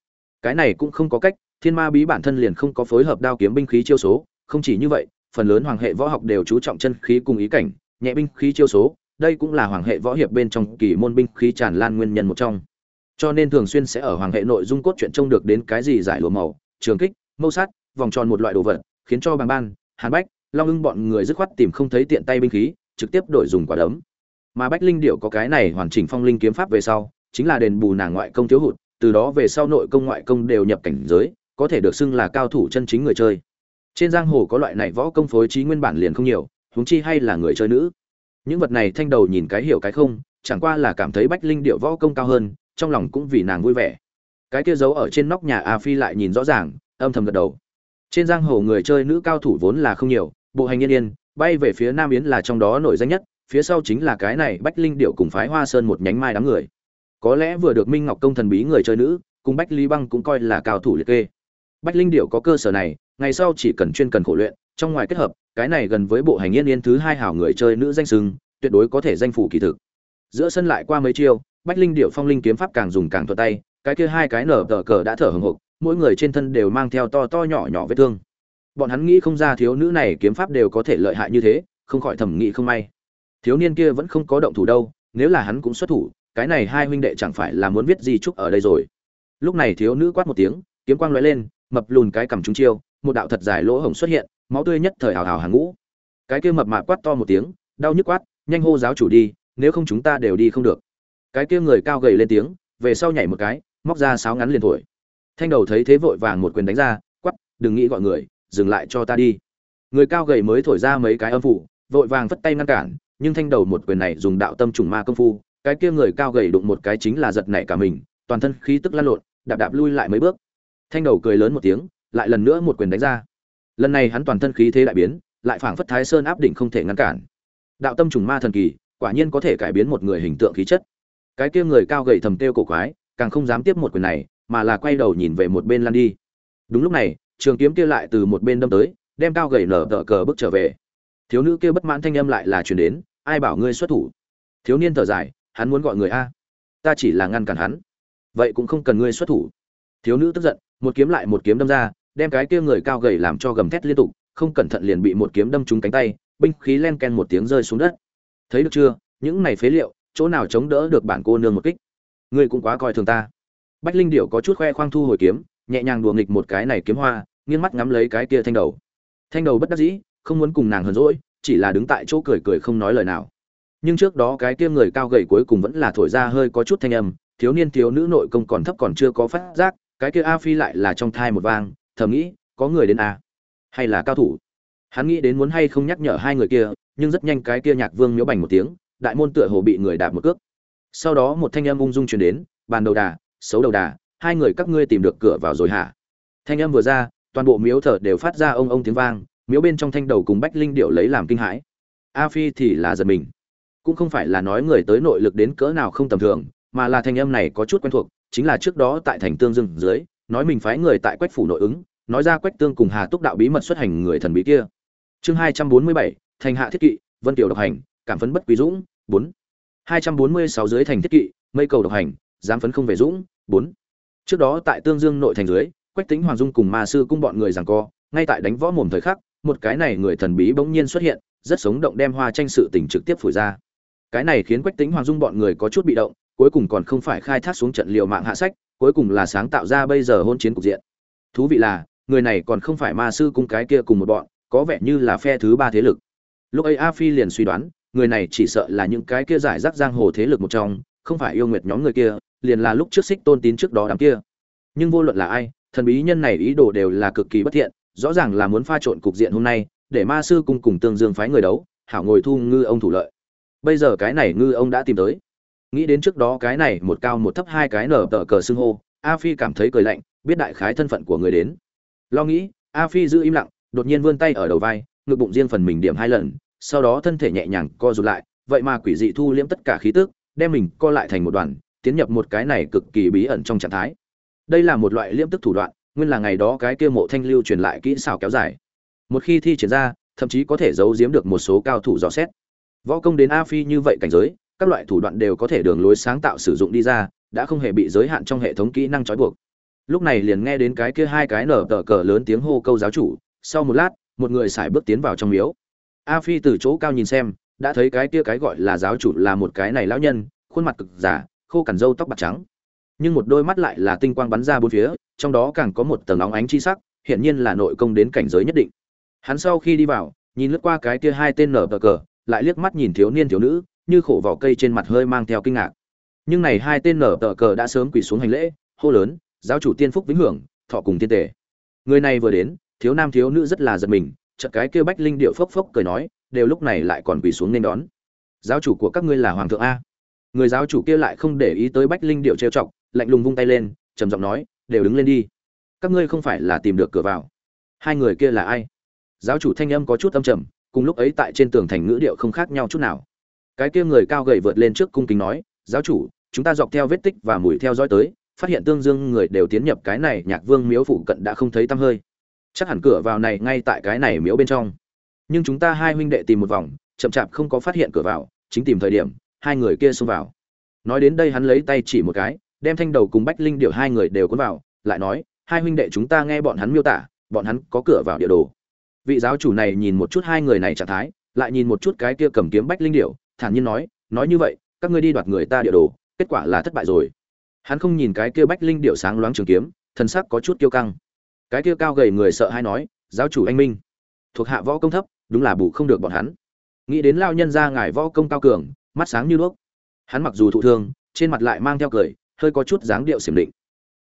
Cái này cũng không có cách, thiên ma bí bản thân liền không có phối hợp đao kiếm binh khí chiêu số, không chỉ như vậy, phần lớn hoàng hệ võ học đều chú trọng chân khí cùng ý cảnh, nhẹ binh khí chiêu số, đây cũng là hoàng hệ võ hiệp bên trong kỳ môn binh khí tràn lan nguyên nhân một trong. Cho nên thường xuyên sẽ ở hoàng hệ nội dung cốt truyện trông được đến cái gì giải lụa màu, trường kích, mâu sát, vòng tròn một loại đồ vật, khiến cho bằng ban, hàn bách, long ưng bọn người dứt khoát tìm không thấy tiện tay binh khí, trực tiếp đổi dùng quả đấm mà bách linh điệu có cái này hoàn chỉnh phong linh kiếm pháp về sau, chính là đền bù nàng ngoại công thiếu hụt, từ đó về sau nội công ngoại công đều nhập cảnh giới, có thể được xưng là cao thủ chân chính người chơi. Trên giang hồ có loại này võ công phối trí nguyên bản liền không nhiều, huống chi hay là người chơi nữ. Những vật này thanh đầu nhìn cái hiểu cái không, chẳng qua là cảm thấy bách linh điệu võ công cao hơn, trong lòng cũng vì nàng vui vẻ. Cái kia giấu ở trên nóc nhà a phi lại nhìn rõ ràng, âm thầm gật đầu. Trên giang hồ người chơi nữ cao thủ vốn là không nhiều, bộ hành yên yên, bay về phía nam yến là trong đó nổi danh nhất phía sau chính là cái này bách linh điệu cùng phái hoa sơn một nhánh mai đám người. Có lẽ vừa được minh ngọc công thần bí người chơi nữ, cùng bách lý băng cũng coi là cao thủ liệt kê. Bách linh điệu có cơ sở này, ngày sau chỉ cần chuyên cần khổ luyện, trong ngoài kết hợp, cái này gần với bộ hành yên yên thứ hai hảo người chơi nữ danh sưng, tuyệt đối có thể danh phủ kỳ thực. Giữa sân lại qua mấy chiêu, bách linh điệu phong linh kiếm pháp càng dùng càng thuận tay, cái kia hai cái nở tờ cờ đã thở hừng hực, mỗi người trên thân đều mang theo to to nhỏ nhỏ vết thương. Bọn hắn nghĩ không ra thiếu nữ này kiếm pháp đều có thể lợi hại như thế, không khỏi thẩm nghĩ không may thiếu niên kia vẫn không có động thủ đâu, nếu là hắn cũng xuất thủ, cái này hai huynh đệ chẳng phải là muốn viết gì chúc ở đây rồi. Lúc này thiếu nữ quát một tiếng, kiếm quang lóe lên, mập lùn cái cầm trúng chiêu, một đạo thật dài lỗ hổng xuất hiện, máu tươi nhất thời hào hào hàng ngũ. Cái kia mập mạp quát to một tiếng, đau nhức quát, nhanh hô giáo chủ đi, nếu không chúng ta đều đi không được. Cái kia người cao gầy lên tiếng, về sau nhảy một cái, móc ra sáo ngắn liền thổi. Thanh đầu thấy thế vội vàng một quyền đánh ra quắp đừng nghĩ gọi người, dừng lại cho ta đi. Người cao gầy mới thổi ra mấy cái âm phủ, vội vàng vất tay ngăn cản nhưng thanh đầu một quyền này dùng đạo tâm trùng ma công phu, cái kia người cao gầy đụng một cái chính là giật nảy cả mình, toàn thân khí tức lan lộn, đạp đạp lui lại mấy bước. Thanh đầu cười lớn một tiếng, lại lần nữa một quyền đánh ra. Lần này hắn toàn thân khí thế đại biến, lại phảng phất thái sơn áp đỉnh không thể ngăn cản. Đạo tâm trùng ma thần kỳ, quả nhiên có thể cải biến một người hình tượng khí chất. Cái kia người cao gầy thầm tiêu cổ quái, càng không dám tiếp một quyền này, mà là quay đầu nhìn về một bên lăn đi. Đúng lúc này, trường kiếm kia lại từ một bên đâm tới, đem cao gầy nở tờ cờ bước trở về thiếu nữ kia bất mãn thanh âm lại là truyền đến, ai bảo ngươi xuất thủ? Thiếu niên thở dài, hắn muốn gọi người a. Ta chỉ là ngăn cản hắn. Vậy cũng không cần ngươi xuất thủ. Thiếu nữ tức giận, một kiếm lại một kiếm đâm ra, đem cái kia người cao gầy làm cho gầm thét liên tục, không cẩn thận liền bị một kiếm đâm trúng cánh tay, binh khí len ken một tiếng rơi xuống đất. Thấy được chưa? Những này phế liệu, chỗ nào chống đỡ được bản cô nương một kích? Ngươi cũng quá coi thường ta. Bách linh điệu có chút khoe khoang thu hồi kiếm, nhẹ nhàng đùa nghịch một cái này kiếm hoa, nghiêng mắt ngắm lấy cái kia thanh đầu. Thanh đầu bất đắc dĩ không muốn cùng nàng hờn rỗi chỉ là đứng tại chỗ cười cười không nói lời nào. Nhưng trước đó cái kia người cao gầy cuối cùng vẫn là thổi ra hơi có chút thanh âm, thiếu niên thiếu nữ nội công còn thấp còn chưa có phát giác, cái kia a phi lại là trong thai một vang, thầm nghĩ, có người đến a. Hay là cao thủ? Hắn nghĩ đến muốn hay không nhắc nhở hai người kia, nhưng rất nhanh cái kia nhạc vương miếu bành một tiếng, đại môn tựa hồ bị người đạp một cước. Sau đó một thanh âm ung dung truyền đến, bàn đầu đà, xấu đầu đà, hai người các ngươi tìm được cửa vào rồi hả? Thanh âm vừa ra, toàn bộ miếu thờ đều phát ra ông ông tiếng vang miếu bên trong thanh đầu cùng bách linh điệu lấy làm kinh hãi. A phi thì là giật mình. Cũng không phải là nói người tới nội lực đến cỡ nào không tầm thường, mà là thanh âm này có chút quen thuộc, chính là trước đó tại thành tương dương dưới, nói mình phái người tại quách phủ nội ứng, nói ra quách tương cùng hà túc đạo bí mật xuất hành người thần bí kia. Chương hai trăm bốn mươi bảy, thành hạ thiết kỵ, vân tiểu độc hành, cảm phấn bất quý dũng, bốn. Hai trăm bốn mươi sáu dưới thành thiết kỵ, mây cầu độc hành, giám phấn không về dũng, bốn. Trước đó tại tương dương nội thành dưới, quách tính hoàng dung cùng ma sư cung bọn người rằng co, ngay tại đánh võ mồm thời khắc một cái này người thần bí bỗng nhiên xuất hiện, rất sống động đem hoa tranh sự tình trực tiếp phủi ra. Cái này khiến quách tính hoàng dung bọn người có chút bị động, cuối cùng còn không phải khai thác xuống trận liều mạng hạ sách, cuối cùng là sáng tạo ra bây giờ hôn chiến cục diện. Thú vị là, người này còn không phải ma sư cung cái kia cùng một bọn, có vẻ như là phe thứ ba thế lực. Lúc ấy a phi liền suy đoán, người này chỉ sợ là những cái kia giải rác giang hồ thế lực một trong, không phải yêu nguyệt nhóm người kia, liền là lúc trước xích tôn tín trước đó đám kia. Nhưng vô luận là ai, thần bí nhân này ý đồ đều là cực kỳ bất thiện rõ ràng là muốn pha trộn cục diện hôm nay, để ma sư cung cùng tương dương phái người đấu, hảo ngồi thu ngư ông thủ lợi. Bây giờ cái này ngư ông đã tìm tới. Nghĩ đến trước đó cái này một cao một thấp hai cái nở tờ cờ xưng hô, a phi cảm thấy cười lạnh, biết đại khái thân phận của người đến. Lo nghĩ, a phi giữ im lặng, đột nhiên vươn tay ở đầu vai, ngực bụng riêng phần mình điểm hai lần, sau đó thân thể nhẹ nhàng co rụt lại, vậy mà quỷ dị thu liễm tất cả khí tức, đem mình co lại thành một đoàn, tiến nhập một cái này cực kỳ bí ẩn trong trạng thái. Đây là một loại liễm tức thủ đoạn nguyên là ngày đó cái kia mộ thanh lưu truyền lại kỹ xảo kéo dài. Một khi thi triển ra, thậm chí có thể giấu giếm được một số cao thủ dò xét. Võ công đến a phi như vậy cảnh giới, các loại thủ đoạn đều có thể đường lối sáng tạo sử dụng đi ra, đã không hề bị giới hạn trong hệ thống kỹ năng trói buộc. Lúc này liền nghe đến cái kia hai cái nở tờ cờ lớn tiếng hô câu giáo chủ, sau một lát, một người xài bước tiến vào trong miếu. A phi từ chỗ cao nhìn xem, đã thấy cái kia cái gọi là giáo chủ là một cái này lão nhân, khuôn mặt cực giả, khô cằn râu tóc bạc trắng nhưng một đôi mắt lại là tinh quang bắn ra bốn phía, trong đó càng có một tầng óng ánh chi sắc hiện nhiên là nội công đến cảnh giới nhất định. Hắn sau khi đi vào, nhìn lướt qua cái kia hai tên nở tờ cờ, lại liếc mắt nhìn thiếu niên thiếu nữ, như khổ vỏ cây trên mặt hơi mang theo kinh ngạc. Nhưng này hai tên nở tờ cờ đã sớm quỳ xuống hành lễ, hô lớn, giáo chủ tiên phúc vĩnh hưởng, thọ cùng tiên tề. người này vừa đến, thiếu nam thiếu nữ rất là giật mình, chợt cái kia bách linh điệu phốc phốc cười nói, đều lúc này lại còn quỳ xuống nên đón. Giáo chủ của các ngươi là hoàng thượng a. Người giáo chủ kia lại không để ý tới bách linh điệu trêu chọc lạnh lùng vung tay lên, trầm giọng nói, đều đứng lên đi. Các ngươi không phải là tìm được cửa vào. Hai người kia là ai? Giáo chủ thanh âm có chút âm trầm, cùng lúc ấy tại trên tường thành ngữ điệu không khác nhau chút nào. Cái kia người cao gầy vượt lên trước cung kính nói, giáo chủ, chúng ta dọc theo vết tích và mùi theo dõi tới, phát hiện tương dương người đều tiến nhập cái này nhạc vương miếu phụ cận đã không thấy tăm hơi. Chắc hẳn cửa vào này ngay tại cái này miếu bên trong. Nhưng chúng ta hai huynh đệ tìm một vòng, chậm chạp không có phát hiện cửa vào, chính tìm thời điểm, hai người kia xông vào. Nói đến đây hắn lấy tay chỉ một cái đem thanh đầu cùng bách linh điệu hai người đều cuốn vào, lại nói, hai huynh đệ chúng ta nghe bọn hắn miêu tả, bọn hắn có cửa vào địa đồ. Vị giáo chủ này nhìn một chút hai người này trạng thái, lại nhìn một chút cái kia cầm kiếm bách linh điệu thản nhiên nói nói như vậy, các ngươi đi đoạt người ta địa đồ, kết quả là thất bại rồi. Hắn không nhìn cái kia bách linh điệu sáng loáng trường kiếm thân sắc có chút kiêu căng. Cái kia cao gầy người sợ hay nói, giáo chủ anh minh, thuộc hạ võ công thấp, đúng là bù không được bọn hắn. Nghĩ đến lao nhân ra ngài võ công cao cường, mắt sáng như đuốc. Hắn mặc dù thụ thương, trên mặt lại mang theo cười hơi có chút dáng điệu xiểm định.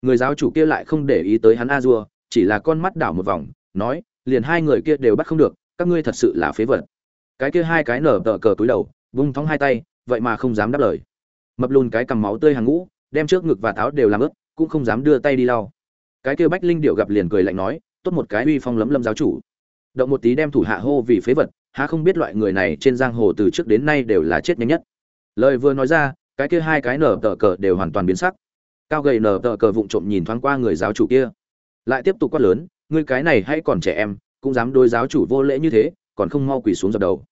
Người giáo chủ kia lại không để ý tới hắn a dua chỉ là con mắt đảo một vòng, nói, liền hai người kia đều bắt không được, các ngươi thật sự là phế vật. Cái kia hai cái nở tờ cờ túi đầu, vung thóng hai tay, vậy mà không dám đáp lời. Mập lùn cái cầm máu tươi hàng ngũ, đem trước ngực và tháo đều làm ướt, cũng không dám đưa tay đi lau. Cái kia bách linh điệu gặp liền cười lạnh nói, tốt một cái uy phong lấm lâm giáo chủ. Động một tí đem thủ hạ hô vì phế vật, há không biết loại người này trên giang hồ từ trước đến nay đều là chết nhanh nhất. Lời vừa nói ra cái kia hai cái nở tờ cờ đều hoàn toàn biến sắc. Cao gầy nở tờ cờ vụng trộm nhìn thoáng qua người giáo chủ kia. Lại tiếp tục quát lớn ngươi cái này hay còn trẻ em cũng dám đối giáo chủ vô lễ như thế còn không mau quỳ xuống dập đầu.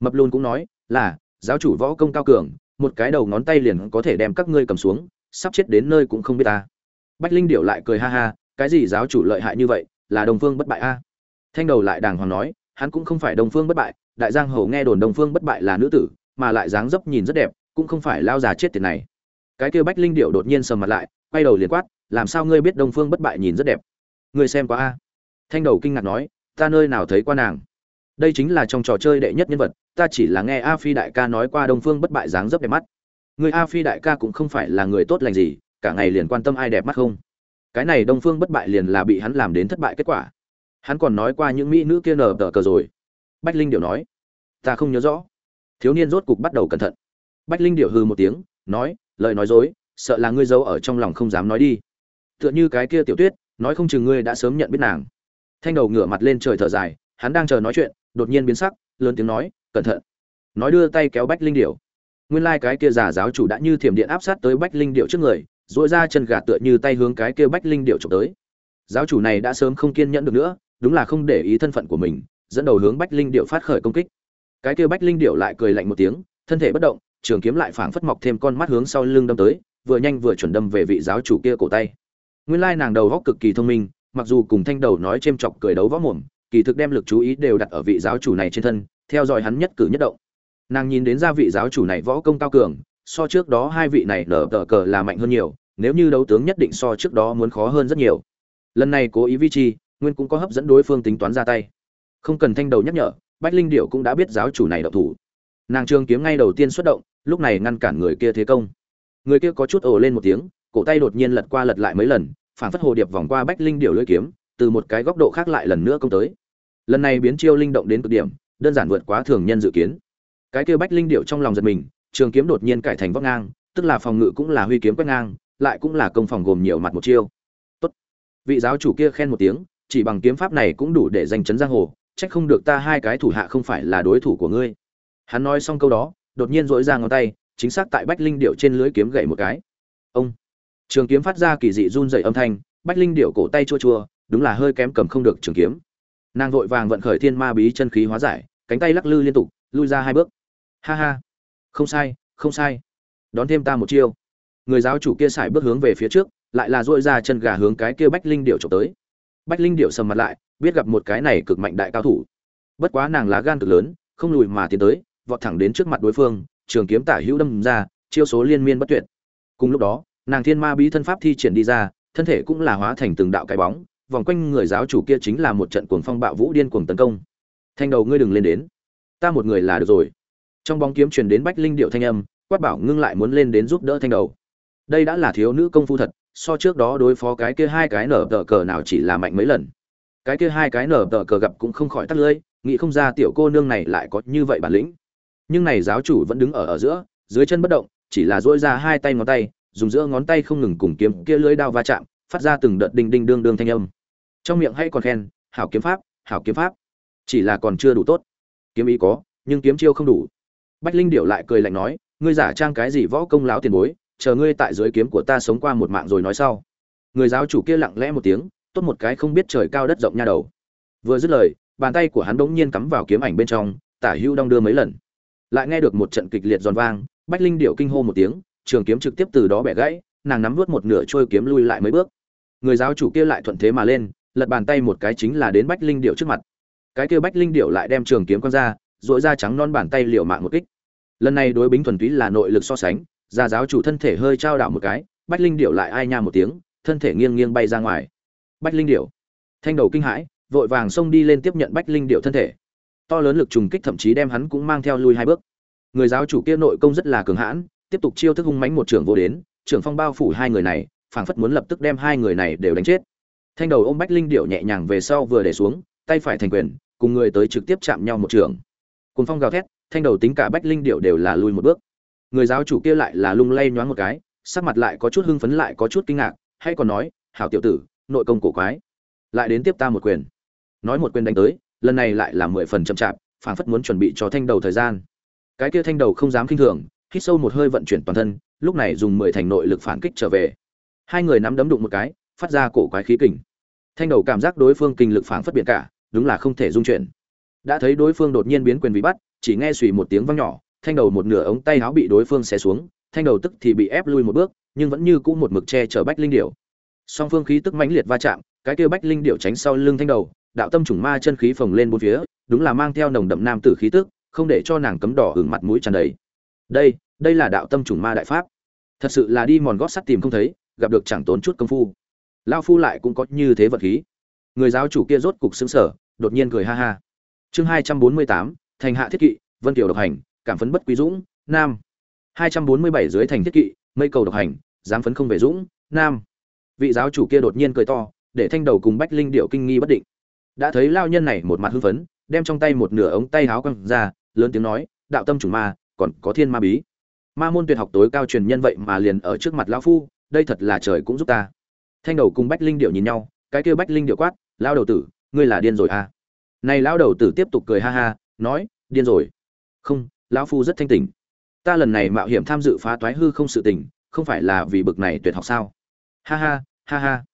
Mập luôn cũng nói là giáo chủ võ công cao cường một cái đầu ngón tay liền có thể đem các ngươi cầm xuống sắp chết đến nơi cũng không biết ta. Bách linh điệu lại cười ha ha cái gì giáo chủ lợi hại như vậy là đồng phương bất bại a. Thanh đầu lại đàng hoàng nói hắn cũng không phải đồng Phương bất bại, đại giang hầu nghe đồn đồng Phương bất bại là nữ tử, mà lại dáng dấp nhìn rất đẹp, cũng không phải lao già chết tiệt này. Cái kia Bách Linh điệu đột nhiên sầm mặt lại, quay đầu liền quát, làm sao ngươi biết Đông Phương bất bại nhìn rất đẹp? Ngươi xem qua a? Thanh đầu kinh ngạc nói, ta nơi nào thấy qua nàng? Đây chính là trong trò chơi đệ nhất nhân vật, ta chỉ là nghe A Phi đại ca nói qua Đông Phương bất bại dáng dấp đẹp mắt. Người A Phi đại ca cũng không phải là người tốt lành gì, cả ngày liền quan tâm ai đẹp mắt không? Cái này Đông Phương bất bại liền là bị hắn làm đến thất bại kết quả hắn còn nói qua những mỹ nữ kia nở tờ cờ rồi bách linh điệu nói ta không nhớ rõ thiếu niên rốt cục bắt đầu cẩn thận bách linh điệu hư một tiếng, nói, lời nói dối, sợ là ngươi giấu ở trong lòng không dám nói đi. Tựa như cái kia tiểu tuyết, nói không chừng ngươi đã sớm nhận biết nàng. Thanh đầu ngửa mặt lên trời thở dài, hắn đang chờ nói chuyện, đột nhiên biến sắc, lớn tiếng nói, cẩn thận. Nói đưa tay kéo bách linh điệu nguyên lai cái kia giả giáo chủ đã như thiểm điện áp sát tới bách linh điệu trước người dội ra chân gạt tựa như tay hướng cái kia bách linh điệu trộm tới. Giáo chủ này đã sớm không kiên nhẫn được nữa, đúng là không để ý thân phận của mình, dẫn đầu hướng bách linh điệu phát khởi công kích. Cái kia bách linh điệu lại cười lạnh một tiếng, thân thể bất động trường kiếm lại phảng phất mọc thêm con mắt hướng sau lưng đâm tới, vừa nhanh vừa chuẩn đâm về vị giáo chủ kia cổ tay. Nguyên lai nàng đầu óc cực kỳ thông minh, mặc dù cùng thanh đầu nói chêm chọc cười đấu võ mồm, kỳ thực đem lực chú ý đều đặt ở vị giáo chủ này trên thân, theo dõi hắn nhất cử nhất động. Nàng nhìn đến ra vị giáo chủ này võ công cao cường, so trước đó hai vị này nở tờ cờ là mạnh hơn nhiều, nếu như đấu tướng nhất định so trước đó muốn khó hơn rất nhiều. Lần này cố ý vi chi, nguyên cũng có hấp dẫn đối phương tính toán ra tay. Không cần thanh đầu nhắc nhở, bách linh Điểu cũng đã biết giáo chủ này độc thủ nàng trường kiếm ngay đầu tiên xuất động, lúc này ngăn cản người kia thế công. Người kia có chút ồ lên một tiếng, cổ tay đột nhiên lật qua lật lại mấy lần, phản phất hồ điệp vòng qua bách linh điệu lưỡi kiếm, từ một cái góc độ khác lại lần nữa công tới. Lần này biến chiêu linh động đến cực điểm, đơn giản vượt quá thường nhân dự kiến. Cái kia bách linh điệu trong lòng giật mình, trường kiếm đột nhiên cải thành vóc ngang, tức là phòng ngự cũng là huy kiếm quét ngang, lại cũng là công phòng gồm nhiều mặt một chiêu. Tốt. Vị giáo chủ kia khen một tiếng, chỉ bằng kiếm pháp này cũng đủ để giành chấn giang hồ trách không được ta hai cái thủ hạ không phải là đối thủ của ngươi hắn nói xong câu đó, đột nhiên dỗi ra ngón tay, chính xác tại bách linh điệu trên lưới kiếm gậy một cái. Ông! Trường kiếm phát ra kỳ dị run dày âm thanh, bách linh điệu cổ tay chua chua, đúng là hơi kém cầm không được trường kiếm. Nàng vội vàng vận khởi thiên ma bí chân khí hóa giải, cánh tay lắc lư liên tục, lui ra hai bước. Ha ha! Không sai không sai. Đón thêm ta một chiêu. Người giáo chủ kia xài bước hướng về phía trước, lại là dội ra chân gà hướng cái kia bách linh điệu trộm tới. Bách linh điệu sầm mặt lại, biết gặp một cái này cực mạnh đại cao thủ. Bất quá nàng lá gan cực lớn, không lùi mà tiến tới vọt thẳng đến trước mặt đối phương, trường kiếm tả hữu đâm ra, chiêu số liên miên bất tuyệt. Cùng lúc đó, nàng thiên ma bí thân pháp thi triển đi ra, thân thể cũng là hóa thành từng đạo cái bóng, vòng quanh người giáo chủ kia chính là một trận cuồng phong bạo vũ điên cuồng tấn công. Thanh đầu ngươi đừng lên đến. Ta một người là được rồi. Trong bóng kiếm truyền đến bách linh điệu thanh âm, quát bảo ngưng lại muốn lên đến giúp đỡ thanh đầu. Đây đã là thiếu nữ công phu thật, so trước đó đối phó cái kia hai cái nở tờ cờ nào chỉ là mạnh mấy lần. Cái kia hai cái nở tờ cờ gặp cũng không khỏi tắt lưỡi, nghĩ không ra tiểu cô nương này lại có như vậy bản lĩnh nhưng này giáo chủ vẫn đứng ở ở giữa, dưới chân bất động, chỉ là dỗi ra hai tay ngón tay, dùng giữa ngón tay không ngừng cùng kiếm kia lưỡi đao va chạm, phát ra từng đợt đinh đinh đương đương thanh âm. Trong miệng hay còn khen, hảo kiếm pháp, hảo kiếm pháp. Chỉ là còn chưa đủ tốt. Kiếm ý có, nhưng kiếm chiêu không đủ. Bách linh điểu lại cười lạnh nói, ngươi giả trang cái gì võ công láo tiền bối, chờ ngươi tại dưới kiếm của ta sống qua một mạng rồi nói sau. Người giáo chủ kia lặng lẽ một tiếng, tốt một cái không biết trời cao đất rộng nha đầu. Vừa dứt lời, bàn tay của hắn bỗng nhiên cắm vào kiếm ảnh bên trong, tả hữu đong đưa mấy lần lại nghe được một trận kịch liệt giòn vang, bách linh điệu kinh hô một tiếng, trường kiếm trực tiếp từ đó bẻ gãy, nàng nắm vút một nửa trôi kiếm lui lại mấy bước. Người giáo chủ kia lại thuận thế mà lên, lật bàn tay một cái chính là đến bách linh điệu trước mặt. Cái kia bách linh điệu lại đem trường kiếm quăng ra dội ra trắng non bàn tay liều mạng một kích. Lần này đối bính thuần túy là nội lực so sánh gia giáo chủ thân thể hơi trao đảo một cái, bách linh điệu lại ai nha một tiếng, thân thể nghiêng nghiêng bay ra ngoài. Bách linh điệu thanh đầu kinh hãi, vội vàng xông đi lên tiếp nhận bách linh điệu thân thể to lớn lực trùng kích thậm chí đem hắn cũng mang theo lui hai bước. Người giáo chủ kia nội công rất là cường hãn, tiếp tục chiêu thức hung mãnh một trưởng vô đến, trưởng phong bao phủ hai người này, phảng phất muốn lập tức đem hai người này đều đánh chết. Thanh đầu ôm bách linh điệu nhẹ nhàng về sau vừa để xuống, tay phải thành quyền, cùng người tới trực tiếp chạm nhau một trường cùng phong gào thét, thanh đầu tính cả bách linh điệu đều là lui một bước. Người giáo chủ kia lại là lung lay nhoáng một cái, sắc mặt lại có chút hưng phấn lại có chút kinh ngạc, hay còn nói, hảo tiểu tử, nội công cổ quái. Lại đến tiếp ta một quyền. Nói một quyền đánh tới lần này lại là mười phần chậm chạp phảng phất muốn chuẩn bị cho thanh đầu thời gian. Cái kia thanh đầu không dám kinh thường hít sâu một hơi vận chuyển toàn thân lúc này dùng mười thành nội lực phản kích trở về. Hai người nắm đấm đụng một cái phát ra cổ quái khí kình. Thanh đầu cảm giác đối phương kinh lực phảng phất biệt cả đúng là không thể dung chuyển. Đã thấy đối phương đột nhiên biến quyền bị bắt chỉ nghe suy một tiếng vang nhỏ thanh đầu một nửa ống tay áo bị đối phương xé xuống, thanh đầu tức thì bị ép lui một bước, nhưng vẫn như cũ một mực che chở Bách Linh điểu. Song phương khí tức mãnh liệt va chạm, cái kia Bách Linh điểu tránh sau lưng thanh đầu, đạo tâm trùng ma chân khí phồng lên bốn phía, đúng là mang theo nồng đậm nam tử khí tức, không để cho nàng cấm đỏ hưởng mặt mũi tràn đầy. Đây đây là đạo tâm trùng ma đại pháp. Thật sự là đi mòn gót sắt tìm không thấy, gặp được chẳng tốn chút công phu. Lão phu lại cũng có như thế vật khí. Người giáo chủ kia rốt cục sững sở đột nhiên cười ha ha. Chương hai trăm bốn mươi tám, thành hạ thiết kỵ, vân tiểu độc hành, cảm phấn bất quý dũng, nam. hai trăm bốn mươi bảy dưới thành thiết kỵ, mây cầu độc hành dám phấn không về dũng, nam. Vị giáo chủ kia đột nhiên cười to, để thanh đầu cùng bách linh điệu kinh nghi bất định đã thấy lao nhân này một mặt hưng phấn, đem trong tay một nửa ống tay háo quăng ra, lớn tiếng nói, đạo tâm chủng ma, còn có thiên ma bí. Ma môn tuyệt học tối cao truyền nhân vậy mà liền ở trước mặt lão phu, đây thật là trời cũng giúp ta. Thanh đầu cùng bách linh điệu nhìn nhau, cái kia bách linh điệu quát lao đầu tử, ngươi là điên rồi à? Này lao đầu tử tiếp tục cười ha ha, nói, điên rồi. Không, lão phu rất thanh tỉnh. Ta lần này mạo hiểm tham dự phá toái hư không sự tình, không phải là vì bực này tuyệt học sao? Ha ha ha ha.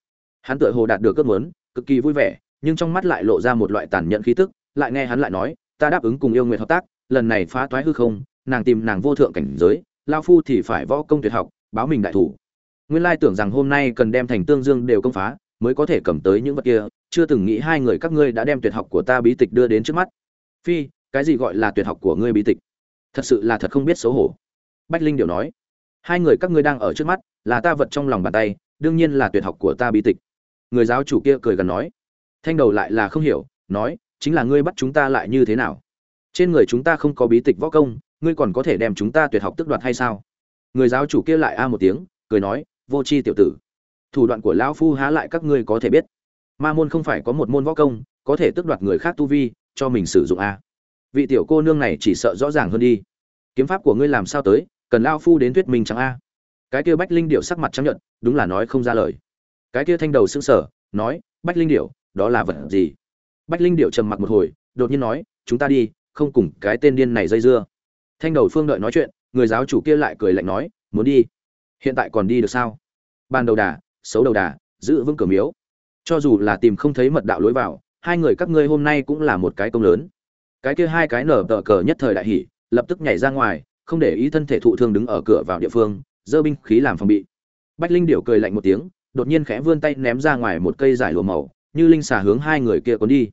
Hắn tựa hồ đạt được cơn muốn, cực kỳ vui vẻ nhưng trong mắt lại lộ ra một loại tàn nhẫn khí tức, lại nghe hắn lại nói, ta đáp ứng cùng yêu nguyện hợp tác, lần này phá toái hư không, nàng tìm nàng vô thượng cảnh giới, lao phu thì phải võ công tuyệt học, báo mình đại thủ. Nguyên lai tưởng rằng hôm nay cần đem thành tương dương đều công phá, mới có thể cầm tới những vật kia, chưa từng nghĩ hai người các ngươi đã đem tuyệt học của ta bí tịch đưa đến trước mắt. Phi, cái gì gọi là tuyệt học của ngươi bí tịch? Thật sự là thật không biết xấu hổ. Bách linh điều nói, hai người các ngươi đang ở trước mắt, là ta vật trong lòng bàn tay, đương nhiên là tuyệt học của ta bí tịch. Người giáo chủ kia cười gần nói thanh đầu lại là không hiểu, nói, chính là ngươi bắt chúng ta lại như thế nào? Trên người chúng ta không có bí tịch võ công, ngươi còn có thể đem chúng ta tuyệt học tức đoạt hay sao? Người giáo chủ kia lại a một tiếng, cười nói, vô c h i tiểu tử. Thủ đoạn của lão phu há lại các ngươi có thể biết. Ma môn không phải có một môn võ công, có thể tước đoạt người khác tu vi, cho mình sử dụng a. Vị tiểu cô nương này chỉ sợ rõ ràng hơn đi. Kiếm pháp của ngươi làm sao tới, cần lao phu đến thuyết minh chẳng a? Cái kia bách linh điệu sắc mặt trắng nhuận đúng là nói không ra lời. Cái kia thanh đầu xương sở nói, bách linh điệu đó là vật gì? Bách linh điệu trầm mặc một hồi, đột nhiên nói, chúng ta đi, không cùng cái tên điên này dây dưa. Thanh đầu phương đợi nói chuyện, người giáo chủ kia lại cười lạnh nói, muốn đi? Hiện tại còn đi được sao? Ban đầu đà, xấu đầu đà, giữ vững cửa miếu. Cho dù là tìm không thấy mật đạo lối vào, hai người các ngươi hôm nay cũng là một cái công lớn. Cái kia hai cái nở tờ cờ nhất thời đại hỉ, lập tức nhảy ra ngoài, không để ý thân thể thụ thương đứng ở cửa vào địa phương, dơ binh khí làm phòng bị. Bách linh điểu cười lạnh một tiếng, đột nhiên khẽ vươn tay ném ra ngoài một cây giải lụa màu như linh xà hướng hai người kia cuốn đi.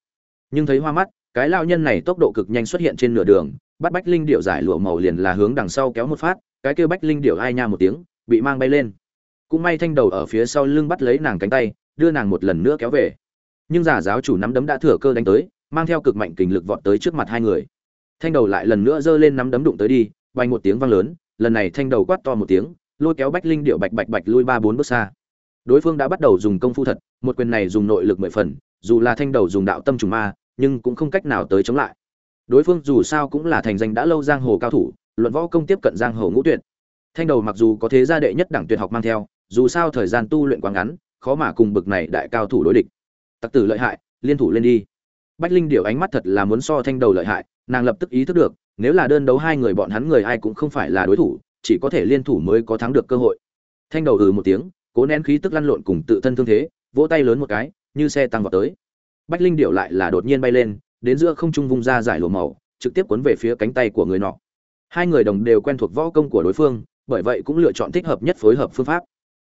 Nhưng thấy hoa mắt, cái lao nhân này tốc độ cực nhanh xuất hiện trên nửa đường, bắt bách linh điệu giải lụa màu liền là hướng đằng sau kéo một phát, cái kia bách linh điệu ai nha một tiếng, bị mang bay lên. Cũng may thanh đầu ở phía sau lưng bắt lấy nàng cánh tay, đưa nàng một lần nữa kéo về. Nhưng giả giáo chủ nắm đấm đã thừa cơ đánh tới, mang theo cực mạnh kình lực vọt tới trước mặt hai người. Thanh đầu lại lần nữa giơ lên nắm đấm đụng tới đi bay một tiếng vang lớn, lần này thanh đầu quát to một tiếng, lôi kéo bách linh điệu bạch bạch bạch lui ba bốn bước xa. Đối phương đã bắt đầu dùng công phu thật một quyền này dùng nội lực mười phần, dù là thanh đầu dùng đạo tâm trùng ma, nhưng cũng không cách nào tới chống lại. Đối phương dù sao cũng là thành danh đã lâu giang hồ cao thủ, luận võ công tiếp cận giang hồ ngũ tuyệt. Thanh đầu mặc dù có thế gia đệ nhất đẳng tuyệt học mang theo, dù sao thời gian tu luyện quá ngắn, khó mà cùng bực này đại cao thủ đối địch. Tặc tử lợi hại, liên thủ lên đi. Bách linh điều ánh mắt thật là muốn so thanh đầu lợi hại, nàng lập tức ý thức được, nếu là đơn đấu hai người bọn hắn người ai cũng không phải là đối thủ, chỉ có thể liên thủ mới có thắng được cơ hội. Thanh đầu ừ một tiếng, cố nén khí tức lăn lộn cùng tự thân thương thế vỗ tay lớn một cái, như xe tăng vào tới. Bách linh điệu lại là đột nhiên bay lên, đến giữa không trung vung ra giải lụa màu, trực tiếp cuốn về phía cánh tay của người nọ. Hai người đồng đều quen thuộc võ công của đối phương, bởi vậy cũng lựa chọn thích hợp nhất phối hợp phương pháp.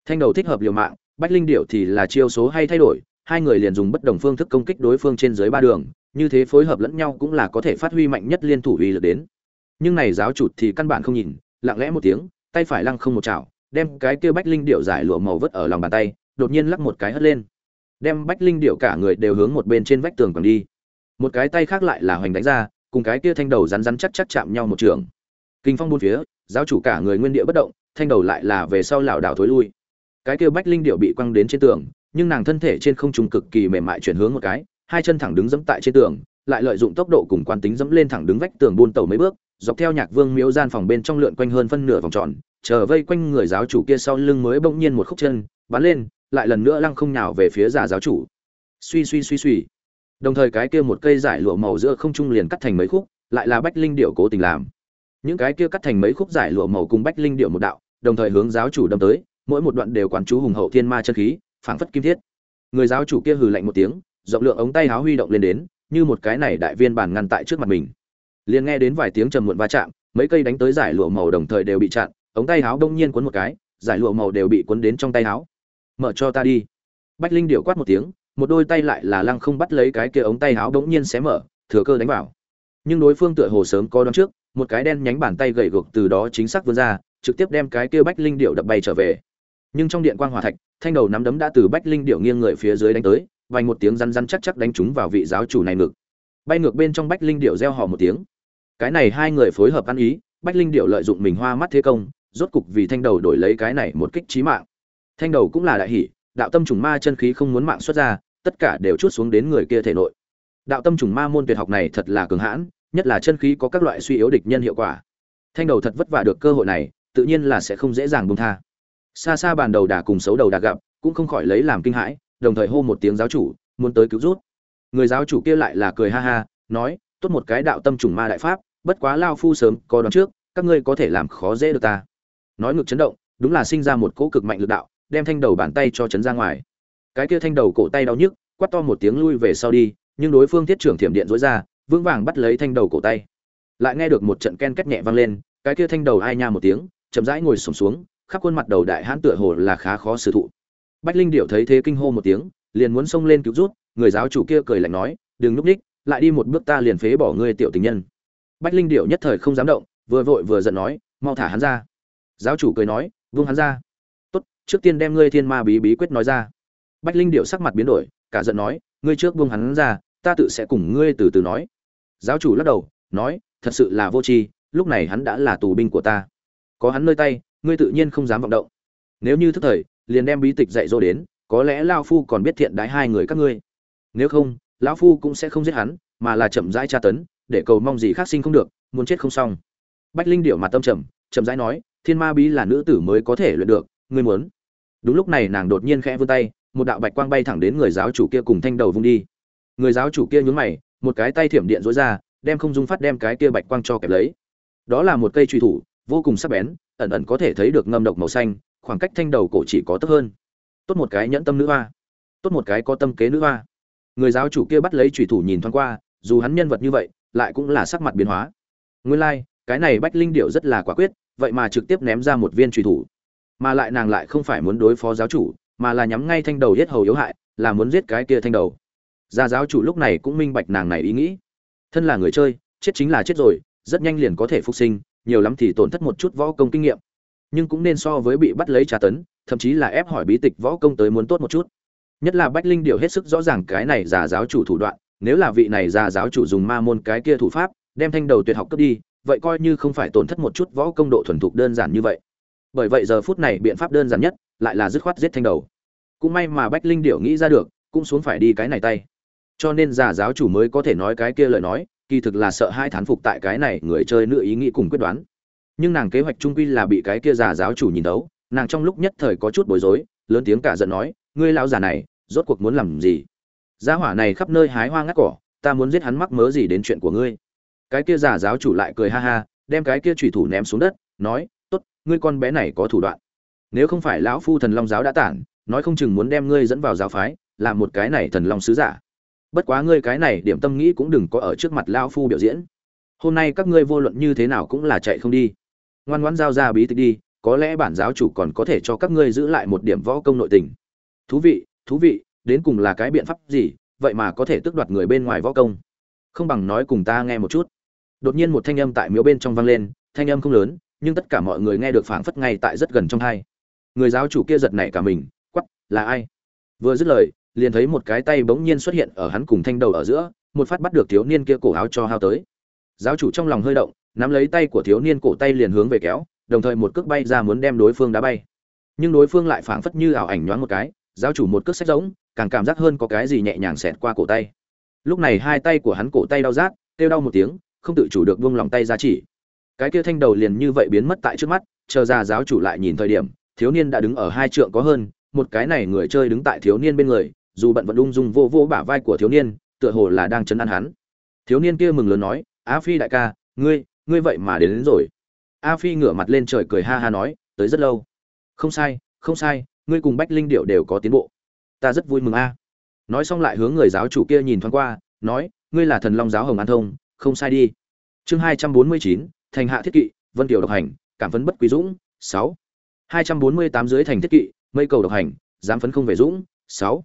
Thanh đầu thích hợp liều mạng, bách linh điệu thì là chiêu số hay thay đổi, hai người liền dùng bất đồng phương thức công kích đối phương trên dưới ba đường, như thế phối hợp lẫn nhau cũng là có thể phát huy mạnh nhất liên thủ uy lực đến. Nhưng này giáo chủ thì căn bản không nhìn, lặng lẽ một tiếng, tay phải lăng không một chảo, đem cái kia bách linh điệu giải lụa màu vứt ở lòng bàn tay đột nhiên lắc một cái hất lên. Đem bách linh điệu cả người đều hướng một bên trên vách tường còn đi. Một cái tay khác lại là hoành đánh ra, cùng cái kia thanh đầu rắn rắn chắc chắc chạm nhau một trường. Kinh phong buôn phía, giáo chủ cả người nguyên địa bất động, thanh đầu lại là về sau lảo đảo thối lui. Cái kia bách linh điệu bị quăng đến trên tường, nhưng nàng thân thể trên không trung cực kỳ mềm mại chuyển hướng một cái, hai chân thẳng đứng dẫm tại trên tường, lại lợi dụng tốc độ cùng quán tính dẫm lên thẳng đứng vách tường buôn tàu mấy bước, dọc theo nhạc vương miếu gian phòng bên trong lượn quanh hơn phân nửa vòng tròn, chờ vây quanh người giáo chủ kia sau lưng mới bỗng nhiên một khúc chân, bắn lên lại lần nữa lăng không nhào về phía giả giáo chủ. Suy suy suy suy. Đồng thời cái kia một cây giải lụa màu giữa không trung liền cắt thành mấy khúc, lại là bách linh điệu cố tình làm. Những cái kia cắt thành mấy khúc giải lụa màu cùng bách linh điệu một đạo, đồng thời hướng giáo chủ đâm tới, mỗi một đoạn đều quán chú hùng hậu thiên ma chân khí, phảng phất kim thiết. Người giáo chủ kia hừ lạnh một tiếng, rộng lượng ống tay háo huy động lên đến, như một cái này đại viên bản ngăn tại trước mặt mình. Liền nghe đến vài tiếng trầm muộn va chạm, mấy cây đánh tới giải lụa màu đồng thời đều bị chặn, ống tay háo đông nhiên cuốn một cái, giải lụa màu đều bị cuốn đến trong tay háo mở cho ta đi. Bách linh điệu quát một tiếng, một đôi tay lại là lăng không bắt lấy cái kia ống tay áo bỗng nhiên xé mở, thừa cơ đánh vào. Nhưng đối phương tựa hồ sớm có đón trước, một cái đen nhánh bàn tay gậy gộc từ đó chính xác vươn ra, trực tiếp đem cái kia bách linh điệu đập bay trở về. Nhưng trong điện quang hỏa thạch, thanh đầu nắm đấm đã từ bách linh điệu nghiêng người phía dưới đánh tới vành một tiếng răn răn chắc chắc đánh trúng vào vị giáo chủ này ngực. Bay ngược bên trong bách linh điệu reo hò một tiếng. Cái này hai người phối hợp ăn ý, bách linh điệu lợi dụng mình hoa mắt thế công, rốt cục vì thanh đầu đổi lấy cái này một kích trí mạng thanh đầu cũng là đại hỷ, đạo tâm trùng ma chân khí không muốn mạng xuất ra, tất cả đều chút xuống đến người kia thể nội. Đạo tâm trùng ma môn tuyệt học này thật là cường hãn, nhất là chân khí có các loại suy yếu địch nhân hiệu quả. Thanh đầu thật vất vả được cơ hội này, tự nhiên là sẽ không dễ dàng buông tha. Xa xa bàn đầu đà cùng xấu đầu đà gặp, cũng không khỏi lấy làm kinh hãi, đồng thời hô một tiếng giáo chủ, muốn tới cứu rút. Người giáo chủ kia lại là cười ha ha, nói, tốt một cái đạo tâm trùng ma đại pháp, bất quá lao phu sớm có đoán trước, các ngươi có thể làm khó dễ được ta. Nói ngược chấn động, đúng là sinh ra một cỗ cực mạnh lực đạo đem thanh đầu bàn tay cho chấn ra ngoài. Cái kia thanh đầu cổ tay đau nhức, quát to một tiếng lui về sau đi, nhưng đối phương thiết trưởng thiểm điện dối ra, vững vàng bắt lấy thanh đầu cổ tay. Lại nghe được một trận ken két nhẹ vang lên, cái kia thanh đầu ai nha một tiếng, chậm rãi ngồi sổm xuống, khắp khuôn mặt đầu đại hãn tựa hồ là khá khó xử thụ. Bách linh điệu thấy thế kinh hô một tiếng, liền muốn xông lên cứu rút, người giáo chủ kia cười lạnh nói, đừng núp ních lại đi một bước ta liền phế bỏ ngươi tiểu tình nhân. Bách linh điệu nhất thời không dám động, vừa vội vừa giận nói, mau thả hắn ra. Giáo chủ cười nói vung hắn ra trước tiên đem ngươi thiên ma bí bí quyết nói ra. Bách linh điệu sắc mặt biến đổi, cả giận nói, ngươi trước buông hắn ra, ta tự sẽ cùng ngươi từ từ nói. Giáo chủ lắc đầu, nói, thật sự là vô tri, lúc này hắn đã là tù binh của ta. Có hắn nơi tay, ngươi tự nhiên không dám vọng động. Nếu như thức thời, liền đem bí tịch dạy dỗ đến, có lẽ lao phu còn biết thiện đái hai người các ngươi. Nếu không, lão phu cũng sẽ không giết hắn, mà là chậm rãi tra tấn, để cầu mong gì khác sinh không được, muốn chết không xong. Bách linh điệu mặt tâm trầm, chậm rãi nói, thiên ma bí là nữ tử mới có thể luyện được, ngươi muốn đúng lúc này nàng đột nhiên khẽ vươn tay một đạo bạch quang bay thẳng đến người giáo chủ kia cùng thanh đầu vung đi. Người giáo chủ kia nhún mày một cái tay thiểm điện dối ra đem không dung phát đem cái kia bạch quang cho kẹp lấy. Đó là một cây truy thủ vô cùng sắc bén ẩn ẩn có thể thấy được ngâm độc màu xanh khoảng cách thanh đầu cổ chỉ có tấp hơn. Tốt một cái nhẫn tâm nữ hoa. Tốt một cái có tâm kế nữ hoa. Người giáo chủ kia bắt lấy truy thủ nhìn thoáng qua dù hắn nhân vật như vậy lại cũng là sắc mặt biến hóa. Nguyên lai、like, cái này bách linh điệu rất là quả quyết vậy mà trực tiếp ném ra một viên truy thủ mà lại nàng lại không phải muốn đối phó giáo chủ, mà là nhắm ngay thanh đầu giết hầu yếu hại, là muốn giết cái kia thanh đầu. Gia giáo chủ lúc này cũng minh bạch nàng này ý nghĩ. Thân là người chơi, chết chính là chết rồi, rất nhanh liền có thể phục sinh, nhiều lắm thì tổn thất một chút võ công kinh nghiệm. Nhưng cũng nên so với bị bắt lấy trà tấn, thậm chí là ép hỏi bí tịch võ công tới muốn tốt một chút. Nhất là bách linh điều hết sức rõ ràng cái này giả giáo chủ thủ đoạn, nếu là vị này giả giáo chủ dùng ma môn cái kia thủ pháp, đem thanh đầu tuyệt học cướp đi, vậy coi như không phải tổn thất một chút võ công độ thuần thục đơn giản như vậy bởi vậy giờ phút này biện pháp đơn giản nhất lại là dứt khoát giết thanh đầu. Cũng may mà bách linh điệu nghĩ ra được, cũng xuống phải đi cái này tay. Cho nên giả giáo chủ mới có thể nói cái kia lời nói, kỳ thực là sợ hai thán phục tại cái này người chơi nữ ý nghĩ cùng quyết đoán. Nhưng nàng kế hoạch trung quy là bị cái kia giả giáo chủ nhìn đấu nàng trong lúc nhất thời có chút bối rối, lớn tiếng cả giận nói, ngươi lão già này, rốt cuộc muốn làm gì? Gia hỏa này khắp nơi hái hoa ngắt cỏ, ta muốn giết hắn mắc mớ gì đến chuyện của ngươi. Cái kia giả giáo chủ lại cười ha ha, đem cái kia chủy thủ ném xuống đất, nói ngươi con bé này có thủ đoạn. Nếu không phải lão phu thần long giáo đã tản, nói không chừng muốn đem ngươi dẫn vào giáo phái làm một cái này thần long sứ giả. Bất quá ngươi cái này điểm tâm nghĩ cũng đừng có ở trước mặt lão phu biểu diễn. Hôm nay các ngươi vô luận như thế nào cũng là chạy không đi. Ngoan ngoãn giao ra bí tịch đi, có lẽ bản giáo chủ còn có thể cho các ngươi giữ lại một điểm võ công nội tình. Thú vị thú vị, đến cùng là cái biện pháp gì, vậy mà có thể tước đoạt người bên ngoài võ công. Không bằng nói cùng ta nghe một chút. Đột nhiên một thanh âm tại miếu bên trong vang lên, thanh âm không lớn nhưng tất cả mọi người nghe được phảng phất ngay tại rất gần trong hai. Người giáo chủ kia giật nảy cả mình quắp là ai? Vừa dứt lời, liền thấy một cái tay bỗng nhiên xuất hiện ở hắn cùng thanh đầu ở giữa, một phát bắt được thiếu niên kia cổ áo cho hao tới. Giáo chủ trong lòng hơi động, nắm lấy tay của thiếu niên cổ tay liền hướng về kéo, đồng thời một cước bay ra muốn đem đối phương đá bay. Nhưng đối phương lại phảng phất như ảo ảnh nhoáng một cái, giáo chủ một cước sách giống càng cảm giác hơn có cái gì nhẹ nhàng xẹt qua cổ tay. Lúc này hai tay của hắn cổ tay đau rát, kêu đau một tiếng, không tự chủ được buông lòng tay ra chỉ cái kia thanh đầu liền như vậy biến mất tại trước mắt chờ ra giáo chủ lại nhìn thời điểm thiếu niên đã đứng ở hai trượng có hơn một cái này người chơi đứng tại thiếu niên bên người dù bận vẫn ung dung vô vô bả vai của thiếu niên tựa hồ là đang chấn an hắn. Thiếu niên kia mừng lớn nói á phi đại ca ngươi ngươi vậy mà đến, đến rồi. A phi ngửa mặt lên trời cười ha ha nói tới rất lâu. Không sai không sai ngươi cùng bách linh điệu đều có tiến bộ. Ta rất vui mừng a. Nói xong lại hướng người giáo chủ kia nhìn thoáng qua nói ngươi là thần long giáo hồng an thông không sai đi. Chương hai trăm bốn mươi chín thành hạ thiết kỵ, vân tiểu độc hành, cảm phấn bất quý dũng, sáu. hai trăm bốn mươi tám dưới thành thiết kỵ, mây cầu độc hành, dám phấn không về dũng, sáu.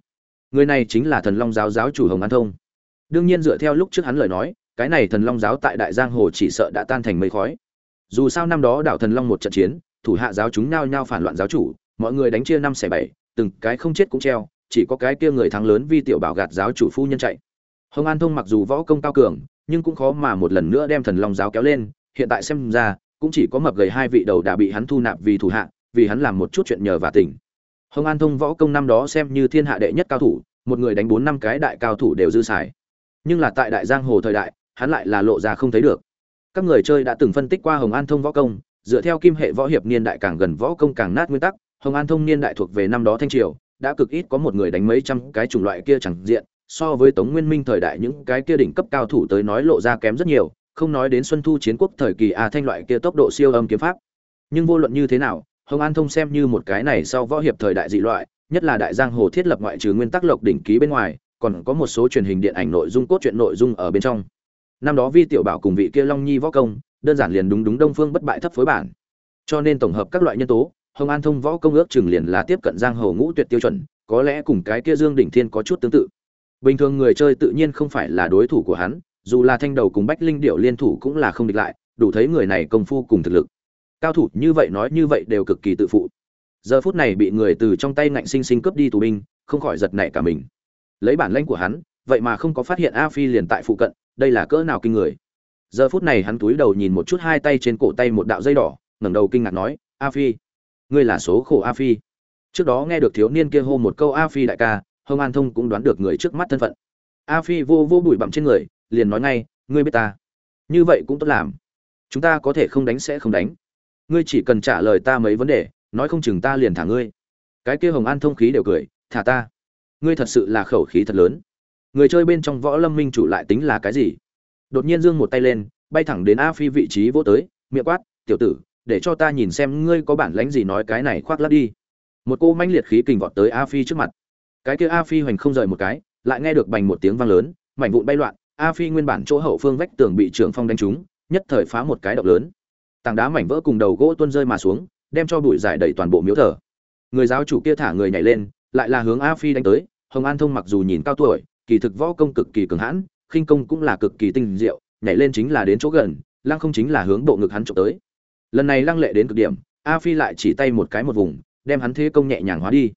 Người này chính là thần long giáo giáo chủ hồng an thông. Đương nhiên dựa theo lúc trước hắn lời nói, cái này thần long giáo tại đại giang hồ chỉ sợ đã tan thành mây khói. Dù sao năm đó đảo thần long một trận chiến, thủ hạ giáo chúng nhao nhao phản loạn giáo chủ, mọi người đánh chia năm xẻ bảy, từng cái không chết cũng treo, chỉ có cái kia người thắng lớn vi tiểu bảo gạt giáo chủ phu nhân chạy. Hồng an thông mặc dù võ công cao cường, nhưng cũng khó mà một lần nữa đem thần long giáo kéo lên hiện tại xem ra, cũng chỉ có mập gầy hai vị đầu đã bị hắn thu nạp vì thủ hạ, vì hắn làm một chút chuyện nhờ và tỉnh hồng an thông võ công năm đó xem như thiên hạ đệ nhất cao thủ, một người đánh bốn năm cái đại cao thủ đều dư xài. Nhưng là tại đại giang hồ thời đại, hắn lại là lộ ra không thấy được. Các người chơi đã từng phân tích qua hồng an thông võ công, dựa theo kim hệ võ hiệp niên đại càng gần võ công càng nát nguyên tắc, hồng an thông niên đại thuộc về năm đó thanh triều, đã cực ít có một người đánh mấy trăm cái chủng loại kia chẳng diện, so với tống nguyên minh thời đại những cái kia đỉnh cấp cao thủ tới nói lộ ra kém rất nhiều không nói đến xuân thu chiến quốc thời kỳ a thanh loại kia tốc độ siêu âm kiếm pháp. Nhưng vô luận như thế nào, hồng an thông xem như một cái này sau võ hiệp thời đại dị loại, nhất là đại giang hồ thiết lập ngoại trừ nguyên tắc lộc đỉnh ký bên ngoài, còn có một số truyền hình điện ảnh nội dung cốt truyện nội dung ở bên trong. Năm đó vi tiểu bảo cùng vị kia long nhi võ công, đơn giản liền đúng đúng đông phương bất bại thấp phối bản. Cho nên tổng hợp các loại nhân tố, hồng an thông võ công ước chừng liền là tiếp cận giang hồ ngũ tuyệt tiêu chuẩn, có lẽ cùng cái kia dương đỉnh thiên có chút tương tự. Bình thường người chơi tự nhiên không phải là đối thủ của hắn dù là thanh đầu cùng bách linh điệu liên thủ cũng là không địch lại, đủ thấy người này công phu cùng thực lực. Cao thủ như vậy nói như vậy đều cực kỳ tự phụ. Giờ phút này bị người từ trong tay ngạnh sinh sinh cướp đi tù binh, không khỏi giật nảy cả mình. Lấy bản lãnh của hắn, vậy mà không có phát hiện a phi liền tại phụ cận, đây là cỡ nào kinh người. Giờ phút này hắn túi đầu nhìn một chút hai tay trên cổ tay một đạo dây đỏ, ngẩng đầu kinh ngạc nói, a phi, ngươi là số khổ a phi. Trước đó nghe được thiếu niên kia hô một câu a phi đại ca, hồng an thông cũng đoán được người trước mắt thân phận. A phi vô vô bụi bặm trên người liền nói ngay, ngươi biết ta. Như vậy cũng tốt làm. Chúng ta có thể không đánh sẽ không đánh. Ngươi chỉ cần trả lời ta mấy vấn đề, nói không chừng ta liền thả ngươi. Cái kia hồng an thông khí đều cười, thả ta? Ngươi thật sự là khẩu khí thật lớn. Người chơi bên trong võ lâm minh chủ lại tính là cái gì? Đột nhiên dương một tay lên, bay thẳng đến a phi vị trí vô tới, miệng quát, tiểu tử, để cho ta nhìn xem ngươi có bản lãnh gì nói cái này khoác lắp đi. Một cô manh liệt khí kình vọt tới a phi trước mặt. Cái kia a phi hoành không rời một cái, lại nghe được bành một tiếng vang lớn, mảnh vụn bay loạn a phi nguyên bản chỗ hậu phương vách tường bị trưởng phong đánh trúng, nhất thời phá một cái động lớn. Tảng đá mảnh vỡ cùng đầu gỗ tuôn rơi mà xuống, đem cho bụi giải đầy toàn bộ miếu thờ. Người giáo chủ kia thả người nhảy lên, lại là hướng a phi đánh tới, hồng an thông mặc dù nhìn cao tuổi, kỳ thực võ công cực kỳ cường hãn, khinh công cũng là cực kỳ tinh diệu, nhảy lên chính là đến chỗ gần, lăng không chính là hướng bộ ngực hắn trộm tới. Lần này lăng lệ đến cực điểm, a phi lại chỉ tay một cái một vùng, đem hắn thế công nhẹ nhàng hóa đi.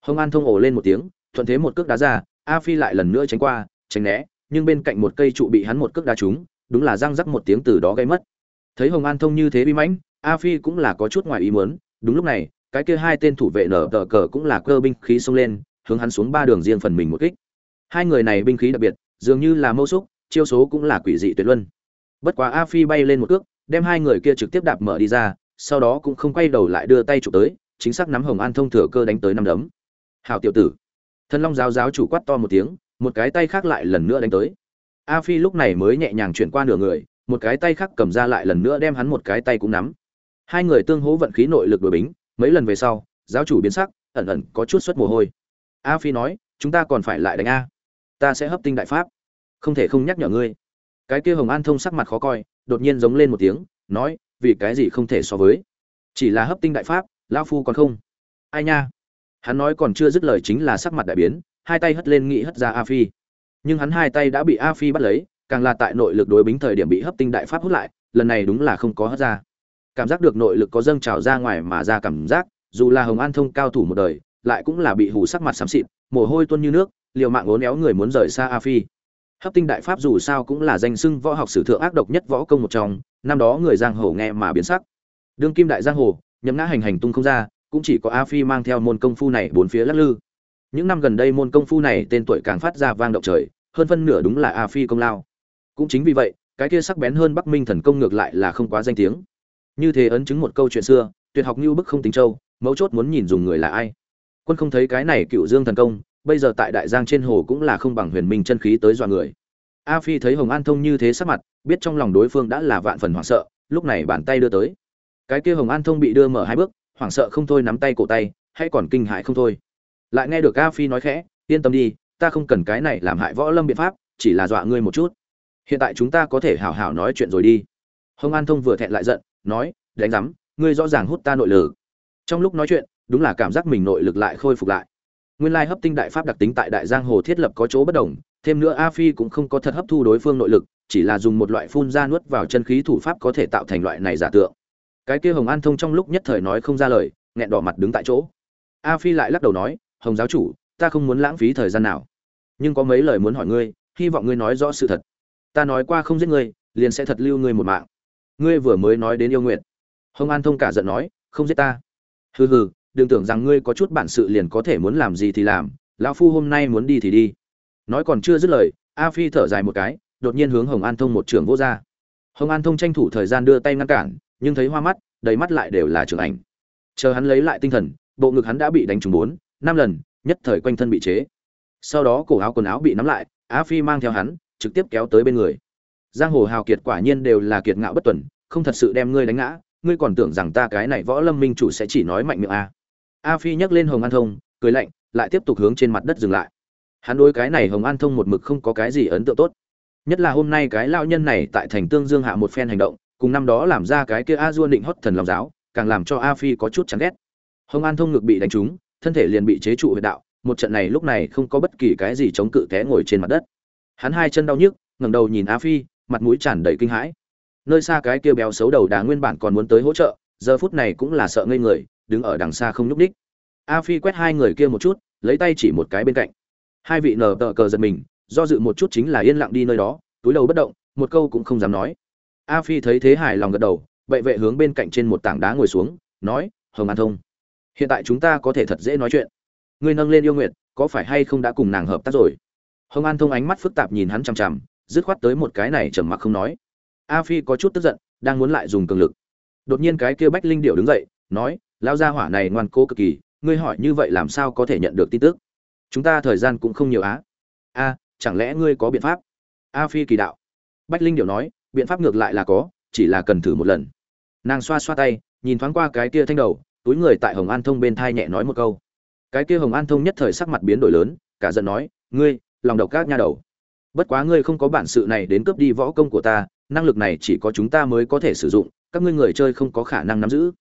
Hồng an thông ồ lên một tiếng, thuận thế một cước đá ra, a phi lại lần nữa tránh qua, tránh né nhưng bên cạnh một cây trụ bị hắn một cước đá trúng, đúng là răng rắc một tiếng từ đó gây mất. Thấy hồng an thông như thế bi mãnh, a phi cũng là có chút ngoài ý muốn, đúng lúc này, cái kia hai tên thủ vệ nở tờ cờ cũng là cơ binh khí xông lên, hướng hắn xuống ba đường riêng phần mình một kích. Hai người này binh khí đặc biệt, dường như là mâu xúc, chiêu số cũng là quỷ dị tuyệt luân. Bất quá a phi bay lên một cước, đem hai người kia trực tiếp đạp mở đi ra, sau đó cũng không quay đầu lại đưa tay chụp tới, chính xác nắm hồng an thông thừa cơ đánh tới năm đấm. "Hảo tiểu tử. Thần long giáo giáo chủ quát to một tiếng một cái tay khác lại lần nữa đánh tới. A phi lúc này mới nhẹ nhàng chuyển qua nửa người, một cái tay khác cầm ra lại lần nữa đem hắn một cái tay cũng nắm. Hai người tương hỗ vận khí nội lực đội bính, mấy lần về sau, giáo chủ biến sắc, ẩn ẩn có chút suất mồ hôi. A phi nói, chúng ta còn phải lại đánh a. Ta sẽ hấp tinh đại pháp. Không thể không nhắc nhở ngươi. Cái kia hồng an thông sắc mặt khó coi, đột nhiên giống lên một tiếng, nói, vì cái gì không thể so với? Chỉ là hấp tinh đại pháp, lão phu còn không? Ai nha. Hắn nói còn chưa dứt lời chính là sắc mặt đại biến hai tay hất lên nghĩ hất ra a phi. Nhưng hắn hai tay đã bị a phi bắt lấy, càng là tại nội lực đối bính thời điểm bị hấp tinh đại pháp hút lại, lần này đúng là không có hất ra. Cảm giác được nội lực có dâng trào ra ngoài mà ra cảm giác, dù là hồng an thông cao thủ một đời, lại cũng là bị hù sắc mặt xám xịt, mồ hôi tuôn như nước, liều mạng ốn éo người muốn rời xa a phi. Hấp tinh đại pháp dù sao cũng là danh sưng võ học sử thượng ác độc nhất võ công một trong, năm đó người giang hồ nghe mà biến sắc. Đương kim đại giang hồ nhấm ngã hành hành tung không ra, cũng chỉ có a phi mang theo môn công phu này bốn phía lắc lư những năm gần đây môn công phu này tên tuổi càng phát ra vang động trời, hơn phân nửa đúng là a phi công lao. Cũng chính vì vậy, cái kia sắc bén hơn bắc minh thần công ngược lại là không quá danh tiếng. Như thế ấn chứng một câu chuyện xưa, tuyệt học như bức không tính châu mấu chốt muốn nhìn dùng người là ai. Quân không thấy cái này cựu dương thần công, bây giờ tại đại giang trên hồ cũng là không bằng huyền minh chân khí tới dọa người. A phi thấy hồng an thông như thế sắc mặt, biết trong lòng đối phương đã là vạn phần hoảng sợ, lúc này bàn tay đưa tới. Cái kia hồng an thông bị đưa mở hai bước, hoảng sợ không thôi nắm tay cổ tay, hay còn kinh hại không thôi lại nghe được a phi nói khẽ, yên tâm đi, ta không cần cái này làm hại võ lâm biện pháp, chỉ là dọa ngươi một chút. Hiện tại chúng ta có thể hào hào nói chuyện rồi đi. Hồng an thông vừa thẹn lại giận, nói, đánh rắm ngươi rõ ràng hút ta nội lực. Trong lúc nói chuyện, đúng là cảm giác mình nội lực lại khôi phục lại. Nguyên lai hấp tinh đại pháp đặc tính tại đại giang hồ thiết lập có chỗ bất đồng, thêm nữa a phi cũng không có thật hấp thu đối phương nội lực, chỉ là dùng một loại phun ra nuốt vào chân khí thủ pháp có thể tạo thành loại này giả tượng. Cái kia hồng an thông trong lúc nhất thời nói không ra lời, nghẹn đỏ mặt đứng tại chỗ. A phi lại lắc đầu nói hồng giáo chủ, ta không muốn lãng phí thời gian nào. Nhưng có mấy lời muốn hỏi ngươi, hy vọng ngươi nói rõ sự thật. Ta nói qua không giết ngươi, liền sẽ thật lưu ngươi một mạng. Ngươi vừa mới nói đến yêu nguyện. Hồng an thông cả giận nói, không giết ta. Hừ hừ, đừng tưởng rằng ngươi có chút bản sự liền có thể muốn làm gì thì làm, lão phu hôm nay muốn đi thì đi. Nói còn chưa dứt lời, a phi thở dài một cái, đột nhiên hướng hồng an thông một trường vô ra. Hồng an thông tranh thủ thời gian đưa tay ngăn cản, nhưng thấy hoa mắt, đầy mắt lại đều là trường ảnh. Chờ hắn lấy lại tinh thần, bộ ngực hắn đã bị đánh trúng bốn năm lần, nhất thời quanh thân bị chế. Sau đó cổ áo quần áo bị nắm lại, Á phi mang theo hắn, trực tiếp kéo tới bên người. Giang hồ hào kiệt quả nhiên đều là kiệt ngạo bất tuần, không thật sự đem ngươi đánh ngã, ngươi còn tưởng rằng ta cái này võ lâm minh chủ sẽ chỉ nói mạnh miệng à. a a phi nhấc lên hồng an thông, cười lạnh, lại tiếp tục hướng trên mặt đất dừng lại. Hắn đối cái này hồng an thông một mực không có cái gì ấn tượng tốt. Nhất là hôm nay cái lao nhân này tại thành tương dương hạ một phen hành động, cùng năm đó làm ra cái kia a dua định hót thần lòng giáo, càng làm cho a phi có chút chán ghét. Hồng an thông ngực bị đánh trúng thân thể liền bị chế trụ huyệt đạo, một trận này lúc này không có bất kỳ cái gì chống cự té ngồi trên mặt đất. Hắn hai chân đau nhức, ngẩng đầu nhìn a phi, mặt mũi tràn đầy kinh hãi. Nơi xa cái kia béo xấu đầu đà nguyên bản còn muốn tới hỗ trợ, giờ phút này cũng là sợ ngây người, đứng ở đằng xa không nhúc đích a phi quét hai người kia một chút, lấy tay chỉ một cái bên cạnh. Hai vị nở tờ cờ giật mình, do dự một chút chính là yên lặng đi nơi đó, túi đầu bất động, một câu cũng không dám nói. A phi thấy thế hài lòng gật đầu vậy vệ hướng bên cạnh trên một tảng đá ngồi xuống, nói, hồng an thông hiện tại chúng ta có thể thật dễ nói chuyện. Ngươi nâng lên yêu nguyện có phải hay không đã cùng nàng hợp tác rồi? Hồng an thông ánh mắt phức tạp nhìn hắn chằm chằm, dứt khoát tới một cái này trầm mặc không nói. A phi có chút tức giận, đang muốn lại dùng cường lực. Đột nhiên cái kia bách linh điệu đứng dậy, nói lao gia hỏa này ngoan cố cực kỳ, ngươi hỏi như vậy làm sao có thể nhận được tin tức? Chúng ta thời gian cũng không nhiều á. A, chẳng lẽ ngươi có biện pháp? A phi kỳ đạo. Bách linh điệu nói, biện pháp ngược lại là có, chỉ là cần thử một lần. Nàng xoa xoa tay, nhìn thoáng qua cái kia thanh đầu túi người tại hồng an thông bên thai nhẹ nói một câu. Cái kia hồng an thông nhất thời sắc mặt biến đổi lớn, cả giận nói, ngươi, lòng độc các nha đầu. Bất quá ngươi không có bản sự này đến cướp đi võ công của ta, năng lực này chỉ có chúng ta mới có thể sử dụng, các ngươi người chơi không có khả năng nắm giữ.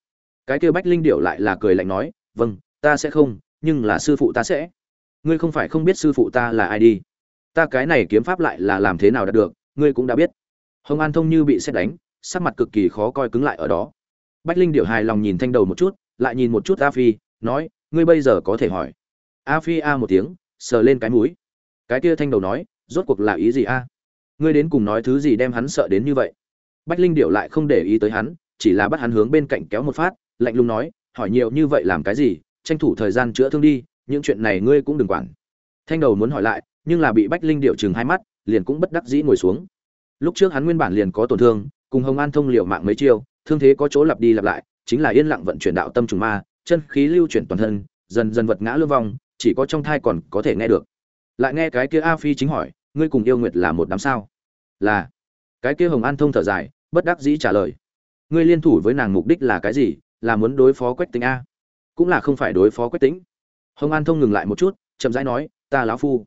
Cái kia bách linh điệu lại là cười lạnh nói vâng ta sẽ không, nhưng là sư phụ ta sẽ. Ngươi không phải không biết sư phụ ta là ai đi. Ta cái này kiếm pháp lại là làm thế nào đạt được, ngươi cũng đã biết. Hồng an thông như bị xét đánh, sắc mặt cực kỳ khó coi cứng lại ở đó. Bách linh điệu hài lòng nhìn thanh đầu một chút lại nhìn một chút a phi, nói, ngươi bây giờ có thể hỏi. A phi a một tiếng, sờ lên cái mũi. Cái kia thanh đầu nói, rốt cuộc là ý gì a? Ngươi đến cùng nói thứ gì đem hắn sợ đến như vậy? Bách linh điệu lại không để ý tới hắn, chỉ là bắt hắn hướng bên cạnh kéo một phát, lạnh lùng nói, hỏi nhiều như vậy làm cái gì? Tranh thủ thời gian chữa thương đi, những chuyện này ngươi cũng đừng quản. Thanh đầu muốn hỏi lại, nhưng là bị bách linh điệu chừng hai mắt, liền cũng bất đắc dĩ ngồi xuống. Lúc trước hắn nguyên bản liền có tổn thương, cùng hồng an thông liệu mạng mấy chiêu, thương thế có chỗ lặp đi lặp lại chính là yên lặng vận chuyển đạo tâm trùng ma, chân khí lưu chuyển toàn thân, dần dần vật ngã lưu vong, chỉ có trong thai còn có thể nghe được. Lại nghe cái kia a phi chính hỏi, ngươi cùng yêu nguyệt là một đám sao? Là. Cái kia hồng an thông thở dài, bất đắc dĩ trả lời, ngươi liên thủ với nàng mục đích là cái gì? Là muốn đối phó quách tĩnh a? Cũng là không phải đối phó quách tĩnh. Hồng an thông ngừng lại một chút, chậm rãi nói, ta lão phu,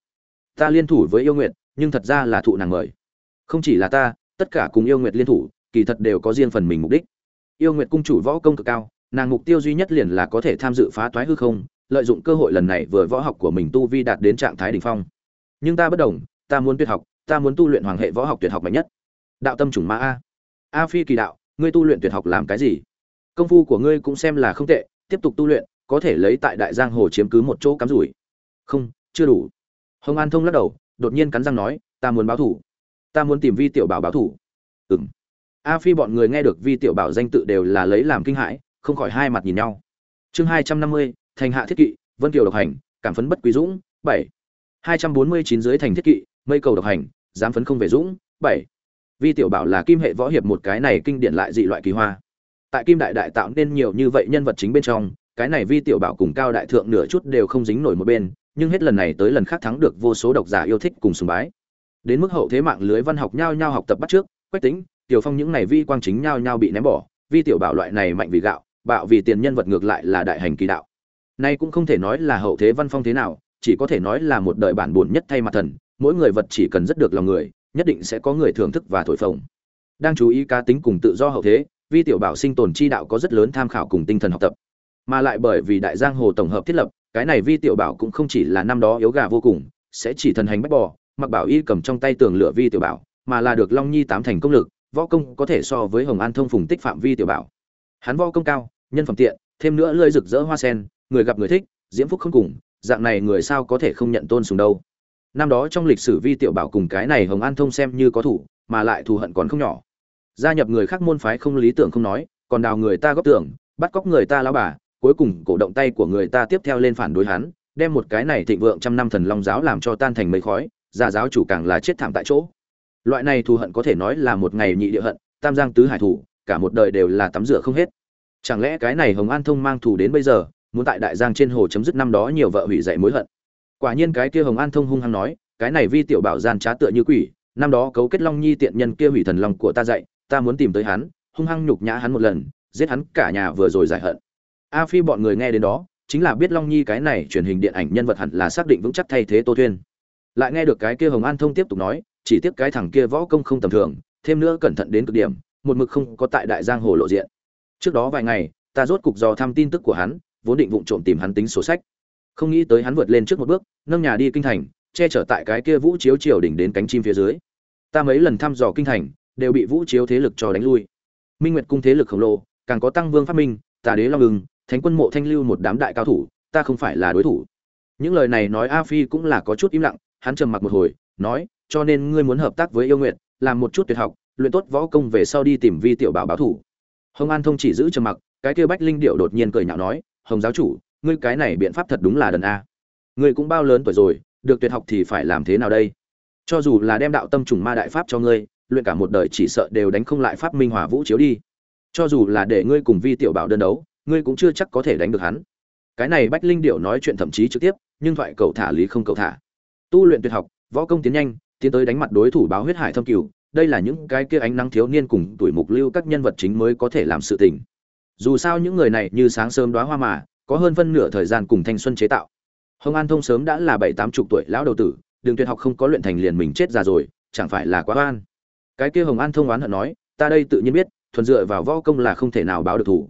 ta liên thủ với yêu nguyệt, nhưng thật ra là thụ nàng mời. Không chỉ là ta, tất cả cùng yêu nguyệt liên thủ, kỳ thật đều có riêng phần mình mục đích yêu nguyệt cung chủ võ công cực cao, nàng mục tiêu duy nhất liền là có thể tham dự phá toái hư không, lợi dụng cơ hội lần này vừa võ học của mình tu vi đạt đến trạng thái đỉnh phong. Nhưng ta bất đồng, ta muốn tuyệt học, ta muốn tu luyện hoàng hệ võ học tuyệt học mạnh nhất. Đạo tâm chủng ma a. A phi kỳ đạo, ngươi tu luyện tuyệt học làm cái gì? Công phu của ngươi cũng xem là không tệ, tiếp tục tu luyện, có thể lấy tại đại giang hồ chiếm cứ một chỗ cắm rủi. Không, chưa đủ. Hồng an thông lắc đầu, đột nhiên cắn răng nói, ta muốn báo thủ. Ta muốn tìm vi tiểu bảo báo thủ. Ừ m a phi bọn người nghe được vi tiểu bảo danh tự đều là lấy làm kinh hãi, không khỏi hai mặt nhìn nhau. Chương hai trăm năm mươi, thành hạ thiết kỵ, vân kiều độc hành, cảm phấn bất quý dũng, bảy. hai trăm bốn mươi chín dưới thành thiết kỵ, mây cầu độc hành dám phấn không về dũng, bảy. Vi tiểu bảo là kim hệ võ hiệp một cái này kinh điển lại dị loại kỳ hoa. Tại kim đại đại tạo nên nhiều như vậy nhân vật chính bên trong, cái này vi tiểu bảo cùng cao đại thượng nửa chút đều không dính nổi một bên, nhưng hết lần này tới lần khác thắng được vô số độc giả yêu thích cùng sùng bái. Đến mức hậu thế mạng lưới văn học nhao nhao học tập bắt trước, quách tính tiểu phong những này vi quang chính nhau nhau bị ném bỏ, vi tiểu bảo loại này mạnh vì gạo, bạo vì tiền nhân vật ngược lại là đại hành kỳ đạo. Nay cũng không thể nói là hậu thế văn phong thế nào, chỉ có thể nói là một đời bản buồn nhất thay mặt thần, mỗi người vật chỉ cần rất được lòng người, nhất định sẽ có người thưởng thức và thổi phồng. Đang chú ý cá tính cùng tự do hậu thế, vi tiểu bảo sinh tồn chi đạo có rất lớn tham khảo cùng tinh thần học tập. Mà lại bởi vì đại giang hồ tổng hợp thiết lập, cái này vi tiểu bảo cũng không chỉ là năm đó yếu gà vô cùng, sẽ chỉ thần hành bách bò, mặc bảo y cầm trong tay tường lửa vi tiểu bảo, mà là được long nhi tám thành công lực võ công có thể so với hồng an thông phùng tích phạm vi tiểu bảo. Hắn võ công cao, nhân phẩm tiện, thêm nữa lơi rực rỡ hoa sen, người gặp người thích, diễm phúc không cùng, dạng này người sao có thể không nhận tôn sùng đâu. Năm đó trong lịch sử vi tiểu bảo cùng cái này hồng an thông xem như có thủ, mà lại thù hận còn không nhỏ. Gia nhập người khác môn phái không lý tưởng không nói, còn đào người ta góp tưởng, bắt cóc người ta lao bà, cuối cùng cổ động tay của người ta tiếp theo lên phản đối hắn, đem một cái này thịnh vượng trăm năm thần long giáo làm cho tan thành mấy khói gia giáo chủ càng là chết thảm tại chỗ loại này thù hận có thể nói là một ngày nhị địa hận, tam giang tứ hải thủ cả một đời đều là tắm rửa không hết. Chẳng lẽ cái này hồng an thông mang thù đến bây giờ, muốn tại đại giang trên hồ chấm dứt năm đó nhiều vợ hủy dạy mối hận? Quả nhiên cái kia hồng an thông hung hăng nói, cái này vi tiểu bảo gian trá tựa như quỷ, năm đó cấu kết long nhi tiện nhân kia hủy thần lòng của ta dạy, ta muốn tìm tới hắn, hung hăng nhục nhã hắn một lần, giết hắn cả nhà vừa rồi giải hận. A phi bọn người nghe đến đó, chính là biết long nhi cái này truyền hình điện ảnh nhân vật hẳn là xác định vững chắc thay thế tô thuyên. Lại nghe được cái kia hồng an thông tiếp tục nói chỉ tiếc cái thằng kia võ công không tầm thường thêm nữa cẩn thận đến cực điểm một mực không có tại đại giang hồ lộ diện. Trước đó vài ngày ta rốt cục dò thăm tin tức của hắn vốn định vụng trộm tìm hắn tính sổ sách. Không nghĩ tới hắn vượt lên trước một bước nâng nhà đi kinh thành che chở tại cái kia vũ chiếu triều đỉnh đến cánh chim phía dưới. Ta mấy lần thăm dò kinh thành đều bị vũ chiếu thế lực cho đánh lui. Minh nguyệt cung thế lực khổng lồ càng có tăng vương phát minh tà đế long Ngừng, thánh quân mộ thanh lưu một đám đại cao thủ ta không phải là đối thủ. Những lời này nói a phi cũng là có chút im lặng hắn trầm mặc một hồi nói cho nên ngươi muốn hợp tác với yêu nguyệt, làm một chút tuyệt học, luyện tốt võ công về sau đi tìm vi tiểu bảo báo thủ. Hồng an thông chỉ giữ trầm mặc, cái kia bách linh điệu đột nhiên cười nhạo nói, hồng giáo chủ, ngươi cái này biện pháp thật đúng là đần a. Ngươi cũng bao lớn tuổi rồi, được tuyệt học thì phải làm thế nào đây? Cho dù là đem đạo tâm trùng ma đại pháp cho ngươi, luyện cả một đời chỉ sợ đều đánh không lại pháp minh hòa vũ chiếu đi. Cho dù là để ngươi cùng vi tiểu bảo đơn đấu, ngươi cũng chưa chắc có thể đánh được hắn. Cái này bách linh điệu nói chuyện thậm chí trực tiếp, nhưng thoại cầu thả lý không cầu thả. Tu luyện tuyệt học, võ công tiến nhanh tiến tới đánh mặt đối thủ báo huyết hải thâm cửu, đây là những cái kia ánh nắng thiếu niên cùng tuổi mục lưu các nhân vật chính mới có thể làm sự tình. Dù sao những người này như sáng sớm đóa hoa mà, có hơn phân nửa thời gian cùng thanh xuân chế tạo. Hồng an thông sớm đã là bảy tám chục tuổi lão đầu tử, đường tuyệt học không có luyện thành liền mình chết già rồi, chẳng phải là quá oan. Cái kia hồng an thông oán hận nói, ta đây tự nhiên biết, thuần dựa vào võ công là không thể nào báo được thủ.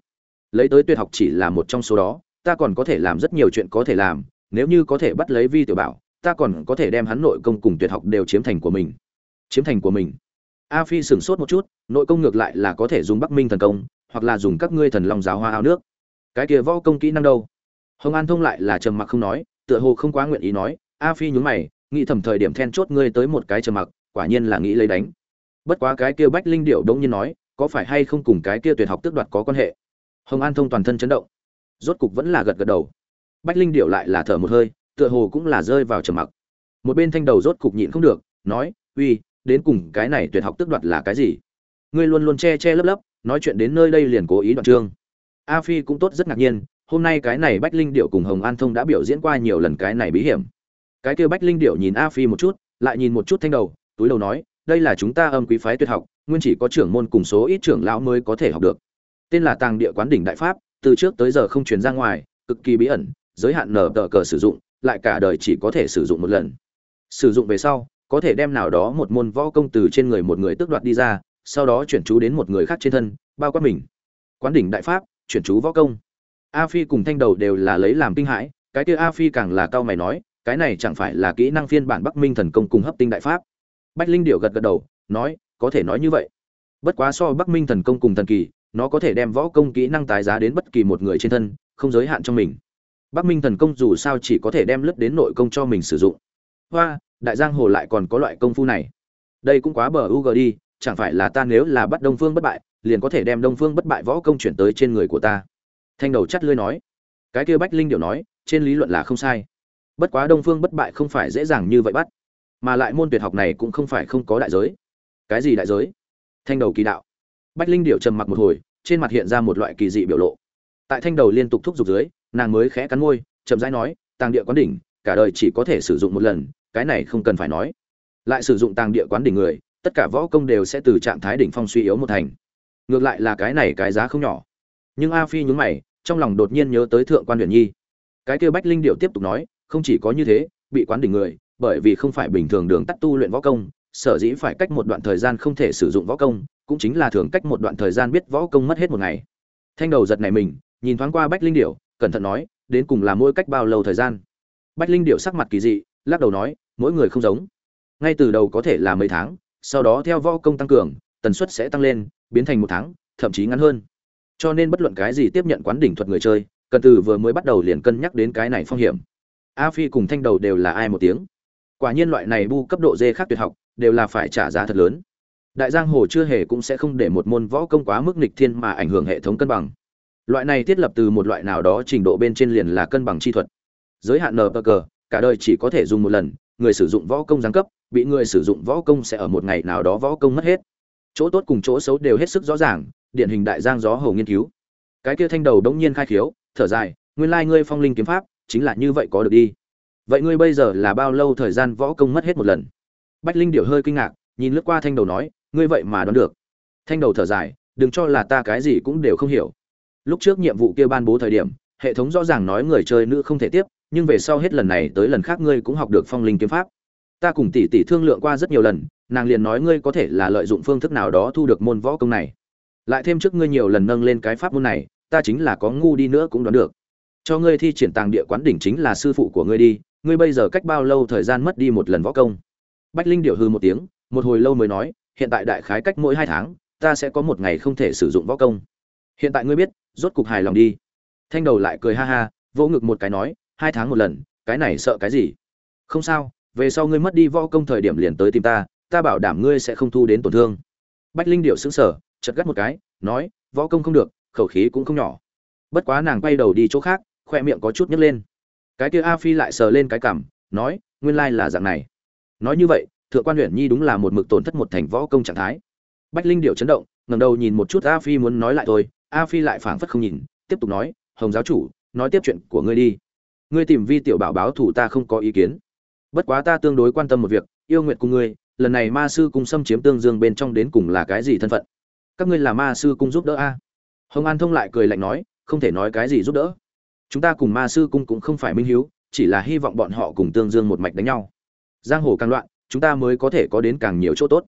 Lấy tới tuyệt học chỉ là một trong số đó, ta còn có thể làm rất nhiều chuyện có thể làm, nếu như có thể bắt lấy vi tiểu bảo ta còn có thể đem hắn nội công cùng tuyệt học đều chiếm thành của mình. Chiếm thành của mình. A phi sửng sốt một chút, nội công ngược lại là có thể dùng bắc minh thần công, hoặc là dùng các ngươi thần long giáo hoa ao nước. Cái kia võ công kỹ năng đâu? Hồng an thông lại là trầm mặc không nói, tựa hồ không quá nguyện ý nói, a phi nhún mày, nghĩ thầm thời điểm then chốt ngươi tới một cái trầm mặc, quả nhiên là nghĩ lấy đánh. Bất quá cái kia bách linh điệu đống nhiên nói, có phải hay không cùng cái kia tuyệt học tước đoạt có quan hệ? Hồng an thông toàn thân chấn động, rốt cục vẫn là gật gật đầu. Bách linh điệu lại là thở một hơi tựa hồ cũng là rơi vào trầm mặc. Một bên thanh đầu rốt cục nhịn không được, nói, uy, đến cùng cái này tuyệt học tước đoạt là cái gì? Ngươi luôn luôn che che lấp lấp, nói chuyện đến nơi đây liền cố ý đoạn trương a phi cũng tốt rất ngạc nhiên, hôm nay cái này bách linh điệu cùng hồng an thông đã biểu diễn qua nhiều lần cái này bí hiểm. Cái kia bách linh điệu nhìn a phi một chút, lại nhìn một chút thanh đầu, túi đầu nói, đây là chúng ta âm quý phái tuyệt học, nguyên chỉ có trưởng môn cùng số ít trưởng lão mới có thể học được. Tên là tàng địa quán đỉnh đại pháp, từ trước tới giờ không truyền ra ngoài, cực kỳ bí ẩn, giới hạn nở tờ cờ sử dụng lại cả đời chỉ có thể sử dụng một lần. Sử dụng về sau, có thể đem nào đó một môn võ công từ trên người một người tước đoạt đi ra, sau đó chuyển chú đến một người khác trên thân, bao quát mình. Quán đỉnh đại pháp, chuyển chú võ công. A phi cùng thanh đầu đều là lấy làm kinh hãi, cái kia a phi càng là cao mày nói, cái này chẳng phải là kỹ năng phiên bản bắc minh thần công cùng hấp tinh đại pháp. Bách linh điệu gật gật đầu, nói, có thể nói như vậy. Bất quá so bắc minh thần công cùng thần kỳ, nó có thể đem võ công kỹ năng tái giá đến bất kỳ một người trên thân, không giới hạn trong mình bắc minh thần công dù sao chỉ có thể đem lướt đến nội công cho mình sử dụng. Hoa, đại giang hồ lại còn có loại công phu này. Đây cũng quá bờ u g đi, chẳng phải là ta nếu là bắt đông phương bất bại, liền có thể đem đông phương bất bại võ công chuyển tới trên người của ta. Thanh đầu chắt lưới nói. Cái kia bách linh điệu nói, trên lý luận là không sai. Bất quá đông phương bất bại không phải dễ dàng như vậy bắt. Mà lại môn tuyệt học này cũng không phải không có đại giới. Cái gì đại giới? Thanh đầu kỳ đạo. Bách linh điệu trầm mặc một hồi, trên mặt hiện ra một loại kỳ dị biểu lộ. Tại thanh đầu liên tục thúc giục dưới nàng mới khẽ cắn môi, chậm rãi nói, tàng địa quán đỉnh, cả đời chỉ có thể sử dụng một lần, cái này không cần phải nói. Lại sử dụng tàng địa quán đỉnh người, tất cả võ công đều sẽ từ trạng thái đỉnh phong suy yếu một thành. Ngược lại là cái này cái giá không nhỏ. Nhưng a phi nhướng mày, trong lòng đột nhiên nhớ tới thượng quan huyền nhi. Cái kêu bách linh điệu tiếp tục nói, không chỉ có như thế, bị quán đỉnh người, bởi vì không phải bình thường đường tắt tu luyện võ công, sở dĩ phải cách một đoạn thời gian không thể sử dụng võ công, cũng chính là thường cách một đoạn thời gian biết võ công mất hết một ngày. Thanh đầu giật này mình, nhìn thoáng qua bách linh điệu cẩn thận nói, đến cùng là mỗi cách bao lâu thời gian? Bách linh điệu sắc mặt kỳ dị, lắc đầu nói, mỗi người không giống. Ngay từ đầu có thể là mấy tháng, sau đó theo võ công tăng cường, tần suất sẽ tăng lên, biến thành một tháng, thậm chí ngắn hơn. Cho nên bất luận cái gì tiếp nhận quán đỉnh thuật người chơi, cần từ vừa mới bắt đầu liền cân nhắc đến cái này phong hiểm. A phi cùng thanh đầu đều là ai một tiếng. Quả nhiên loại này bu cấp độ dê khác tuyệt học, đều là phải trả giá thật lớn. Đại giang hồ chưa hề cũng sẽ không để một môn võ công quá mức nghịch thiên mà ảnh hưởng hệ thống cân bằng loại này thiết lập từ một loại nào đó trình độ bên trên liền là cân bằng chi thuật. Giới hạn nờ cờ, cả đời chỉ có thể dùng một lần, người sử dụng võ công giáng cấp, bị người sử dụng võ công sẽ ở một ngày nào đó võ công mất hết. Chỗ tốt cùng chỗ xấu đều hết sức rõ ràng, điển hình đại giang gió hầu nghiên cứu. Cái kia thanh đầu đống nhiên khai khiếu, thở dài, nguyên lai ngươi phong linh kiếm pháp, chính là như vậy có được đi. Vậy ngươi bây giờ là bao lâu thời gian võ công mất hết một lần? Bách linh điểu hơi kinh ngạc, nhìn lướt qua thanh đầu nói, ngươi vậy mà đoán được. Thanh đầu thở dài, đừng cho là ta cái gì cũng đều không hiểu lúc trước nhiệm vụ kia ban bố thời điểm, hệ thống rõ ràng nói người chơi nữ không thể tiếp, nhưng về sau hết lần này tới lần khác ngươi cũng học được phong linh kiếm pháp. Ta cùng tỷ tỷ thương lượng qua rất nhiều lần, nàng liền nói ngươi có thể là lợi dụng phương thức nào đó thu được môn võ công này. Lại thêm trước ngươi nhiều lần nâng lên cái pháp môn này, ta chính là có ngu đi nữa cũng đoán được. Cho ngươi thi triển tàng địa quán đỉnh chính là sư phụ của ngươi đi, ngươi bây giờ cách bao lâu thời gian mất đi một lần võ công? Bách linh điệu hư một tiếng, một hồi lâu mới nói, hiện tại đại khái cách mỗi hai tháng, ta sẽ có một ngày không thể sử dụng võ công hiện tại ngươi biết, rốt cục hài lòng đi. Thanh đầu lại cười ha ha, vỗ ngực một cái nói, hai tháng một lần, cái này sợ cái gì? Không sao, về sau ngươi mất đi võ công thời điểm liền tới tìm ta ta bảo đảm ngươi sẽ không thu đến tổn thương. Bách linh điệu xứng sở chật gắt một cái, nói, võ công không được, khẩu khí cũng không nhỏ. Bất quá nàng quay đầu đi chỗ khác, khoe miệng có chút nhấc lên. Cái kia a phi lại sờ lên cái cảm nói, nguyên lai là dạng này. Nói như vậy, thượng quan huyện nhi đúng là một mực tổn thất một thành võ công trạng thái. Bách linh điệu chấn động ngầm đầu nhìn một chút a phi muốn nói lại thôi a phi lại phảng phất không nhìn, tiếp tục nói, hồng giáo chủ, nói tiếp chuyện của ngươi đi. Ngươi tìm vi tiểu bảo báo thủ ta không có ý kiến. Bất quá ta tương đối quan tâm một việc, yêu nguyện cùng ngươi, lần này ma sư cung xâm chiếm tương dương bên trong đến cùng là cái gì thân phận? Các ngươi là ma sư cung giúp đỡ a. Hồng an thông lại cười lạnh nói, không thể nói cái gì giúp đỡ. Chúng ta cùng ma sư cung cũng không phải minh hiếu, chỉ là hy vọng bọn họ cùng tương dương một mạch đánh nhau. Giang hồ càng loạn, chúng ta mới có thể có đến càng nhiều chỗ tốt.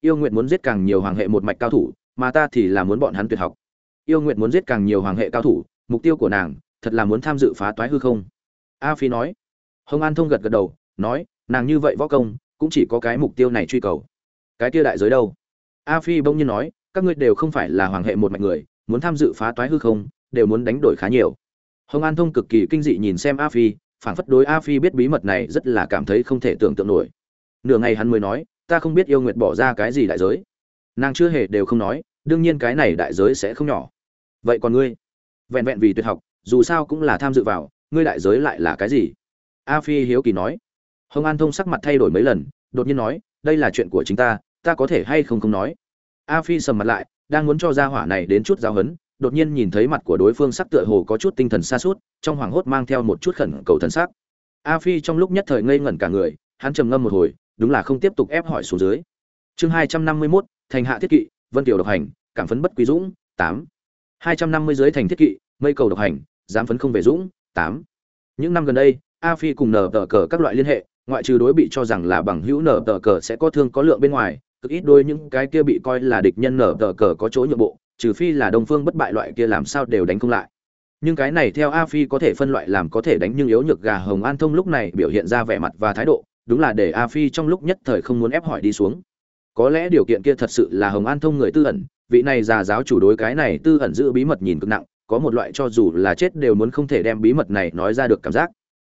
Yêu nguyện muốn giết càng nhiều hoàng hệ một mạch cao thủ, mà ta thì là muốn bọn hắn tuyệt học yêu nguyện muốn giết càng nhiều hoàng hệ cao thủ, mục tiêu của nàng thật là muốn tham dự phá toái hư không. A phi nói. Hồng an thông gật gật đầu, nói, nàng như vậy võ công, cũng chỉ có cái mục tiêu này truy cầu. Cái kia đại giới đâu? A phi bỗng nhiên nói, các ngươi đều không phải là hoàng hệ một mạch người, muốn tham dự phá toái hư không, đều muốn đánh đổi khá nhiều. Hồng an thông cực kỳ kinh dị nhìn xem a phi phản phất đối a phi biết bí mật này rất là cảm thấy không thể tưởng tượng nổi. Nửa ngày hắn mới nói, ta không biết yêu nguyệt bỏ ra cái gì đại giới. Nàng chưa hề đều không nói, đương nhiên cái này đại giới sẽ không nhỏ vậy còn ngươi? Vẹn vẹn vì tuyệt học, dù sao cũng là tham dự vào, ngươi đại giới lại là cái gì? A phi hiếu kỳ nói. Hồng an thông sắc mặt thay đổi mấy lần, đột nhiên nói, đây là chuyện của chính ta ta có thể hay không không nói. A phi sầm mặt lại, đang muốn cho ra hỏa này đến chút giáo hấn đột nhiên nhìn thấy mặt của đối phương sắc tựa hồ có chút tinh thần xa suốt trong hoàng hốt mang theo một chút khẩn cầu thần sắc. A phi trong lúc nhất thời ngây ngẩn cả người, hắn trầm ngâm một hồi, đúng là không tiếp tục ép hỏi xuống dưới. Chương hai trăm năm mươi mốt, thành hạ thiết kỵ, vân tiểu độc hành, cảm phấn bất quý dũng, tám hai trăm năm mươi dưới thành thiết kỵ, mây cầu độc hành dám phấn không về dũng, tám. Những năm gần đây, a phi cùng nở tờ cờ các loại liên hệ, ngoại trừ đối bị cho rằng là bằng hữu nở tờ cờ sẽ có thương có lượng bên ngoài, cực ít đôi những cái kia bị coi là địch nhân nở tờ cờ có chỗ nhượng bộ, trừ phi là đông phương bất bại loại kia làm sao đều đánh không lại. Nhưng cái này theo a phi có thể phân loại làm có thể đánh nhưng yếu nhược gà hồng an thông lúc này biểu hiện ra vẻ mặt và thái độ, đúng là để a phi trong lúc nhất thời không muốn ép hỏi đi xuống. Có lẽ điều kiện kia thật sự là hồng an thông người tư ẩn vị này già giáo chủ đối cái này tư ẩn giữ bí mật nhìn cực nặng, có một loại cho dù là chết đều muốn không thể đem bí mật này nói ra được cảm giác.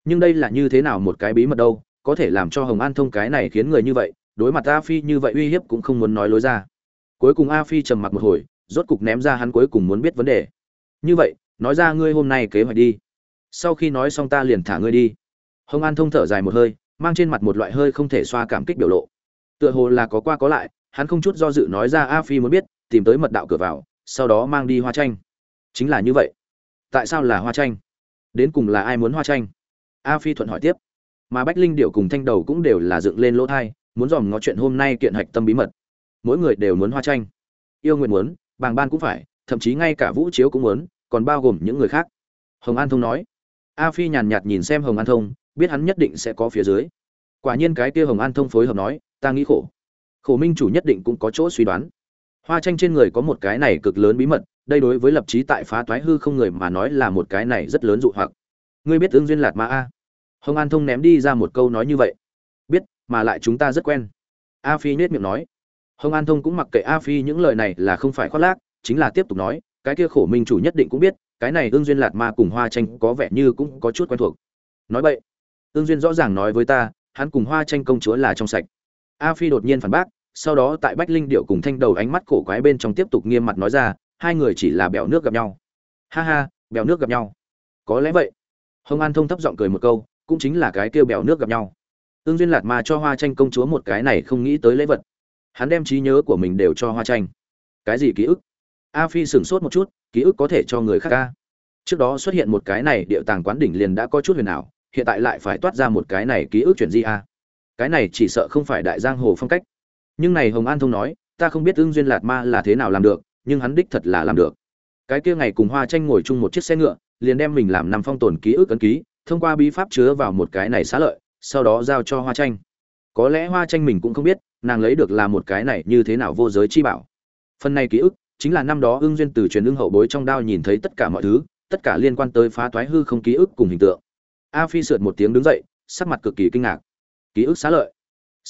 Nhưng đây là như thế nào một cái bí mật đâu, có thể làm cho hồng an thông cái này khiến người như vậy, đối mặt a phi như vậy uy hiếp cũng không muốn nói lối ra. Cuối cùng a phi trầm mặc một hồi, rốt cục ném ra hắn cuối cùng muốn biết vấn đề. Như vậy, nói ra ngươi hôm nay kế hoạch đi. Sau khi nói xong ta liền thả ngươi đi. Hồng an thông thở dài một hơi, mang trên mặt một loại hơi không thể xoa cảm kích biểu lộ. Tựa hồ là có qua có lại, hắn không chút do dự nói ra a phi muốn biết tìm tới mật đạo cửa vào, sau đó mang đi hoa tranh chính là như vậy. Tại sao là hoa tranh đến cùng là ai muốn hoa tranh a phi thuận hỏi tiếp. Mà bách linh điệu cùng thanh đầu cũng đều là dựng lên lỗ thai, muốn dòm ngó chuyện hôm nay kiện hạch tâm bí mật. Mỗi người đều muốn hoa tranh yêu nguyện muốn, bàng ban cũng phải, thậm chí ngay cả vũ chiếu cũng muốn, còn bao gồm những người khác. Hồng an thông nói. A phi nhàn nhạt nhìn xem hồng an thông, biết hắn nhất định sẽ có phía dưới. Quả nhiên cái kia hồng an thông phối hợp nói, ta nghĩ khổ. Khổ minh chủ nhất định cũng có chỗ suy đoán hoa tranh trên người có một cái này cực lớn bí mật, đây đối với lập trí tại phá toái hư không người mà nói là một cái này rất lớn dụ hoặc. Ngươi biết ứng duyên lạt ma a? Hồng an thông ném đi ra một câu nói như vậy. Biết, mà lại chúng ta rất quen. A phi nết miệng nói. Hồng an thông cũng mặc kệ a phi những lời này là không phải khoác lác, chính là tiếp tục nói, cái kia khổ minh chủ nhất định cũng biết, cái này ương duyên lạt ma cùng hoa tranh có vẻ như cũng có chút quen thuộc. Nói vậy ương duyên rõ ràng nói với ta, hắn cùng hoa tranh công chúa là trong sạch. A phi đột nhiên phản bác sau đó tại bách linh điệu cùng thanh đầu ánh mắt cổ quái bên trong tiếp tục nghiêm mặt nói ra, hai người chỉ là bèo nước gặp nhau. Ha ha, bèo nước gặp nhau. Có lẽ vậy. Hồng an thông thấp giọng cười một câu, cũng chính là cái kêu bèo nước gặp nhau. Ương duyên lạt ma cho hoa tranh công chúa một cái này không nghĩ tới lễ vật. Hắn đem trí nhớ của mình đều cho hoa tranh cái gì ký ức? A phi sửng sốt một chút, ký ức có thể cho người khác ca. Trước đó xuất hiện một cái này địa tàng quán đỉnh liền đã có chút huyền ảo, hiện tại lại phải toát ra một cái này ký ức chuyển di a. Cái này chỉ sợ không phải đại giang hồ phong cách nhưng này hồng an thông nói, ta không biết ưng duyên lạt ma là thế nào làm được, nhưng hắn đích thật là làm được. Cái kia ngày cùng hoa tranh ngồi chung một chiếc xe ngựa, liền đem mình làm năm phong tồn ký ức ấn ký, thông qua bí pháp chứa vào một cái này xá lợi, sau đó giao cho hoa tranh có lẽ hoa tranh mình cũng không biết, nàng lấy được là một cái này như thế nào vô giới chi bảo. Phần này ký ức, chính là năm đó ưng duyên từ truyền ưng hậu bối trong đao nhìn thấy tất cả mọi thứ, tất cả liên quan tới phá toái hư không ký ức cùng hình tượng. A phi sượt một tiếng đứng dậy, sắc mặt cực kỳ kinh ngạc. Ký ức xá lợi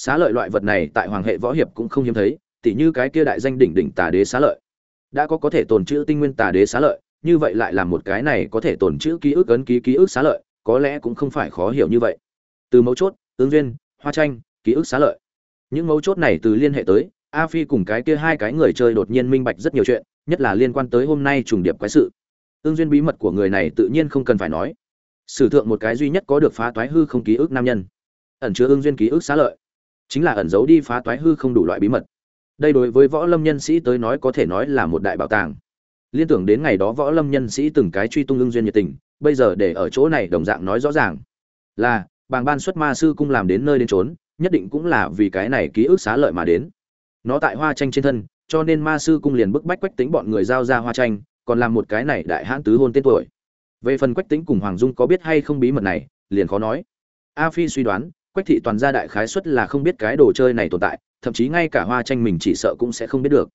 xá lợi loại vật này tại hoàng hệ võ hiệp cũng không hiếm thấy, tỉ như cái kia đại danh đỉnh đỉnh tà đế xá lợi. Đã có có thể tồn chữ tinh nguyên tà đế xá lợi, như vậy lại là một cái này có thể tồn chữ ký ức ấn ký ký ức xá lợi, có lẽ cũng không phải khó hiểu như vậy. Từ mấu chốt ứng duyên, hoa tranh ký ức xá lợi. Những mấu chốt này từ liên hệ tới, a phi cùng cái kia hai cái người chơi đột nhiên minh bạch rất nhiều chuyện, nhất là liên quan tới hôm nay trùng điệp quái sự. Ương duyên bí mật của người này tự nhiên không cần phải nói. Sử thượng một cái duy nhất có được phá toái hư không ký ức nam nhân. Ẩn chứa ương duyên ký ức xá lợi chính là ẩn giấu đi phá toái hư không đủ loại bí mật. Đây đối với võ lâm nhân sĩ tới nói có thể nói là một đại bảo tàng. Liên tưởng đến ngày đó võ lâm nhân sĩ từng cái truy tung lương duyên nhiệt tình, bây giờ để ở chỗ này đồng dạng nói rõ ràng. Là, bàng ban xuất ma sư cung làm đến nơi đến trốn nhất định cũng là vì cái này ký ức xá lợi mà đến. Nó tại hoa tranh trên thân, cho nên ma sư cung liền bức bách quách tính bọn người giao ra hoa tranh, còn làm một cái này đại hãn tứ hôn tên tuổi. Về phần quách tính cùng hoàng dung có biết hay không bí mật này, liền khó nói. A phi suy đoán quách thị toàn gia đại khái suất là không biết cái đồ chơi này tồn tại, thậm chí ngay cả hoa tranh mình chỉ sợ cũng sẽ không biết được.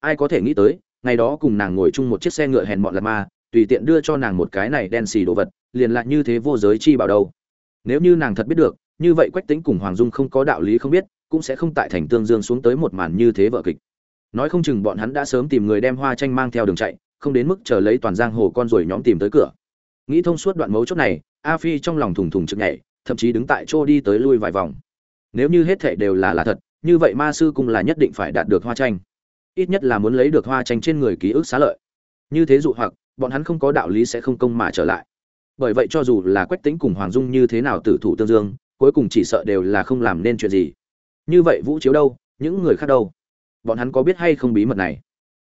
Ai có thể nghĩ tới, ngày đó cùng nàng ngồi chung một chiếc xe ngựa hèn mọn lạt ma, tùy tiện đưa cho nàng một cái này đen xì đồ vật, liền lại như thế vô giới chi bảo đâu. Nếu như nàng thật biết được, như vậy quách tính cùng hoàng dung không có đạo lý không biết, cũng sẽ không tại thành tương dương xuống tới một màn như thế vợ kịch. Nói không chừng bọn hắn đã sớm tìm người đem hoa tranh mang theo đường chạy, không đến mức chờ lấy toàn giang hồ con rồi nhóm tìm tới cửa. Nghĩ thông suốt đoạn mấu chốt này, a phi trong lòng thùng thùng chực nhảy thậm chí đứng tại chỗ đi tới lui vài vòng. Nếu như hết thệ đều là là thật, như vậy ma sư cung là nhất định phải đạt được hoa tranh ít nhất là muốn lấy được hoa tranh trên người ký ức xá lợi. Như thế dụ hoặc, bọn hắn không có đạo lý sẽ không công mà trở lại. Bởi vậy cho dù là quách tính cùng hoàng dung như thế nào tử thủ tương dương, cuối cùng chỉ sợ đều là không làm nên chuyện gì. Như vậy vũ chiếu đâu, những người khác đâu? Bọn hắn có biết hay không bí mật này?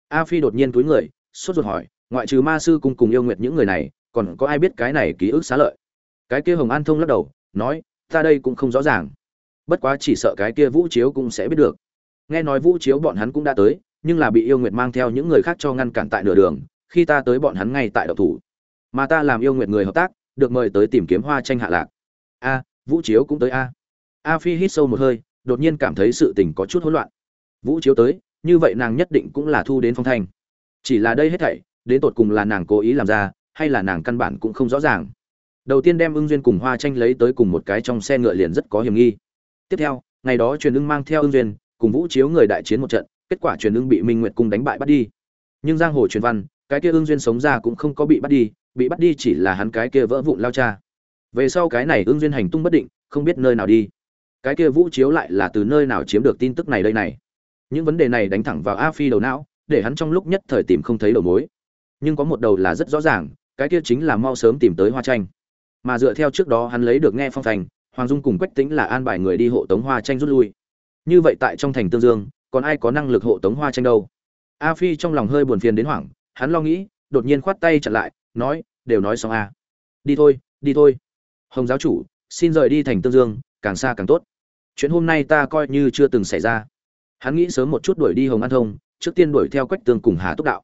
A phi đột nhiên túi người, sốt ruột hỏi, ngoại trừ ma sư cùng cùng yêu nguyệt những người này, còn có ai biết cái này ký ức xá lợi? Cái kia hồng an thông lắc đầu nói, ta đây cũng không rõ ràng. Bất quá chỉ sợ cái kia vũ chiếu cũng sẽ biết được. Nghe nói vũ chiếu bọn hắn cũng đã tới, nhưng là bị yêu nguyệt mang theo những người khác cho ngăn cản tại nửa đường, khi ta tới bọn hắn ngay tại độc thủ. Mà ta làm yêu nguyệt người hợp tác, được mời tới tìm kiếm hoa tranh hạ lạc. A, vũ chiếu cũng tới a. A phi hít sâu một hơi, đột nhiên cảm thấy sự tình có chút hỗn loạn. Vũ chiếu tới, như vậy nàng nhất định cũng là thu đến phong thanh. Chỉ là đây hết thảy, đến tột cùng là nàng cố ý làm ra, hay là nàng căn bản cũng không rõ ràng đầu tiên đem ưng duyên cùng hoa tranh lấy tới cùng một cái trong xe ngựa liền rất có hiểm nghi. Tiếp theo, ngày đó truyền ưng mang theo ưng duyên, cùng vũ chiếu người đại chiến một trận, kết quả truyền ưng bị minh nguyệt cung đánh bại bắt đi. Nhưng giang hồ truyền văn, cái kia ưng duyên sống ra cũng không có bị bắt đi, bị bắt đi chỉ là hắn cái kia vỡ vụn lao cha. Về sau cái này ưng duyên hành tung bất định, không biết nơi nào đi. Cái kia vũ chiếu lại là từ nơi nào chiếm được tin tức này đây này. Những vấn đề này đánh thẳng vào a phi đầu não, để hắn trong lúc nhất thời tìm không thấy đầu mối. Nhưng có một đầu là rất rõ ràng, cái kia chính là mau sớm tìm tới hoa tranh mà dựa theo trước đó hắn lấy được nghe phong thành, hoàng dung cùng quách tính là an bài người đi hộ tống hoa tranh rút lui. Như vậy tại trong thành tương dương, còn ai có năng lực hộ tống hoa tranh đâu? A phi trong lòng hơi buồn phiền đến hoảng, hắn lo nghĩ, đột nhiên khoát tay chặn lại, nói, đều nói xong a đi thôi đi thôi. Hồng giáo chủ, xin rời đi thành tương dương, càng xa càng tốt. Chuyện hôm nay ta coi như chưa từng xảy ra. Hắn nghĩ sớm một chút đuổi đi hồng an thông, trước tiên đuổi theo quách tương cùng hà túc đạo.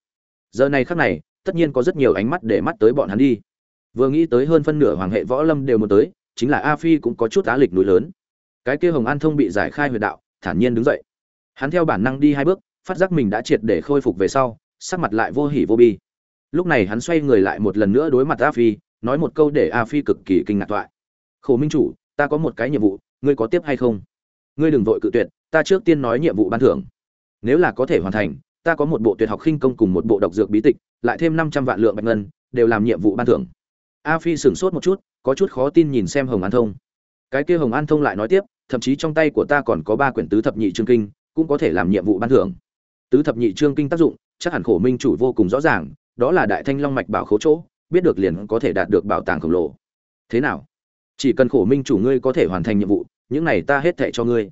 Giờ này khắc này, tất nhiên có rất nhiều ánh mắt để mắt tới bọn hắn đi vừa nghĩ tới hơn phân nửa hoàng hệ võ lâm đều muốn tới, chính là a phi cũng có chút á lịch núi lớn. Cái kia hồng an thông bị giải khai huyệt đạo, thản nhiên đứng dậy. Hắn theo bản năng đi hai bước, phát giác mình đã triệt để khôi phục về sau, sắc mặt lại vô hỉ vô bi. Lúc này hắn xoay người lại một lần nữa đối mặt a phi, nói một câu để a phi cực kỳ kinh ngạc thoại. Khổ minh chủ, ta có một cái nhiệm vụ, ngươi có tiếp hay không? Ngươi đừng vội cự tuyệt, ta trước tiên nói nhiệm vụ ban thưởng. Nếu là có thể hoàn thành, ta có một bộ tuyệt học khinh công cùng một bộ độc dược bí tịch, lại thêm năm trăm vạn lượng bạch ngân, đều làm nhiệm vụ ban thưởng a phi sửng sốt một chút, có chút khó tin nhìn xem hồng an thông. Cái kia hồng an thông lại nói tiếp, thậm chí trong tay của ta còn có ba quyển tứ thập nhị chương kinh, cũng có thể làm nhiệm vụ ban thưởng. Tứ thập nhị chương kinh tác dụng, chắc hẳn khổ minh chủ vô cùng rõ ràng, đó là đại thanh long mạch bảo khố chỗ, biết được liền có thể đạt được bảo tàng khổng lồ. Thế nào? Chỉ cần khổ minh chủ ngươi có thể hoàn thành nhiệm vụ, những này ta hết thệ cho ngươi.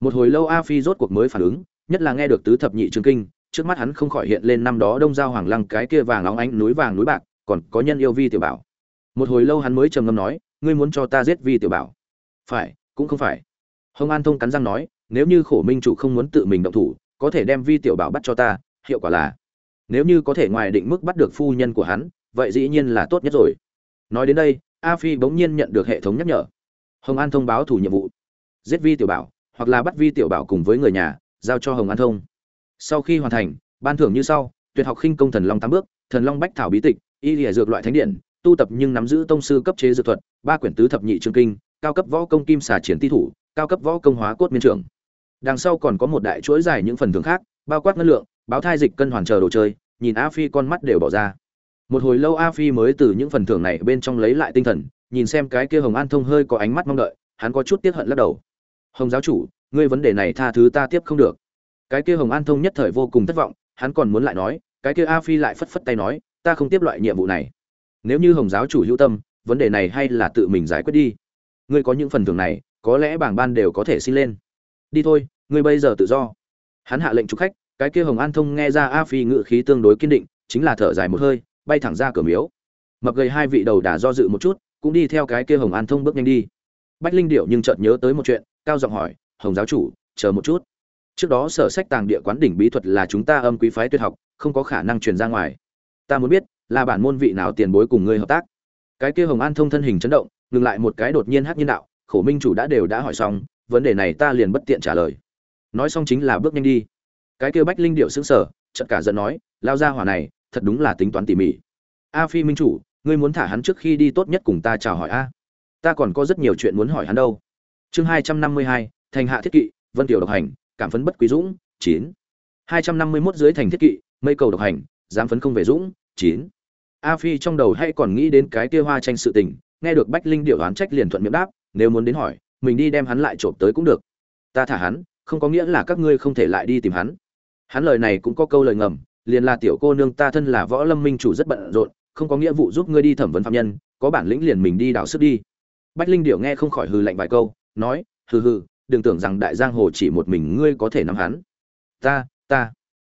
Một hồi lâu a phi rốt cuộc mới phản ứng, nhất là nghe được tứ thập nhị chương kinh, trước mắt hắn không khỏi hiện lên năm đó đông giao hoàng lăng cái kia vàng óng ánh núi vàng núi bạc, còn có nhân yêu vi tiểu bảo một hồi lâu hắn mới trầm ngâm nói, ngươi muốn cho ta giết vi tiểu bảo? Phải, cũng không phải. Hồng an thông cắn răng nói, nếu như khổ minh chủ không muốn tự mình động thủ, có thể đem vi tiểu bảo bắt cho ta, hiệu quả là nếu như có thể ngoài định mức bắt được phu nhân của hắn, vậy dĩ nhiên là tốt nhất rồi. Nói đến đây, a phi bỗng nhiên nhận được hệ thống nhắc nhở. Hồng an thông báo thủ nhiệm vụ. Giết vi tiểu bảo, hoặc là bắt vi tiểu bảo cùng với người nhà, giao cho hồng an thông. Sau khi hoàn thành, ban thưởng như sau, tuyệt học khinh công thần long tám bước, thần long bách thảo bí tịch, y lìa dược loại thánh điện tu tập nhưng nắm giữ tông sư cấp chế dược thuật, ba quyển tứ thập nhị chương kinh, cao cấp võ công kim xà triển ti thủ, cao cấp võ công hóa cốt miên trưởng. Đằng sau còn có một đại chuỗi dài những phần thưởng khác, bao quát ngân lượng, báo thai dịch cân hoàn chờ đồ chơi, nhìn a phi con mắt đều bỏ ra. Một hồi lâu a phi mới từ những phần thưởng này bên trong lấy lại tinh thần, nhìn xem cái kia hồng an thông hơi có ánh mắt mong đợi, hắn có chút tiếc hận lắc đầu. Hồng giáo chủ, ngươi vấn đề này tha thứ ta tiếp không được. Cái kia hồng an thông nhất thời vô cùng thất vọng, hắn còn muốn lại nói, cái kia a phi lại phất phất tay nói, ta không tiếp loại nhiệm vụ này nếu như hồng giáo chủ hữu tâm, vấn đề này hay là tự mình giải quyết đi. Ngươi có những phần thưởng này, có lẽ bảng ban đều có thể xin lên. Đi thôi, ngươi bây giờ tự do. Hắn hạ lệnh chụp khách, cái kia hồng an thông nghe ra a phi ngự khí tương đối kiên định, chính là thở dài một hơi, bay thẳng ra cửa miếu. Mập gầy hai vị đầu đà do dự một chút, cũng đi theo cái kia hồng an thông bước nhanh đi. Bách linh điệu nhưng chợt nhớ tới một chuyện, cao giọng hỏi, hồng giáo chủ, chờ một chút. Trước đó sở sách tàng địa quán đỉnh bí thuật là chúng ta âm quý phái tuyệt học, không có khả năng truyền ra ngoài. Ta muốn biết là bản môn vị nào tiền bối cùng ngươi hợp tác. Cái kia hồng an thông thân hình chấn động, ngừng lại một cái đột nhiên hát nhiên đạo, khổ minh chủ đã đều đã hỏi xong, vấn đề này ta liền bất tiện trả lời. Nói xong chính là bước nhanh đi. Cái kia bách linh điệu xứng sờ, chợt cả giận nói, lao ra hỏa này, thật đúng là tính toán tỉ mỉ. A phi minh chủ, ngươi muốn thả hắn trước khi đi tốt nhất cùng ta chào hỏi a. Ta còn có rất nhiều chuyện muốn hỏi hắn đâu. Chương hai trăm năm mươi hai, thành hạ thiết kỵ, vân tiểu độc hành, cảm phấn bất quý dũng, chín. hai trăm năm mươi mốt dưới thành thiết kỵ, mây cầu độc hành dám phấn không về dũng, chín a phi trong đầu hay còn nghĩ đến cái kia hoa tranh sự tình, nghe được bách linh điệu đoán trách liền thuận miệng đáp, nếu muốn đến hỏi, mình đi đem hắn lại trộm tới cũng được. Ta thả hắn, không có nghĩa là các ngươi không thể lại đi tìm hắn. Hắn lời này cũng có câu lời ngầm, liền là tiểu cô nương ta thân là võ lâm minh chủ rất bận rộn, không có nghĩa vụ giúp ngươi đi thẩm vấn phạm nhân, có bản lĩnh liền mình đi đào sức đi. Bách linh điệu nghe không khỏi hừ lạnh vài câu, nói, hừ hừ, đừng tưởng rằng đại giang hồ chỉ một mình ngươi có thể nắm hắn. Ta ta.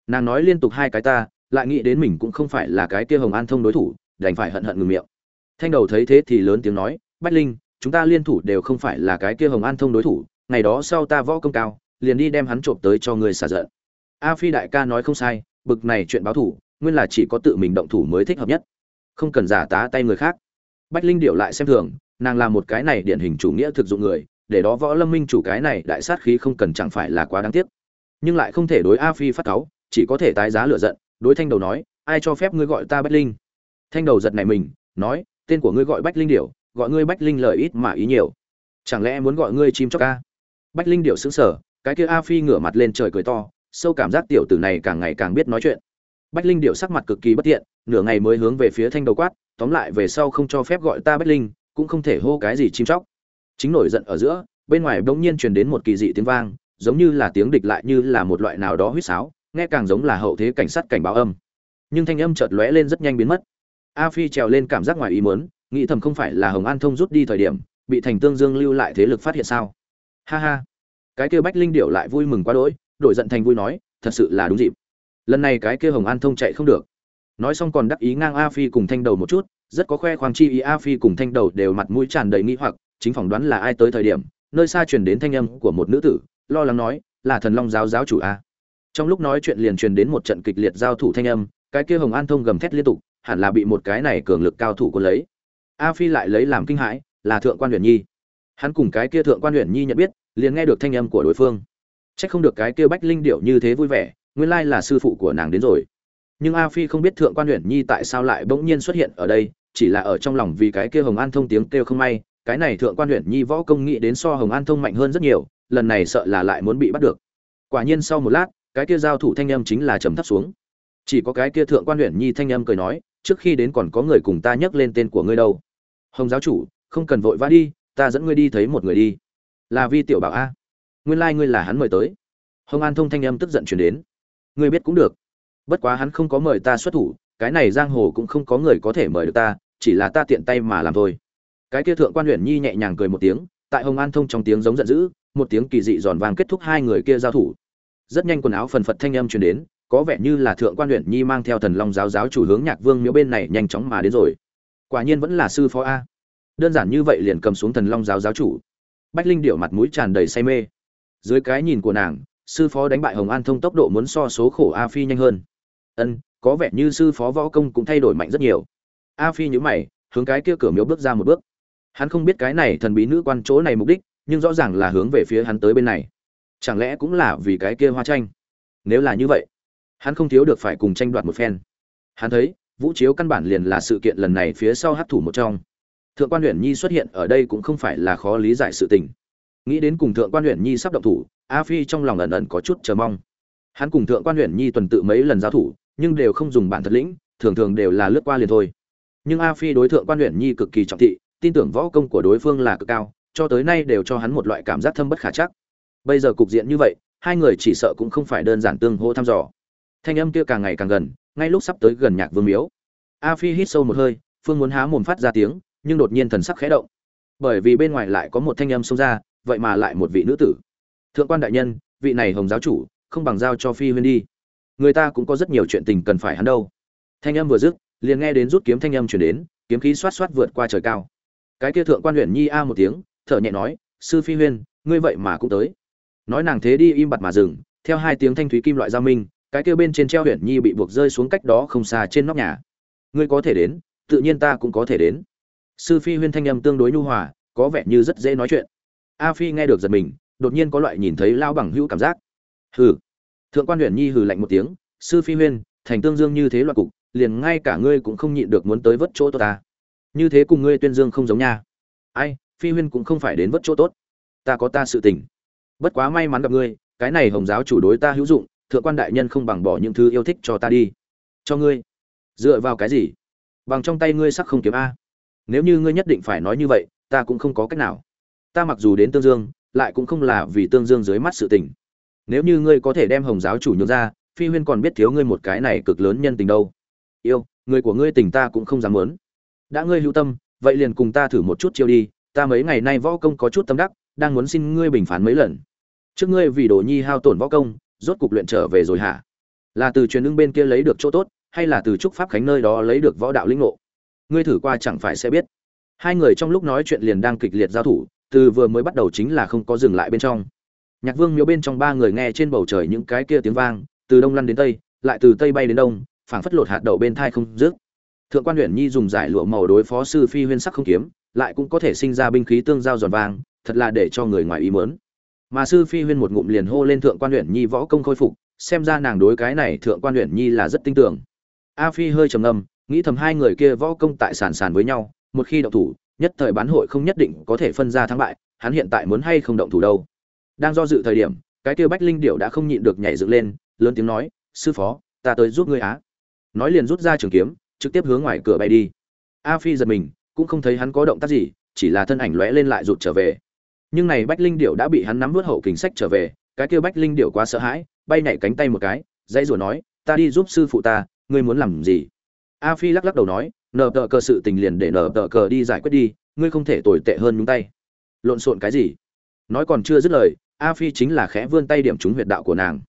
Nàng nói liên tục hai cái ta lại nghĩ đến mình cũng không phải là cái kia hồng an thông đối thủ, đành phải hận hận ngừng miệng. Thanh đầu thấy thế thì lớn tiếng nói, bách linh, chúng ta liên thủ đều không phải là cái kia hồng an thông đối thủ, ngày đó sau ta võ công cao, liền đi đem hắn trộm tới cho ngươi xả giận. A phi đại ca nói không sai, bực này chuyện báo thủ, nguyên là chỉ có tự mình động thủ mới thích hợp nhất. Không cần giả tá tay người khác. Bách linh điệu lại xem thường, nàng là một cái này điển hình chủ nghĩa thực dụng người, để đó võ lâm minh chủ cái này đại sát khí không cần chẳng phải là quá đáng tiếc. Nhưng lại không thể đối a phi phát cáu, chỉ có thể tái giá lựa giận đối thanh đầu nói, ai cho phép ngươi gọi ta bách linh? Thanh đầu giật này mình, nói, tên của ngươi gọi bách linh điểu, gọi ngươi bách linh lời ít mà ý nhiều. Chẳng lẽ muốn gọi ngươi chim chóc ca bách linh điểu xứng sở cái kia a phi ngửa mặt lên trời cười to, sâu cảm giác tiểu tử này càng ngày càng biết nói chuyện. Bách linh điệu sắc mặt cực kỳ bất tiện, nửa ngày mới hướng về phía thanh đầu quát, tóm lại về sau không cho phép gọi ta bách linh, cũng không thể hô cái gì chim chóc. Chính nổi giận ở giữa, bên ngoài bỗng nhiên truyền đến một kỳ dị tiếng vang, giống như là tiếng địch lại như là một loại nào đó huýt sáo nghe càng giống là hậu thế cảnh sát cảnh báo âm. Nhưng thanh âm chợt lóe lên rất nhanh biến mất. A phi trèo lên cảm giác ngoài ý muốn, nghĩ thầm không phải là hồng an thông rút đi thời điểm, bị thành tương dương lưu lại thế lực phát hiện sao? Ha ha. Cái kia bách linh điệu lại vui mừng quá đỗi, đổi giận thành vui nói, thật sự là đúng dịp. Lần này cái kia hồng an thông chạy không được. Nói xong còn đắc ý ngang a phi cùng thanh đầu một chút, rất có khoe khoang chi ý a phi cùng thanh đầu đều mặt mũi tràn đầy nghi hoặc, chính phỏng đoán là ai tới thời điểm, nơi xa truyền đến thanh âm của một nữ tử, lo lắng nói, là thần long giáo giáo chủ a trong lúc nói chuyện liền truyền đến một trận kịch liệt giao thủ thanh âm cái kia hồng an thông gầm thét liên tục hẳn là bị một cái này cường lực cao thủ quân lấy. A phi lại lấy làm kinh hãi là thượng quan huyền nhi. Hắn cùng cái kia thượng quan huyền nhi nhận biết liền nghe được thanh âm của đối phương. Chắc không được cái kia Bách Linh điệu như thế vui vẻ, nguyên lai là sư phụ của nàng đến rồi. Nhưng A Phi không biết thượng quan huyền Nhi tại sao lại bỗng nhiên xuất hiện ở đây, chỉ là ở trong lòng vì cái kia hồng an thông tiếng kêu không may cái này thượng quan huyền nhi võ công nghĩ đến so hồng an thông mạnh hơn rất nhiều lần này sợ là lại muốn bị bắt được. Quả nhiên sau một lát cái kia giao thủ thanh âm chính là trầm thấp xuống. Chỉ có cái kia thượng quan huyện nhi thanh âm cười nói, trước khi đến còn có người cùng ta nhắc lên tên của ngươi đâu. Hồng giáo chủ, không cần vội vã đi, ta dẫn ngươi đi thấy một người đi. Là vi tiểu bảo a. Nguyên lai ngươi là hắn mời tới. Hồng an thông thanh âm tức giận chuyển đến. Ngươi biết cũng được. Bất quá hắn không có mời ta xuất thủ, cái này giang hồ cũng không có người có thể mời được ta, chỉ là ta tiện tay mà làm thôi. Cái kia thượng quan huyện nhi nhẹ nhàng cười một tiếng, tại hồng an thông trong tiếng giống giận dữ, một tiếng kỳ dị giòn vàng kết thúc hai người kia giao thủ rất nhanh quần áo phần phật thanh âm truyền đến, có vẻ như là thượng quan huyện nhi mang theo thần long giáo giáo chủ hướng nhạc vương miếu bên này nhanh chóng mà đến rồi. Quả nhiên vẫn là sư phó a. Đơn giản như vậy liền cầm xuống thần long giáo giáo chủ. Bách linh điệu mặt mũi tràn đầy say mê. Dưới cái nhìn của nàng, sư phó đánh bại hồng an thông tốc độ muốn so số khổ a phi nhanh hơn. Ân, có vẻ như sư phó võ công cũng thay đổi mạnh rất nhiều. A phi nhữ mày, hướng cái kia cửa miếu bước ra một bước. Hắn không biết cái này thần bí nữ quan chỗ này mục đích, nhưng rõ ràng là hướng về phía hắn tới bên này chẳng lẽ cũng là vì cái kia hoa tranh nếu là như vậy, hắn không thiếu được phải cùng tranh đoạt một phen. Hắn thấy, vũ chiếu căn bản liền là sự kiện lần này phía sau hát thủ một trong. Thượng quan huyện nhi xuất hiện ở đây cũng không phải là khó lý giải sự tình. Nghĩ đến cùng thượng quan huyện nhi sắp động thủ, a phi trong lòng ẩn ẩn có chút chờ mong. Hắn cùng thượng quan huyện nhi tuần tự mấy lần giao thủ, nhưng đều không dùng bản thật lĩnh, thường thường đều là lướt qua liền thôi. Nhưng a phi đối thượng quan huyện nhi cực kỳ trọng thị, tin tưởng võ công của đối phương là cực cao, cho tới nay đều cho hắn một loại cảm giác thâm bất khả chắc bây giờ cục diện như vậy, hai người chỉ sợ cũng không phải đơn giản tương hô thăm dò. Thanh âm kia càng ngày càng gần, ngay lúc sắp tới gần nhạc vương miếu. A phi hít sâu một hơi, phương muốn há mồm phát ra tiếng, nhưng đột nhiên thần sắc khẽ động. Bởi vì bên ngoài lại có một thanh âm xông ra, vậy mà lại một vị nữ tử. Thượng quan đại nhân, vị này hồng giáo chủ, không bằng giao cho phi huyên đi. Người ta cũng có rất nhiều chuyện tình cần phải hắn đâu. Thanh âm vừa dứt, liền nghe đến rút kiếm thanh âm chuyển đến, kiếm khí xoát xoát vượt qua trời cao. Cái kia thượng quan huyện nhi a một tiếng, thở nhẹ nói, sư phi huyên, ngươi vậy mà cũng tới nói nàng thế đi im bặt mà dừng, theo hai tiếng thanh thúy kim loại giao minh, cái kia bên trên treo huyện nhi bị buộc rơi xuống cách đó không xa trên nóc nhà. Ngươi có thể đến, tự nhiên ta cũng có thể đến. Sư phi huyên thanh âm tương đối nhu hòa, có vẻ như rất dễ nói chuyện. A phi nghe được giật mình, đột nhiên có loại nhìn thấy lao bằng hữu cảm giác. Hừ. Thượng quan huyện nhi hừ lạnh một tiếng, sư phi huyên, thành tương dương như thế loại cục, liền ngay cả ngươi cũng không nhịn được muốn tới vớt chỗ tốt ta. Như thế cùng ngươi tuyên dương không giống nha. Ai, phi huyên cũng không phải đến vớt chỗ tốt. Ta có ta sự tình bất quá may mắn gặp ngươi, cái này hồng giáo chủ đối ta hữu dụng, thượng quan đại nhân không bằng bỏ những thứ yêu thích cho ta đi. Cho ngươi. Dựa vào cái gì? Bằng trong tay ngươi sắc không kiếm a. Nếu như ngươi nhất định phải nói như vậy, ta cũng không có cách nào. Ta mặc dù đến tương dương, lại cũng không là vì tương dương dưới mắt sự tình. Nếu như ngươi có thể đem hồng giáo chủ nhường ra, phi huyên còn biết thiếu ngươi một cái này cực lớn nhân tình đâu. Yêu, người của ngươi tình ta cũng không dám muốn. Đã ngươi hữu tâm, vậy liền cùng ta thử một chút chiêu đi. Ta mấy ngày nay võ công có chút tâm đắc, đang muốn xin ngươi bình phán mấy lần trước ngươi vì đồ nhi hao tổn võ công, rốt cục luyện trở về rồi hả? Là từ truyền ưng bên kia lấy được chỗ tốt, hay là từ trúc pháp khánh nơi đó lấy được võ đạo linh ngộ? Ngươi thử qua chẳng phải sẽ biết. Hai người trong lúc nói chuyện liền đang kịch liệt giao thủ, từ vừa mới bắt đầu chính là không có dừng lại bên trong. Nhạc vương miếu bên trong ba người nghe trên bầu trời những cái kia tiếng vang, từ đông lăn đến tây, lại từ tây bay đến đông, phảng phất lột hạt đậu bên thai không dứt. Thượng quan huyện nhi dùng giải lụa màu đối phó sư phi huyên sắc không kiếm, lại cũng có thể sinh ra binh khí tương giao giòn vang thật là để cho người ngoài ý mớn mà sư phi huyên một ngụm liền hô lên thượng quan huyện nhi võ công khôi phục, xem ra nàng đối cái này thượng quan huyện nhi là rất tin tưởng. A phi hơi trầm ngâm, nghĩ thầm hai người kia võ công tại sàn sàn với nhau, một khi động thủ, nhất thời bán hội không nhất định có thể phân ra thắng bại, hắn hiện tại muốn hay không động thủ đâu. Đang do dự thời điểm, cái kia bách linh điệu đã không nhịn được nhảy dựng lên, lớn tiếng nói, sư phó, ta tới giúp ngươi á. Nói liền rút ra trường kiếm, trực tiếp hướng ngoài cửa bay đi. A phi giật mình, cũng không thấy hắn có động tác gì, chỉ là thân ảnh lóe lên lại rụt trở về nhưng này bách linh điệu đã bị hắn nắm vớt hậu kính sách trở về, cái kia bách linh điệu quá sợ hãi, bay nhảy cánh tay một cái, dãy rủa nói, ta đi giúp sư phụ ta, ngươi muốn làm gì? A phi lắc lắc đầu nói, nờ tờ cờ sự tình liền để nờ tờ cờ đi giải quyết đi, ngươi không thể tồi tệ hơn nhúng tay. Lộn xộn cái gì? Nói còn chưa dứt lời, a phi chính là khẽ vươn tay điểm trúng huyệt đạo của nàng.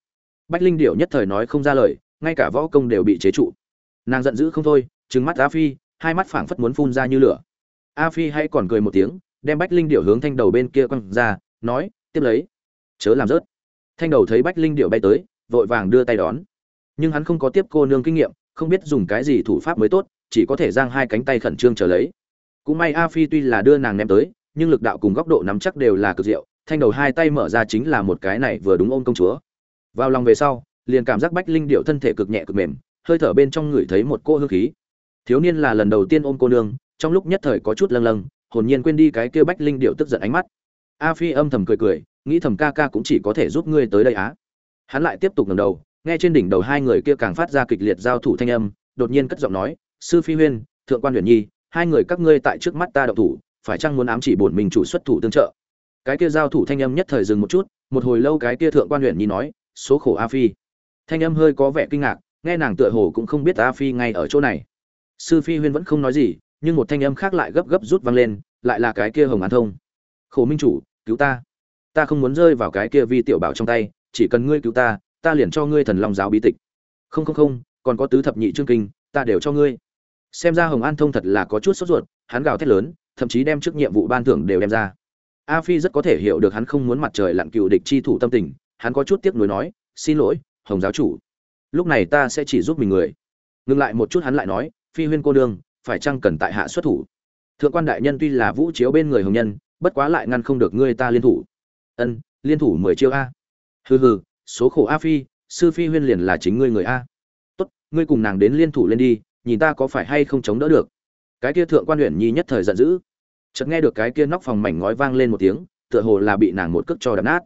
Bách linh điệu nhất thời nói không ra lời, ngay cả võ công đều bị chế trụ. Nàng giận dữ không thôi, trừng mắt a phi, hai mắt phảng phất muốn phun ra như lửa. A phi hay còn cười một tiếng đem bách linh điệu hướng thanh đầu bên kia quăng ra, nói, tiếp lấy, chớ làm rớt. Thanh đầu thấy bách linh điệu bay tới, vội vàng đưa tay đón. Nhưng hắn không có tiếp cô nương kinh nghiệm, không biết dùng cái gì thủ pháp mới tốt, chỉ có thể giang hai cánh tay khẩn trương chờ lấy. Cũng may a phi tuy là đưa nàng ném tới, nhưng lực đạo cùng góc độ nắm chắc đều là cực diệu, thanh đầu hai tay mở ra chính là một cái này vừa đúng ôm công chúa. Vào lòng về sau, liền cảm giác bách linh điệu thân thể cực nhẹ cực mềm, hơi thở bên trong người thấy một cô hương khí. Thiếu niên là lần đầu tiên ôm cô nương, trong lúc nhất thời có chút lâng lâng hồn nhiên quên đi cái kia bách linh điệu tức giận ánh mắt. A phi âm thầm cười cười, nghĩ thầm ca ca cũng chỉ có thể giúp ngươi tới đây á. Hắn lại tiếp tục ngẩng đầu, nghe trên đỉnh đầu hai người kia càng phát ra kịch liệt giao thủ thanh âm, đột nhiên cất giọng nói, sư phi huyên, thượng quan huyền nhi, hai người các ngươi tại trước mắt ta động thủ, phải chăng muốn ám chỉ bổn mình chủ xuất thủ tương trợ? Cái kia giao thủ thanh âm nhất thời dừng một chút, một hồi lâu cái kia thượng quan huyền nhi nói, số khổ a phi. Thanh âm hơi có vẻ kinh ngạc, nghe nàng tựa hồ cũng không biết a phi ngay ở chỗ này. Sư phi huyên vẫn không nói gì nhưng một thanh âm khác lại gấp gấp rút vang lên, lại là cái kia hồng an thông. Khổ minh chủ, cứu ta. Ta không muốn rơi vào cái kia vi tiểu bảo trong tay, chỉ cần ngươi cứu ta ta liền cho ngươi thần long giáo bí tịch. Không không không, còn có tứ thập nhị chương kinh, ta đều cho ngươi. Xem ra hồng an thông thật là có chút sốt ruột, hắn gào thét lớn, thậm chí đem trước nhiệm vụ ban thưởng đều đem ra. A phi rất có thể hiểu được hắn không muốn mặt trời lặn cựu địch chi thủ tâm tình, hắn có chút tiếc nuối nói, xin lỗi, hồng giáo chủ. Lúc này ta sẽ chỉ giúp mình người. Ngừng lại một chút hắn lại nói, phi huyên cô đương phải chăng cần tại hạ xuất thủ? Thượng quan đại nhân tuy là vũ chiếu bên người hồng nhân, bất quá lại ngăn không được ngươi ta liên thủ. Ân, liên thủ mười chiêu a. Hừ hừ, số khổ a phi, sư phi huyên liền là chính ngươi người a. Tốt, ngươi cùng nàng đến liên thủ lên đi, nhìn ta có phải hay không chống đỡ được. Cái kia thượng quan huyện nhi nhất thời giận dữ. Chợt nghe được cái kia nóc phòng mảnh ngói vang lên một tiếng, tựa hồ là bị nàng một cước cho đập nát.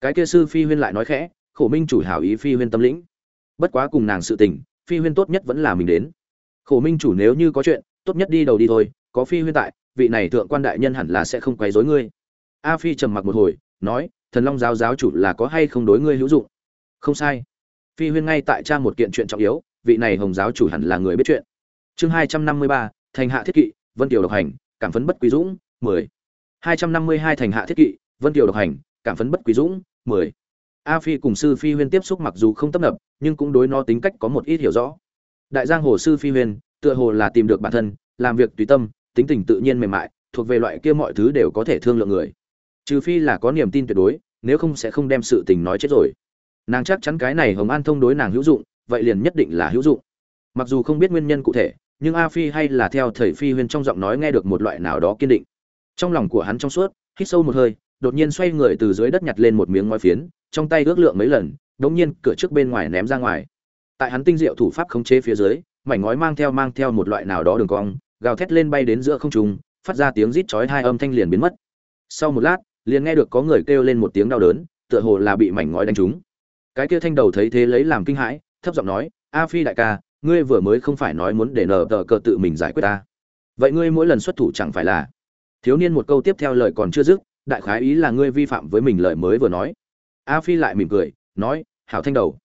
Cái kia sư phi huyên lại nói khẽ, khổ minh chủ hảo ý phi huyên tâm lĩnh. Bất quá cùng nàng sự tình, phi huyên tốt nhất vẫn là mình đến khổ minh chủ nếu như có chuyện, tốt nhất đi đầu đi thôi, có phi huyên tại, vị này thượng quan đại nhân hẳn là sẽ không quấy rối ngươi. A phi trầm mặc một hồi, nói, thần long giáo giáo chủ là có hay không đối ngươi hữu dụng? Không sai. Phi huyên ngay tại trang một kiện chuyện trọng yếu, vị này hồng giáo chủ hẳn là người biết chuyện. Chương hai trăm năm mươi ba, thành hạ thiết kỵ, vân tiểu độc hành, cảm phấn bất quý dũng, mười. Hai trăm năm mươi hai thành hạ thiết kỵ, vân tiểu độc hành, cảm phấn bất quý dũng, mười. A phi cùng sư phi huyên tiếp xúc mặc dù không tấp nập, nhưng cũng đối nó tính cách có một ít hiểu rõ đại giang hồ sư phi Huyền, tựa hồ là tìm được bản thân, làm việc tùy tâm, tính tình tự nhiên mềm mại, thuộc về loại kia mọi thứ đều có thể thương lượng người. Trừ phi là có niềm tin tuyệt đối, nếu không sẽ không đem sự tình nói chết rồi. Nàng chắc chắn cái này hồng an thông đối nàng hữu dụng, vậy liền nhất định là hữu dụng. Mặc dù không biết nguyên nhân cụ thể, nhưng a phi hay là theo thầy phi huyên trong giọng nói nghe được một loại nào đó kiên định. Trong lòng của hắn trong suốt, hít sâu một hơi, đột nhiên xoay người từ dưới đất nhặt lên một miếng ngói phiến, trong tay ước lượng mấy lần, đống nhiên cửa trước bên ngoài ném ra ngoài tại hắn tinh diệu thủ pháp khống chế phía dưới, mảnh ngói mang theo mang theo một loại nào đó đường cong, gào thét lên bay đến giữa không trung, phát ra tiếng rít chói hai âm thanh liền biến mất. Sau một lát, liền nghe được có người kêu lên một tiếng đau đớn, tựa hồ là bị mảnh ngói đánh trúng. Cái kia thanh đầu thấy thế lấy làm kinh hãi, thấp giọng nói, a phi đại ca, ngươi vừa mới không phải nói muốn để nờ tờ cờ tự mình giải quyết ta. Vậy ngươi mỗi lần xuất thủ chẳng phải là thiếu niên một câu tiếp theo lời còn chưa dứt, đại khái ý là ngươi vi phạm với mình lời mới vừa nói. A phi lại mỉm cười, nói, hảo thanh đầu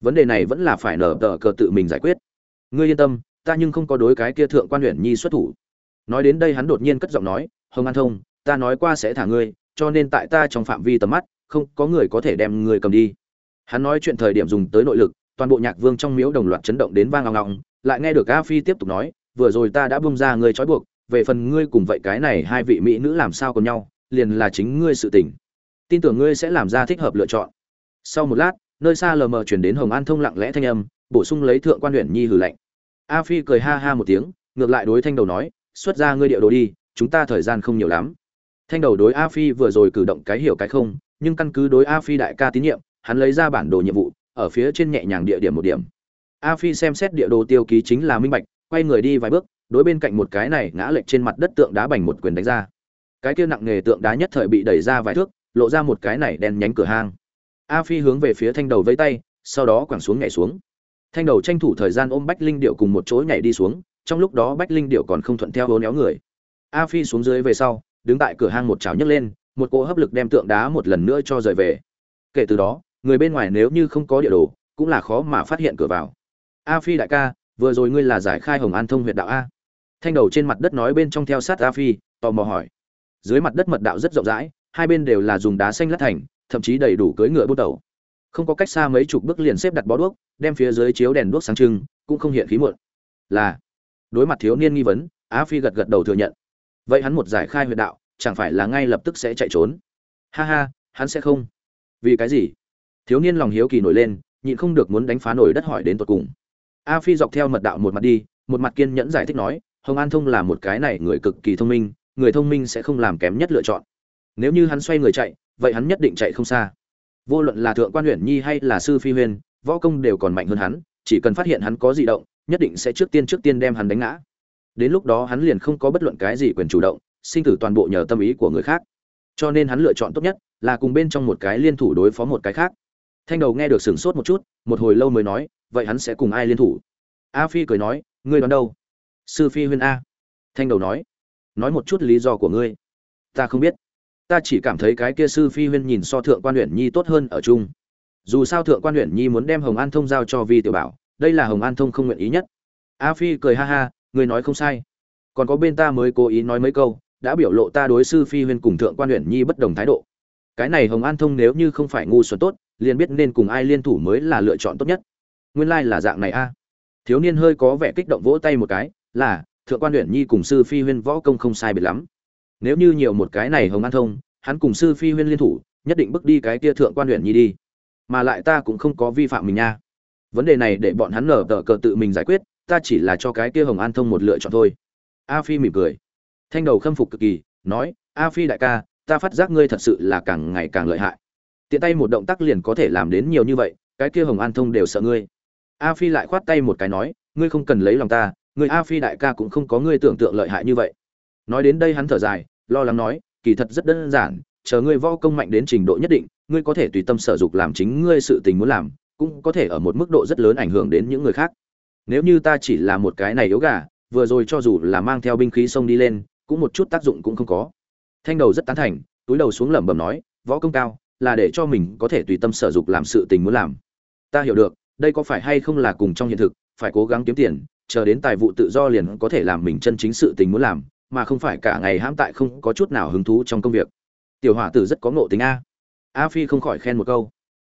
vấn đề này vẫn là phải nở tờ cờ tự mình giải quyết. Ngươi yên tâm, ta nhưng không có đối cái kia thượng quan huyện nhi xuất thủ. Nói đến đây hắn đột nhiên cất giọng nói, hồng an thông, ta nói qua sẽ thả ngươi, cho nên tại ta trong phạm vi tầm mắt, không có người có thể đem ngươi cầm đi. Hắn nói chuyện thời điểm dùng tới nội lực, toàn bộ nhạc vương trong miếu đồng loạt chấn động đến vang ngọng ngọng lại nghe được a phi tiếp tục nói, vừa rồi ta đã bung ra ngươi trói buộc, về phần ngươi cùng vậy cái này hai vị mỹ nữ làm sao còn nhau, liền là chính ngươi sự tình. Tin tưởng ngươi sẽ làm ra thích hợp lựa chọn. Sau một lát nơi xa lờ mờ chuyển đến hồng an thông lặng lẽ thanh âm, bổ sung lấy thượng quan huyện nhi hử lạnh. A phi cười ha ha một tiếng, ngược lại đối thanh đầu nói, xuất ra ngươi địa đồ đi, chúng ta thời gian không nhiều lắm. Thanh đầu đối a phi vừa rồi cử động cái hiểu cái không, nhưng căn cứ đối a phi đại ca tín nhiệm, hắn lấy ra bản đồ nhiệm vụ, ở phía trên nhẹ nhàng địa điểm một điểm. A phi xem xét địa đồ tiêu ký chính là minh bạch, quay người đi vài bước, đối bên cạnh một cái này ngã lệch trên mặt đất tượng đá bành một quyền đánh ra. Cái kia nặng nghề tượng đá nhất thời bị đẩy ra vài thước, lộ ra một cái này đen nhánh cửa hang a phi hướng về phía thanh đầu vẫy tay, sau đó quẳng xuống nhảy xuống. Thanh đầu tranh thủ thời gian ôm bách linh điệu cùng một chỗ nhảy đi xuống, trong lúc đó bách linh điệu còn không thuận theo hố néo người. A phi xuống dưới về sau, đứng tại cửa hang một chảo nhấc lên, một cỗ hấp lực đem tượng đá một lần nữa cho rời về. Kể từ đó, người bên ngoài nếu như không có địa đồ, cũng là khó mà phát hiện cửa vào. A phi đại ca, vừa rồi ngươi là giải khai hồng an thông huyện đạo a. Thanh đầu trên mặt đất nói bên trong theo sát a phi, tò mò hỏi. Dưới mặt đất mật đạo rất rộng rãi, hai bên đều là dùng đá xanh lát thành thậm chí đầy đủ cưỡi ngựa bút đầu, không có cách xa mấy chục bước liền xếp đặt bó đuốc đem phía dưới chiếu đèn đuốc sáng trưng cũng không hiện khí muộn. Là đối mặt thiếu niên nghi vấn á phi gật gật đầu thừa nhận. Vậy hắn một giải khai huyệt đạo chẳng phải là ngay lập tức sẽ chạy trốn? Ha ha hắn sẽ không. Vì cái gì? Thiếu niên lòng hiếu kỳ nổi lên nhịn không được muốn đánh phá nổi đất hỏi đến tột cùng. A phi dọc theo mật đạo một mặt đi một mặt kiên nhẫn giải thích nói hồng an thông là một cái này người cực kỳ thông minh người thông minh sẽ không làm kém nhất lựa chọn. Nếu như hắn xoay người chạy vậy hắn nhất định chạy không xa. Vô luận là thượng quan huyện nhi hay là sư phi huyên võ công đều còn mạnh hơn hắn, chỉ cần phát hiện hắn có dị động, nhất định sẽ trước tiên trước tiên đem hắn đánh ngã. Đến lúc đó hắn liền không có bất luận cái gì quyền chủ động, sinh tử toàn bộ nhờ tâm ý của người khác. Cho nên hắn lựa chọn tốt nhất là cùng bên trong một cái liên thủ đối phó một cái khác. Thanh đầu nghe được sửng sốt một chút, một hồi lâu mới nói, vậy hắn sẽ cùng ai liên thủ? A phi cười nói, ngươi đoán đâu? Sư phi huyên a. Thanh đầu nói nói một chút lý do của ngươi. Ta không biết ta chỉ cảm thấy cái kia sư phi huyên nhìn so thượng quan huyện nhi tốt hơn ở chung. Dù sao thượng quan huyện nhi muốn đem hồng an thông giao cho vi tiểu bảo, đây là hồng an thông không nguyện ý nhất. A phi cười ha ha, người nói không sai. Còn có bên ta mới cố ý nói mấy câu, đã biểu lộ ta đối sư phi huyên cùng thượng quan huyện nhi bất đồng thái độ. Cái này hồng an thông nếu như không phải ngu xuẩn tốt, liền biết nên cùng ai liên thủ mới là lựa chọn tốt nhất. Nguyên lai là dạng này a. Thiếu niên hơi có vẻ kích động vỗ tay một cái, là, thượng quan huyện nhi cùng sư phi huyên võ công không sai biệt lắm nếu như nhiều một cái này hồng an thông, hắn cùng sư phi huyên liên thủ, nhất định bước đi cái kia thượng quan huyện nhi đi. Mà lại ta cũng không có vi phạm mình nha. Vấn đề này để bọn hắn nở tờ cờ tự mình giải quyết, ta chỉ là cho cái kia hồng an thông một lựa chọn thôi. A phi mỉm cười. Thanh đầu khâm phục cực kỳ, nói, a phi đại ca, ta phát giác ngươi thật sự là càng ngày càng lợi hại. Tiện tay một động tác liền có thể làm đến nhiều như vậy, cái kia hồng an thông đều sợ ngươi. A phi lại khoát tay một cái nói, ngươi không cần lấy lòng ta người a phi đại ca cũng không có ngươi tưởng tượng lợi hại như vậy. Nói đến đây hắn thở dài lo lắng nói, kỳ thật rất đơn giản, chờ ngươi võ công mạnh đến trình độ nhất định, ngươi có thể tùy tâm sở dục làm chính ngươi sự tình muốn làm, cũng có thể ở một mức độ rất lớn ảnh hưởng đến những người khác. Nếu như ta chỉ là một cái này yếu gà, vừa rồi cho dù là mang theo binh khí xông đi lên, cũng một chút tác dụng cũng không có. Thanh đầu rất tán thành, túi đầu xuống lẩm bẩm nói, võ công cao, là để cho mình có thể tùy tâm sở dục làm sự tình muốn làm. Ta hiểu được, đây có phải hay không là cùng trong hiện thực, phải cố gắng kiếm tiền, chờ đến tài vụ tự do liền có thể làm mình chân chính sự tình muốn làm mà không phải cả ngày hãm tại không có chút nào hứng thú trong công việc. Tiểu hỏa tử rất có ngộ tính a. A phi không khỏi khen một câu.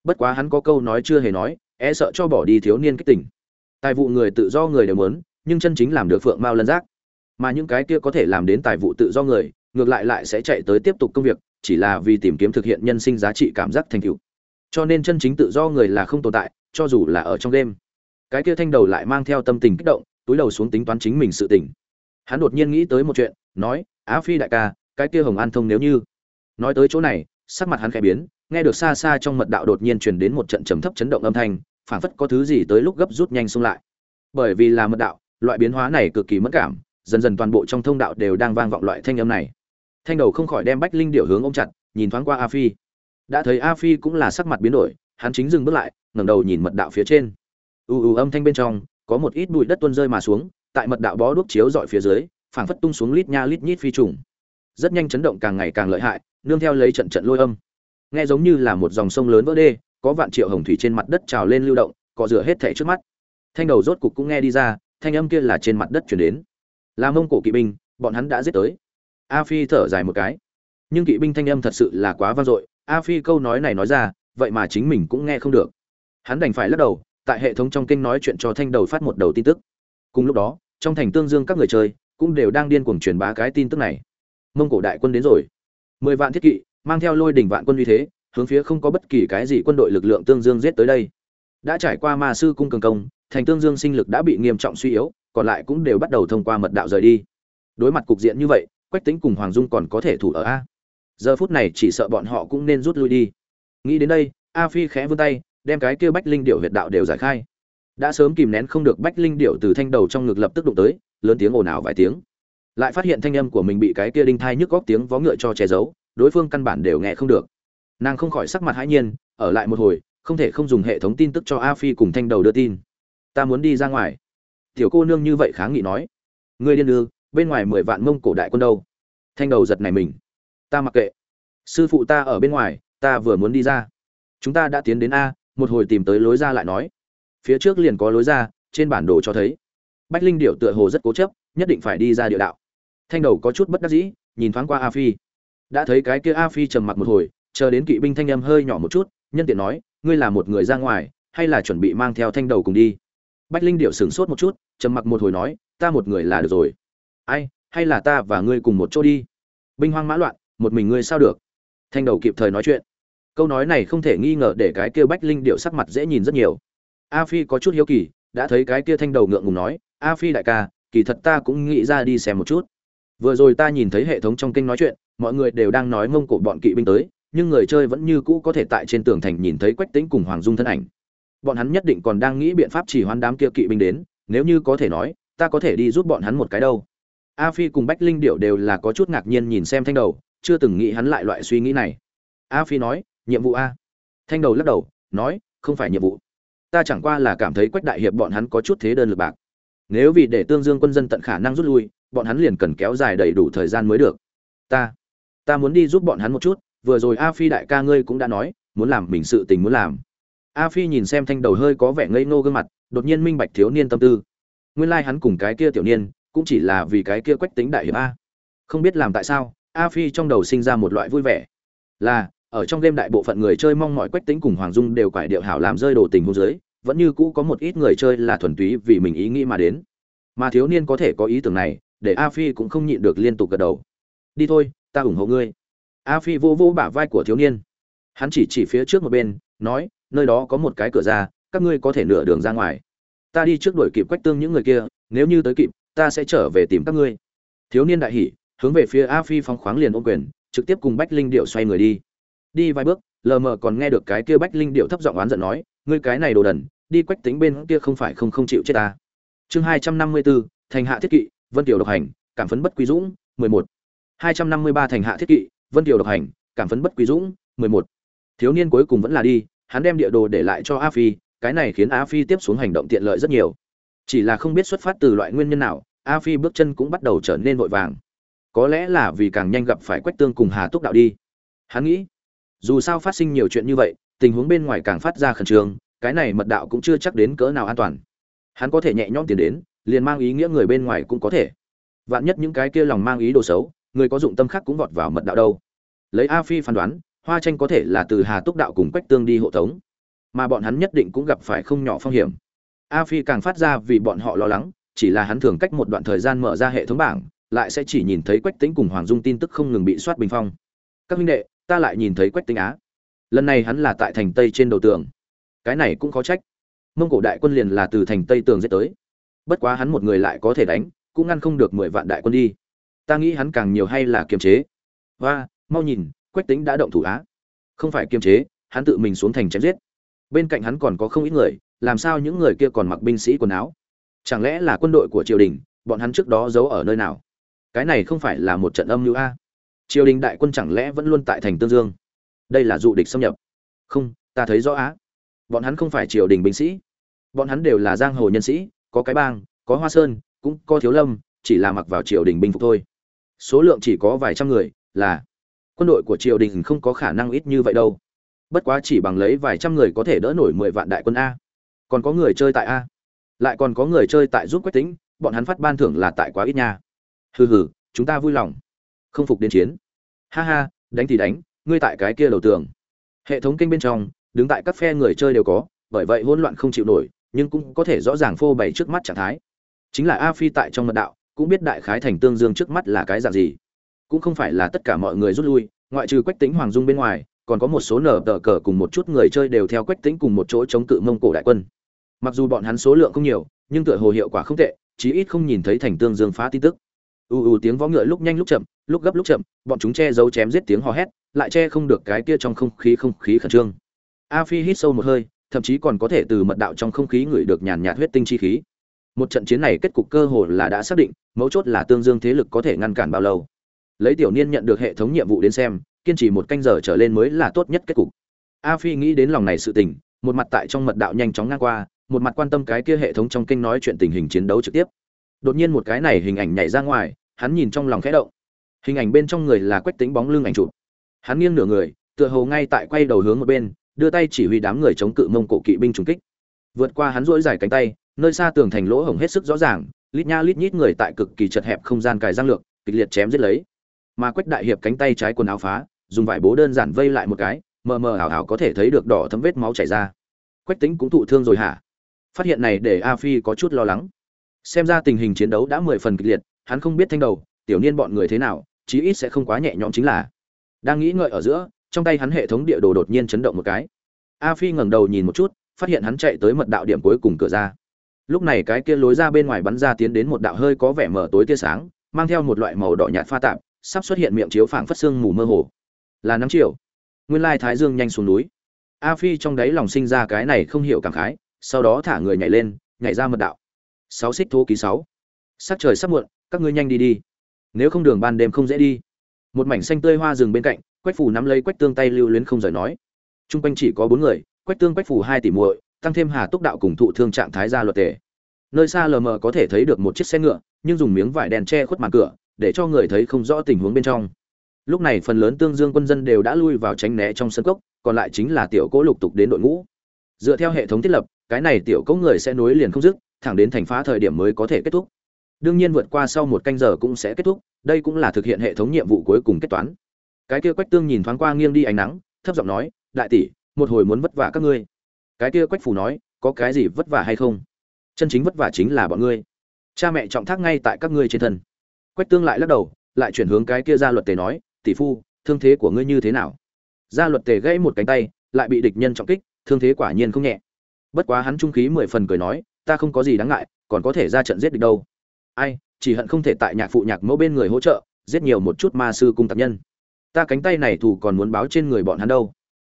Bất quá hắn có câu nói chưa hề nói e sợ cho bỏ đi thiếu niên kích tỉnh tài vụ người tự do người đều muốn, nhưng chân chính làm được phượng mao lân giác. Mà những cái kia có thể làm đến tài vụ tự do người, ngược lại lại sẽ chạy tới tiếp tục công việc, chỉ là vì tìm kiếm thực hiện nhân sinh giá trị cảm giác thành tựu. Cho nên chân chính tự do người là không tồn tại, cho dù là ở trong đêm. Cái kia thanh đầu lại mang theo tâm tình kích động, túi đầu xuống tính toán chính mình sự tỉnh hắn đột nhiên nghĩ tới một chuyện, nói, á phi đại ca, cái kia hồng an thông nếu như. Nói tới chỗ này, sắc mặt hắn khẽ biến, nghe được xa xa trong mật đạo đột nhiên truyền đến một trận trầm thấp chấn động âm thanh, phảng phất có thứ gì tới lúc gấp rút nhanh xung lại. Bởi vì là mật đạo, loại biến hóa này cực kỳ mất cảm, dần dần toàn bộ trong thông đạo đều đang vang vọng loại thanh âm này. Thanh đầu không khỏi đem bách linh điều hướng ôm chặt, nhìn thoáng qua a phi. Đã thấy a phi cũng là sắc mặt biến đổi, hắn chính dừng bước lại, ngẩng đầu nhìn mật đạo phía trên. U u âm thanh bên trong, có một ít bụi đất tuôn rơi mà xuống tại mật đạo bó đuốc chiếu dọi phía dưới, phảng phất tung xuống lít nha lít nhít phi trùng. Rất nhanh chấn động càng ngày càng lợi hại, nương theo lấy trận trận lôi âm. Nghe giống như là một dòng sông lớn vỡ đê, có vạn triệu hồng thủy trên mặt đất trào lên lưu động cọ rửa hết thảy trước mắt. Thanh đầu rốt cục cũng nghe đi ra, thanh âm kia là trên mặt đất chuyển đến. Là mông cổ kỵ binh, bọn hắn đã giết tới. A phi thở dài một cái. Nhưng kỵ binh thanh âm thật sự là quá vang dội, a phi câu nói này nói ra, vậy mà chính mình cũng nghe không được. Hắn đành phải lắc đầu, tại hệ thống trong kinh nói chuyện cho thanh đầu phát một đầu tin tức. Cùng lúc đó trong thành tương dương các người chơi cũng đều đang điên cuồng truyền bá cái tin tức này. Mông cổ đại quân đến rồi. Mười vạn thiết kỵ, mang theo lôi đỉnh vạn quân uy thế, hướng phía không có bất kỳ cái gì quân đội lực lượng tương dương giết tới đây. Đã trải qua ma sư cung cường công, thành tương dương sinh lực đã bị nghiêm trọng suy yếu, còn lại cũng đều bắt đầu thông qua mật đạo rời đi. Đối mặt cục diện như vậy, quách tính cùng hoàng dung còn có thể thủ ở a. Giờ phút này chỉ sợ bọn họ cũng nên rút lui đi. Nghĩ đến đây, a phi khẽ vươn tay, đem cái kia bách linh điệu huyệt đạo đều giải khai đã sớm kìm nén không được bách linh điệu từ thanh đầu trong ngực lập tức đụng tới, lớn tiếng ồn ào vài tiếng. Lại phát hiện thanh âm của mình bị cái kia đinh thai nhức góc tiếng vó ngựa cho che giấu, đối phương căn bản đều nghe không được. Nàng không khỏi sắc mặt hãi nhiên, ở lại một hồi, không thể không dùng hệ thống tin tức cho a phi cùng thanh đầu đưa tin. Ta muốn đi ra ngoài. Tiểu cô nương như vậy kháng nghị nói. Ngươi điên ư, bên ngoài mười vạn mông cổ đại quân đâu? Thanh đầu giật này mình. Ta mặc kệ. Sư phụ ta ở bên ngoài, ta vừa muốn đi ra. Chúng ta đã tiến đến a, một hồi tìm tới lối ra lại nói phía trước liền có lối ra, trên bản đồ cho thấy. Bách linh điệu tựa hồ rất cố chấp, nhất định phải đi ra địa đạo. Thanh đầu có chút bất đắc dĩ, nhìn thoáng qua a phi. Đã thấy cái kia a phi trầm mặc một hồi, chờ đến kỵ binh thanh âm hơi nhỏ một chút, nhân tiện nói, ngươi là một người ra ngoài, hay là chuẩn bị mang theo thanh đầu cùng đi? Bách linh điệu sửng sốt một chút, trầm mặc một hồi nói, ta một người là được rồi. Ai, hay là ta và ngươi cùng một chỗ đi? Binh hoang mã loạn, một mình ngươi sao được? Thanh đầu kịp thời nói chuyện. Câu nói này không thể nghi ngờ để cái kia bách linh điệu sắc mặt dễ nhìn rất nhiều a phi có chút hiếu kỳ, đã thấy cái kia thanh đầu ngượng ngùng nói, a phi đại ca, kỳ thật ta cũng nghĩ ra đi xem một chút. Vừa rồi ta nhìn thấy hệ thống trong kênh nói chuyện, mọi người đều đang nói mông cổ bọn kỵ binh tới, nhưng người chơi vẫn như cũ có thể tại trên tường thành nhìn thấy quách tính cùng hoàng dung thân ảnh. Bọn hắn nhất định còn đang nghĩ biện pháp chỉ hoán đám kia kỵ binh đến, nếu như có thể nói, ta có thể đi giúp bọn hắn một cái đâu. A phi cùng bách linh điệu đều là có chút ngạc nhiên nhìn xem thanh đầu, chưa từng nghĩ hắn lại loại suy nghĩ này. A phi nói, nhiệm vụ a. Thanh đầu lắc đầu, nói, không phải nhiệm vụ ta chẳng qua là cảm thấy quách đại hiệp bọn hắn có chút thế đơn lực bạc. Nếu vì để tương dương quân dân tận khả năng rút lui, bọn hắn liền cần kéo dài đầy đủ thời gian mới được. Ta ta muốn đi giúp bọn hắn một chút, vừa rồi a phi đại ca ngươi cũng đã nói, muốn làm mình sự tình muốn làm. A phi nhìn xem thanh đầu hơi có vẻ ngây ngô gương mặt, đột nhiên minh bạch thiếu niên tâm tư. Nguyên lai hắn cùng cái kia tiểu niên, cũng chỉ là vì cái kia quách tính đại hiệp a. Không biết làm tại sao, a phi trong đầu sinh ra một loại vui vẻ. Là ở trong game đại bộ phận người chơi mong mọi quách tính cùng hoàng dung đều quải điệu hảo làm rơi đồ tình hôn giới vẫn như cũ có một ít người chơi là thuần túy vì mình ý nghĩ mà đến. Mà thiếu niên có thể có ý tưởng này, để a phi cũng không nhịn được liên tục gật đầu. Đi thôi, ta ủng hộ ngươi. A phi vô vô bả vai của thiếu niên. Hắn chỉ chỉ phía trước một bên, nói, nơi đó có một cái cửa ra, các ngươi có thể nửa đường ra ngoài. Ta đi trước đuổi kịp quách tương những người kia, nếu như tới kịp, ta sẽ trở về tìm các ngươi. Thiếu niên đại hỉ, hướng về phía a phi phóng khoáng liền ôm quyền, trực tiếp cùng bách linh điệu xoay người đi đi vài bước, lờ mờ còn nghe được cái kia bách linh điệu thấp giọng oán giận nói, ngươi cái này đồ đần, đi quách tính bên kia không phải không không chịu chết ta. Chương hai trăm năm mươi bốn thành hạ thiết kỵ, vân tiểu độc hành, cảm phấn bất quý dũng, mười một. hai trăm năm mươi ba thành hạ thiết kỵ, vân tiểu độc hành, cảm phấn bất quý dũng, mười một. Thiếu niên cuối cùng vẫn là đi, hắn đem địa đồ để lại cho a phi, cái này khiến a phi tiếp xuống hành động tiện lợi rất nhiều. Chỉ là không biết xuất phát từ loại nguyên nhân nào, a phi bước chân cũng bắt đầu trở nên vội vàng. Có lẽ là vì càng nhanh gặp phải quách tương cùng hà túc đạo đi. Hắn nghĩ dù sao phát sinh nhiều chuyện như vậy, tình huống bên ngoài càng phát ra khẩn trương, cái này mật đạo cũng chưa chắc đến cỡ nào an toàn. Hắn có thể nhẹ nhõm tiền đến, liền mang ý nghĩa người bên ngoài cũng có thể. Vạn nhất những cái kia lòng mang ý đồ xấu, người có dụng tâm khác cũng vọt vào mật đạo đâu. Lấy a phi phán đoán, hoa tranh có thể là từ hà túc đạo cùng quách tương đi hộ tống, mà bọn hắn nhất định cũng gặp phải không nhỏ phong hiểm. A phi càng phát ra vì bọn họ lo lắng, chỉ là hắn thường cách một đoạn thời gian mở ra hệ thống bảng, lại sẽ chỉ nhìn thấy quách tính cùng hoàng dung tin tức không ngừng bị soát bình phong. Các huynh đệ ta lại nhìn thấy quách tinh á. Lần này hắn là tại thành tây trên đầu tường. Cái này cũng khó trách. Mông cổ đại quân liền là từ thành tây tường dễ tới. Bất quá hắn một người lại có thể đánh, cũng ngăn không được mười vạn đại quân đi. Ta nghĩ hắn càng nhiều hay là kiềm chế. Và mau nhìn, quách tính đã động thủ á. Không phải kiềm chế, hắn tự mình xuống thành chém giết. Bên cạnh hắn còn có không ít người, làm sao những người kia còn mặc binh sĩ quần áo? Chẳng lẽ là quân đội của triều đình, bọn hắn trước đó giấu ở nơi nào? Cái này không phải là một trận âm mưu a? Triều đình đại quân chẳng lẽ vẫn luôn tại thành tương dương? Đây là dụ địch xâm nhập. Không, ta thấy rõ á. Bọn hắn không phải triều đình binh sĩ. Bọn hắn đều là giang hồ nhân sĩ, có cái bang, có hoa sơn, cũng có thiếu lâm, chỉ là mặc vào triều đình binh phục thôi. Số lượng chỉ có vài trăm người, là quân đội của triều đình không có khả năng ít như vậy đâu. Bất quá chỉ bằng lấy vài trăm người có thể đỡ nổi mười vạn đại quân a. Còn có người chơi tại a. Lại còn có người chơi tại giúp quách tính bọn hắn phát ban thưởng là tại quá ít nha. Hừ hừ, chúng ta vui lòng không phục đến chiến. Ha ha, đánh thì đánh, ngươi tại cái kia đầu tường. Hệ thống kênh bên trong, đứng tại các phe người chơi đều có, bởi vậy hỗn loạn không chịu nổi, nhưng cũng có thể rõ ràng phô bày trước mắt trạng thái. Chính là a phi tại trong mật đạo, cũng biết đại khái thành tương dương trước mắt là cái dạng gì. Cũng không phải là tất cả mọi người rút lui, ngoại trừ quách tính hoàng dung bên ngoài, còn có một số nở tờ cờ cùng một chút người chơi đều theo quách tính cùng một chỗ chống cự mông cổ đại quân. Mặc dù bọn hắn số lượng không nhiều, nhưng tựa hồ hiệu quả không tệ, chí ít không nhìn thấy thành tương dương phá tin tức ù ù tiếng vó ngựa lúc nhanh lúc chậm, lúc gấp lúc chậm, bọn chúng che giấu chém giết tiếng hò hét, lại che không được cái kia trong không khí không khí khẩn trương. A phi hít sâu một hơi, thậm chí còn có thể từ mật đạo trong không khí ngửi được nhàn nhạt huyết tinh chi khí. Một trận chiến này kết cục cơ hồ là đã xác định, mấu chốt là tương dương thế lực có thể ngăn cản bao lâu. Lấy tiểu niên nhận được hệ thống nhiệm vụ đến xem, kiên trì một canh giờ trở lên mới là tốt nhất kết cục. A phi nghĩ đến lòng này sự tình, một mặt tại trong mật đạo nhanh chóng ngang qua, một mặt quan tâm cái kia hệ thống trong kênh nói chuyện tình hình chiến đấu trực tiếp đột nhiên một cái này hình ảnh nhảy ra ngoài, hắn nhìn trong lòng khẽ động. Hình ảnh bên trong người là quách tính bóng lưng ảnh chụp. Hắn nghiêng nửa người, tựa hồ ngay tại quay đầu hướng một bên, đưa tay chỉ huy đám người chống cự mông cổ kỵ binh trùng kích. Vượt qua hắn duỗi dài cánh tay, nơi xa tường thành lỗ hổng hết sức rõ ràng, lít nha lít nhít người tại cực kỳ chật hẹp không gian cài giang lược, kịch liệt chém giết lấy. Mà quách đại hiệp cánh tay trái quần áo phá, dùng vải bố đơn giản vây lại một cái, mờ mờ ảo ảo có thể thấy được đỏ thấm vết máu chảy ra. Quách tính cũng thụ thương rồi hả? Phát hiện này để a phi có chút lo lắng xem ra tình hình chiến đấu đã mười phần kịch liệt, hắn không biết thanh đầu, tiểu niên bọn người thế nào, chí ít sẽ không quá nhẹ nhõm chính là. Đang nghĩ ngợi ở giữa, trong tay hắn hệ thống địa đồ đột nhiên chấn động một cái. A phi ngẩng đầu nhìn một chút, phát hiện hắn chạy tới mật đạo điểm cuối cùng cửa ra. Lúc này cái kia lối ra bên ngoài bắn ra tiến đến một đạo hơi có vẻ mở tối tia sáng, mang theo một loại màu đỏ nhạt pha tạp, sắp xuất hiện miệng chiếu phảng phất xương mù mơ hồ. Là nắng chiều. Nguyên lai thái dương nhanh xuống núi. A phi trong đáy lòng sinh ra cái này không hiểu cảm khái, sau đó thả người nhảy lên, nhảy ra mật đạo sáu xích thô ký sáu. Sắc trời sắp muộn, các ngươi nhanh đi đi. Nếu không đường ban đêm không dễ đi. Một mảnh xanh tươi hoa rừng bên cạnh, quách phủ nắm lấy quách tương tay lưu luyến không rời nói. Chung quanh chỉ có bốn người, quách tương, quách phủ hai tỷ muội, tăng thêm hà túc đạo cùng thụ thương trạng thái gia luật tề. Nơi xa lờ mờ có thể thấy được một chiếc xe ngựa, nhưng dùng miếng vải đèn che khuất màn cửa, để cho người thấy không rõ tình huống bên trong. Lúc này phần lớn tương dương quân dân đều đã lui vào tránh né trong sân cốc, còn lại chính là tiểu cỗ lục tục đến đội ngũ. Dựa theo hệ thống thiết lập, cái này tiểu cỗ người sẽ nối liền không dứt thẳng đến thành phá thời điểm mới có thể kết thúc. Đương nhiên vượt qua sau một canh giờ cũng sẽ kết thúc, đây cũng là thực hiện hệ thống nhiệm vụ cuối cùng kết toán. Cái kia quách tương nhìn thoáng qua nghiêng đi ánh nắng, thấp giọng nói, đại tỷ, một hồi muốn vất vả các ngươi. Cái kia quách phủ nói, có cái gì vất vả hay không? Chân chính vất vả chính là bọn ngươi. Cha mẹ trọng thác ngay tại các ngươi trên thân. Quách tương lại lắc đầu, lại chuyển hướng cái kia ra luật tề nói, tỷ phu, thương thế của ngươi như thế nào? Gia luật tề gãy một cánh tay, lại bị địch nhân trọng kích, thương thế quả nhiên không nhẹ. Bất quá hắn trung khí mười phần cười nói ta không có gì đáng ngại, còn có thể ra trận giết địch đâu. Ai, chỉ hận không thể tại nhạc phụ nhạc mẫu bên người hỗ trợ, giết nhiều một chút ma sư cung tập nhân. Ta cánh tay này thủ còn muốn báo trên người bọn hắn đâu.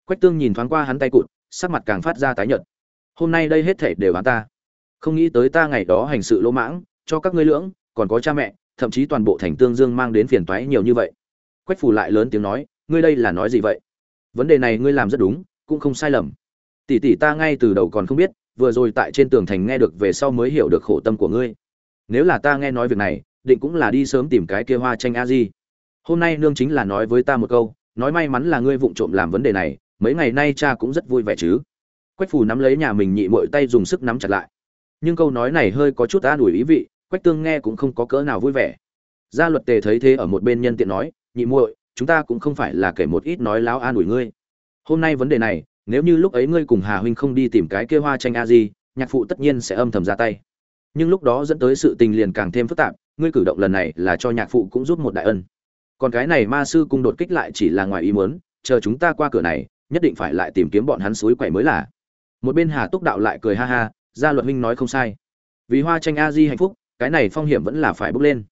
Quách tương nhìn thoáng qua hắn tay cụt, sắc mặt càng phát ra tái nhợt. Hôm nay đây hết thể đều hắn ta. Không nghĩ tới ta ngày đó hành sự lỗ mãng, cho các ngươi lưỡng, còn có cha mẹ, thậm chí toàn bộ thành tương dương mang đến phiền toái nhiều như vậy. Quách phủ lại lớn tiếng nói, ngươi đây là nói gì vậy? Vấn đề này ngươi làm rất đúng, cũng không sai lầm. Tỷ tỷ ta ngay từ đầu còn không biết vừa rồi tại trên tường thành nghe được về sau mới hiểu được khổ tâm của ngươi. Nếu là ta nghe nói việc này, định cũng là đi sớm tìm cái kia hoa tranh a di. Hôm nay nương chính là nói với ta một câu, nói may mắn là ngươi vụng trộm làm vấn đề này, mấy ngày nay cha cũng rất vui vẻ chứ. Quách phù nắm lấy nhà mình nhị mội tay dùng sức nắm chặt lại. Nhưng câu nói này hơi có chút an ủi ý vị, quách tương nghe cũng không có cỡ nào vui vẻ. Gia luật tề thấy thế ở một bên nhân tiện nói, nhị muội, chúng ta cũng không phải là kể một ít nói láo an ủi ngươi. Hôm nay vấn đề này nếu như lúc ấy ngươi cùng hà huynh không đi tìm cái kia hoa tranh a di, nhạc phụ tất nhiên sẽ âm thầm ra tay. Nhưng lúc đó dẫn tới sự tình liền càng thêm phức tạp, ngươi cử động lần này là cho nhạc phụ cũng giúp một đại ân. Còn cái này ma sư cung đột kích lại chỉ là ngoài ý muốn, chờ chúng ta qua cửa này, nhất định phải lại tìm kiếm bọn hắn suối quậy mới là. Một bên hà túc đạo lại cười ha ha, gia luật huynh nói không sai. Vì hoa tranh a di hạnh phúc, cái này phong hiểm vẫn là phải bước lên.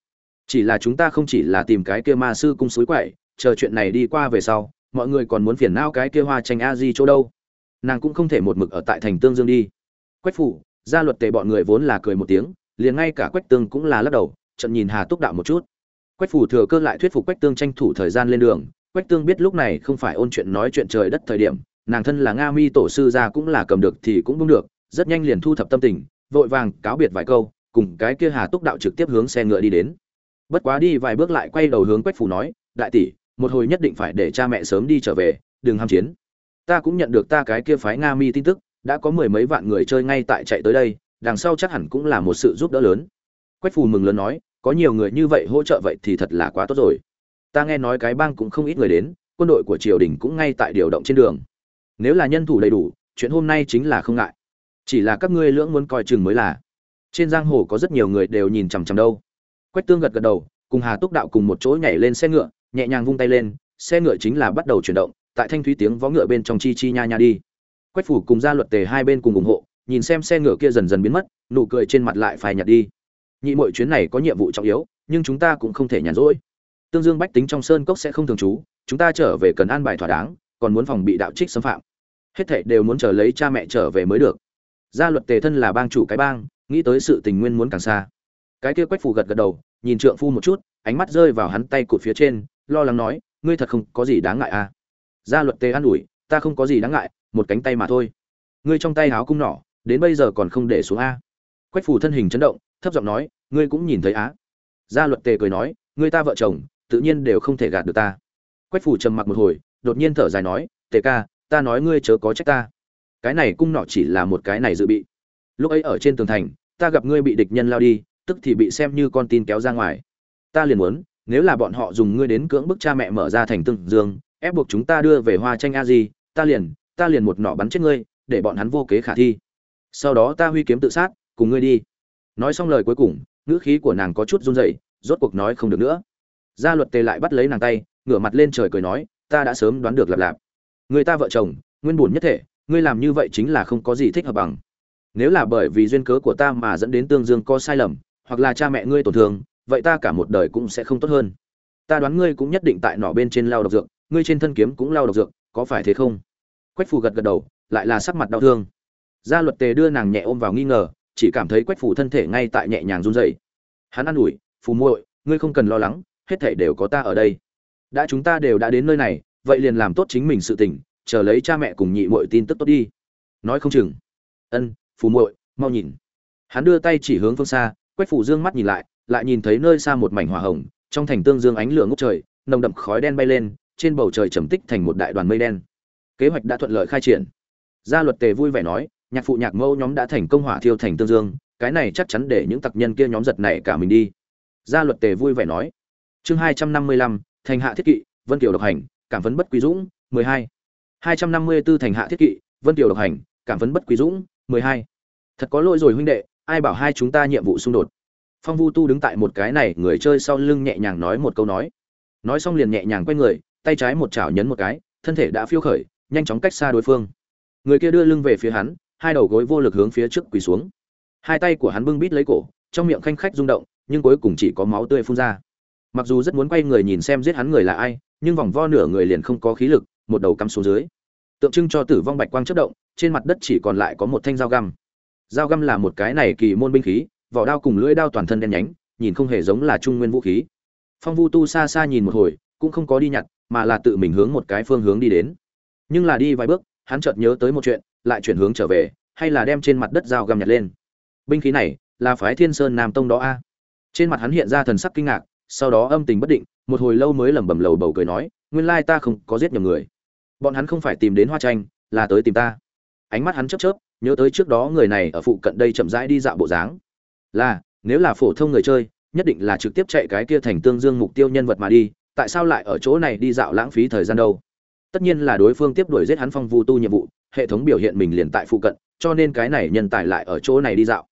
Chỉ là chúng ta không chỉ là tìm cái kia ma sư cung suối quậy chờ chuyện này đi qua về sau mọi người còn muốn phiền não cái kia hoa tranh a di chỗ đâu? Nàng cũng không thể một mực ở tại thành tương dương đi. Quách phủ, gia luật tề bọn người vốn là cười một tiếng, liền ngay cả quách tương cũng là lắc đầu trận nhìn hà túc đạo một chút. Quách phủ thừa cơ lại thuyết phục quách tương tranh thủ thời gian lên đường. Quách tương biết lúc này không phải ôn chuyện nói chuyện trời đất thời điểm, nàng thân là nga mi tổ sư gia cũng là cầm được thì cũng đúng được, rất nhanh liền thu thập tâm tình, vội vàng cáo biệt vài câu, cùng cái kia hà túc đạo trực tiếp hướng xe ngựa đi đến. Bất quá đi vài bước lại quay đầu hướng quách phủ nói, đại tỷ một hồi nhất định phải để cha mẹ sớm đi trở về, đừng ham chiến. Ta cũng nhận được ta cái kia phái nga mi tin tức, đã có mười mấy vạn người chơi ngay tại chạy tới đây, đằng sau chắc hẳn cũng là một sự giúp đỡ lớn. Quách phù mừng lớn nói, có nhiều người như vậy hỗ trợ vậy thì thật là quá tốt rồi. Ta nghe nói cái bang cũng không ít người đến, quân đội của triều đình cũng ngay tại điều động trên đường. Nếu là nhân thủ đầy đủ, chuyện hôm nay chính là không ngại. Chỉ là các ngươi lưỡng muốn coi chừng mới là. Trên giang hồ có rất nhiều người đều nhìn chằm chằm đâu. Quách tương gật gật đầu, cùng hà túc đạo cùng một chỗ nhảy lên xe ngựa nhẹ nhàng vung tay lên, xe ngựa chính là bắt đầu chuyển động, tại thanh thúy tiếng vó ngựa bên trong chi chi nha nha đi. Quách phủ cùng gia luật tề hai bên cùng ủng hộ, nhìn xem xe ngựa kia dần dần biến mất, nụ cười trên mặt lại phai nhạt đi. Nhị mọi chuyến này có nhiệm vụ trọng yếu, nhưng chúng ta cũng không thể nhàn rỗi. Tương dương bách tính trong sơn cốc sẽ không thường trú, chúng ta trở về cần an bài thỏa đáng, còn muốn phòng bị đạo trích xâm phạm. Hết thảy đều muốn chờ lấy cha mẹ trở về mới được. Gia luật tề thân là bang chủ cái bang, nghĩ tới sự tình nguyên muốn càng xa. Cái kia quách phủ gật gật đầu, nhìn trượng phu một chút, ánh mắt rơi vào hắn tay cụt phía trên lo lắng nói, ngươi thật không có gì đáng ngại à? Gia luật tề an ủi, ta không có gì đáng ngại, một cánh tay mà thôi. Ngươi trong tay háo cung nỏ, đến bây giờ còn không để xuống a. Quách phủ thân hình chấn động, thấp giọng nói, ngươi cũng nhìn thấy á? Gia luật tề cười nói, ngươi ta vợ chồng, tự nhiên đều không thể gạt được ta. Quách phủ trầm mặc một hồi, đột nhiên thở dài nói, tề ca, ta nói ngươi chớ có trách ta. Cái này cung nỏ chỉ là một cái này dự bị. Lúc ấy ở trên tường thành, ta gặp ngươi bị địch nhân lao đi, tức thì bị xem như con tin kéo ra ngoài. Ta liền muốn nếu là bọn họ dùng ngươi đến cưỡng bức cha mẹ mở ra thành tương dương, ép buộc chúng ta đưa về hoa tranh a di, ta liền ta liền một nọ bắn chết ngươi, để bọn hắn vô kế khả thi. Sau đó ta huy kiếm tự sát, cùng ngươi đi. Nói xong lời cuối cùng, ngữ khí của nàng có chút run rẩy, rốt cuộc nói không được nữa. Gia luật tề lại bắt lấy nàng tay, ngửa mặt lên trời cười nói, ta đã sớm đoán được lặp lạp. Người ta vợ chồng, nguyên bùn nhất thể, ngươi làm như vậy chính là không có gì thích hợp bằng. Nếu là bởi vì duyên cớ của ta mà dẫn đến tương dương có sai lầm, hoặc là cha mẹ ngươi tổn thương vậy ta cả một đời cũng sẽ không tốt hơn. Ta đoán ngươi cũng nhất định tại nỏ bên trên lao độc dược, ngươi trên thân kiếm cũng lao độc dược, có phải thế không? Quách phù gật gật đầu, lại là sắc mặt đau thương. Gia luật tề đưa nàng nhẹ ôm vào nghi ngờ, chỉ cảm thấy quách Phù thân thể ngay tại nhẹ nhàng run rẩy. Hắn an ủi, phù muội, ngươi không cần lo lắng, hết thảy đều có ta ở đây. Đã chúng ta đều đã đến nơi này, vậy liền làm tốt chính mình sự tình, chờ lấy cha mẹ cùng nhị muội tin tức tốt đi. Nói không chừng. Ân, phù muội, mau nhìn. Hắn đưa tay chỉ hướng phương xa, quách Phù dương mắt nhìn lại lại nhìn thấy nơi xa một mảnh hỏa hồng, trong thành tương dương ánh lửa ngút trời, nồng đậm khói đen bay lên, trên bầu trời trầm tích thành một đại đoàn mây đen. Kế hoạch đã thuận lợi khai triển. Gia luật tề vui vẻ nói, nhạc phụ nhạc mẫu nhóm đã thành công hỏa thiêu thành tương dương, cái này chắc chắn để những tặc nhân kia nhóm giật này cả mình đi. Gia luật tề vui vẻ nói. Chương hai trăm năm mươi lăm, thành hạ thiết kỵ, vân kiều độc hành, cảm vấn bất quý dũng, mười hai. hai trăm năm mươi b ố thành hạ thiết kỵ, vân kiều độc hành, cảm vấn bất quý dũng, mười hai. Thật có lỗi rồi huynh đệ, ai bảo hai chúng ta nhiệm vụ xung đột? Phong vu tu đứng tại một cái này, người chơi sau lưng nhẹ nhàng nói một câu nói. Nói xong liền nhẹ nhàng quay người, tay trái một chảo nhấn một cái, thân thể đã phiêu khởi, nhanh chóng cách xa đối phương. Người kia đưa lưng về phía hắn, hai đầu gối vô lực hướng phía trước quỳ xuống. Hai tay của hắn bưng bít lấy cổ, trong miệng khanh khách rung động, nhưng cuối cùng chỉ có máu tươi phun ra. Mặc dù rất muốn quay người nhìn xem giết hắn người là ai, nhưng vòng vo nửa người liền không có khí lực, một đầu cắm xuống dưới. Tượng trưng cho tử vong bạch quang chất động, trên mặt đất chỉ còn lại có một thanh dao găm. Dao găm là một cái này kỳ môn binh khí vỏ đao cùng lưỡi đao toàn thân đen nhánh, nhìn không hề giống là trung nguyên vũ khí. Phong vu tu xa xa nhìn một hồi, cũng không có đi nhặt, mà là tự mình hướng một cái phương hướng đi đến. Nhưng là đi vài bước, hắn chợt nhớ tới một chuyện, lại chuyển hướng trở về, hay là đem trên mặt đất dao găm nhặt lên. Binh khí này, là phái thiên sơn nam tông đó a. Trên mặt hắn hiện ra thần sắc kinh ngạc, sau đó âm tình bất định, một hồi lâu mới lẩm bẩm lầu bầu cười nói, nguyên lai ta không có giết nhầm người. Bọn hắn không phải tìm đến hoa tranh, là tới tìm ta. Ánh mắt hắn chớp chớp, nhớ tới trước đó người này ở phụ cận đây chậm rãi đi dạo bộ dáng là, nếu là phổ thông người chơi, nhất định là trực tiếp chạy cái kia thành tương dương mục tiêu nhân vật mà đi, tại sao lại ở chỗ này đi dạo lãng phí thời gian đâu? Tất nhiên là đối phương tiếp đuổi giết hắn phong vu tu nhiệm vụ, hệ thống biểu hiện mình liền tại phụ cận, cho nên cái này nhân tài lại ở chỗ này đi dạo.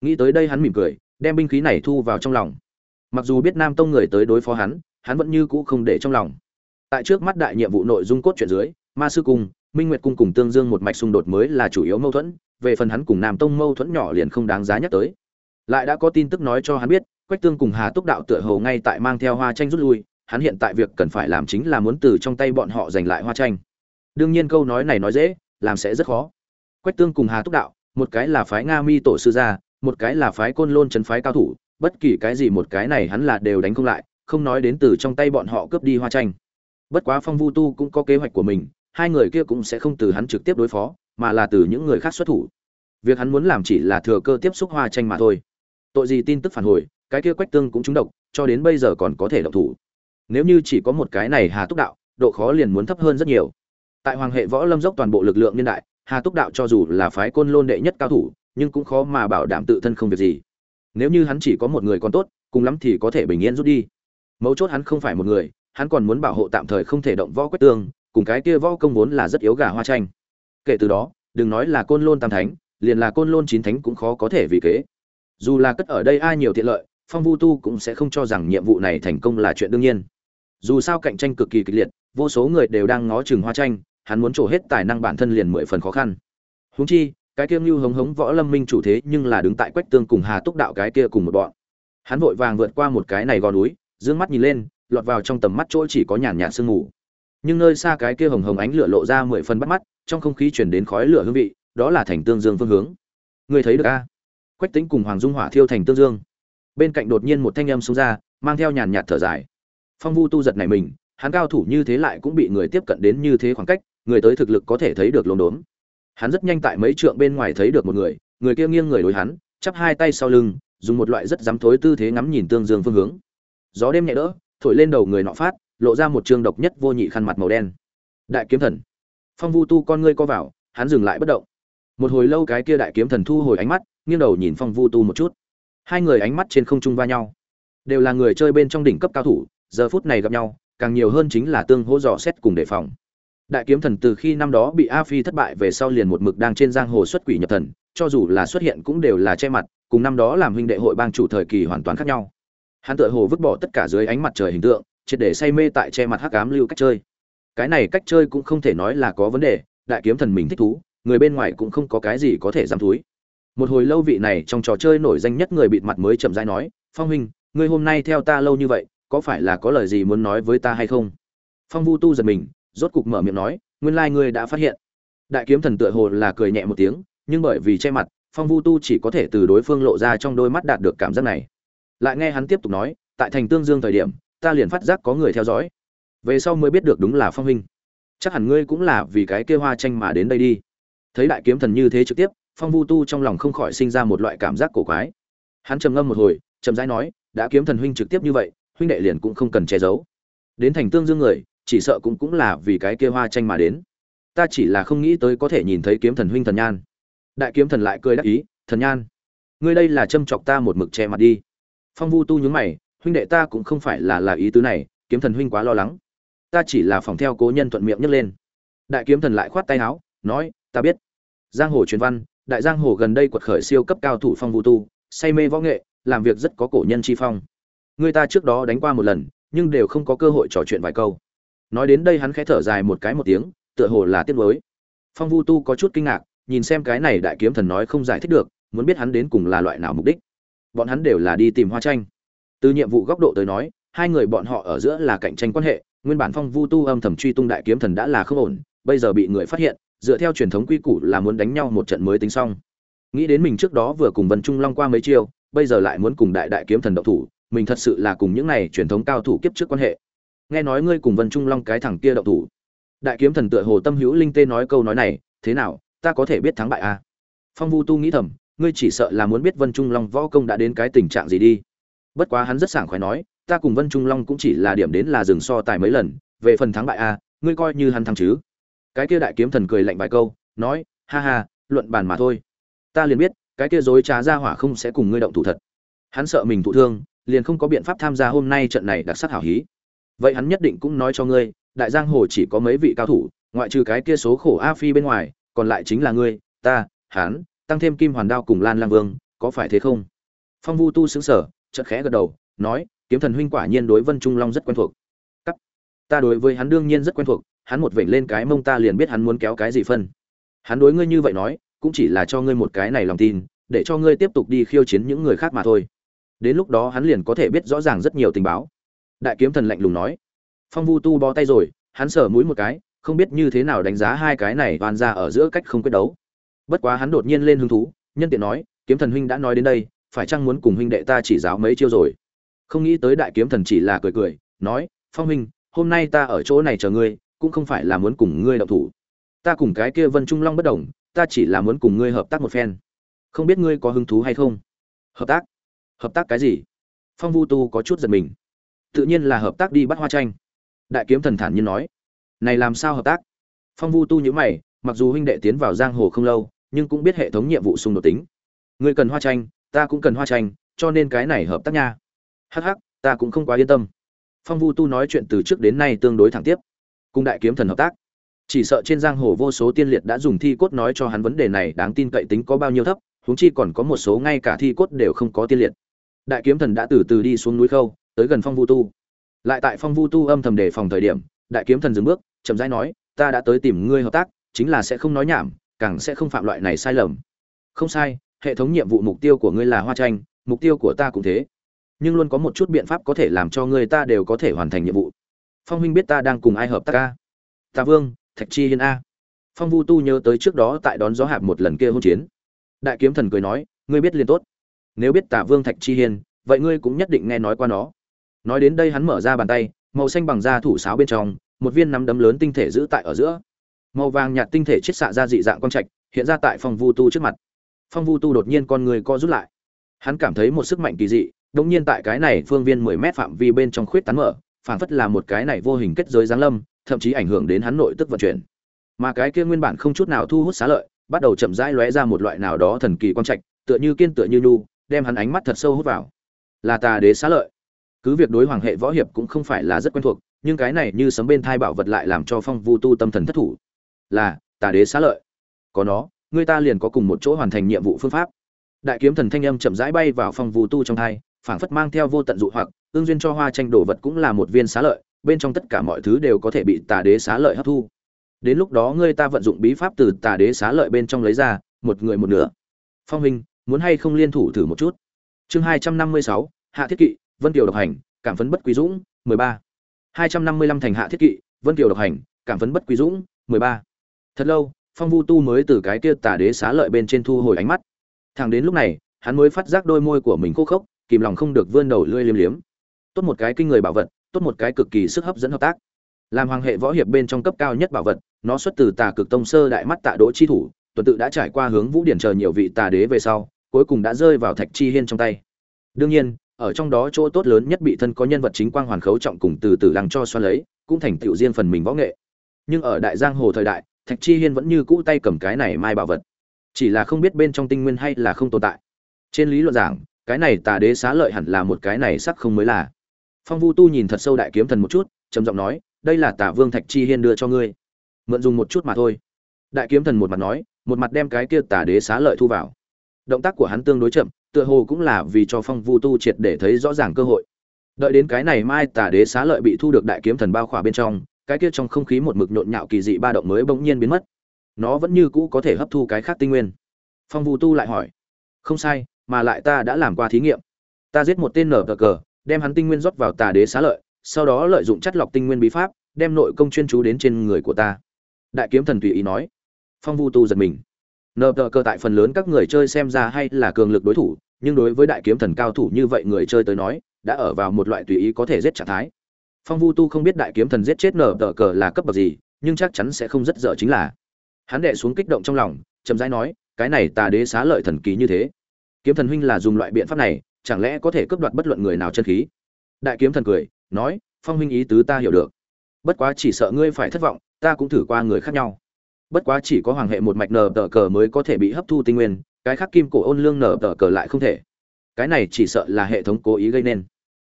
Nghĩ tới đây hắn mỉm cười, đem binh khí này thu vào trong lòng. Mặc dù biết nam tông người tới đối phó hắn hắn vẫn như cũ không để trong lòng. Tại trước mắt đại nhiệm vụ nội dung cốt truyện dưới, ma sư cung, minh nguyệt cung cùng tương dương một mạch xung đột mới là chủ yếu mâu thuẫn, về phần hắn cùng nam tông mâu thuẫn nhỏ liền không đáng giá nhắc tới lại đã có tin tức nói cho hắn biết, quách tương cùng hà túc đạo tựa hồ ngay tại mang theo hoa tranh rút lui, hắn hiện tại việc cần phải làm chính là muốn từ trong tay bọn họ giành lại hoa tranh. Đương nhiên câu nói này nói dễ, làm sẽ rất khó. Quách tương cùng hà túc đạo, một cái là phái nga mi tổ sư gia, một cái là phái côn lôn trấn phái cao thủ, bất kỳ cái gì một cái này hắn là đều đánh không lại, không nói đến từ trong tay bọn họ cướp đi hoa tranh. Bất quá phong vu tu cũng có kế hoạch của mình, hai người kia cũng sẽ không từ hắn trực tiếp đối phó, mà là từ những người khác xuất thủ. Việc hắn muốn làm chỉ là thừa cơ tiếp xúc hoa tranh mà thôi tội gì tin tức phản hồi, cái kia quách tương cũng trúng độc, cho đến bây giờ còn có thể động thủ. Nếu như chỉ có một cái này hà túc đạo, độ khó liền muốn thấp hơn rất nhiều. Tại hoàng hệ võ lâm dốc toàn bộ lực lượng niên đại, hà túc đạo cho dù là phái côn lôn đệ nhất cao thủ, nhưng cũng khó mà bảo đảm tự thân không việc gì. Nếu như hắn chỉ có một người còn tốt, cùng lắm thì có thể bình yên rút đi. Mấu chốt hắn không phải một người, hắn còn muốn bảo hộ tạm thời không thể động võ quách tương, cùng cái kia võ công vốn là rất yếu gà hoa tranh kể từ đó, đừng nói là côn lôn tam thánh, liền là côn lôn chín thánh cũng khó có thể vì kế dù là cất ở đây ai nhiều tiện lợi, phong vu tu cũng sẽ không cho rằng nhiệm vụ này thành công là chuyện đương nhiên. Dù sao cạnh tranh cực kỳ kịch liệt, vô số người đều đang ngó chừng hoa tranh, hắn muốn trổ hết tài năng bản thân liền mười phần khó khăn. Húng chi, cái kia ngưu hống hống, võ lâm minh chủ thế nhưng là đứng tại quách tương cùng hà túc đạo cái kia cùng một bọn. Hắn vội vàng vượt qua một cái này gò núi d mắt nhìn lên, lọt vào trong tầm mắt chỗ chỉ có nhàn nhạt sương mù. Nhưng nơi xa cái kia hồng hồng ánh lửa lộ ra mười phần bắt mắt, trong không khí chuyển đến khói lửa hương vị, đó là thành tương dương phương hướng. Người thấy được a? Quách tính cùng hoàng dung hỏa thiêu thành tương dương. Bên cạnh đột nhiên một thanh âm xông ra, mang theo nhàn nhạt thở dài. Phong vu tu giật này mình, hắn cao thủ như thế lại cũng bị người tiếp cận đến như thế khoảng cách, người tới thực lực có thể thấy được lồn đốn hắn rất nhanh tại mấy trượng bên ngoài thấy được một người người kia nghiêng người đối hắn, chắp hai tay sau lưng, dùng một loại rất dám thối tư thế ngắm nhìn tương dương phương hướng. Gió đêm nhẹ đỡ, thổi lên đầu người nọ phát, lộ ra một trường độc nhất vô nhị khăn mặt màu đen. Đại kiếm thần. Phong vu tu con ngươi co vào, hắn dừng lại bất động một hồi lâu cái kia đại kiếm thần thu hồi ánh mắt, nghiêng đầu nhìn phong vu tu một chút. Hai người ánh mắt trên không trung va nhau. Đều là người chơi bên trong đỉnh cấp cao thủ, giờ phút này gặp nhau, càng nhiều hơn chính là tương hỗ dò xét cùng đề phòng. Đại kiếm thần từ khi năm đó bị a phi thất bại về sau liền một mực đang trên giang hồ xuất quỷ nhập thần, cho dù là xuất hiện cũng đều là che mặt, cùng năm đó làm huynh đệ hội bang chủ thời kỳ hoàn toàn khác nhau. Hắn tựa hồ vứt bỏ tất cả dưới ánh mặt trời hình tượng, triệt để say mê tại che mặt hắc ám lưu cách chơi. Cái này cách chơi cũng không thể nói là có vấn đề, đại kiếm thần mình thích thú người bên ngoài cũng không có cái gì có thể dám thúi. Một hồi lâu vị này trong trò chơi nổi danh nhất người bịt mặt mới chậm rãi nói, phong huynh, ngươi hôm nay theo ta lâu như vậy, có phải là có lời gì muốn nói với ta hay không? Phong vu tu giật mình, rốt cục mở miệng nói, nguyên lai ngươi đã phát hiện. Đại kiếm thần tựa hồ là cười nhẹ một tiếng, nhưng bởi vì che mặt, phong vu tu chỉ có thể từ đối phương lộ ra trong đôi mắt đạt được cảm giác này. Lại nghe hắn tiếp tục nói, tại thành tương dương thời điểm, ta liền phát giác có người theo dõi. Về sau mới biết được đúng là phong huynh. Chắc hẳn ngươi cũng là vì cái kia hoa tranh mà đến đây đi thấy đại kiếm thần như thế trực tiếp, phong vu tu trong lòng không khỏi sinh ra một loại cảm giác cổ quái. Hắn trầm ngâm một hồi, chậm rãi nói, đã kiếm thần huynh trực tiếp như vậy, huynh đệ liền cũng không cần che giấu. Đến thành tương dương người, chỉ sợ cũng cũng là vì cái kia hoa tranh mà đến. Ta chỉ là không nghĩ tới có thể nhìn thấy kiếm thần huynh thần nhan. Đại kiếm thần lại cười đắc ý, thần nhan, ngươi đây là châm chọc ta một mực che mặt đi. Phong vu tu nhướng mày, huynh đệ ta cũng không phải là là ý tứ này, kiếm thần huynh quá lo lắng. Ta chỉ là phòng theo cố nhân thuận miệng nhấc lên. Đại kiếm thần lại khoát tay áo, nói ta biết. Giang hồ truyền văn, đại giang hồ gần đây quật khởi siêu cấp cao thủ phong vu tu, say mê võ nghệ, làm việc rất có cổ nhân chi phong. Người ta trước đó đánh qua một lần, nhưng đều không có cơ hội trò chuyện vài câu. Nói đến đây hắn khẽ thở dài một cái một tiếng, tựa hồ là tiếc nuối. Phong vu tu có chút kinh ngạc, nhìn xem cái này đại kiếm thần nói không giải thích được, muốn biết hắn đến cùng là loại nào mục đích. Bọn hắn đều là đi tìm hoa tranh. Từ nhiệm vụ góc độ tới nói, hai người bọn họ ở giữa là cạnh tranh quan hệ, nguyên bản phong vu tu âm thầm truy tung đại kiếm thần đã là không ổn, bây giờ bị người phát hiện dựa theo truyền thống quy củ là muốn đánh nhau một trận mới tính xong. Nghĩ đến mình trước đó vừa cùng vân trung long qua mấy chiêu bây giờ lại muốn cùng đại đại kiếm thần độc thủ mình thật sự là cùng những này truyền thống cao thủ kiếp trước quan hệ. Nghe nói ngươi cùng vân trung long cái thằng kia độc thủ. Đại kiếm thần tựa hồ tâm hữu linh tê nói câu nói này thế nào ta có thể biết thắng bại à? phong vu tu nghĩ thầm ngươi chỉ sợ là muốn biết vân trung long võ công đã đến cái tình trạng gì đi. Bất quá hắn rất sảng khoái nói ta cùng vân trung long cũng chỉ là điểm đến là dừng so tài mấy lần về phần thắng bại à, ngươi coi như hắn thắng chứ cái kia đại kiếm thần cười lạnh vài câu, nói, ha ha, luận bàn mà thôi. Ta liền biết, cái kia dối trá ra hỏa không sẽ cùng ngươi động thủ thật. Hắn sợ mình thụ thương, liền không có biện pháp tham gia hôm nay trận này đặc sắc hảo hí. Vậy hắn nhất định cũng nói cho ngươi, đại giang hồ chỉ có mấy vị cao thủ, ngoại trừ cái kia số khổ a phi bên ngoài, còn lại chính là ngươi, ta, hắn, tăng thêm kim hoàn đao cùng lan lang vương, có phải thế không? Phong vu tu xứng sở chợt khẽ gật đầu, nói, kiếm thần huynh quả nhiên đối vân trung long rất quen thuộc. Cắt. Ta đối với hắn đương nhiên rất quen thuộc hắn một vểnh lên cái mông ta liền biết hắn muốn kéo cái gì phân. Hắn đối ngươi như vậy nói, cũng chỉ là cho ngươi một cái này lòng tin, để cho ngươi tiếp tục đi khiêu chiến những người khác mà thôi. Đến lúc đó hắn liền có thể biết rõ ràng rất nhiều tình báo. Đại kiếm thần lạnh lùng nói. Phong vu tu bó tay rồi, hắn sờ mũi một cái, không biết như thế nào đánh giá hai cái này toàn ra ở giữa cách không quyết đấu. Bất quá hắn đột nhiên lên hứng thú, nhân tiện nói, kiếm thần huynh đã nói đến đây, phải chăng muốn cùng huynh đệ ta chỉ giáo mấy chiêu rồi? Không nghĩ tới đại kiếm thần chỉ là cười cười, nói, phong huynh, hôm nay ta ở chỗ này chờ ngươi cũng không phải là muốn cùng ngươi động thủ. Ta cùng cái kia vân trung long bất đồng, ta chỉ là muốn cùng ngươi hợp tác một phen. Không biết ngươi có hứng thú hay không? Hợp tác? Hợp tác cái gì? Phong vu tu có chút giật mình. Tự nhiên là hợp tác đi bắt hoa tranh. Đại kiếm thần thản nhiên nói. Này làm sao hợp tác? Phong vu tu nhíu mày, mặc dù huynh đệ tiến vào giang hồ không lâu, nhưng cũng biết hệ thống nhiệm vụ xung đột tính. Ngươi cần hoa tranh, ta cũng cần hoa tranh, cho nên cái này hợp tác nha. Hắc hắc, ta cũng không quá yên tâm. Phong vu tu nói chuyện từ trước đến nay tương đối thẳng tiếp cùng đại kiếm thần hợp tác. Chỉ sợ trên giang hồ vô số tiên liệt đã dùng thi cốt nói cho hắn vấn đề này, đáng tin cậy tính có bao nhiêu thấp, huống chi còn có một số ngay cả thi cốt đều không có tiên liệt. Đại kiếm thần đã từ từ đi xuống núi khâu, tới gần phong vu tu. Lại tại phong vu tu âm thầm đề phòng thời điểm, đại kiếm thần dừng bước, chậm rãi nói, ta đã tới tìm ngươi hợp tác, chính là sẽ không nói nhảm, càng sẽ không phạm loại này sai lầm. Không sai, hệ thống nhiệm vụ mục tiêu của ngươi là hoa tranh, mục tiêu của ta cũng thế. Nhưng luôn có một chút biện pháp có thể làm cho người ta đều có thể hoàn thành nhiệm vụ phong huynh biết ta đang cùng ai hợp tác ca ta vương, thạch chi hiên a. Phong vu tu nhớ tới trước đó tại đón gió hạp một lần kia hôn chiến. Đại kiếm thần cười nói, ngươi biết liền tốt. Nếu biết tả vương thạch chi hiên, vậy ngươi cũng nhất định nghe nói qua nó. Nói đến đây hắn mở ra bàn tay, màu xanh bằng da thủ sáo bên trong, một viên nắm đấm lớn tinh thể giữ tại ở giữa. Màu vàng nhạt tinh thể chiết xạ ra dị dạng quang trạch, hiện ra tại phong vu tu trước mặt. Phong vu tu đột nhiên con người co rút lại. Hắn cảm thấy một sức mạnh kỳ dị, đột nhiên tại cái này phương viên mười mét phạm vi bên trong khuyết tán mở phảng phất là một cái này vô hình kết giới giáng lâm, thậm chí ảnh hưởng đến hắn nội tức vận chuyển. Mà cái kia nguyên bản không chút nào thu hút xá lợi, bắt đầu chậm rãi lóe ra một loại nào đó thần kỳ quang trạch, tựa như kiên tựa như nhu, đem hắn ánh mắt thật sâu hút vào. Là tà đế xá lợi. Cứ việc đối hoàng hệ võ hiệp cũng không phải là rất quen thuộc, nhưng cái này như sấm bên thai bảo vật lại làm cho phong vu tu tâm thần thất thủ. Là, tà đế xá lợi. Có nó, người ta liền có cùng một chỗ hoàn thành nhiệm vụ phương pháp. Đại kiếm thần thanh âm chậm rãi bay vào phong vu tu trong thai, phảng phất mang theo vô tận dụ hoặc ương duyên cho hoa tranh đồ vật cũng là một viên xá lợi, bên trong tất cả mọi thứ đều có thể bị tà đế xá lợi hấp thu. Đến lúc đó ngươi ta vận dụng bí pháp từ tà đế xá lợi bên trong lấy ra, một người một nửa. Phong hình muốn hay không liên thủ thử một chút? Chương hai trăm năm mươi sáu, hạ thiết kỵ, vân kiều độc hành, cảm phấn bất quý dũng, mười ba. hai trăm năm mươi lăm thành hạ thiết kỵ, vân kiều độc hành, cảm phấn bất quý dũng, mười ba. Thật lâu, phong vu tu mới từ cái kia tà đế xá lợi bên trên thu hồi ánh mắt. Thằng đến lúc này, hắn mới phát giác đôi môi của mình khô khốc, kìm lòng không được vươn đầu lưỡi liếm liếm tốt một cái kinh người bảo vật, tốt một cái cực kỳ sức hấp dẫn hợp tác. Làm hoàng hệ võ hiệp bên trong cấp cao nhất bảo vật, nó xuất từ tà cực tông sơ đại mắt tạ đỗ chi thủ, tuần tự đã trải qua hướng vũ điển chờ nhiều vị tà đế về sau, cuối cùng đã rơi vào thạch chi hiên trong tay. Đương nhiên, ở trong đó chỗ tốt lớn nhất bị thân có nhân vật chính quang hoàn khấu trọng cùng từ từ lăng cho xoan lấy, cũng thành tựu riêng phần mình võ nghệ. Nhưng ở đại giang hồ thời đại, thạch chi hiên vẫn như cũ tay cầm cái này mai bảo vật. Chỉ là không biết bên trong tinh nguyên hay là không tồn tại. Trên lý luận giảng, cái này tà đế xá lợi hẳn là một cái này sắc không mới là phong vu tu nhìn thật sâu đại kiếm thần một chút, trầm giọng nói, đây là tả vương thạch chi hiên đưa cho ngươi. Mượn dùng một chút mà thôi. Đại kiếm thần một mặt nói, một mặt đem cái kia Tả đế xá lợi thu vào. Động tác của hắn tương đối chậm, tựa hồ cũng là vì cho phong vu tu triệt để thấy rõ ràng cơ hội. Đợi đến cái này mai Tả đế xá lợi bị thu được đại kiếm thần bao khỏa bên trong, cái kia trong không khí một mực nhộn nhạo kỳ dị ba động mới bỗng nhiên biến mất. Nó vẫn như cũ có thể hấp thu cái khác tinh nguyên. Phong vu tu lại hỏi, không sai, mà lại ta đã làm qua thí nghiệm. Ta giết một tên nở cờ cờ đem hắn tinh nguyên rót vào tà đế xá lợi, sau đó lợi dụng chất lọc tinh nguyên bí pháp, đem nội công chuyên chú đến trên người của ta. Đại kiếm thần tùy ý nói. Phong vu tu giật mình. Nở tờ cờ tại phần lớn các người chơi xem ra hay là cường lực đối thủ, nhưng đối với đại kiếm thần cao thủ như vậy người chơi tới nói, đã ở vào một loại tùy ý có thể giết trạng thái. Phong vu tu không biết đại kiếm thần giết chết nở tờ cờ là cấp bậc gì, nhưng chắc chắn sẽ không rất dở chính là. Hắn đệ xuống kích động trong lòng, chậm rãi nói, cái này tà đế xá lợi thần kỳ như thế. Kiếm thần huynh là dùng loại biện pháp này chẳng lẽ có thể cướp đoạt bất luận người nào chân khí? Đại kiếm thần cười, nói, phong huynh ý tứ ta hiểu được. Bất quá chỉ sợ ngươi phải thất vọng, ta cũng thử qua người khác nhau. Bất quá chỉ có hoàng hệ một mạch nở tờ cờ mới có thể bị hấp thu tinh nguyên, cái khác kim cổ ôn lương nở tờ cờ lại không thể. Cái này chỉ sợ là hệ thống cố ý gây nên.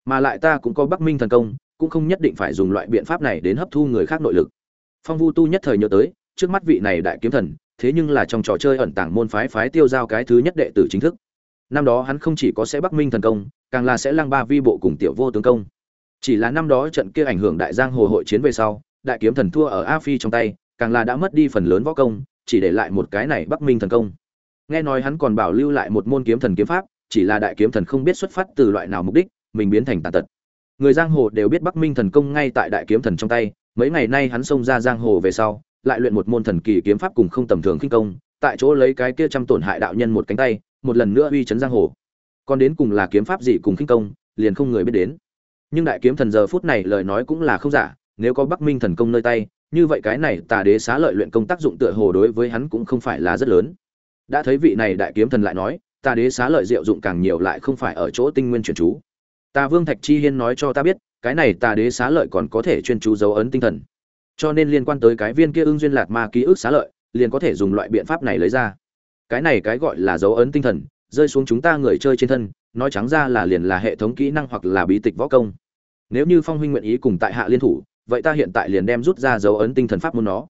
Mà lại ta cũng có bắc minh thần công, cũng không nhất định phải dùng loại biện pháp này đến hấp thu người khác nội lực. Phong vu tu nhất thời nhớ tới, trước mắt vị này đại kiếm thần, thế nhưng là trong trò chơi ẩn tàng môn phái phái tiêu giao cái thứ nhất đệ tử chính thức năm đó hắn không chỉ có sẽ bắc minh thần công, càng là sẽ lăng ba vi bộ cùng tiểu vô tướng công. Chỉ là năm đó trận kia ảnh hưởng đại giang hồ hội chiến về sau, đại kiếm thần thua ở a phi trong tay, càng là đã mất đi phần lớn võ công, chỉ để lại một cái này bắc minh thần công. Nghe nói hắn còn bảo lưu lại một môn kiếm thần kiếm pháp, chỉ là đại kiếm thần không biết xuất phát từ loại nào mục đích, mình biến thành tàn tật. Người giang hồ đều biết bắc minh thần công ngay tại đại kiếm thần trong tay, mấy ngày nay hắn xông ra giang hồ về sau, lại luyện một môn thần kỳ kiếm pháp cùng không tầm thường khinh công, tại chỗ lấy cái kia trăm tổn hại đạo nhân một cánh tay một lần nữa uy chấn giang hồ. Còn đến cùng là kiếm pháp gì cùng khinh công, liền không người biết đến. Nhưng đại kiếm thần giờ phút này lời nói cũng là không giả, nếu có bắc minh thần công nơi tay, như vậy cái này tà đế xá lợi luyện công tác dụng tựa hồ đối với hắn cũng không phải là rất lớn. Đã thấy vị này đại kiếm thần lại nói, tà đế xá lợi diệu dụng càng nhiều lại không phải ở chỗ tinh nguyên chuyển chú. Tà vương thạch chi hiên nói cho ta biết, cái này tà đế xá lợi còn có thể chuyên chú dấu ấn tinh thần. Cho nên liên quan tới cái viên kia ưng duyên lạt ma ký ức xá lợi, liền có thể dùng loại biện pháp này lấy ra cái này cái gọi là dấu ấn tinh thần, rơi xuống chúng ta người chơi trên thân, nói trắng ra là liền là hệ thống kỹ năng hoặc là bí tịch võ công. Nếu như phong huynh nguyện ý cùng tại hạ liên thủ, vậy ta hiện tại liền đem rút ra dấu ấn tinh thần pháp môn nó.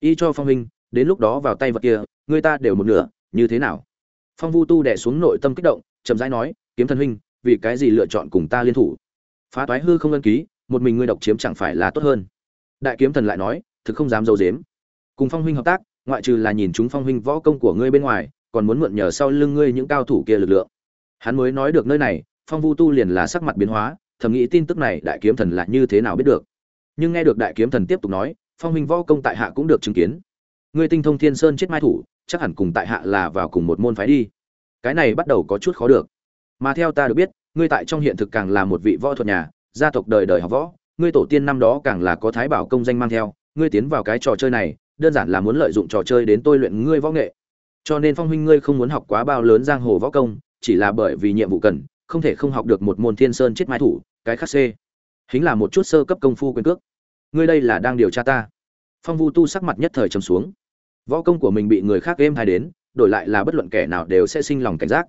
Y cho phong huynh, đến lúc đó vào tay vật kia, người ta đều một nửa, như thế nào? Phong vu tu đẻ xuống nội tâm kích động, chậm rãi nói, kiếm thần huynh, vì cái gì lựa chọn cùng ta liên thủ? Phá toái hư không ân ký, một mình ngươi độc chiếm chẳng phải là tốt hơn. Đại kiếm thần lại nói, thực không dám dâu dếm. Cùng phong huynh hợp tác ngoại trừ là nhìn chúng phong huynh võ công của ngươi bên ngoài, còn muốn mượn nhờ sau lưng ngươi những cao thủ kia lực lượng. Hắn mới nói được nơi này, phong vu tu liền là sắc mặt biến hóa, thầm nghĩ tin tức này đại kiếm thần là như thế nào biết được. Nhưng nghe được đại kiếm thần tiếp tục nói, phong huynh võ công tại hạ cũng được chứng kiến. Ngươi tinh thông thiên sơn chết mai thủ, chắc hẳn cùng tại hạ là vào cùng một môn phái đi. Cái này bắt đầu có chút khó được. Mà theo ta được biết, ngươi tại trong hiện thực càng là một vị võ thuật nhà, gia tộc đời đời học võ, ngươi tổ tiên năm đó càng là có thái bảo công danh mang theo, ngươi tiến vào cái trò chơi này đơn giản là muốn lợi dụng trò chơi đến tôi luyện ngươi võ nghệ. Cho nên phong huynh ngươi không muốn học quá bao lớn giang hồ võ công, chỉ là bởi vì nhiệm vụ cần, không thể không học được một môn thiên sơn chết mai thủ, cái khắc xê hính là một chút sơ cấp công phu quyền cước. Ngươi đây là đang điều tra ta. Phong vu tu sắc mặt nhất thời trầm xuống. Võ công của mình bị người khác game hay đến, đổi lại là bất luận kẻ nào đều sẽ sinh lòng cảnh giác.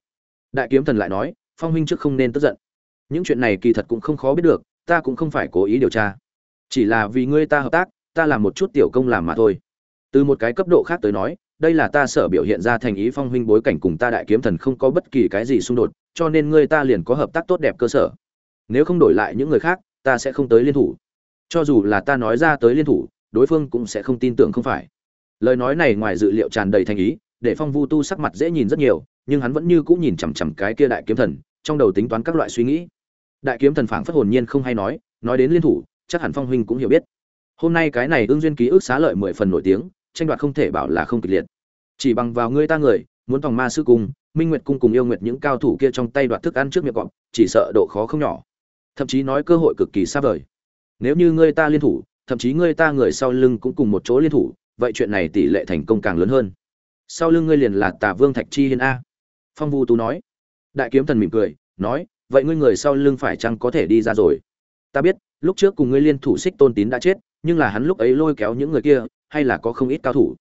Đại kiếm thần lại nói, phong huynh trước không nên tức giận. Những chuyện này kỳ thật cũng không khó biết được, ta cũng không phải cố ý điều tra. Chỉ là vì ngươi ta hợp tác, ta làm một chút tiểu công làm mà thôi từ một cái cấp độ khác tới nói, đây là ta sở biểu hiện ra thành ý phong huynh bối cảnh cùng ta đại kiếm thần không có bất kỳ cái gì xung đột, cho nên ngươi ta liền có hợp tác tốt đẹp cơ sở. Nếu không đổi lại những người khác, ta sẽ không tới liên thủ. Cho dù là ta nói ra tới liên thủ, đối phương cũng sẽ không tin tưởng không phải. Lời nói này ngoài dự liệu tràn đầy thành ý, để phong vu tu sắc mặt dễ nhìn rất nhiều, nhưng hắn vẫn như cũ nhìn chằm chằm cái kia đại kiếm thần, trong đầu tính toán các loại suy nghĩ. Đại kiếm thần phảng phất hồn nhiên không hay nói nói đến liên thủ, chắc hẳn phong huynh cũng hiểu biết. Hôm nay cái này ương duyên ký ức xá lợi mười phần nổi tiếng tranh đoạt không thể bảo là không kịch liệt. Chỉ bằng vào ngươi ta người, muốn tòng ma sư cung minh nguyệt cung cùng yêu nguyệt những cao thủ kia trong tay đoạt thức ăn trước miệng cọp, chỉ sợ độ khó không nhỏ. Thậm chí nói cơ hội cực kỳ xa vời. Nếu như ngươi ta liên thủ, thậm chí ngươi ta người sau lưng cũng cùng một chỗ liên thủ, vậy chuyện này tỷ lệ thành công càng lớn hơn. Sau lưng ngươi liền là tả vương thạch chi hiên a. Phong vu tú nói. Đại kiếm thần mỉm cười, nói, vậy ngươi người sau lưng phải chăng có thể đi ra rồi? Ta biết, lúc trước cùng ngươi liên thủ xích tôn tín đã chết, nhưng là hắn lúc ấy lôi kéo những người kia hay là có không ít cao thủ.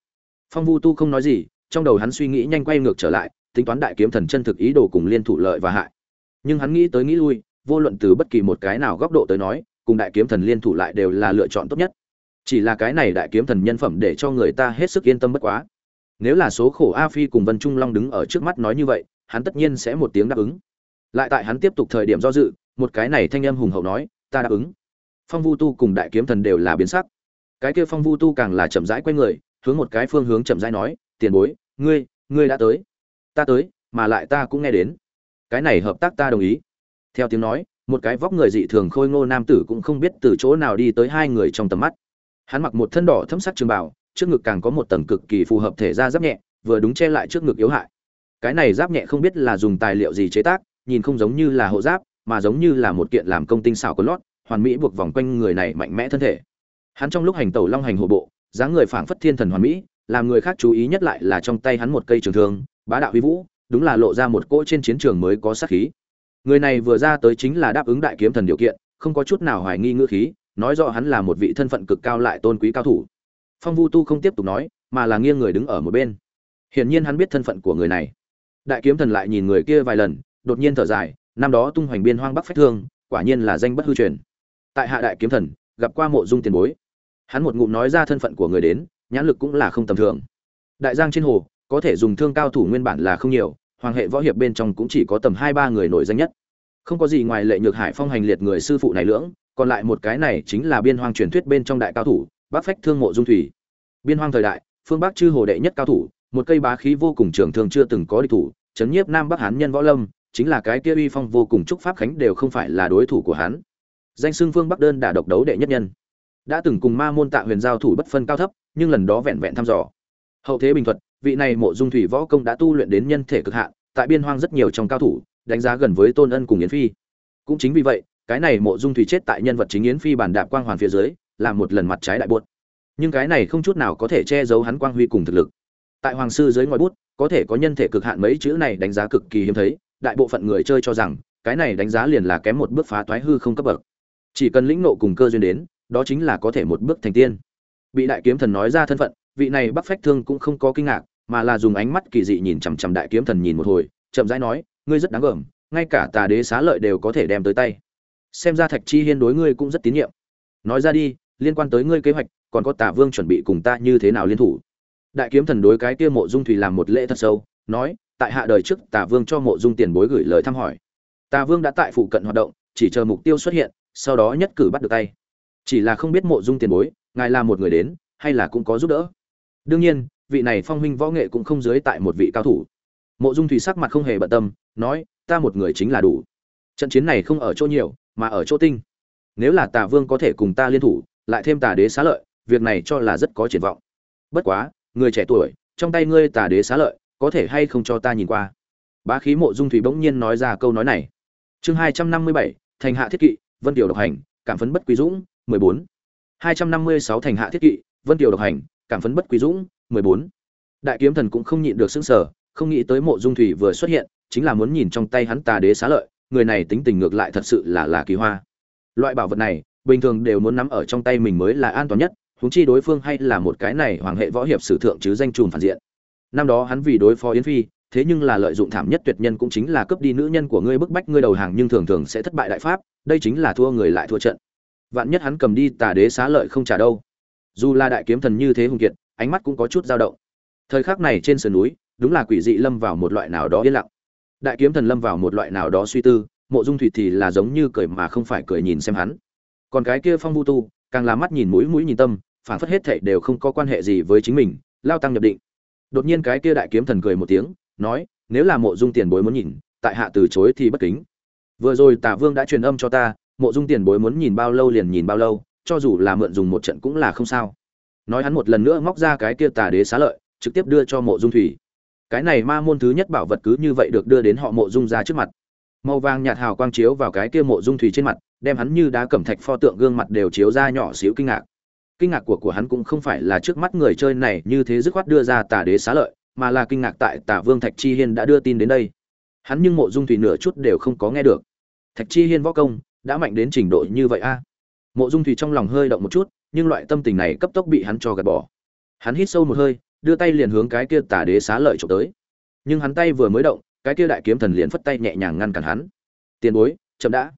Phong vu tu không nói gì, trong đầu hắn suy nghĩ nhanh quay ngược trở lại, tính toán đại kiếm thần chân thực ý đồ cùng liên thủ lợi và hại. Nhưng hắn nghĩ tới nghĩ lui, vô luận từ bất kỳ một cái nào góc độ tới nói, cùng đại kiếm thần liên thủ lại đều là lựa chọn tốt nhất. Chỉ là cái này đại kiếm thần nhân phẩm để cho người ta hết sức yên tâm bất quá. Nếu là số khổ a phi cùng vân trung long đứng ở trước mắt nói như vậy, hắn tất nhiên sẽ một tiếng đáp ứng. Lại tại hắn tiếp tục thời điểm do dự, một cái này thanh âm hùng hậu nói, ta đáp ứng. Phong vu tu cùng đại kiếm thần đều là biến sắc cái kia phong vu tu càng là chậm rãi quay người, hướng một cái phương hướng chậm rãi nói, tiền bối, ngươi ngươi đã tới. Ta tới, mà lại ta cũng nghe đến. Cái này hợp tác ta đồng ý. Theo tiếng nói, một cái vóc người dị thường khôi ngô nam tử cũng không biết từ chỗ nào đi tới hai người trong tầm mắt. Hắn mặc một thân đỏ thâm sắc trường bảo trước ngực càng có một tầng cực kỳ phù hợp thể ra giáp nhẹ, vừa đúng che lại trước ngực yếu hại. Cái này giáp nhẹ không biết là dùng tài liệu gì chế tác, nhìn không giống như là hộ giáp, mà giống như là một kiện làm công tinh xảo có lót, hoàn mỹ buộc vòng quanh người này mạnh mẽ thân thể hắn trong lúc hành tẩu long hành hộ bộ, dáng người phảng phất thiên thần hoàn mỹ, làm người khác chú ý nhất lại là trong tay hắn một cây trường thương, bá đạo huy vũ, đúng là lộ ra một cỗ trên chiến trường mới có sát khí. Người này vừa ra tới chính là đáp ứng đại kiếm thần điều kiện, không có chút nào hoài nghi ngữ khí, nói rõ hắn là một vị thân phận cực cao lại tôn quý cao thủ. Phong vu tu không tiếp tục nói, mà là nghiêng người đứng ở một bên. Hiển nhiên hắn biết thân phận của người này. Đại kiếm thần lại nhìn người kia vài lần, đột nhiên thở dài, năm đó tung hoành biên hoang bắc phách thương, quả nhiên là danh bất hư truyền. Tại hạ đại kiếm thần, gặp qua mộ dung tiền bối hắn một ngụm nói ra thân phận của người đến, nhãn lực cũng là không tầm thường. Đại giang trên hồ, có thể dùng thương cao thủ nguyên bản là không nhiều, hoàng hệ võ hiệp bên trong cũng chỉ có tầm hai ba người nổi danh nhất. Không có gì ngoài lệ nhược hải phong hành liệt người sư phụ này lưỡng, còn lại một cái này chính là biên hoang truyền thuyết bên trong đại cao thủ, bắc phách thương mộ dung thủy. Biên hoang thời đại, phương bắc chư hồ đệ nhất cao thủ, một cây bá khí vô cùng trường thường chưa từng có địch thủ chấn nhiếp nam bắc hán nhân võ lâm, chính là cái kia uy phong vô cùng trúc pháp khánh đều không phải là đối thủ của hắn. Danh xưng phương bắc đơn đã độc đấu đệ nhất nhân đã từng cùng ma môn tạ huyền giao thủ bất phân cao thấp, nhưng lần đó vẹn vẹn thăm dò. Hậu thế bình thuật, vị này mộ dung thủy võ công đã tu luyện đến nhân thể cực hạn, tại biên hoang rất nhiều trong cao thủ, đánh giá gần với tôn ân cùng yến phi. Cũng chính vì vậy, cái này mộ dung thủy chết tại nhân vật chính yến phi bàn đạp quang hoàn phía dưới làm một lần mặt trái đại buốt. Nhưng cái này không chút nào có thể che giấu hắn quang huy cùng thực lực. Tại hoàng sư dưới ngòi bút, có thể có nhân thể cực hạn mấy chữ này đánh giá cực kỳ hiếm thấy, đại bộ phận người chơi cho rằng, cái này đánh giá liền là kém một bước phá toái hư không cấp bậc. Chỉ cần lĩnh nộ cùng cơ duyên đến đó chính là có thể một bước thành tiên. Bị đại kiếm thần nói ra thân phận, vị này bắc phách thương cũng không có kinh ngạc, mà là dùng ánh mắt kỳ dị nhìn chằm chằm đại kiếm thần nhìn một hồi, chậm rãi nói, ngươi rất đáng gờm, ngay cả tà đế xá lợi đều có thể đem tới tay. Xem ra thạch chi hiên đối ngươi cũng rất tín nhiệm. Nói ra đi, liên quan tới ngươi kế hoạch, còn có tả vương chuẩn bị cùng ta như thế nào liên thủ? Đại kiếm thần đối cái kia mộ dung thủy làm một lễ thật sâu, nói, tại hạ đời trước tả vương cho mộ dung tiền bối gửi lời thăm hỏi. Tả vương đã tại phụ cận hoạt động, chỉ chờ mục tiêu xuất hiện, sau đó nhất cử bắt được tay chỉ là không biết mộ dung tiền bối, ngài là một người đến, hay là cũng có giúp đỡ. Đương nhiên, vị này phong huynh võ nghệ cũng không dưới tại một vị cao thủ. Mộ dung thủy sắc mặt không hề bận tâm, nói, ta một người chính là đủ. Trận chiến này không ở chỗ nhiều, mà ở chỗ tinh. Nếu là tà vương có thể cùng ta liên thủ, lại thêm tà đế xá lợi, việc này cho là rất có triển vọng. Bất quá, người trẻ tuổi, trong tay ngươi tà đế xá lợi, có thể hay không cho ta nhìn qua? Bá khí mộ dung thủy bỗng nhiên nói ra câu nói này. Chương hai trăm năm mươi bảy, thành hạ thiết kỵ, vân tiểu độc hành, cảm phấn bất quý dũng mười bốn. hai trăm năm mươi sáu thành hạ thiết kỵ, vân Kiều độc hành, cảm phấn bất quý dũng, mười bốn. Đại kiếm thần cũng không nhịn được sững sờ, không nghĩ tới mộ dung thủy vừa xuất hiện, chính là muốn nhìn trong tay hắn ta đế xá lợi, người này tính tình ngược lại thật sự là là kỳ hoa. Loại bảo vật này, bình thường đều muốn nắm ở trong tay mình mới là an toàn nhất, huống chi đối phương hay là một cái này hoàng hệ võ hiệp sử thượng chứ danh trùm phản diện. Năm đó hắn vì đối phó yến phi, thế nhưng là lợi dụng thảm nhất tuyệt nhân cũng chính là cướp đi nữ nhân của ngươi bức bách ngươi đầu hàng nhưng thường thường sẽ thất bại đại pháp, đây chính là thua người lại thua trận vạn nhất hắn cầm đi tà đế xá lợi không trả đâu. Dù là đại kiếm thần như thế hùng kiệt, ánh mắt cũng có chút dao động. Thời khắc này trên sườn núi, đúng là quỷ dị lâm vào một loại nào đó yên lặng. Đại kiếm thần lâm vào một loại nào đó suy tư, mộ dung thủy thì là giống như cười mà không phải cười nhìn xem hắn. Còn cái kia phong vu tu, càng là mắt nhìn mũi mũi nhìn tâm phản phất hết thệ đều không có quan hệ gì với chính mình, lao tăng nhập định. Đột nhiên cái kia đại kiếm thần cười một tiếng, nói, nếu là mộ dung tiền bối muốn nhìn, tại hạ từ chối thì bất kính. Vừa rồi tả vương đã truyền âm cho ta mộ dung tiền bối muốn nhìn bao lâu liền nhìn bao lâu, cho dù là mượn dùng một trận cũng là không sao. Nói hắn một lần nữa móc ra cái kia tà đế xá lợi, trực tiếp đưa cho mộ dung thủy. Cái này ma môn thứ nhất bảo vật cứ như vậy được đưa đến họ mộ dung ra trước mặt. Màu vàng nhạt hào quang chiếu vào cái kia mộ dung thủy trên mặt, đem hắn như đá cẩm thạch pho tượng gương mặt đều chiếu ra nhỏ xíu kinh ngạc. Kinh ngạc của của hắn cũng không phải là trước mắt người chơi này như thế dứt khoát đưa ra tà đế xá lợi, mà là kinh ngạc tại tà vương thạch chi hiên đã đưa tin đến đây. Hắn nhưng mộ dung thủy nửa chút đều không có nghe được. Thạch chi hiên võ công đã mạnh đến trình độ như vậy a. Mộ dung thủy trong lòng hơi động một chút, nhưng loại tâm tình này cấp tốc bị hắn cho gạt bỏ. Hắn hít sâu một hơi, đưa tay liền hướng cái kia Tả đế xá lợi trộm tới. Nhưng hắn tay vừa mới động, cái kia đại kiếm thần liền phất tay nhẹ nhàng ngăn cản hắn. Tiền bối, chậm đã.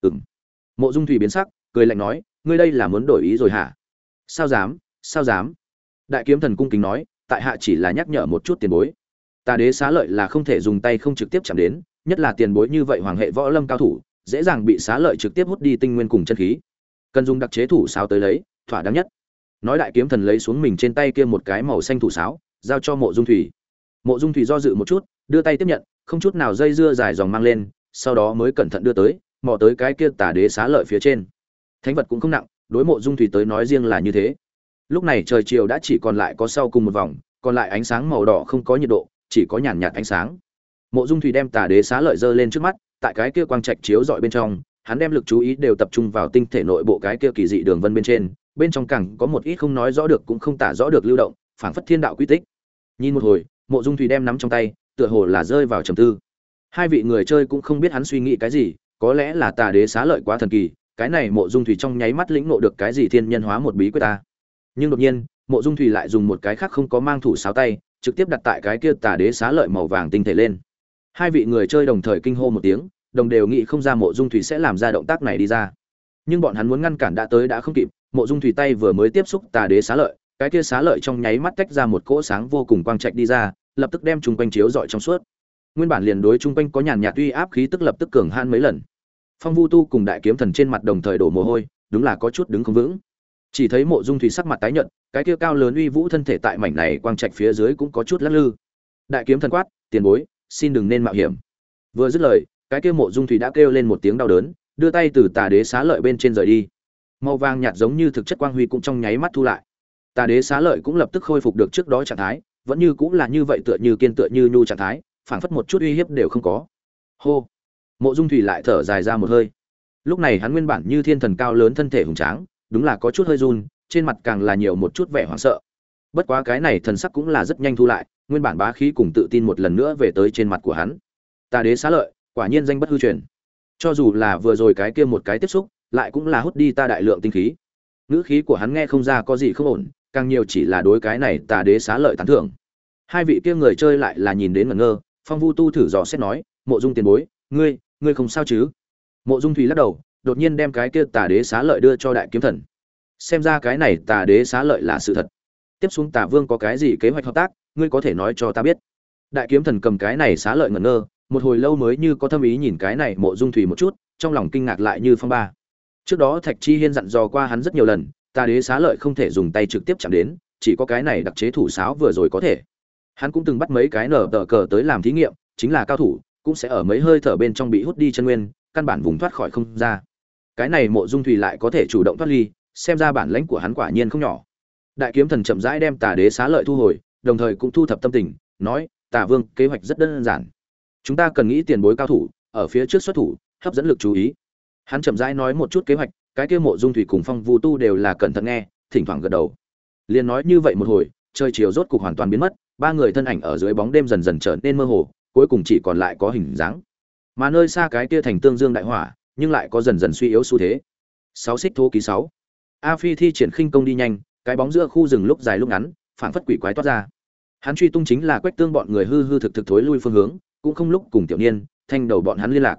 Ừng mộ dung thủy biến sắc, cười lạnh nói, ngươi đây là muốn đổi ý rồi hả? Sao dám sao dám? Đại kiếm thần cung kính nói, tại hạ chỉ là nhắc nhở một chút tiền bối. Tà đế xá lợi là không thể dùng tay không trực tiếp chạm đến, nhất là tiền bối như vậy hoàng hệ võ lâm cao thủ dễ dàng bị xá lợi trực tiếp hút đi tinh nguyên cùng chân khí. Cần dùng đặc chế thủ sáo tới lấy, thỏa đáng nhất. Nói đại kiếm thần lấy xuống mình trên tay kia một cái màu xanh thủ sáo, giao cho mộ dung thủy. Mộ dung thủy do dự một chút, đưa tay tiếp nhận, không chút nào dây dưa dài dòng mang lên, sau đó mới cẩn thận đưa tới, mò tới cái kia tà đế xá lợi phía trên. Thánh vật cũng không nặng, đối mộ dung thủy tới nói riêng là như thế. Lúc này trời chiều đã chỉ còn lại có sau cùng một vòng, còn lại ánh sáng màu đỏ không có nhiệt độ, chỉ có nhàn nhạt ánh sáng mộ dung thủy đem tà đế xá lợi dơ lên trước mắt, tại cái kia quang trạch chiếu dọi bên trong, hắn đem lực chú ý đều tập trung vào tinh thể nội bộ cái kia kỳ dị đường vân bên trên, bên trong cẳng có một ít không nói rõ được cũng không tả rõ được lưu động, phảng phất thiên đạo quy tích. Nhìn một hồi, mộ dung thủy đem nắm trong tay, tựa hồ là rơi vào trầm tư. Hai vị người chơi cũng không biết hắn suy nghĩ cái gì, có lẽ là tà đế xá lợi quá thần kỳ, cái này mộ dung thủy trong nháy mắt lĩnh ngộ được cái gì thiên nhân hóa một bí quyết ta. Nhưng đột nhiên, mộ dung thủy lại dùng một cái khác không có mang thủ sáo tay, trực tiếp đặt tại cái kia tà đế xá lợi màu vàng tinh thể lên hai vị người chơi đồng thời kinh hô một tiếng, đồng đều nghĩ không ra mộ dung thủy sẽ làm ra động tác này đi ra. Nhưng bọn hắn muốn ngăn cản đã tới đã không kịp, mộ dung thủy tay vừa mới tiếp xúc tà đế xá lợi, cái kia xá lợi trong nháy mắt tách ra một cỗ sáng vô cùng quang trạch đi ra, lập tức đem chung quanh chiếu dọi trong suốt. Nguyên bản liền đối chung quanh có nhàn nhạt uy áp khí tức lập tức cường han mấy lần. Phong vu tu cùng đại kiếm thần trên mặt đồng thời đổ mồ hôi, đúng là có chút đứng không vững. Chỉ thấy mộ dung thủy sắc mặt tái nhợt, cái kia cao lớn uy vũ thân thể tại mảnh này quang trạch phía dưới cũng có chút lắc lư. Đại kiếm thần quát, tiền bối xin đừng nên mạo hiểm. Vừa dứt lời, cái kia mộ dung thủy đã kêu lên một tiếng đau đớn, đưa tay từ tà đế xá lợi bên trên rời đi. Màu vàng nhạt giống như thực chất quang huy cũng trong nháy mắt thu lại. Tà đế xá lợi cũng lập tức khôi phục được trước đó trạng thái, vẫn như cũng là như vậy tựa như kiên tựa như nhu trạng thái, phảng phất một chút uy hiếp đều không có. Hô! Mộ dung thủy lại thở dài ra một hơi. Lúc này hắn nguyên bản như thiên thần cao lớn thân thể hùng tráng, đúng là có chút hơi run, trên mặt càng là nhiều một chút vẻ hoảng sợ. Bất quá cái này thần sắc cũng là rất nhanh thu lại nguyên bản bá khí cùng tự tin một lần nữa về tới trên mặt của hắn. Ta đế xá lợi, quả nhiên danh bất hư truyền. Cho dù là vừa rồi cái kia một cái tiếp xúc, lại cũng là hút đi ta đại lượng tinh khí. Ngữ khí của hắn nghe không ra có gì không ổn, càng nhiều chỉ là đối cái này tà đế xá lợi tán thưởng. Hai vị kia người chơi lại là nhìn đến ngẩn ngơ, phong vu tu thử dò xét nói, mộ dung tiền bối, ngươi ngươi không sao chứ? Mộ dung thủy lắc đầu, đột nhiên đem cái kia tà đế xá lợi đưa cho đại kiếm thần. Xem ra cái này tà đế xá lợi là sự thật. Tiếp xuống tà vương có cái gì kế hoạch hợp tác ngươi có thể nói cho ta biết. Đại kiếm thần cầm cái này xá lợi ngẩn ngơ, một hồi lâu mới như có tâm ý nhìn cái này mộ dung thủy một chút, trong lòng kinh ngạc lại như phong ba. Trước đó thạch chi hiên dặn dò qua hắn rất nhiều lần, ta đế xá lợi không thể dùng tay trực tiếp chạm đến, chỉ có cái này đặc chế thủ sáo vừa rồi có thể. Hắn cũng từng bắt mấy cái nở tờ cờ tới làm thí nghiệm, chính là cao thủ, cũng sẽ ở mấy hơi thở bên trong bị hút đi chân nguyên, căn bản vùng thoát khỏi không ra. Cái này mộ dung thủy lại có thể chủ động thoát ly, xem ra bản lãnh của hắn quả nhiên không nhỏ. Đại kiếm thần chậm rãi đem tà đế xá lợi thu hồi đồng thời cũng thu thập tâm tình, nói, tà vương, kế hoạch rất đơn giản. Chúng ta cần nghĩ tiền bối cao thủ, ở phía trước xuất thủ, hấp dẫn lực chú ý. Hắn chậm rãi nói một chút kế hoạch, cái kia mộ dung thủy cùng phong vu tu đều là cẩn thận nghe, thỉnh thoảng gật đầu. Liền nói như vậy một hồi, trời chiều rốt cục hoàn toàn biến mất, ba người thân ảnh ở dưới bóng đêm dần dần trở nên mơ hồ, cuối cùng chỉ còn lại có hình dáng. Mà nơi xa cái kia thành tương dương đại hỏa, nhưng lại có dần dần suy yếu xu thế. Sáu xích thô ký sáu. A phi thi triển khinh công đi nhanh, cái bóng giữa khu rừng lúc dài lúc ngắn, phảng phất quỷ quái toát ra hắn truy tung chính là quách tương bọn người hư hư thực thực thối lui phương hướng, cũng không lúc cùng tiểu niên, thanh đầu bọn hắn liên lạc.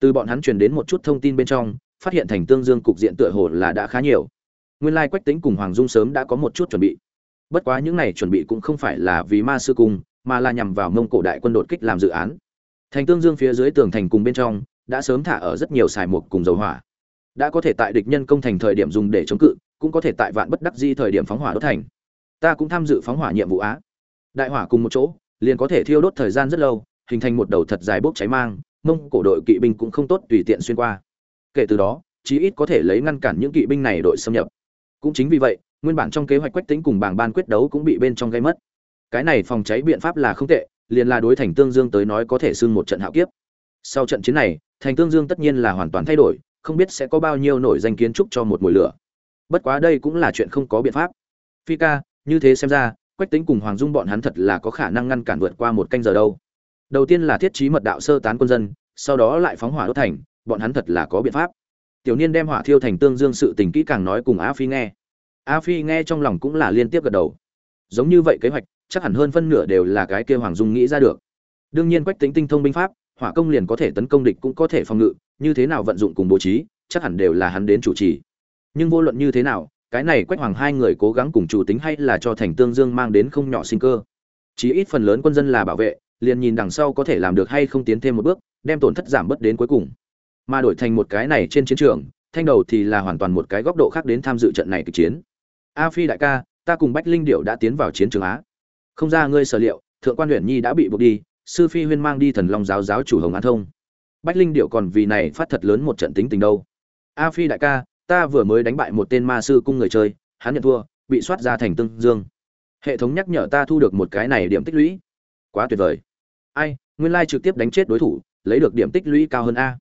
Từ bọn hắn truyền đến một chút thông tin bên trong, phát hiện thành tương dương cục diện tựa hồ là đã khá nhiều. Nguyên lai quách tính cùng hoàng dung sớm đã có một chút chuẩn bị. Bất quá những này chuẩn bị cũng không phải là vì ma sư cung mà là nhằm vào mông cổ đại quân đột kích làm dự án. Thành tương dương phía dưới tường thành cùng bên trong, đã sớm thả ở rất nhiều xài mục cùng dầu hỏa. Đã có thể tại địch nhân công thành thời điểm dùng để chống cự, cũng có thể tại vạn bất đắc di thời điểm phóng hỏa đốt thành. Ta cũng tham dự phóng hỏa nhiệm vụ á đại hỏa cùng một chỗ, liền có thể thiêu đốt thời gian rất lâu, hình thành một đầu thật dài bốc cháy mang, mông cổ đội kỵ binh cũng không tốt tùy tiện xuyên qua. Kể từ đó, chí ít có thể lấy ngăn cản những kỵ binh này đội xâm nhập. Cũng chính vì vậy, nguyên bản trong kế hoạch quách tính cùng bảng ban quyết đấu cũng bị bên trong gây mất. Cái này phòng cháy biện pháp là không tệ, liền là đối thành tương dương tới nói có thể xưng một trận hạo kiếp. Sau trận chiến này, thành tương dương tất nhiên là hoàn toàn thay đổi, không biết sẽ có bao nhiêu nổi danh kiến trúc cho một mùi lửa. Bất quá đây cũng là chuyện không có biện pháp. Phi ca, như thế xem ra quách tính cùng hoàng dung bọn hắn thật là có khả năng ngăn cản vượt qua một canh giờ đâu. Đầu tiên là thiết trí mật đạo sơ tán quân dân, sau đó lại phóng hỏa đốt thành, bọn hắn thật là có biện pháp. Tiểu niên đem hỏa thiêu thành tương dương sự tình kỹ càng nói cùng a phi nghe. A phi nghe trong lòng cũng là liên tiếp gật đầu. Giống như vậy kế hoạch, chắc hẳn hơn phân nửa đều là cái kêu hoàng dung nghĩ ra được. Đương nhiên quách tính tinh thông binh pháp, hỏa công liền có thể tấn công địch cũng có thể phòng ngự, như thế nào vận dụng cùng bố trí, chắc hẳn đều là hắn đến chủ trì. Nhưng vô luận như thế nào cái này quách hoàng hai người cố gắng cùng chủ tính hay là cho thành tương dương mang đến không nhỏ sinh cơ. Chí ít phần lớn quân dân là bảo vệ, liền nhìn đằng sau có thể làm được hay không tiến thêm một bước, đem tổn thất giảm bớt đến cuối cùng. Mà đổi thành một cái này trên chiến trường, thanh đầu thì là hoàn toàn một cái góc độ khác đến tham dự trận này kịch chiến. A phi đại ca, ta cùng bách linh điệu đã tiến vào chiến trường á. Không ra ngươi sở liệu, thượng quan huyện nhi đã bị buộc đi, sư phi huyên mang đi thần long giáo giáo chủ hồng an thông. Bách linh điệu còn vì này phát thật lớn một trận tính tình đâu. A phi đại ca ta vừa mới đánh bại một tên ma sư cung người chơi, hắn nhận thua, bị soát ra thành tương dương. Hệ thống nhắc nhở ta thu được một cái này điểm tích lũy. Quá tuyệt vời. Ai, nguyên lai trực tiếp đánh chết đối thủ, lấy được điểm tích lũy cao hơn a.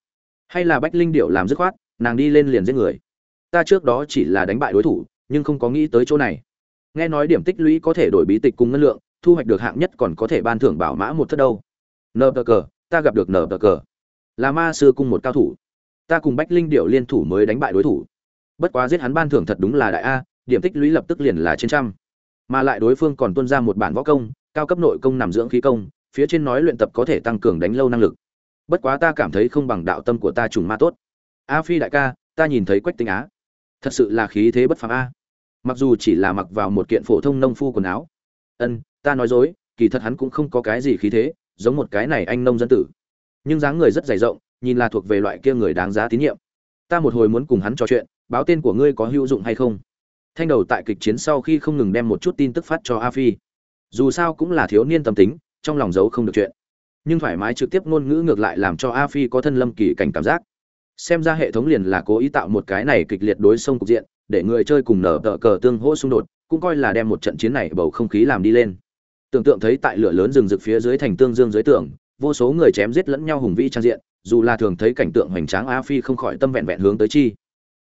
Hay là bách linh điệu làm dứt khoát, nàng đi lên liền giết người. Ta trước đó chỉ là đánh bại đối thủ, nhưng không có nghĩ tới chỗ này. Nghe nói điểm tích lũy có thể đổi bí tịch cùng ngân lượng, thu hoạch được hạng nhất còn có thể ban thưởng bảo mã một thất đâu. Nờ tờ cờ, ta gặp được nờ tờ cờ. Là ma sư cung một cao thủ. Ta cùng bách linh điệu liên thủ mới đánh bại đối thủ bất quá giết hắn ban thưởng thật đúng là đại a, điểm tích lũy lập tức liền là trên trăm. Mà lại đối phương còn tuân ra một bản võ công, cao cấp nội công nằm dưỡng khí công, phía trên nói luyện tập có thể tăng cường đánh lâu năng lực. Bất quá ta cảm thấy không bằng đạo tâm của ta trùng ma tốt. A phi đại ca, ta nhìn thấy quách tinh á. Thật sự là khí thế bất phàm a. Mặc dù chỉ là mặc vào một kiện phổ thông nông phu quần áo. Ân, ta nói dối, kỳ thật hắn cũng không có cái gì khí thế, giống một cái này anh nông dân tử. Nhưng dáng người rất dày rộng, nhìn là thuộc về loại kia người đáng giá tín nhiệm ta một hồi muốn cùng hắn trò chuyện, báo tên của ngươi có hữu dụng hay không? Thanh đầu tại kịch chiến sau khi không ngừng đem một chút tin tức phát cho a phi. Dù sao cũng là thiếu niên tâm tính, trong lòng giấu không được chuyện. Nhưng thoải mái trực tiếp ngôn ngữ ngược lại làm cho a phi có thân lâm kỳ cảnh cảm giác. Xem ra hệ thống liền là cố ý tạo một cái này kịch liệt đối xông cục diện, để người chơi cùng nở tờ cờ tương hỗ xung đột, cũng coi là đem một trận chiến này bầu không khí làm đi lên. Tưởng tượng thấy tại lửa lớn rừng rực phía dưới thành tương dương dưới tường vô số người chém giết lẫn nhau hùng vĩ trang diện, dù là thường thấy cảnh tượng hoành tráng a phi không khỏi tâm vẹn vẹn hướng tới chi.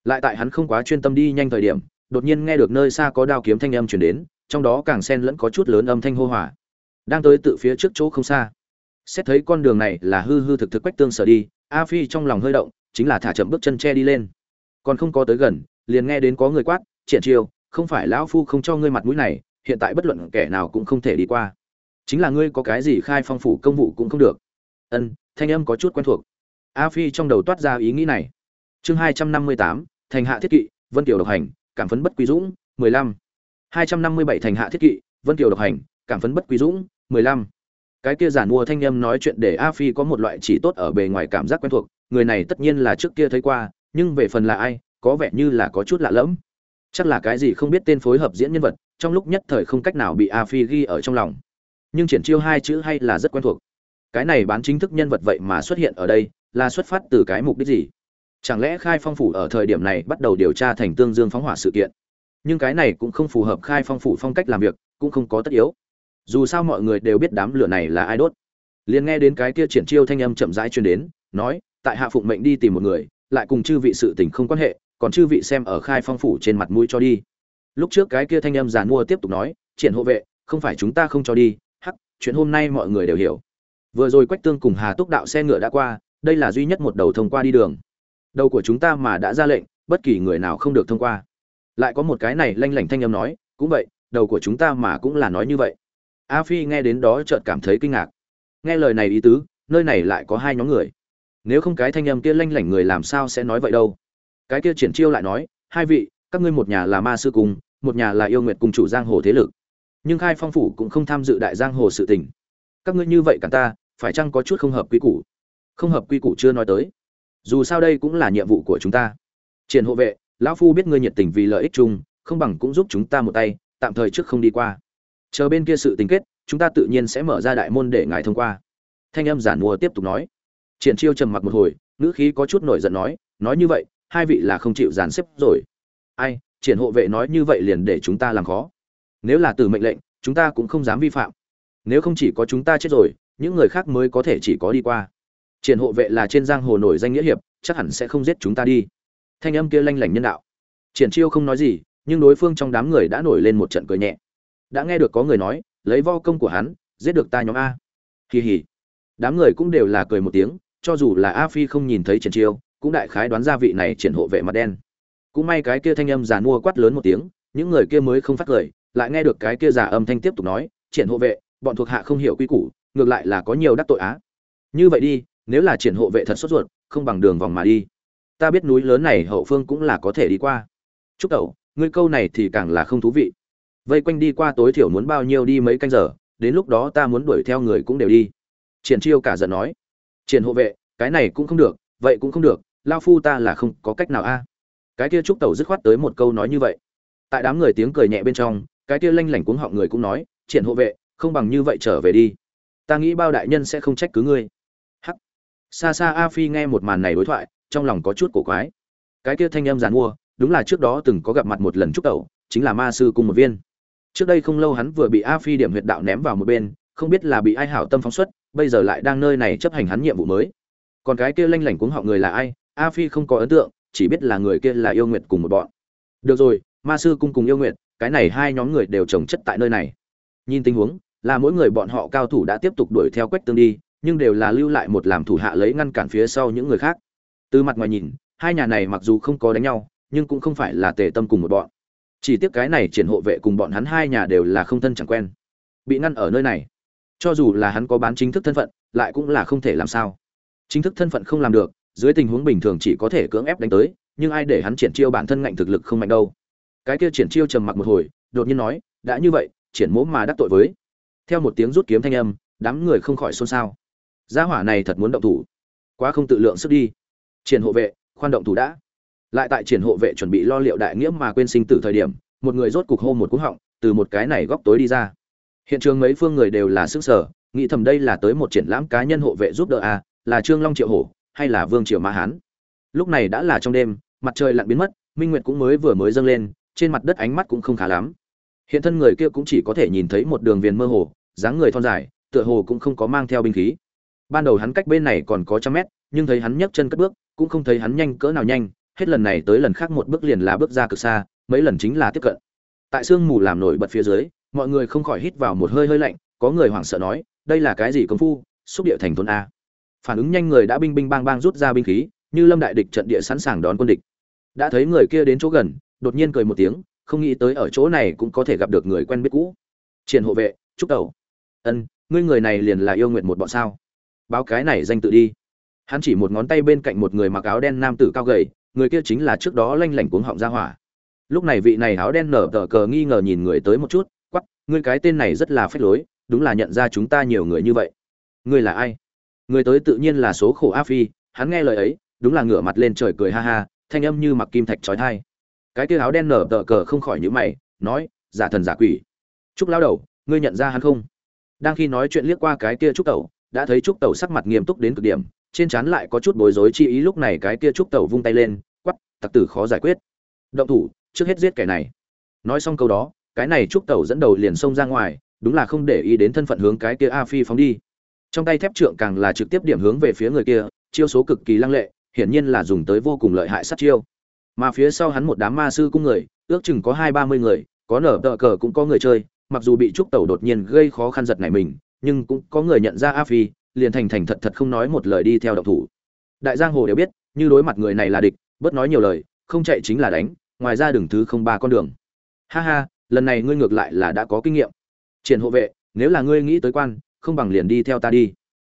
Lại tại hắn không quá chuyên tâm đi nhanh thời điểm, đột nhiên nghe được nơi xa có đao kiếm thanh âm chuyển đến, trong đó càng xen lẫn có chút lớn âm thanh hô hỏa đang tới tự phía trước chỗ không xa. Xét thấy con đường này là hư hư thực thực quách tương sở đi, a phi trong lòng hơi động, chính là thả chậm bước chân che đi lên. Còn không có tới gần, liền nghe đến có người quát, triển chiêu không phải lão phu không cho ngươi mặt mũi này, hiện tại bất luận kẻ nào cũng không thể đi qua chính là ngươi có cái gì khai phong phủ công vụ cũng không được. Ân, thanh âm có chút quen thuộc. A phi trong đầu toát ra ý nghĩ này. Chương hai trăm năm mươi tám, thành hạ thiết kỵ, vân kiều độc hành, cảm phấn bất quý dũng, mười lăm. hai trăm năm mươi bảy, thành hạ thiết kỵ, vân kiều độc hành, cảm phấn bất quý dũng, mười lăm. Cái kia giản mua thanh âm nói chuyện để a phi có một loại chỉ tốt ở bề ngoài cảm giác quen thuộc, người này tất nhiên là trước kia thấy qua, nhưng về phần là ai, có vẻ như là có chút lạ lẫm. Chắc là cái gì không biết tên phối hợp diễn nhân vật, trong lúc nhất thời không cách nào bị a phi ghi ở trong lòng nhưng triển chiêu hai chữ hay là rất quen thuộc. Cái này bán chính thức nhân vật vậy mà xuất hiện ở đây, là xuất phát từ cái mục đích gì? Chẳng lẽ khai phong phủ ở thời điểm này bắt đầu điều tra thành tương dương phóng hỏa sự kiện? Nhưng cái này cũng không phù hợp khai phong phủ phong cách làm việc, cũng không có tất yếu. Dù sao mọi người đều biết đám lửa này là ai đốt. Liền nghe đến cái kia triển chiêu thanh âm chậm rãi truyền đến, nói, tại hạ phụng mệnh đi tìm một người, lại cùng chư vị sự tình không quan hệ, còn chư vị xem ở khai phong phủ trên mặt mũi cho đi. Lúc trước cái kia thanh âm giàn mua tiếp tục nói, triển hộ vệ, không phải chúng ta không cho đi chuyện hôm nay mọi người đều hiểu. Vừa rồi quách tương cùng hà túc đạo xe ngựa đã qua, đây là duy nhất một đầu thông qua đi đường. Đầu của chúng ta mà đã ra lệnh, bất kỳ người nào không được thông qua. Lại có một cái này lanh lảnh thanh âm nói, cũng vậy, đầu của chúng ta mà cũng là nói như vậy. A phi nghe đến đó chợt cảm thấy kinh ngạc. Nghe lời này ý tứ, nơi này lại có hai nhóm người. Nếu không cái thanh âm kia lanh lảnh người làm sao sẽ nói vậy đâu? Cái kia triển chiêu lại nói, hai vị, các ngươi một nhà là ma sư cung một nhà là yêu nguyệt cùng chủ giang hồ thế lực nhưng khai phong phủ cũng không tham dự đại giang hồ sự tình. Các ngươi như vậy cả ta, phải chăng có chút không hợp quy củ? Không hợp quy củ chưa nói tới. Dù sao đây cũng là nhiệm vụ của chúng ta. Triển hộ vệ, lão phu biết ngươi nhiệt tình vì lợi ích chung, không bằng cũng giúp chúng ta một tay, tạm thời trước không đi qua. Chờ bên kia sự tình kết, chúng ta tự nhiên sẽ mở ra đại môn để ngài thông qua. Thanh âm giản mùa tiếp tục nói. Triển chiêu trầm mặc một hồi, ngữ khí có chút nổi giận nói nói như vậy, hai vị là không chịu dàn xếp rồi. Ai, triển hộ vệ nói như vậy liền để chúng ta làm khó nếu là từ mệnh lệnh, chúng ta cũng không dám vi phạm. Nếu không chỉ có chúng ta chết rồi, những người khác mới có thể chỉ có đi qua. Triển hộ vệ là trên giang hồ nổi danh nghĩa hiệp, chắc hẳn sẽ không giết chúng ta đi. Thanh âm kia lanh lảnh nhân đạo. Triển chiêu không nói gì, nhưng đối phương trong đám người đã nổi lên một trận cười nhẹ. Đã nghe được có người nói, lấy vo công của hắn, giết được ta nhóm a. Kỳ hỉ. Đám người cũng đều là cười một tiếng, cho dù là a phi không nhìn thấy triển chiêu, cũng đại khái đoán ra vị này triển hộ vệ mặt đen. Cũng may cái kia thanh âm giàn mua quát lớn một tiếng, những người kia mới không phát cười lại nghe được cái kia giả âm thanh tiếp tục nói triển hộ vệ bọn thuộc hạ không hiểu quy củ ngược lại là có nhiều đắc tội á. Như vậy đi nếu là triển hộ vệ thật sốt ruột không bằng đường vòng mà đi. Ta biết núi lớn này hậu phương cũng là có thể đi qua. Chúc Tẩu, ngươi câu này thì càng là không thú vị. Vây quanh đi qua tối thiểu muốn bao nhiêu đi mấy canh giờ đến lúc đó ta muốn đuổi theo người cũng đều đi. Triển chiêu cả giận nói. Triển hộ vệ cái này cũng không được vậy cũng không được lao phu ta là không có cách nào a. Cái kia trúc tẩu dứt khoát tới một câu nói như vậy. Tại đám người tiếng cười nhẹ bên trong cái kia lanh lảnh cuống họng người cũng nói, triển hộ vệ, không bằng như vậy trở về đi. Ta nghĩ bao đại nhân sẽ không trách cứ ngươi. Hắc. Xa xa a phi nghe một màn này đối thoại, trong lòng có chút cổ quái. Cái kia thanh em giàn mua, đúng là trước đó từng có gặp mặt một lần trúc tẩu, chính là ma sư cùng một viên. Trước đây không lâu hắn vừa bị a phi điểm huyệt đạo ném vào một bên, không biết là bị ai hảo tâm phóng xuất, bây giờ lại đang nơi này chấp hành hắn nhiệm vụ mới. Còn cái kia lanh lảnh cuống họ người là ai? A phi không có ấn tượng, chỉ biết là người kia là yêu nguyệt cùng một bọn. Được rồi, ma sư cung cùng yêu nguyệt cái này hai nhóm người đều trồng chất tại nơi này. Nhìn tình huống, là mỗi người bọn họ cao thủ đã tiếp tục đuổi theo quách tương đi, nhưng đều là lưu lại một làm thủ hạ lấy ngăn cản phía sau những người khác. Từ mặt ngoài nhìn, hai nhà này mặc dù không có đánh nhau, nhưng cũng không phải là tề tâm cùng một bọn. Chỉ tiếc cái này triển hộ vệ cùng bọn hắn hai nhà đều là không thân chẳng quen. Bị ngăn ở nơi này. Cho dù là hắn có bán chính thức thân phận, lại cũng là không thể làm sao. Chính thức thân phận không làm được, dưới tình huống bình thường chỉ có thể cưỡng ép đánh tới, nhưng ai để hắn triển chiêu bản thân ngạnh thực lực không mạnh đâu cái kia triển chiêu trầm mặc một hồi đột nhiên nói đã như vậy triển mỗ mà đắc tội với. Theo một tiếng rút kiếm thanh âm đám người không khỏi xôn xao. Gia hỏa này thật muốn động thủ. Quá không tự lượng sức đi. Triển hộ vệ khoan động thủ đã. Lại tại triển hộ vệ chuẩn bị lo liệu đại nghĩa mà quên sinh tử thời điểm một người rốt cục hô một cú họng từ một cái này góc tối đi ra. Hiện trường mấy phương người đều là sức sở nghĩ thầm đây là tới một triển lãm cá nhân hộ vệ giúp đỡ à, là trương long triệu hổ hay là vương triều ma hán. Lúc này đã là trong đêm mặt trời lặn biến mất minh nguyệt cũng mới vừa mới dâng lên trên mặt đất ánh mắt cũng không khá lắm. Hiện thân người kia cũng chỉ có thể nhìn thấy một đường viền mơ hồ, dáng người thon dài, tựa hồ cũng không có mang theo binh khí. Ban đầu hắn cách bên này còn có trăm mét, nhưng thấy hắn nhấc chân cất bước, cũng không thấy hắn nhanh cỡ nào nhanh, hết lần này tới lần khác một bước liền là bước ra cực xa, mấy lần chính là tiếp cận. Tại sương mù làm nổi bật phía dưới, mọi người không khỏi hít vào một hơi hơi lạnh, có người hoảng sợ nói, đây là cái gì công phu? Xúc địa thành thôn a. Phản ứng nhanh người đã binh binh bang bang rút ra binh khí, như lâm đại địch trận địa sẵn sàng đón quân địch. Đã thấy người kia đến chỗ gần đột nhiên cười một tiếng, không nghĩ tới ở chỗ này cũng có thể gặp được người quen biết cũ. Triển hộ vệ, chúc đầu ân, ngươi người này liền là yêu nguyện một bọn sao? Báo cái này danh tự đi. Hắn chỉ một ngón tay bên cạnh một người mặc áo đen nam tử cao gầy, người kia chính là trước đó lanh lảnh cuống họng ra hỏa. Lúc này vị này áo đen nở tờ cờ nghi ngờ nhìn người tới một chút quắp ngươi cái tên này rất là phách lối, đúng là nhận ra chúng ta nhiều người như vậy. Ngươi là ai? Người tới tự nhiên là số khổ a phi, hắn nghe lời ấy, đúng là ngửa mặt lên trời cười ha ha, thanh âm như mặc kim thạch trói thai cái kia áo đen nở tờ cờ không khỏi nhữ mày, nói, giả thần giả quỷ. Trúc lao đầu, ngươi nhận ra hắn không? Đang khi nói chuyện liếc qua cái kia trúc tẩu, đã thấy trúc tẩu sắc mặt nghiêm túc đến cực điểm, trên trán lại có chút bối rối chi ý lúc này cái kia trúc tẩu vung tay lên quắp tặc tử khó giải quyết. Động thủ, trước hết giết kẻ này. Nói xong câu đó, cái này trúc tẩu dẫn đầu liền xông ra ngoài, đúng là không để ý đến thân phận hướng cái kia a phi phóng đi. Trong tay thép trượng càng là trực tiếp điểm hướng về phía người kia, chiêu số cực kỳ lăng lệ, hiển nhiên là dùng tới vô cùng lợi hại sát chiêu mà phía sau hắn một đám ma sư cung người, ước chừng có hai ba mươi người, có nở tờ cờ cũng có người chơi, mặc dù bị trúc tẩu đột nhiên gây khó khăn giật này mình, nhưng cũng có người nhận ra a phi, liền thành thành thật thật không nói một lời đi theo động thủ. Đại giang hồ đều biết, như đối mặt người này là địch, bớt nói nhiều lời, không chạy chính là đánh, ngoài ra đường thứ không ba con đường. Ha ha, lần này ngươi ngược lại là đã có kinh nghiệm. Triển hộ vệ, nếu là ngươi nghĩ tới quan, không bằng liền đi theo ta đi.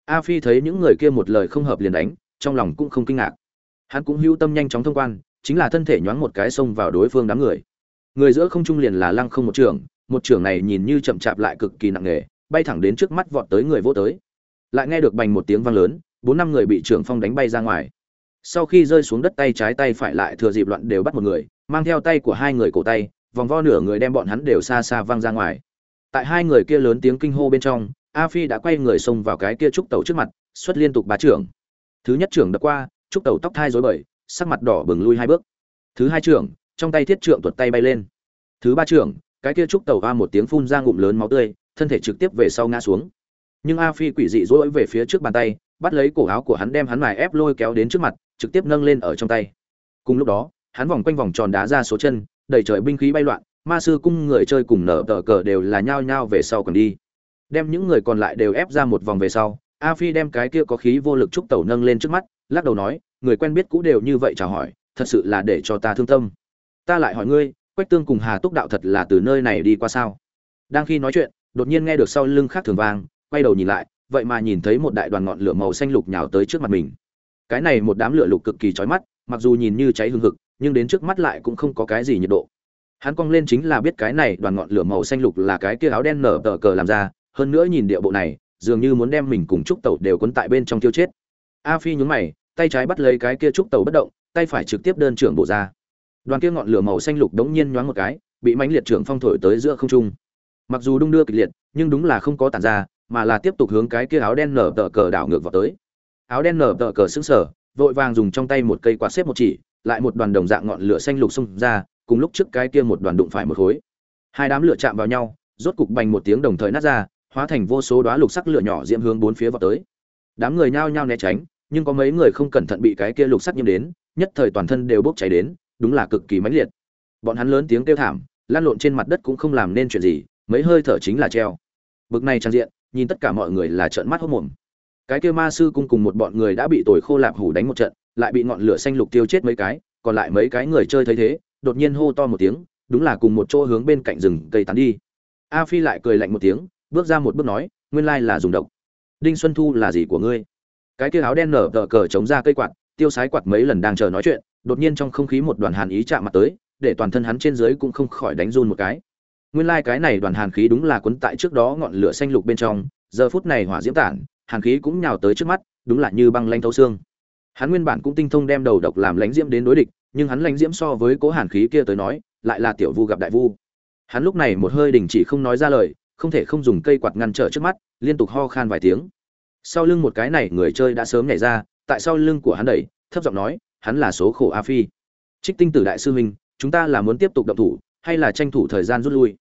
A phi thấy những người kia một lời không hợp liền đánh, trong lòng cũng không kinh ngạc. Hắn cũng hưu tâm nhanh chóng thông quan chính là thân thể nhoáng một cái xông vào đối phương đám người. Người giữa không trung liền là lăng không một trường một trường này nhìn như chậm chạp lại cực kỳ nặng nề, bay thẳng đến trước mắt vọt tới người vô tới. Lại nghe được bành một tiếng vang lớn, bốn năm người bị trưởng phong đánh bay ra ngoài. Sau khi rơi xuống đất tay trái tay phải lại thừa dịp loạn đều bắt một người, mang theo tay của hai người cổ tay, vòng vo nửa người đem bọn hắn đều xa xa văng ra ngoài. Tại hai người kia lớn tiếng kinh hô bên trong, a phi đã quay người xông vào cái kia trúc tàu trước mặt, xuất liên tục bá trưởng. Thứ nhất trưởng đập qua, trúc tàu tóc thai rối bời sắc mặt đỏ bừng lui hai bước. Thứ hai trưởng, trong tay thiết trượng tuột tay bay lên. Thứ ba trưởng, cái kia trúc tàu a một tiếng phun ra ngụm lớn máu tươi, thân thể trực tiếp về sau ngã xuống. Nhưng a phi quỷ dị dỗi về phía trước bàn tay, bắt lấy cổ áo của hắn đem hắn mài ép lôi kéo đến trước mặt, trực tiếp nâng lên ở trong tay. Cùng lúc đó, hắn vòng quanh vòng tròn đá ra số chân đầy trời binh khí bay loạn, ma sư cung người chơi cùng nở tờ cờ đều là nhao nhao về sau còn đi. Đem những người còn lại đều ép ra một vòng về sau, a phi đem cái kia có khí vô lực trúc tẩu nâng lên trước mắt lắc đầu nói, người quen biết cũ đều như vậy chào hỏi, thật sự là để cho ta thương tâm. Ta lại hỏi ngươi, quách tương cùng hà túc đạo thật là từ nơi này đi qua sao? Đang khi nói chuyện, đột nhiên nghe được sau lưng khác thường vang, quay đầu nhìn lại, vậy mà nhìn thấy một đại đoàn ngọn lửa màu xanh lục nhào tới trước mặt mình. Cái này một đám lửa lục cực kỳ chói mắt, mặc dù nhìn như cháy hừng hực, nhưng đến trước mắt lại cũng không có cái gì nhiệt độ. Hắn cong lên chính là biết cái này đoàn ngọn lửa màu xanh lục là cái kia áo đen nở tờ cờ làm ra, hơn nữa nhìn địa bộ này, dường như muốn đem mình cùng trúc tẩu đều quấn tại bên trong tiêu chết a phi nhún mày, tay trái bắt lấy cái kia trúc tàu bất động, tay phải trực tiếp đơn trưởng bộ ra. Đoàn kia ngọn lửa màu xanh lục đống nhiên nhoáng một cái, bị mãnh liệt trưởng phong thổi tới giữa không trung. Mặc dù đung đưa kịch liệt, nhưng đúng là không có tản ra, mà là tiếp tục hướng cái kia áo đen nở tờ cờ đảo ngược vào tới. Áo đen nở tờ cờ sững sờ, vội vàng dùng trong tay một cây quạt xếp một chỉ, lại một đoàn đồng dạng ngọn lửa xanh lục xông ra, cùng lúc trước cái kia một đoàn đụng phải một khối. Hai đám lửa chạm vào nhau, rốt cục bành một tiếng đồng thời nát ra, hóa thành vô số đóa lục sắc lửa nhỏ diễm hướng bốn phía vào tới. Đám người nhao nhao né tránh nhưng có mấy người không cẩn thận bị cái kia lục sắc nhiễm đến, nhất thời toàn thân đều bốc cháy đến, đúng là cực kỳ mãnh liệt. Bọn hắn lớn tiếng kêu thảm lan lộn trên mặt đất cũng không làm nên chuyện gì, mấy hơi thở chính là treo. Bực này trang diện, nhìn tất cả mọi người là trợn mắt hốt mồm. Cái kia ma sư cung cùng một bọn người đã bị tồi khô lạp hủ đánh một trận, lại bị ngọn lửa xanh lục tiêu chết mấy cái, còn lại mấy cái người chơi thấy thế, đột nhiên hô to một tiếng, đúng là cùng một chỗ hướng bên cạnh rừng cây tán đi. A phi lại cười lạnh một tiếng, bước ra một bước nói, nguyên lai là dùng độc. Đinh xuân thu là gì của ngươi? Cái kia áo đen nở tờ cờ chống ra cây quạt, tiêu sái quạt mấy lần đang chờ nói chuyện, đột nhiên trong không khí một đoàn hàn ý chạm mặt tới, để toàn thân hắn trên dưới cũng không khỏi đánh run một cái. Nguyên lai cái này đoàn hàn khí đúng là cuốn tại trước đó ngọn lửa xanh lục bên trong, giờ phút này hỏa diễm tản, hàn khí cũng nhào tới trước mắt, đúng là như băng lanh thấu xương. Hắn nguyên bản cũng tinh thông đem đầu độc làm lãnh diễm đến đối địch, nhưng hắn lãnh diễm so với cố hàn khí kia tới nói, lại là tiểu vu gặp đại vu. Hắn lúc này một hơi đình chỉ không nói ra lời, không thể không dùng cây quạt ngăn trở trước mắt, liên tục ho khan vài tiếng sau lưng một cái này người chơi đã sớm nhảy ra, tại sau lưng của hắn đẩy, thấp giọng nói, hắn là số khổ a phi. Trích tinh tử đại sư huynh, chúng ta là muốn tiếp tục động thủ, hay là tranh thủ thời gian rút lui?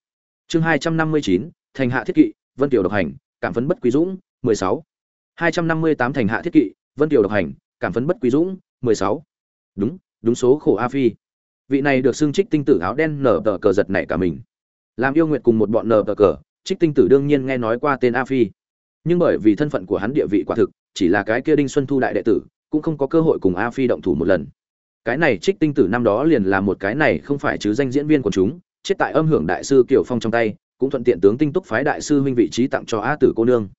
Chương hai trăm năm mươi chín, thành hạ thiết kỵ, vân tiểu độc hành, cảm phấn bất quý dũng, mười sáu. hai trăm năm mươi tám, thành hạ thiết kỵ, vân tiểu độc hành, cảm phấn bất quý dũng, mười sáu. Đúng đúng số khổ a phi. Vị này được xưng trích tinh tử áo đen nở tờ cờ giật này cả mình. Làm yêu nguyện cùng một bọn nở tờ cờ, trích tinh tử đương nhiên nghe nói qua tên a phi nhưng bởi vì thân phận của hắn địa vị quả thực, chỉ là cái kia đinh xuân thu đại đệ tử, cũng không có cơ hội cùng a phi động thủ một lần. Cái này trích tinh tử năm đó liền là một cái này không phải chứ danh diễn viên của chúng, chết tại âm hưởng đại sư kiều phong trong tay, cũng thuận tiện tướng tinh túc phái đại sư huynh vị trí tặng cho a tử cô nương.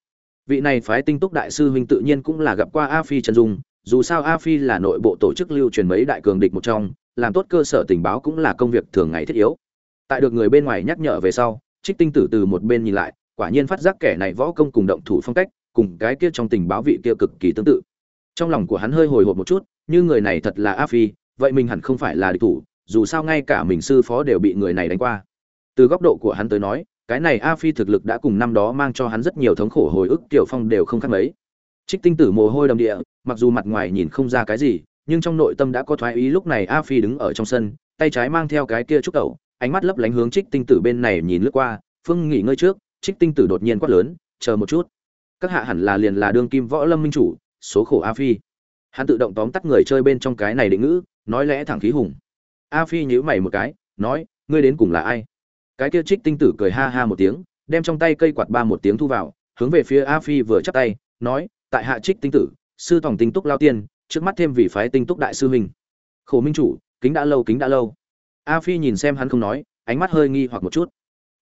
Vị này phái tinh túc đại sư huynh tự nhiên cũng là gặp qua a phi trần dung, dù sao a phi là nội bộ tổ chức lưu truyền mấy đại cường địch một trong, làm tốt cơ sở tình báo cũng là công việc thường ngày thiết yếu. Tại được người bên ngoài nhắc nhở về sau, trích tinh tử từ một bên nhìn lại quả nhiên phát giác kẻ này võ công cùng động thủ phong cách, cùng cái kia trong tình báo vị kia cực kỳ tương tự. Trong lòng của hắn hơi hồi hộp một chút, như người này thật là a phi, vậy mình hẳn không phải là địch thủ, dù sao ngay cả mình sư phó đều bị người này đánh qua. Từ góc độ của hắn tới nói, cái này a phi thực lực đã cùng năm đó mang cho hắn rất nhiều thống khổ hồi ức, tiểu phong đều không khác mấy. Trích tinh tử mồ hôi đầm địa, mặc dù mặt ngoài nhìn không ra cái gì, nhưng trong nội tâm đã có thoái ý lúc này a phi đứng ở trong sân, tay trái mang theo cái kia trúc tẩu, ánh mắt lấp lánh hướng trích tinh tử bên này nhìn lướt qua, phương nghỉ ngơi trước trích tinh tử đột nhiên quát lớn, chờ một chút. Các hạ hẳn là liền là đương kim võ lâm minh chủ, số khổ a phi. Hắn tự động tóm tắt người chơi bên trong cái này định ngữ, nói lẽ thẳng khí hùng. A phi nhíu mày một cái, nói, ngươi đến cùng là ai? Cái kia trích tinh tử cười ha ha một tiếng, đem trong tay cây quạt ba một tiếng thu vào, hướng về phía a phi vừa chắp tay, nói, tại hạ trích tinh tử, sư tòng tinh túc lao tiên, trước mắt thêm vị phái tinh túc đại sư huynh. Khổ minh chủ, kính đã lâu, kính đã lâu. A phi nhìn xem hắn không nói, ánh mắt hơi nghi hoặc một chút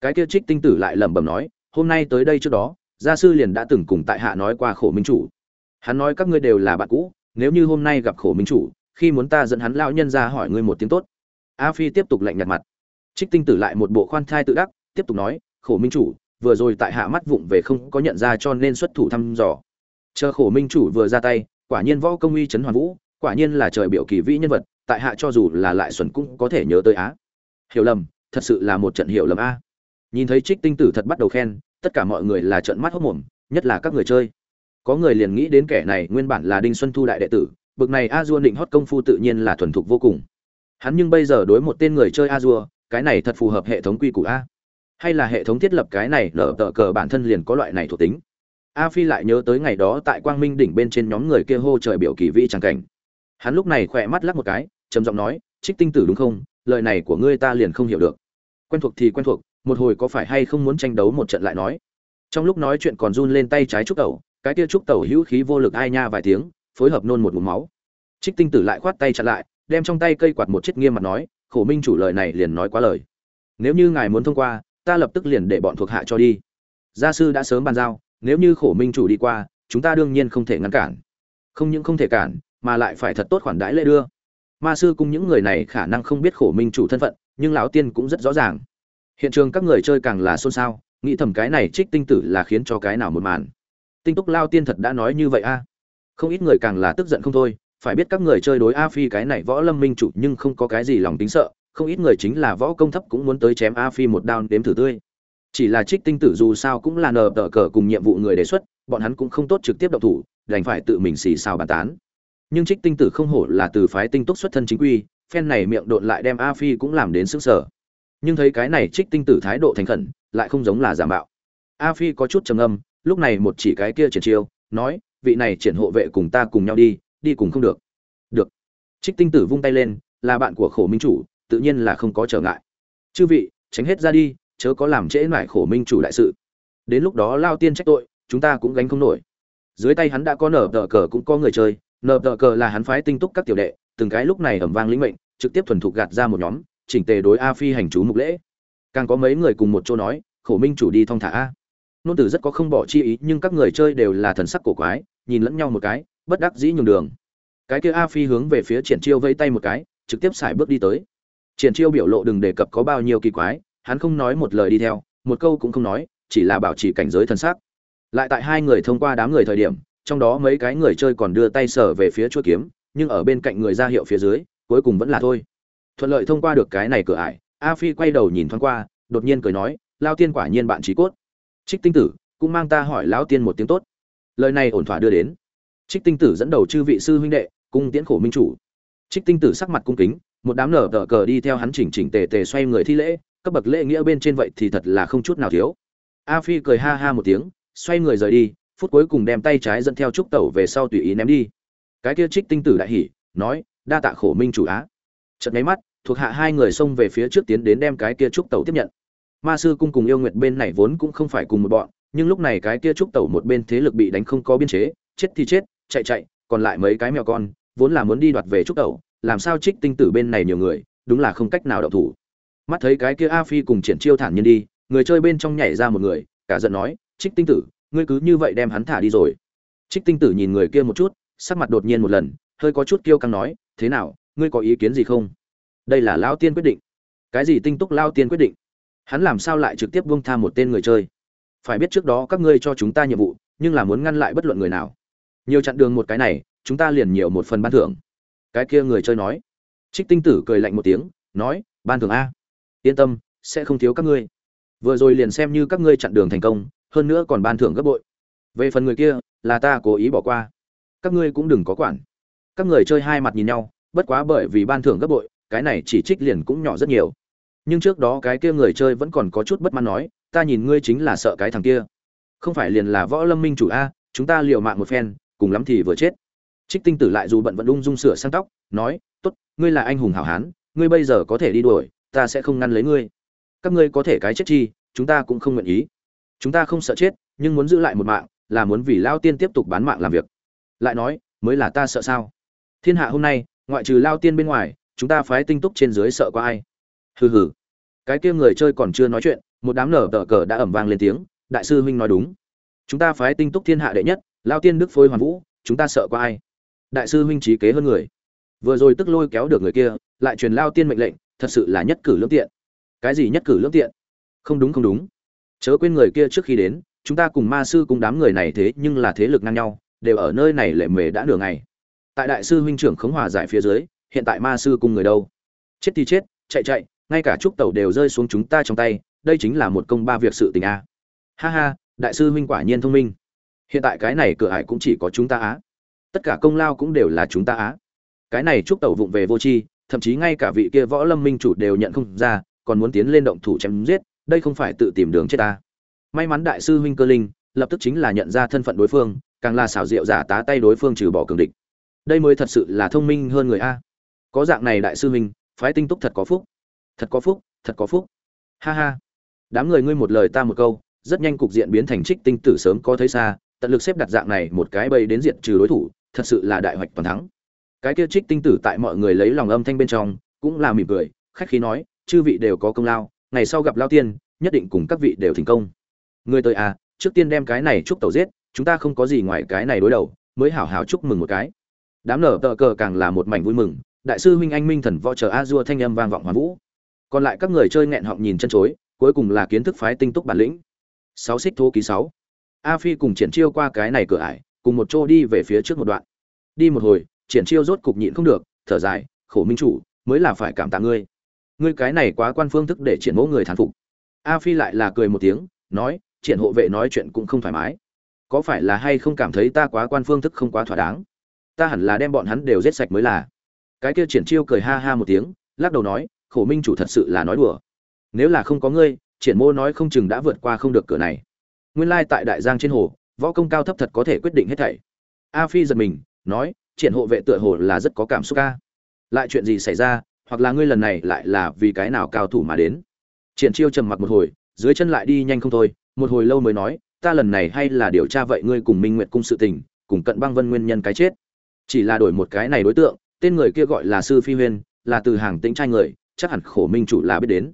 cái kia trích tinh tử lại lẩm bẩm nói, hôm nay tới đây trước đó, gia sư liền đã từng cùng tại hạ nói qua khổ minh chủ. Hắn nói các ngươi đều là bạn cũ, nếu như hôm nay gặp khổ minh chủ, khi muốn ta dẫn hắn lão nhân ra hỏi ngươi một tiếng tốt. A phi tiếp tục lạnh nhạt mặt. Trích tinh tử lại một bộ khoan thai tự đắc, tiếp tục nói, khổ minh chủ, vừa rồi tại hạ mắt vụng về không có nhận ra cho nên xuất thủ thăm dò. Chờ khổ minh chủ vừa ra tay, quả nhiên võ công uy chấn hoàn vũ, quả nhiên là trời biểu kỳ vĩ nhân vật, tại hạ cho dù là lại xuẩn cũng có thể nhớ tới á. Hiểu lầm, thật sự là một trận hiểu lầm a nhìn thấy trích tinh tử thật bắt đầu khen, tất cả mọi người là trợn mắt hốc mồm, nhất là các người chơi. Có người liền nghĩ đến kẻ này nguyên bản là đinh xuân thu đại đệ tử, bực này a dua định hót công phu tự nhiên là thuần thục vô cùng. Hắn nhưng bây giờ đối một tên người chơi a dua, cái này thật phù hợp hệ thống quy củ a. Hay là hệ thống thiết lập cái này nở tờ cờ bản thân liền có loại này thuộc tính. A phi lại nhớ tới ngày đó tại quang minh đỉnh bên trên nhóm người kia hô trời biểu kỳ vĩ tràng cảnh. Hắn lúc này khỏe mắt lắc một cái, trầm giọng nói, trích tinh tử đúng không? Lời này của ngươi ta liền không hiểu được. Quen thuộc thì quen thuộc một hồi có phải hay không muốn tranh đấu một trận lại nói. Trong lúc nói chuyện còn run lên tay trái trúc tẩu, cái kia trúc tẩu hữu khí vô lực ai nha vài tiếng, phối hợp nôn một ngụm máu. Trích tinh tử lại khoát tay chặn lại, đem trong tay cây quạt một chiếc nghiêm mặt nói, khổ minh chủ lời này liền nói quá lời. Nếu như ngài muốn thông qua, ta lập tức liền để bọn thuộc hạ cho đi. Gia sư đã sớm bàn giao, nếu như khổ minh chủ đi qua, chúng ta đương nhiên không thể ngăn cản. Không những không thể cản, mà lại phải thật tốt khoản đãi lễ đưa. Ma sư cùng những người này khả năng không biết khổ minh chủ thân phận, nhưng lão tiên cũng rất rõ ràng hiện trường các người chơi càng là xôn xao, nghĩ thầm cái này trích tinh tử là khiến cho cái nào một màn. Tinh túc lao tiên thật đã nói như vậy a? Không ít người càng là tức giận không thôi, phải biết các người chơi đối a phi cái này võ lâm minh chủ nhưng không có cái gì lòng tính sợ, không ít người chính là võ công thấp cũng muốn tới chém a phi một đao đếm thử tươi. Chỉ là trích tinh tử dù sao cũng là nờ tờ cờ cùng nhiệm vụ người đề xuất, bọn hắn cũng không tốt trực tiếp động thủ, đành phải tự mình xì xào bàn tán. Nhưng trích tinh tử không hổ là từ phái tinh túc xuất thân chính quy, phen này miệng độn lại đem a phi cũng làm đến sức sở nhưng thấy cái này trích tinh tử thái độ thành khẩn, lại không giống là giả mạo. A phi có chút trầm âm lúc này một chỉ cái kia triển chiêu, nói, vị này triển hộ vệ cùng ta cùng nhau đi đi cùng không được. Được. Trích tinh tử vung tay lên, là bạn của khổ minh chủ, tự nhiên là không có trở ngại. Chư vị, tránh hết ra đi, chớ có làm trễ mải khổ minh chủ đại sự. Đến lúc đó lao tiên trách tội, chúng ta cũng gánh không nổi. Dưới tay hắn đã có nở tờ cờ cũng có người chơi, nở tờ cờ là hắn phái tinh túc các tiểu đệ, từng cái lúc này ẩm vang lĩnh mệnh, trực tiếp thuần thục gạt ra một nhóm chỉnh tề đối a phi hành chú mục lễ. Càng có mấy người cùng một chỗ nói, khổ minh chủ đi thong thả a. Nôn tử rất có không bỏ chi ý, nhưng các người chơi đều là thần sắc cổ quái, nhìn lẫn nhau một cái, bất đắc dĩ nhường đường. Cái kia a phi hướng về phía triển chiêu vây tay một cái, trực tiếp xài bước đi tới. Triển chiêu biểu lộ đừng đề cập có bao nhiêu kỳ quái, hắn không nói một lời đi theo, một câu cũng không nói, chỉ là bảo trì cảnh giới thần sắc. lại tại hai người thông qua đám người thời điểm, trong đó mấy cái người chơi còn đưa tay sở về phía chuỗi kiếm, nhưng ở bên cạnh người ra hiệu phía dưới, cuối cùng vẫn là thôi thuận lợi thông qua được cái này cửa ải, a phi quay đầu nhìn thoáng qua, đột nhiên cười nói, lao tiên quả nhiên bạn trí cốt. Trích tinh tử, cũng mang ta hỏi lão tiên một tiếng tốt. Lời này ổn thỏa đưa đến. Trích tinh tử dẫn đầu chư vị sư huynh đệ cung tiễn khổ minh chủ. Trích tinh tử sắc mặt cung kính, một đám nở tờ cờ đi theo hắn chỉnh chỉnh tề tề xoay người thi lễ, cấp bậc lễ nghĩa bên trên vậy thì thật là không chút nào thiếu. A phi cười ha ha một tiếng, xoay người rời đi, phút cuối cùng đem tay trái dẫn theo trúc tẩu về sau tùy ý ném đi. Cái kia trích tinh tử đại hỉ, nói, đa tạ khổ minh chủ á chợt nháy mắt, thuộc hạ hai người xông về phía trước tiến đến đem cái kia trúc tẩu tiếp nhận. Ma sư cung cùng yêu nguyệt bên này vốn cũng không phải cùng một bọn, nhưng lúc này cái kia trúc tẩu một bên thế lực bị đánh không có biên chế, chết thì chết, chạy chạy, còn lại mấy cái mèo con, vốn là muốn đi đoạt về trúc tẩu, làm sao trích tinh tử bên này nhiều người, đúng là không cách nào đậu thủ. Mắt thấy cái kia a phi cùng triển chiêu thản nhiên đi, người chơi bên trong nhảy ra một người, cả giận nói, trích tinh tử, ngươi cứ như vậy đem hắn thả đi rồi. Trích tinh tử nhìn người kia một chút, sắc mặt đột nhiên một lần, hơi có chút kiêu căng nói, thế nào ngươi có ý kiến gì không? Đây là lao tiên quyết định. Cái gì tinh túc lao tiên quyết định? Hắn làm sao lại trực tiếp buông tha một tên người chơi? Phải biết trước đó các ngươi cho chúng ta nhiệm vụ, nhưng là muốn ngăn lại bất luận người nào. Nhiều chặn đường một cái này, chúng ta liền nhiều một phần ban thưởng. Cái kia người chơi nói. Trích tinh tử cười lạnh một tiếng, nói, ban thưởng a. Yên tâm, sẽ không thiếu các ngươi. Vừa rồi liền xem như các ngươi chặn đường thành công, hơn nữa còn ban thưởng gấp bội. Về phần người kia, là ta cố ý bỏ qua. Các ngươi cũng đừng có quản. Các người chơi hai mặt nhìn nhau bất quá bởi vì ban thưởng gấp bội, cái này chỉ trích liền cũng nhỏ rất nhiều. Nhưng trước đó cái kia người chơi vẫn còn có chút bất mãn nói, ta nhìn ngươi chính là sợ cái thằng kia. Không phải liền là võ lâm minh chủ a, chúng ta liều mạng một phen, cùng lắm thì vừa chết. Trích tinh tử lại dù bận vẫn ung dung sửa sang tóc, nói, tốt, ngươi là anh hùng hảo hán, ngươi bây giờ có thể đi đuổi, ta sẽ không ngăn lấy ngươi. Các ngươi có thể cái chết chi, chúng ta cũng không nguyện ý. Chúng ta không sợ chết, nhưng muốn giữ lại một mạng, là muốn vì lao tiên tiếp tục bán mạng làm việc. Lại nói, mới là ta sợ sao? Thiên hạ hôm nay ngoại trừ lao tiên bên ngoài, chúng ta phái tinh túc trên dưới sợ có ai? Hừ hừ. Cái kia người chơi còn chưa nói chuyện, một đám nở tờ cờ đã ẩm vang lên tiếng, đại sư huynh nói đúng. Chúng ta phái tinh túc thiên hạ đệ nhất, lao tiên đức phôi hoàn vũ, chúng ta sợ có ai? Đại sư huynh trí kế hơn người. Vừa rồi tức lôi kéo được người kia, lại truyền lao tiên mệnh lệnh, thật sự là nhất cử lưỡng tiện. Cái gì nhất cử lưỡng tiện? Không đúng không đúng. Chớ quên người kia trước khi đến, chúng ta cùng ma sư cùng đám người này thế nhưng là thế lực ngang nhau, đều ở nơi này lệ mề đã nửa ngày tại đại sư huynh trưởng khống hòa giải phía dưới, hiện tại ma sư cùng người đâu? Chết thì chết, chạy chạy, ngay cả trúc tàu đều rơi xuống chúng ta trong tay, đây chính là một công ba việc sự tình a. Ha ha, đại sư huynh quả nhiên thông minh. Hiện tại cái này cửa hải cũng chỉ có chúng ta á. Tất cả công lao cũng đều là chúng ta á. Cái này trúc tàu vụng về vô tri, thậm chí ngay cả vị kia võ lâm minh chủ đều nhận không ra, còn muốn tiến lên động thủ chém giết, đây không phải tự tìm đường chết ta. May mắn đại sư huynh cơ linh, lập tức chính là nhận ra thân phận đối phương, càng là xảo diệu giả tá tay đối phương trừ bỏ cường địch đây mới thật sự là thông minh hơn người a. Có dạng này đại sư huynh, phái tinh túc thật có phúc. Thật có phúc, thật có phúc. Ha ha. Đám người ngươi một lời ta một câu, rất nhanh cục diện biến thành trích tinh tử sớm có thấy xa, tận lực xếp đặt dạng này một cái bầy đến diện trừ đối thủ, thật sự là đại hoạch toàn thắng. Cái kia trích tinh tử tại mọi người lấy lòng âm thanh bên trong, cũng là mỉm cười, khách khí nói, chư vị đều có công lao, ngày sau gặp lao tiên, nhất định cùng các vị đều thành công. Người tới à trước tiên đem cái này chúc tàu giết, chúng ta không có gì ngoài cái này đối đầu, mới hảo hảo chúc mừng một cái đám nở tờ cờ càng là một mảnh vui mừng, đại sư huynh anh minh thần võ chờ a dua thanh âm vang vọng hoàn vũ. Còn lại các người chơi nghẹn họng nhìn chân chối, cuối cùng là kiến thức phái tinh túc bản lĩnh. Sáu xích thô ký sáu. A phi cùng triển chiêu qua cái này cửa ải, cùng một chỗ đi về phía trước một đoạn. Đi một hồi, triển chiêu rốt cục nhịn không được, thở dài, khổ minh chủ, mới là phải cảm tạ ngươi. Ngươi cái này quá quan phương thức để triển mẫu người thán phục. A phi lại là cười một tiếng, nói, triển hộ vệ nói chuyện cũng không thoải mái. Có phải là hay không cảm thấy ta quá quan phương thức không quá thỏa đáng? Ta hẳn là đem bọn hắn đều giết sạch mới là. Cái kia triển chiêu cười ha ha một tiếng, lắc đầu nói, khổ minh chủ thật sự là nói đùa. Nếu là không có ngươi, triển mô nói không chừng đã vượt qua không được cửa này. Nguyên lai tại đại giang trên hồ, võ công cao thấp thật có thể quyết định hết thảy. A phi giật mình, nói, triển hộ vệ tựa hồ là rất có cảm xúc ca lại chuyện gì xảy ra, hoặc là ngươi lần này lại là vì cái nào cao thủ mà đến? Triển chiêu trầm mặc một hồi, dưới chân lại đi nhanh không thôi, một hồi lâu mới nói, ta lần này hay là điều tra vậy ngươi cùng minh nguyệt cung sự tình, cùng cận băng vân nguyên nhân cái chết chỉ là đổi một cái này đối tượng, tên người kia gọi là sư phi huyên, là từ hàng tĩnh trai người, chắc hẳn khổ minh chủ là biết đến.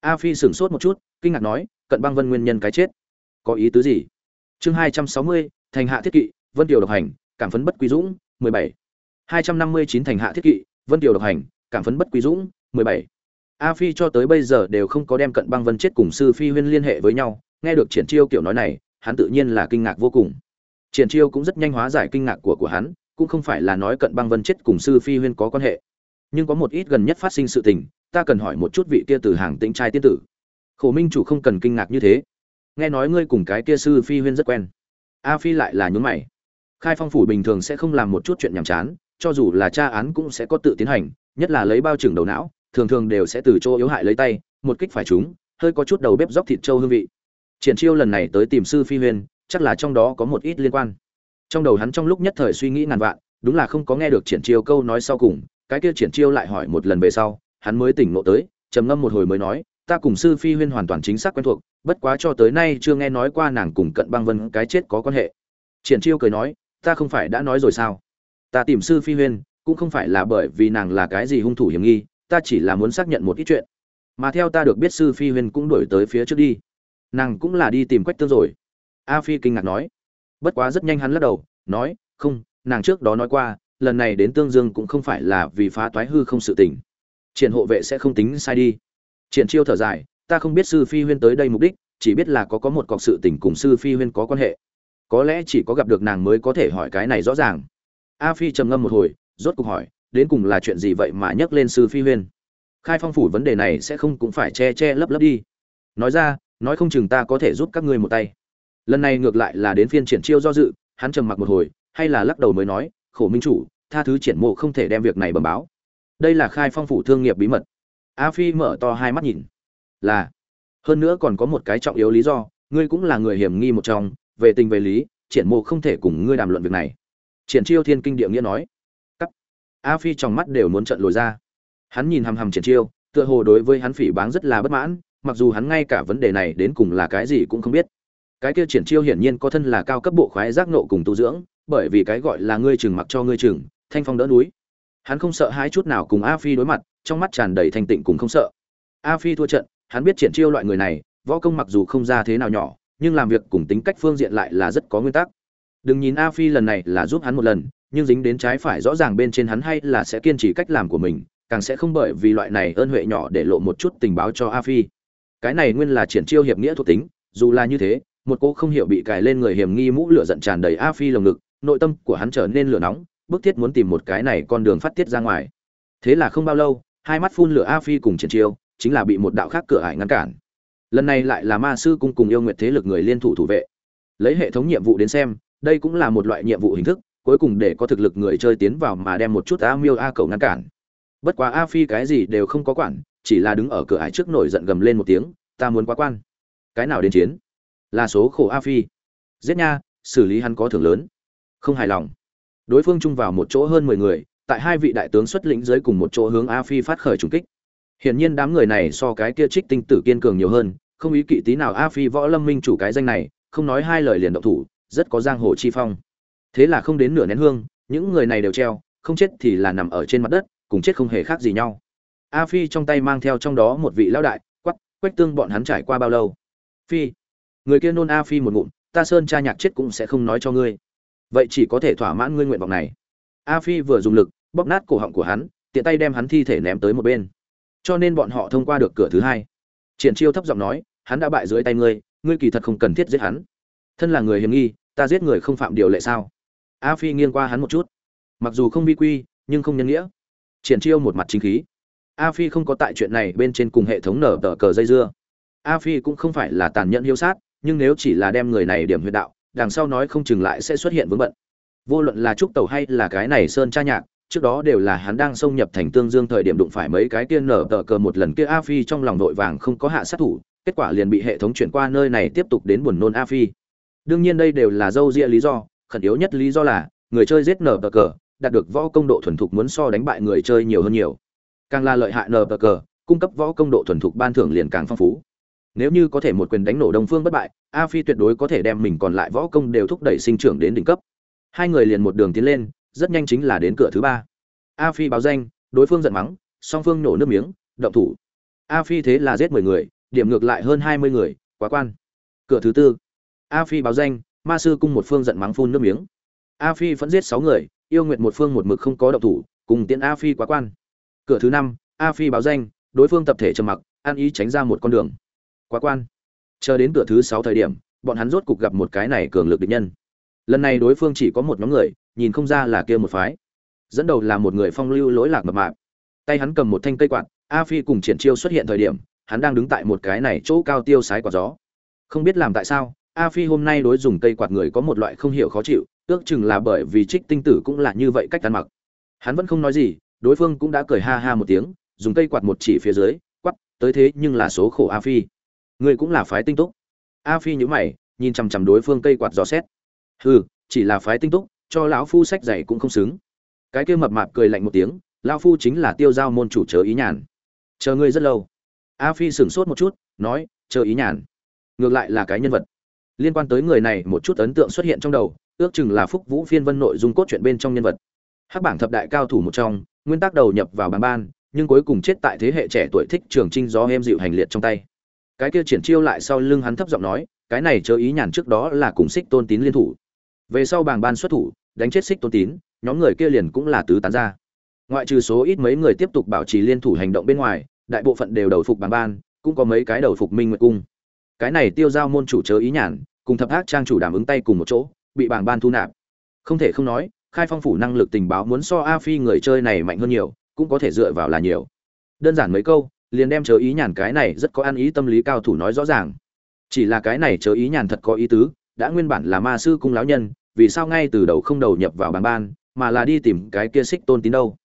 A phi sửng sốt một chút, kinh ngạc nói, cận băng vân nguyên nhân cái chết. Có ý tứ gì? Chương hai trăm sáu mươi, thành hạ thiết kỵ, vân tiểu độc hành, cảm phấn bất quý dũng, mười bảy. hai trăm năm mươi chín thành hạ thiết kỵ, vân tiểu độc hành, cảm phấn bất quý dũng, mười bảy. A phi cho tới bây giờ đều không có đem cận băng vân chết cùng sư phi huyên liên hệ với nhau, nghe được triển chiêu kiểu nói này, hắn tự nhiên là kinh ngạc vô cùng. Triển chiêu cũng rất nhanh hóa giải kinh ngạc của của hắn cũng không phải là nói cận băng vân chết cùng sư phi huyên có quan hệ. Nhưng có một ít gần nhất phát sinh sự tình, ta cần hỏi một chút vị kia từ hàng tĩnh trai tiên tử. Khổ minh chủ không cần kinh ngạc như thế. Nghe nói ngươi cùng cái kia sư phi huyên rất quen. A phi lại là nhún mày. Khai phong phủ bình thường sẽ không làm một chút chuyện nhàm chán, cho dù là tra án cũng sẽ có tự tiến hành, nhất là lấy bao trưởng đầu não, thường thường đều sẽ từ chỗ yếu hại lấy tay, một kích phải chúng hơi có chút đầu bếp dóc thịt trâu hương vị. Triển chiêu lần này tới tìm sư phi huyên, chắc là trong đó có một ít liên quan trong đầu hắn trong lúc nhất thời suy nghĩ ngàn vạn, đúng là không có nghe được triển chiêu câu nói sau cùng, cái kia triển chiêu lại hỏi một lần về sau, hắn mới tỉnh ngộ tới, trầm ngâm một hồi mới nói, ta cùng sư phi huyên hoàn toàn chính xác quen thuộc, bất quá cho tới nay chưa nghe nói qua nàng cùng cận băng vân cái chết có quan hệ. Triển chiêu cười nói, ta không phải đã nói rồi sao? Ta tìm sư phi huyên, cũng không phải là bởi vì nàng là cái gì hung thủ hiểm nghi, ta chỉ là muốn xác nhận một ít chuyện. Mà theo ta được biết sư phi huyên cũng đổi tới phía trước đi. Nàng cũng là đi tìm quách tương rồi. A phi kinh ngạc nói bất quá rất nhanh hắn lắc đầu, nói, không, nàng trước đó nói qua, lần này đến tương dương cũng không phải là vì phá toái hư không sự tình. Triển hộ vệ sẽ không tính sai đi. Triển chiêu thở dài, ta không biết sư phi huyên tới đây mục đích, chỉ biết là có có một cọc sự tình cùng sư phi huyên có quan hệ. Có lẽ chỉ có gặp được nàng mới có thể hỏi cái này rõ ràng. A phi trầm ngâm một hồi, rốt cuộc hỏi, đến cùng là chuyện gì vậy mà nhắc lên sư phi huyên? Khai phong phủ vấn đề này sẽ không cũng phải che che lấp lấp đi. Nói ra, nói không chừng ta có thể giúp các ngươi một tay lần này ngược lại là đến phiên triển chiêu do dự, hắn trầm mặc một hồi, hay là lắc đầu mới nói, khổ minh chủ, tha thứ triển mộ không thể đem việc này bẩm báo. Đây là khai phong phủ thương nghiệp bí mật. A phi mở to hai mắt nhìn. Là. Hơn nữa còn có một cái trọng yếu lý do, ngươi cũng là người hiểm nghi một trong, về tình về lý, triển mộ không thể cùng ngươi đàm luận việc này. Triển chiêu thiên kinh địa nghĩa nói. Cắt. A phi trong mắt đều muốn trận lồi ra. Hắn nhìn hằm hằm triển chiêu, tựa hồ đối với hắn phỉ báng rất là bất mãn, mặc dù hắn ngay cả vấn đề này đến cùng là cái gì cũng không biết cái kia triển chiêu hiển nhiên có thân là cao cấp bộ khoái giác nộ cùng tu dưỡng, bởi vì cái gọi là ngươi chừng mặc cho ngươi chừng thanh phong đỡ núi. Hắn không sợ hai chút nào cùng a phi đối mặt, trong mắt tràn đầy thanh tịnh cùng không sợ. A phi thua trận, hắn biết triển chiêu loại người này, võ công mặc dù không ra thế nào nhỏ, nhưng làm việc cùng tính cách phương diện lại là rất có nguyên tắc. Đừng nhìn a phi lần này là giúp hắn một lần, nhưng dính đến trái phải rõ ràng bên trên hắn hay là sẽ kiên trì cách làm của mình, càng sẽ không bởi vì loại này ơn huệ nhỏ để lộ một chút tình báo cho a phi. Cái này nguyên là triển chiêu hiệp nghĩa thuộc tính, dù là như thế một cô không hiểu bị cài lên người hiểm nghi mũ lửa giận tràn đầy a phi lồng ngực, nội tâm của hắn trở nên lửa nóng, bức thiết muốn tìm một cái này con đường phát tiết ra ngoài. Thế là không bao lâu, hai mắt phun lửa a phi cùng triển chiêu, chính là bị một đạo khác cửa ải ngăn cản. Lần này lại là ma sư cung cùng yêu nguyệt thế lực người liên thủ thủ vệ. Lấy hệ thống nhiệm vụ đến xem, đây cũng là một loại nhiệm vụ hình thức, cuối cùng để có thực lực người chơi tiến vào mà đem một chút a miêu a cầu ngăn cản. Bất quá a phi cái gì đều không có quản, chỉ là đứng ở cửa ải trước nổi giận gầm lên một tiếng, ta muốn quá quan. Cái nào đến chiến? Là số khổ a phi. Giết nha, xử lý hắn có thưởng lớn. Không hài lòng. Đối phương chung vào một chỗ hơn mười người, tại hai vị đại tướng xuất lĩnh dưới cùng một chỗ hướng a phi phát khởi trùng kích. Hiển nhiên đám người này so cái kia trích tinh tử kiên cường nhiều hơn, không ý kỵ tí nào a phi võ lâm minh chủ cái danh này, không nói hai lời liền động thủ, rất có giang hồ chi phong. Thế là không đến nửa nén hương, những người này đều treo, không chết thì là nằm ở trên mặt đất, cùng chết không hề khác gì nhau. A phi trong tay mang theo trong đó một vị lão đại, quắc, quách tương bọn hắn trải qua bao lâu? Phi người kia nôn a phi một ngụm, ta sơn cha nhạc chết cũng sẽ không nói cho ngươi. Vậy chỉ có thể thỏa mãn ngươi nguyện vọng này. A phi vừa dùng lực, bóp nát cổ họng của hắn, tiện tay đem hắn thi thể ném tới một bên. Cho nên bọn họ thông qua được cửa thứ hai. Triển chiêu thấp giọng nói, hắn đã bại dưới tay ngươi ngươi kỳ thật không cần thiết giết hắn. Thân là người hiểm nghi, ta giết người không phạm điều lệ sao? A phi nghiêng qua hắn một chút. Mặc dù không vi quy, nhưng không nhân nghĩa. Triển chiêu một mặt chính khí. A phi không có tại chuyện này bên trên cùng hệ thống nở tờ cờ dây dưa. A phi cũng không phải là tàn nhẫn hiếu sát nhưng nếu chỉ là đem người này điểm huyệt đạo, đằng sau nói không chừng lại sẽ xuất hiện vướng bận. Vô luận là trúc tàu hay là cái này sơn cha nhạc, trước đó đều là hắn đang xông nhập thành tương dương thời điểm đụng phải mấy cái kia nở tờ cờ một lần kia a phi trong lòng đội vàng không có hạ sát thủ, kết quả liền bị hệ thống chuyển qua nơi này tiếp tục đến buồn nôn a phi. Đương nhiên đây đều là dâu ria lý do, khẩn yếu nhất lý do là, người chơi giết nở tờ cờ, đạt được võ công độ thuần thục muốn so đánh bại người chơi nhiều hơn nhiều. Càng là lợi hại nở tờ cờ, cung cấp võ công độ thuần thục ban thưởng liền càng phong phú nếu như có thể một quyền đánh nổ đông phương bất bại, a phi tuyệt đối có thể đem mình còn lại võ công đều thúc đẩy sinh trưởng đến đỉnh cấp. Hai người liền một đường tiến lên, rất nhanh chính là đến cửa thứ ba. A phi báo danh, đối phương giận mắng, song phương nổ nước miếng, động thủ. A phi thế là giết mười người, điểm ngược lại hơn hai mươi người, quá quan. Cửa thứ tư. A phi báo danh, ma sư cung một phương giận mắng phun nước miếng. A phi vẫn giết sáu người, yêu nguyện một phương một mực không có động thủ, cùng tiễn a phi quá quan. Cửa thứ năm, a phi báo danh, đối phương tập thể trầm mặc an ý tránh ra một con đường quá quan. Chờ đến cửa thứ sáu thời điểm, bọn hắn rốt cục gặp một cái này cường lực địch nhân. Lần này đối phương chỉ có một nhóm người, nhìn không ra là kia một phái. Dẫn đầu là một người phong lưu lỗi lạc mập mạp. Tay hắn cầm một thanh cây quạt, a phi cùng triển chiêu xuất hiện thời điểm, hắn đang đứng tại một cái này chỗ cao tiêu sái quạt gió. Không biết làm tại sao, a phi hôm nay đối dùng cây quạt người có một loại không hiểu khó chịu, ước chừng là bởi vì trích tinh tử cũng là như vậy cách ăn mặc. Hắn vẫn không nói gì, đối phương cũng đã cười ha ha một tiếng, dùng cây quạt một chỉ phía dưới, quắp, tới thế nhưng là số khổ a phi ngươi cũng là phái tinh túc. A phi nhữ mày, nhìn chằm chằm đối phương cây quạt gió xét. Hừ, chỉ là phái tinh túc, cho lão phu sách dày cũng không xứng. Cái kia mập mạp cười lạnh một tiếng, lão phu chính là tiêu giao môn chủ chớ ý nhàn. Chờ ngươi rất lâu. A phi sửng sốt một chút, nói chờ ý nhàn. Ngược lại là cái nhân vật. Liên quan tới người này, một chút ấn tượng xuất hiện trong đầu, ước chừng là phúc vũ phiên vân nội dung cốt truyện bên trong nhân vật. Hắc bảng thập đại cao thủ một trong, nguyên tắc đầu nhập vào bàn ban, nhưng cuối cùng chết tại thế hệ trẻ tuổi thích trường trinh gió em dịu hành liệt trong tay cái kia triển chiêu lại sau lưng hắn thấp giọng nói, cái này chớ ý nhàn trước đó là cùng xích tôn tín liên thủ. Về sau bàng ban xuất thủ, đánh chết xích tôn tín, nhóm người kia liền cũng là tứ tán ra. Ngoại trừ số ít mấy người tiếp tục bảo trì liên thủ hành động bên ngoài, đại bộ phận đều đầu phục bàng ban, cũng có mấy cái đầu phục minh nguyệt cung. Cái này tiêu giao môn chủ chớ ý nhàn, cùng thập ác trang chủ đảm ứng tay cùng một chỗ, bị bàng ban thu nạp. Không thể không nói, khai phong phủ năng lực tình báo muốn so a phi người chơi này mạnh hơn nhiều, cũng có thể dựa vào là nhiều. Đơn giản mấy câu liền đem chớ ý nhàn cái này rất có ăn ý tâm lý cao thủ nói rõ ràng. Chỉ là cái này chớ ý nhàn thật có ý tứ, đã nguyên bản là ma sư cung lão nhân, vì sao ngay từ đầu không đầu nhập vào bàn ban, mà là đi tìm cái kia xích tôn tín đâu?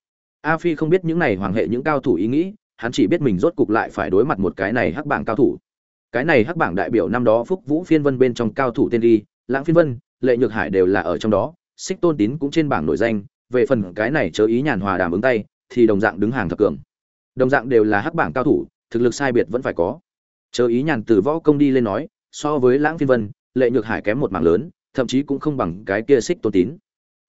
A phi không biết những này hoàng hệ những cao thủ ý nghĩ, hắn chỉ biết mình rốt cục lại phải đối mặt một cái này hắc bảng cao thủ. Cái này hắc bảng đại biểu năm đó phúc vũ phiên vân bên trong cao thủ tên đi, lãng phiên vân, lệ nhược hải đều là ở trong đó, xích tôn tín cũng trên bảng nổi danh, về phần cái này chớ ý nhàn hòa đàm ứng tay, thì đồng dạng đứng hàng thập cường đồng dạng đều là hắc bảng cao thủ, thực lực sai biệt vẫn phải có. Chớ ý nhàn từ võ công đi lên nói, so với lãng phiên vân, lệ nhược hải kém một mảng lớn, thậm chí cũng không bằng cái kia xích tôn tín.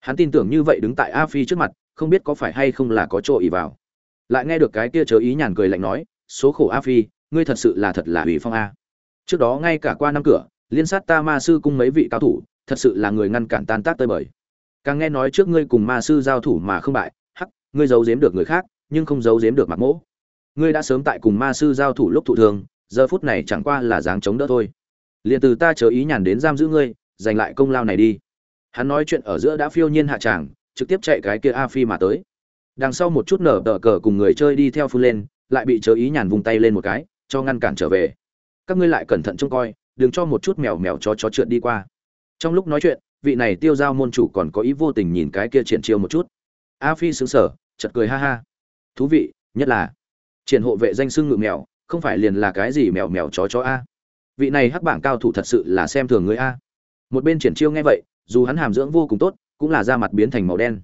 Hắn tin tưởng như vậy đứng tại a phi trước mặt, không biết có phải hay không là có chỗ ý vào. Lại nghe được cái kia chớ ý nhàn cười lạnh nói, số khổ a phi, ngươi thật sự là thật là ủy phong a. Trước đó ngay cả qua năm cửa, liên sát ta ma sư cung mấy vị cao thủ, thật sự là người ngăn cản tan tác tơi bời. Càng nghe nói trước ngươi cùng ma sư giao thủ mà không bại, hắc, ngươi giấu giếm được người khác nhưng không giấu giếm được mặt mỗ. Ngươi đã sớm tại cùng ma sư giao thủ lúc thụ thường giờ phút này chẳng qua là dáng chống đỡ thôi. Liền từ ta chớ ý nhàn đến giam giữ ngươi giành lại công lao này đi. Hắn nói chuyện ở giữa đã phiêu nhiên hạ tràng trực tiếp chạy cái kia a phi mà tới. Đằng sau một chút nở tờ cờ cùng người chơi đi theo phun lên lại bị chớ ý nhàn vùng tay lên một cái cho ngăn cản trở về. Các ngươi lại cẩn thận trông coi đừng cho một chút mèo mèo chó chó trượt đi qua. Trong lúc nói chuyện vị này tiêu giao môn chủ còn có ý vô tình nhìn cái kia triển chiêu một chút. A phi sững sờ, chật cười ha ha thú vị, nhất là triển hộ vệ danh xưng ngự mèo, không phải liền là cái gì mèo mèo chó chó a. Vị này hắc bảng cao thủ thật sự là xem thường người a. Một bên triển chiêu nghe vậy, dù hắn hàm dưỡng vô cùng tốt, cũng là da mặt biến thành màu đen.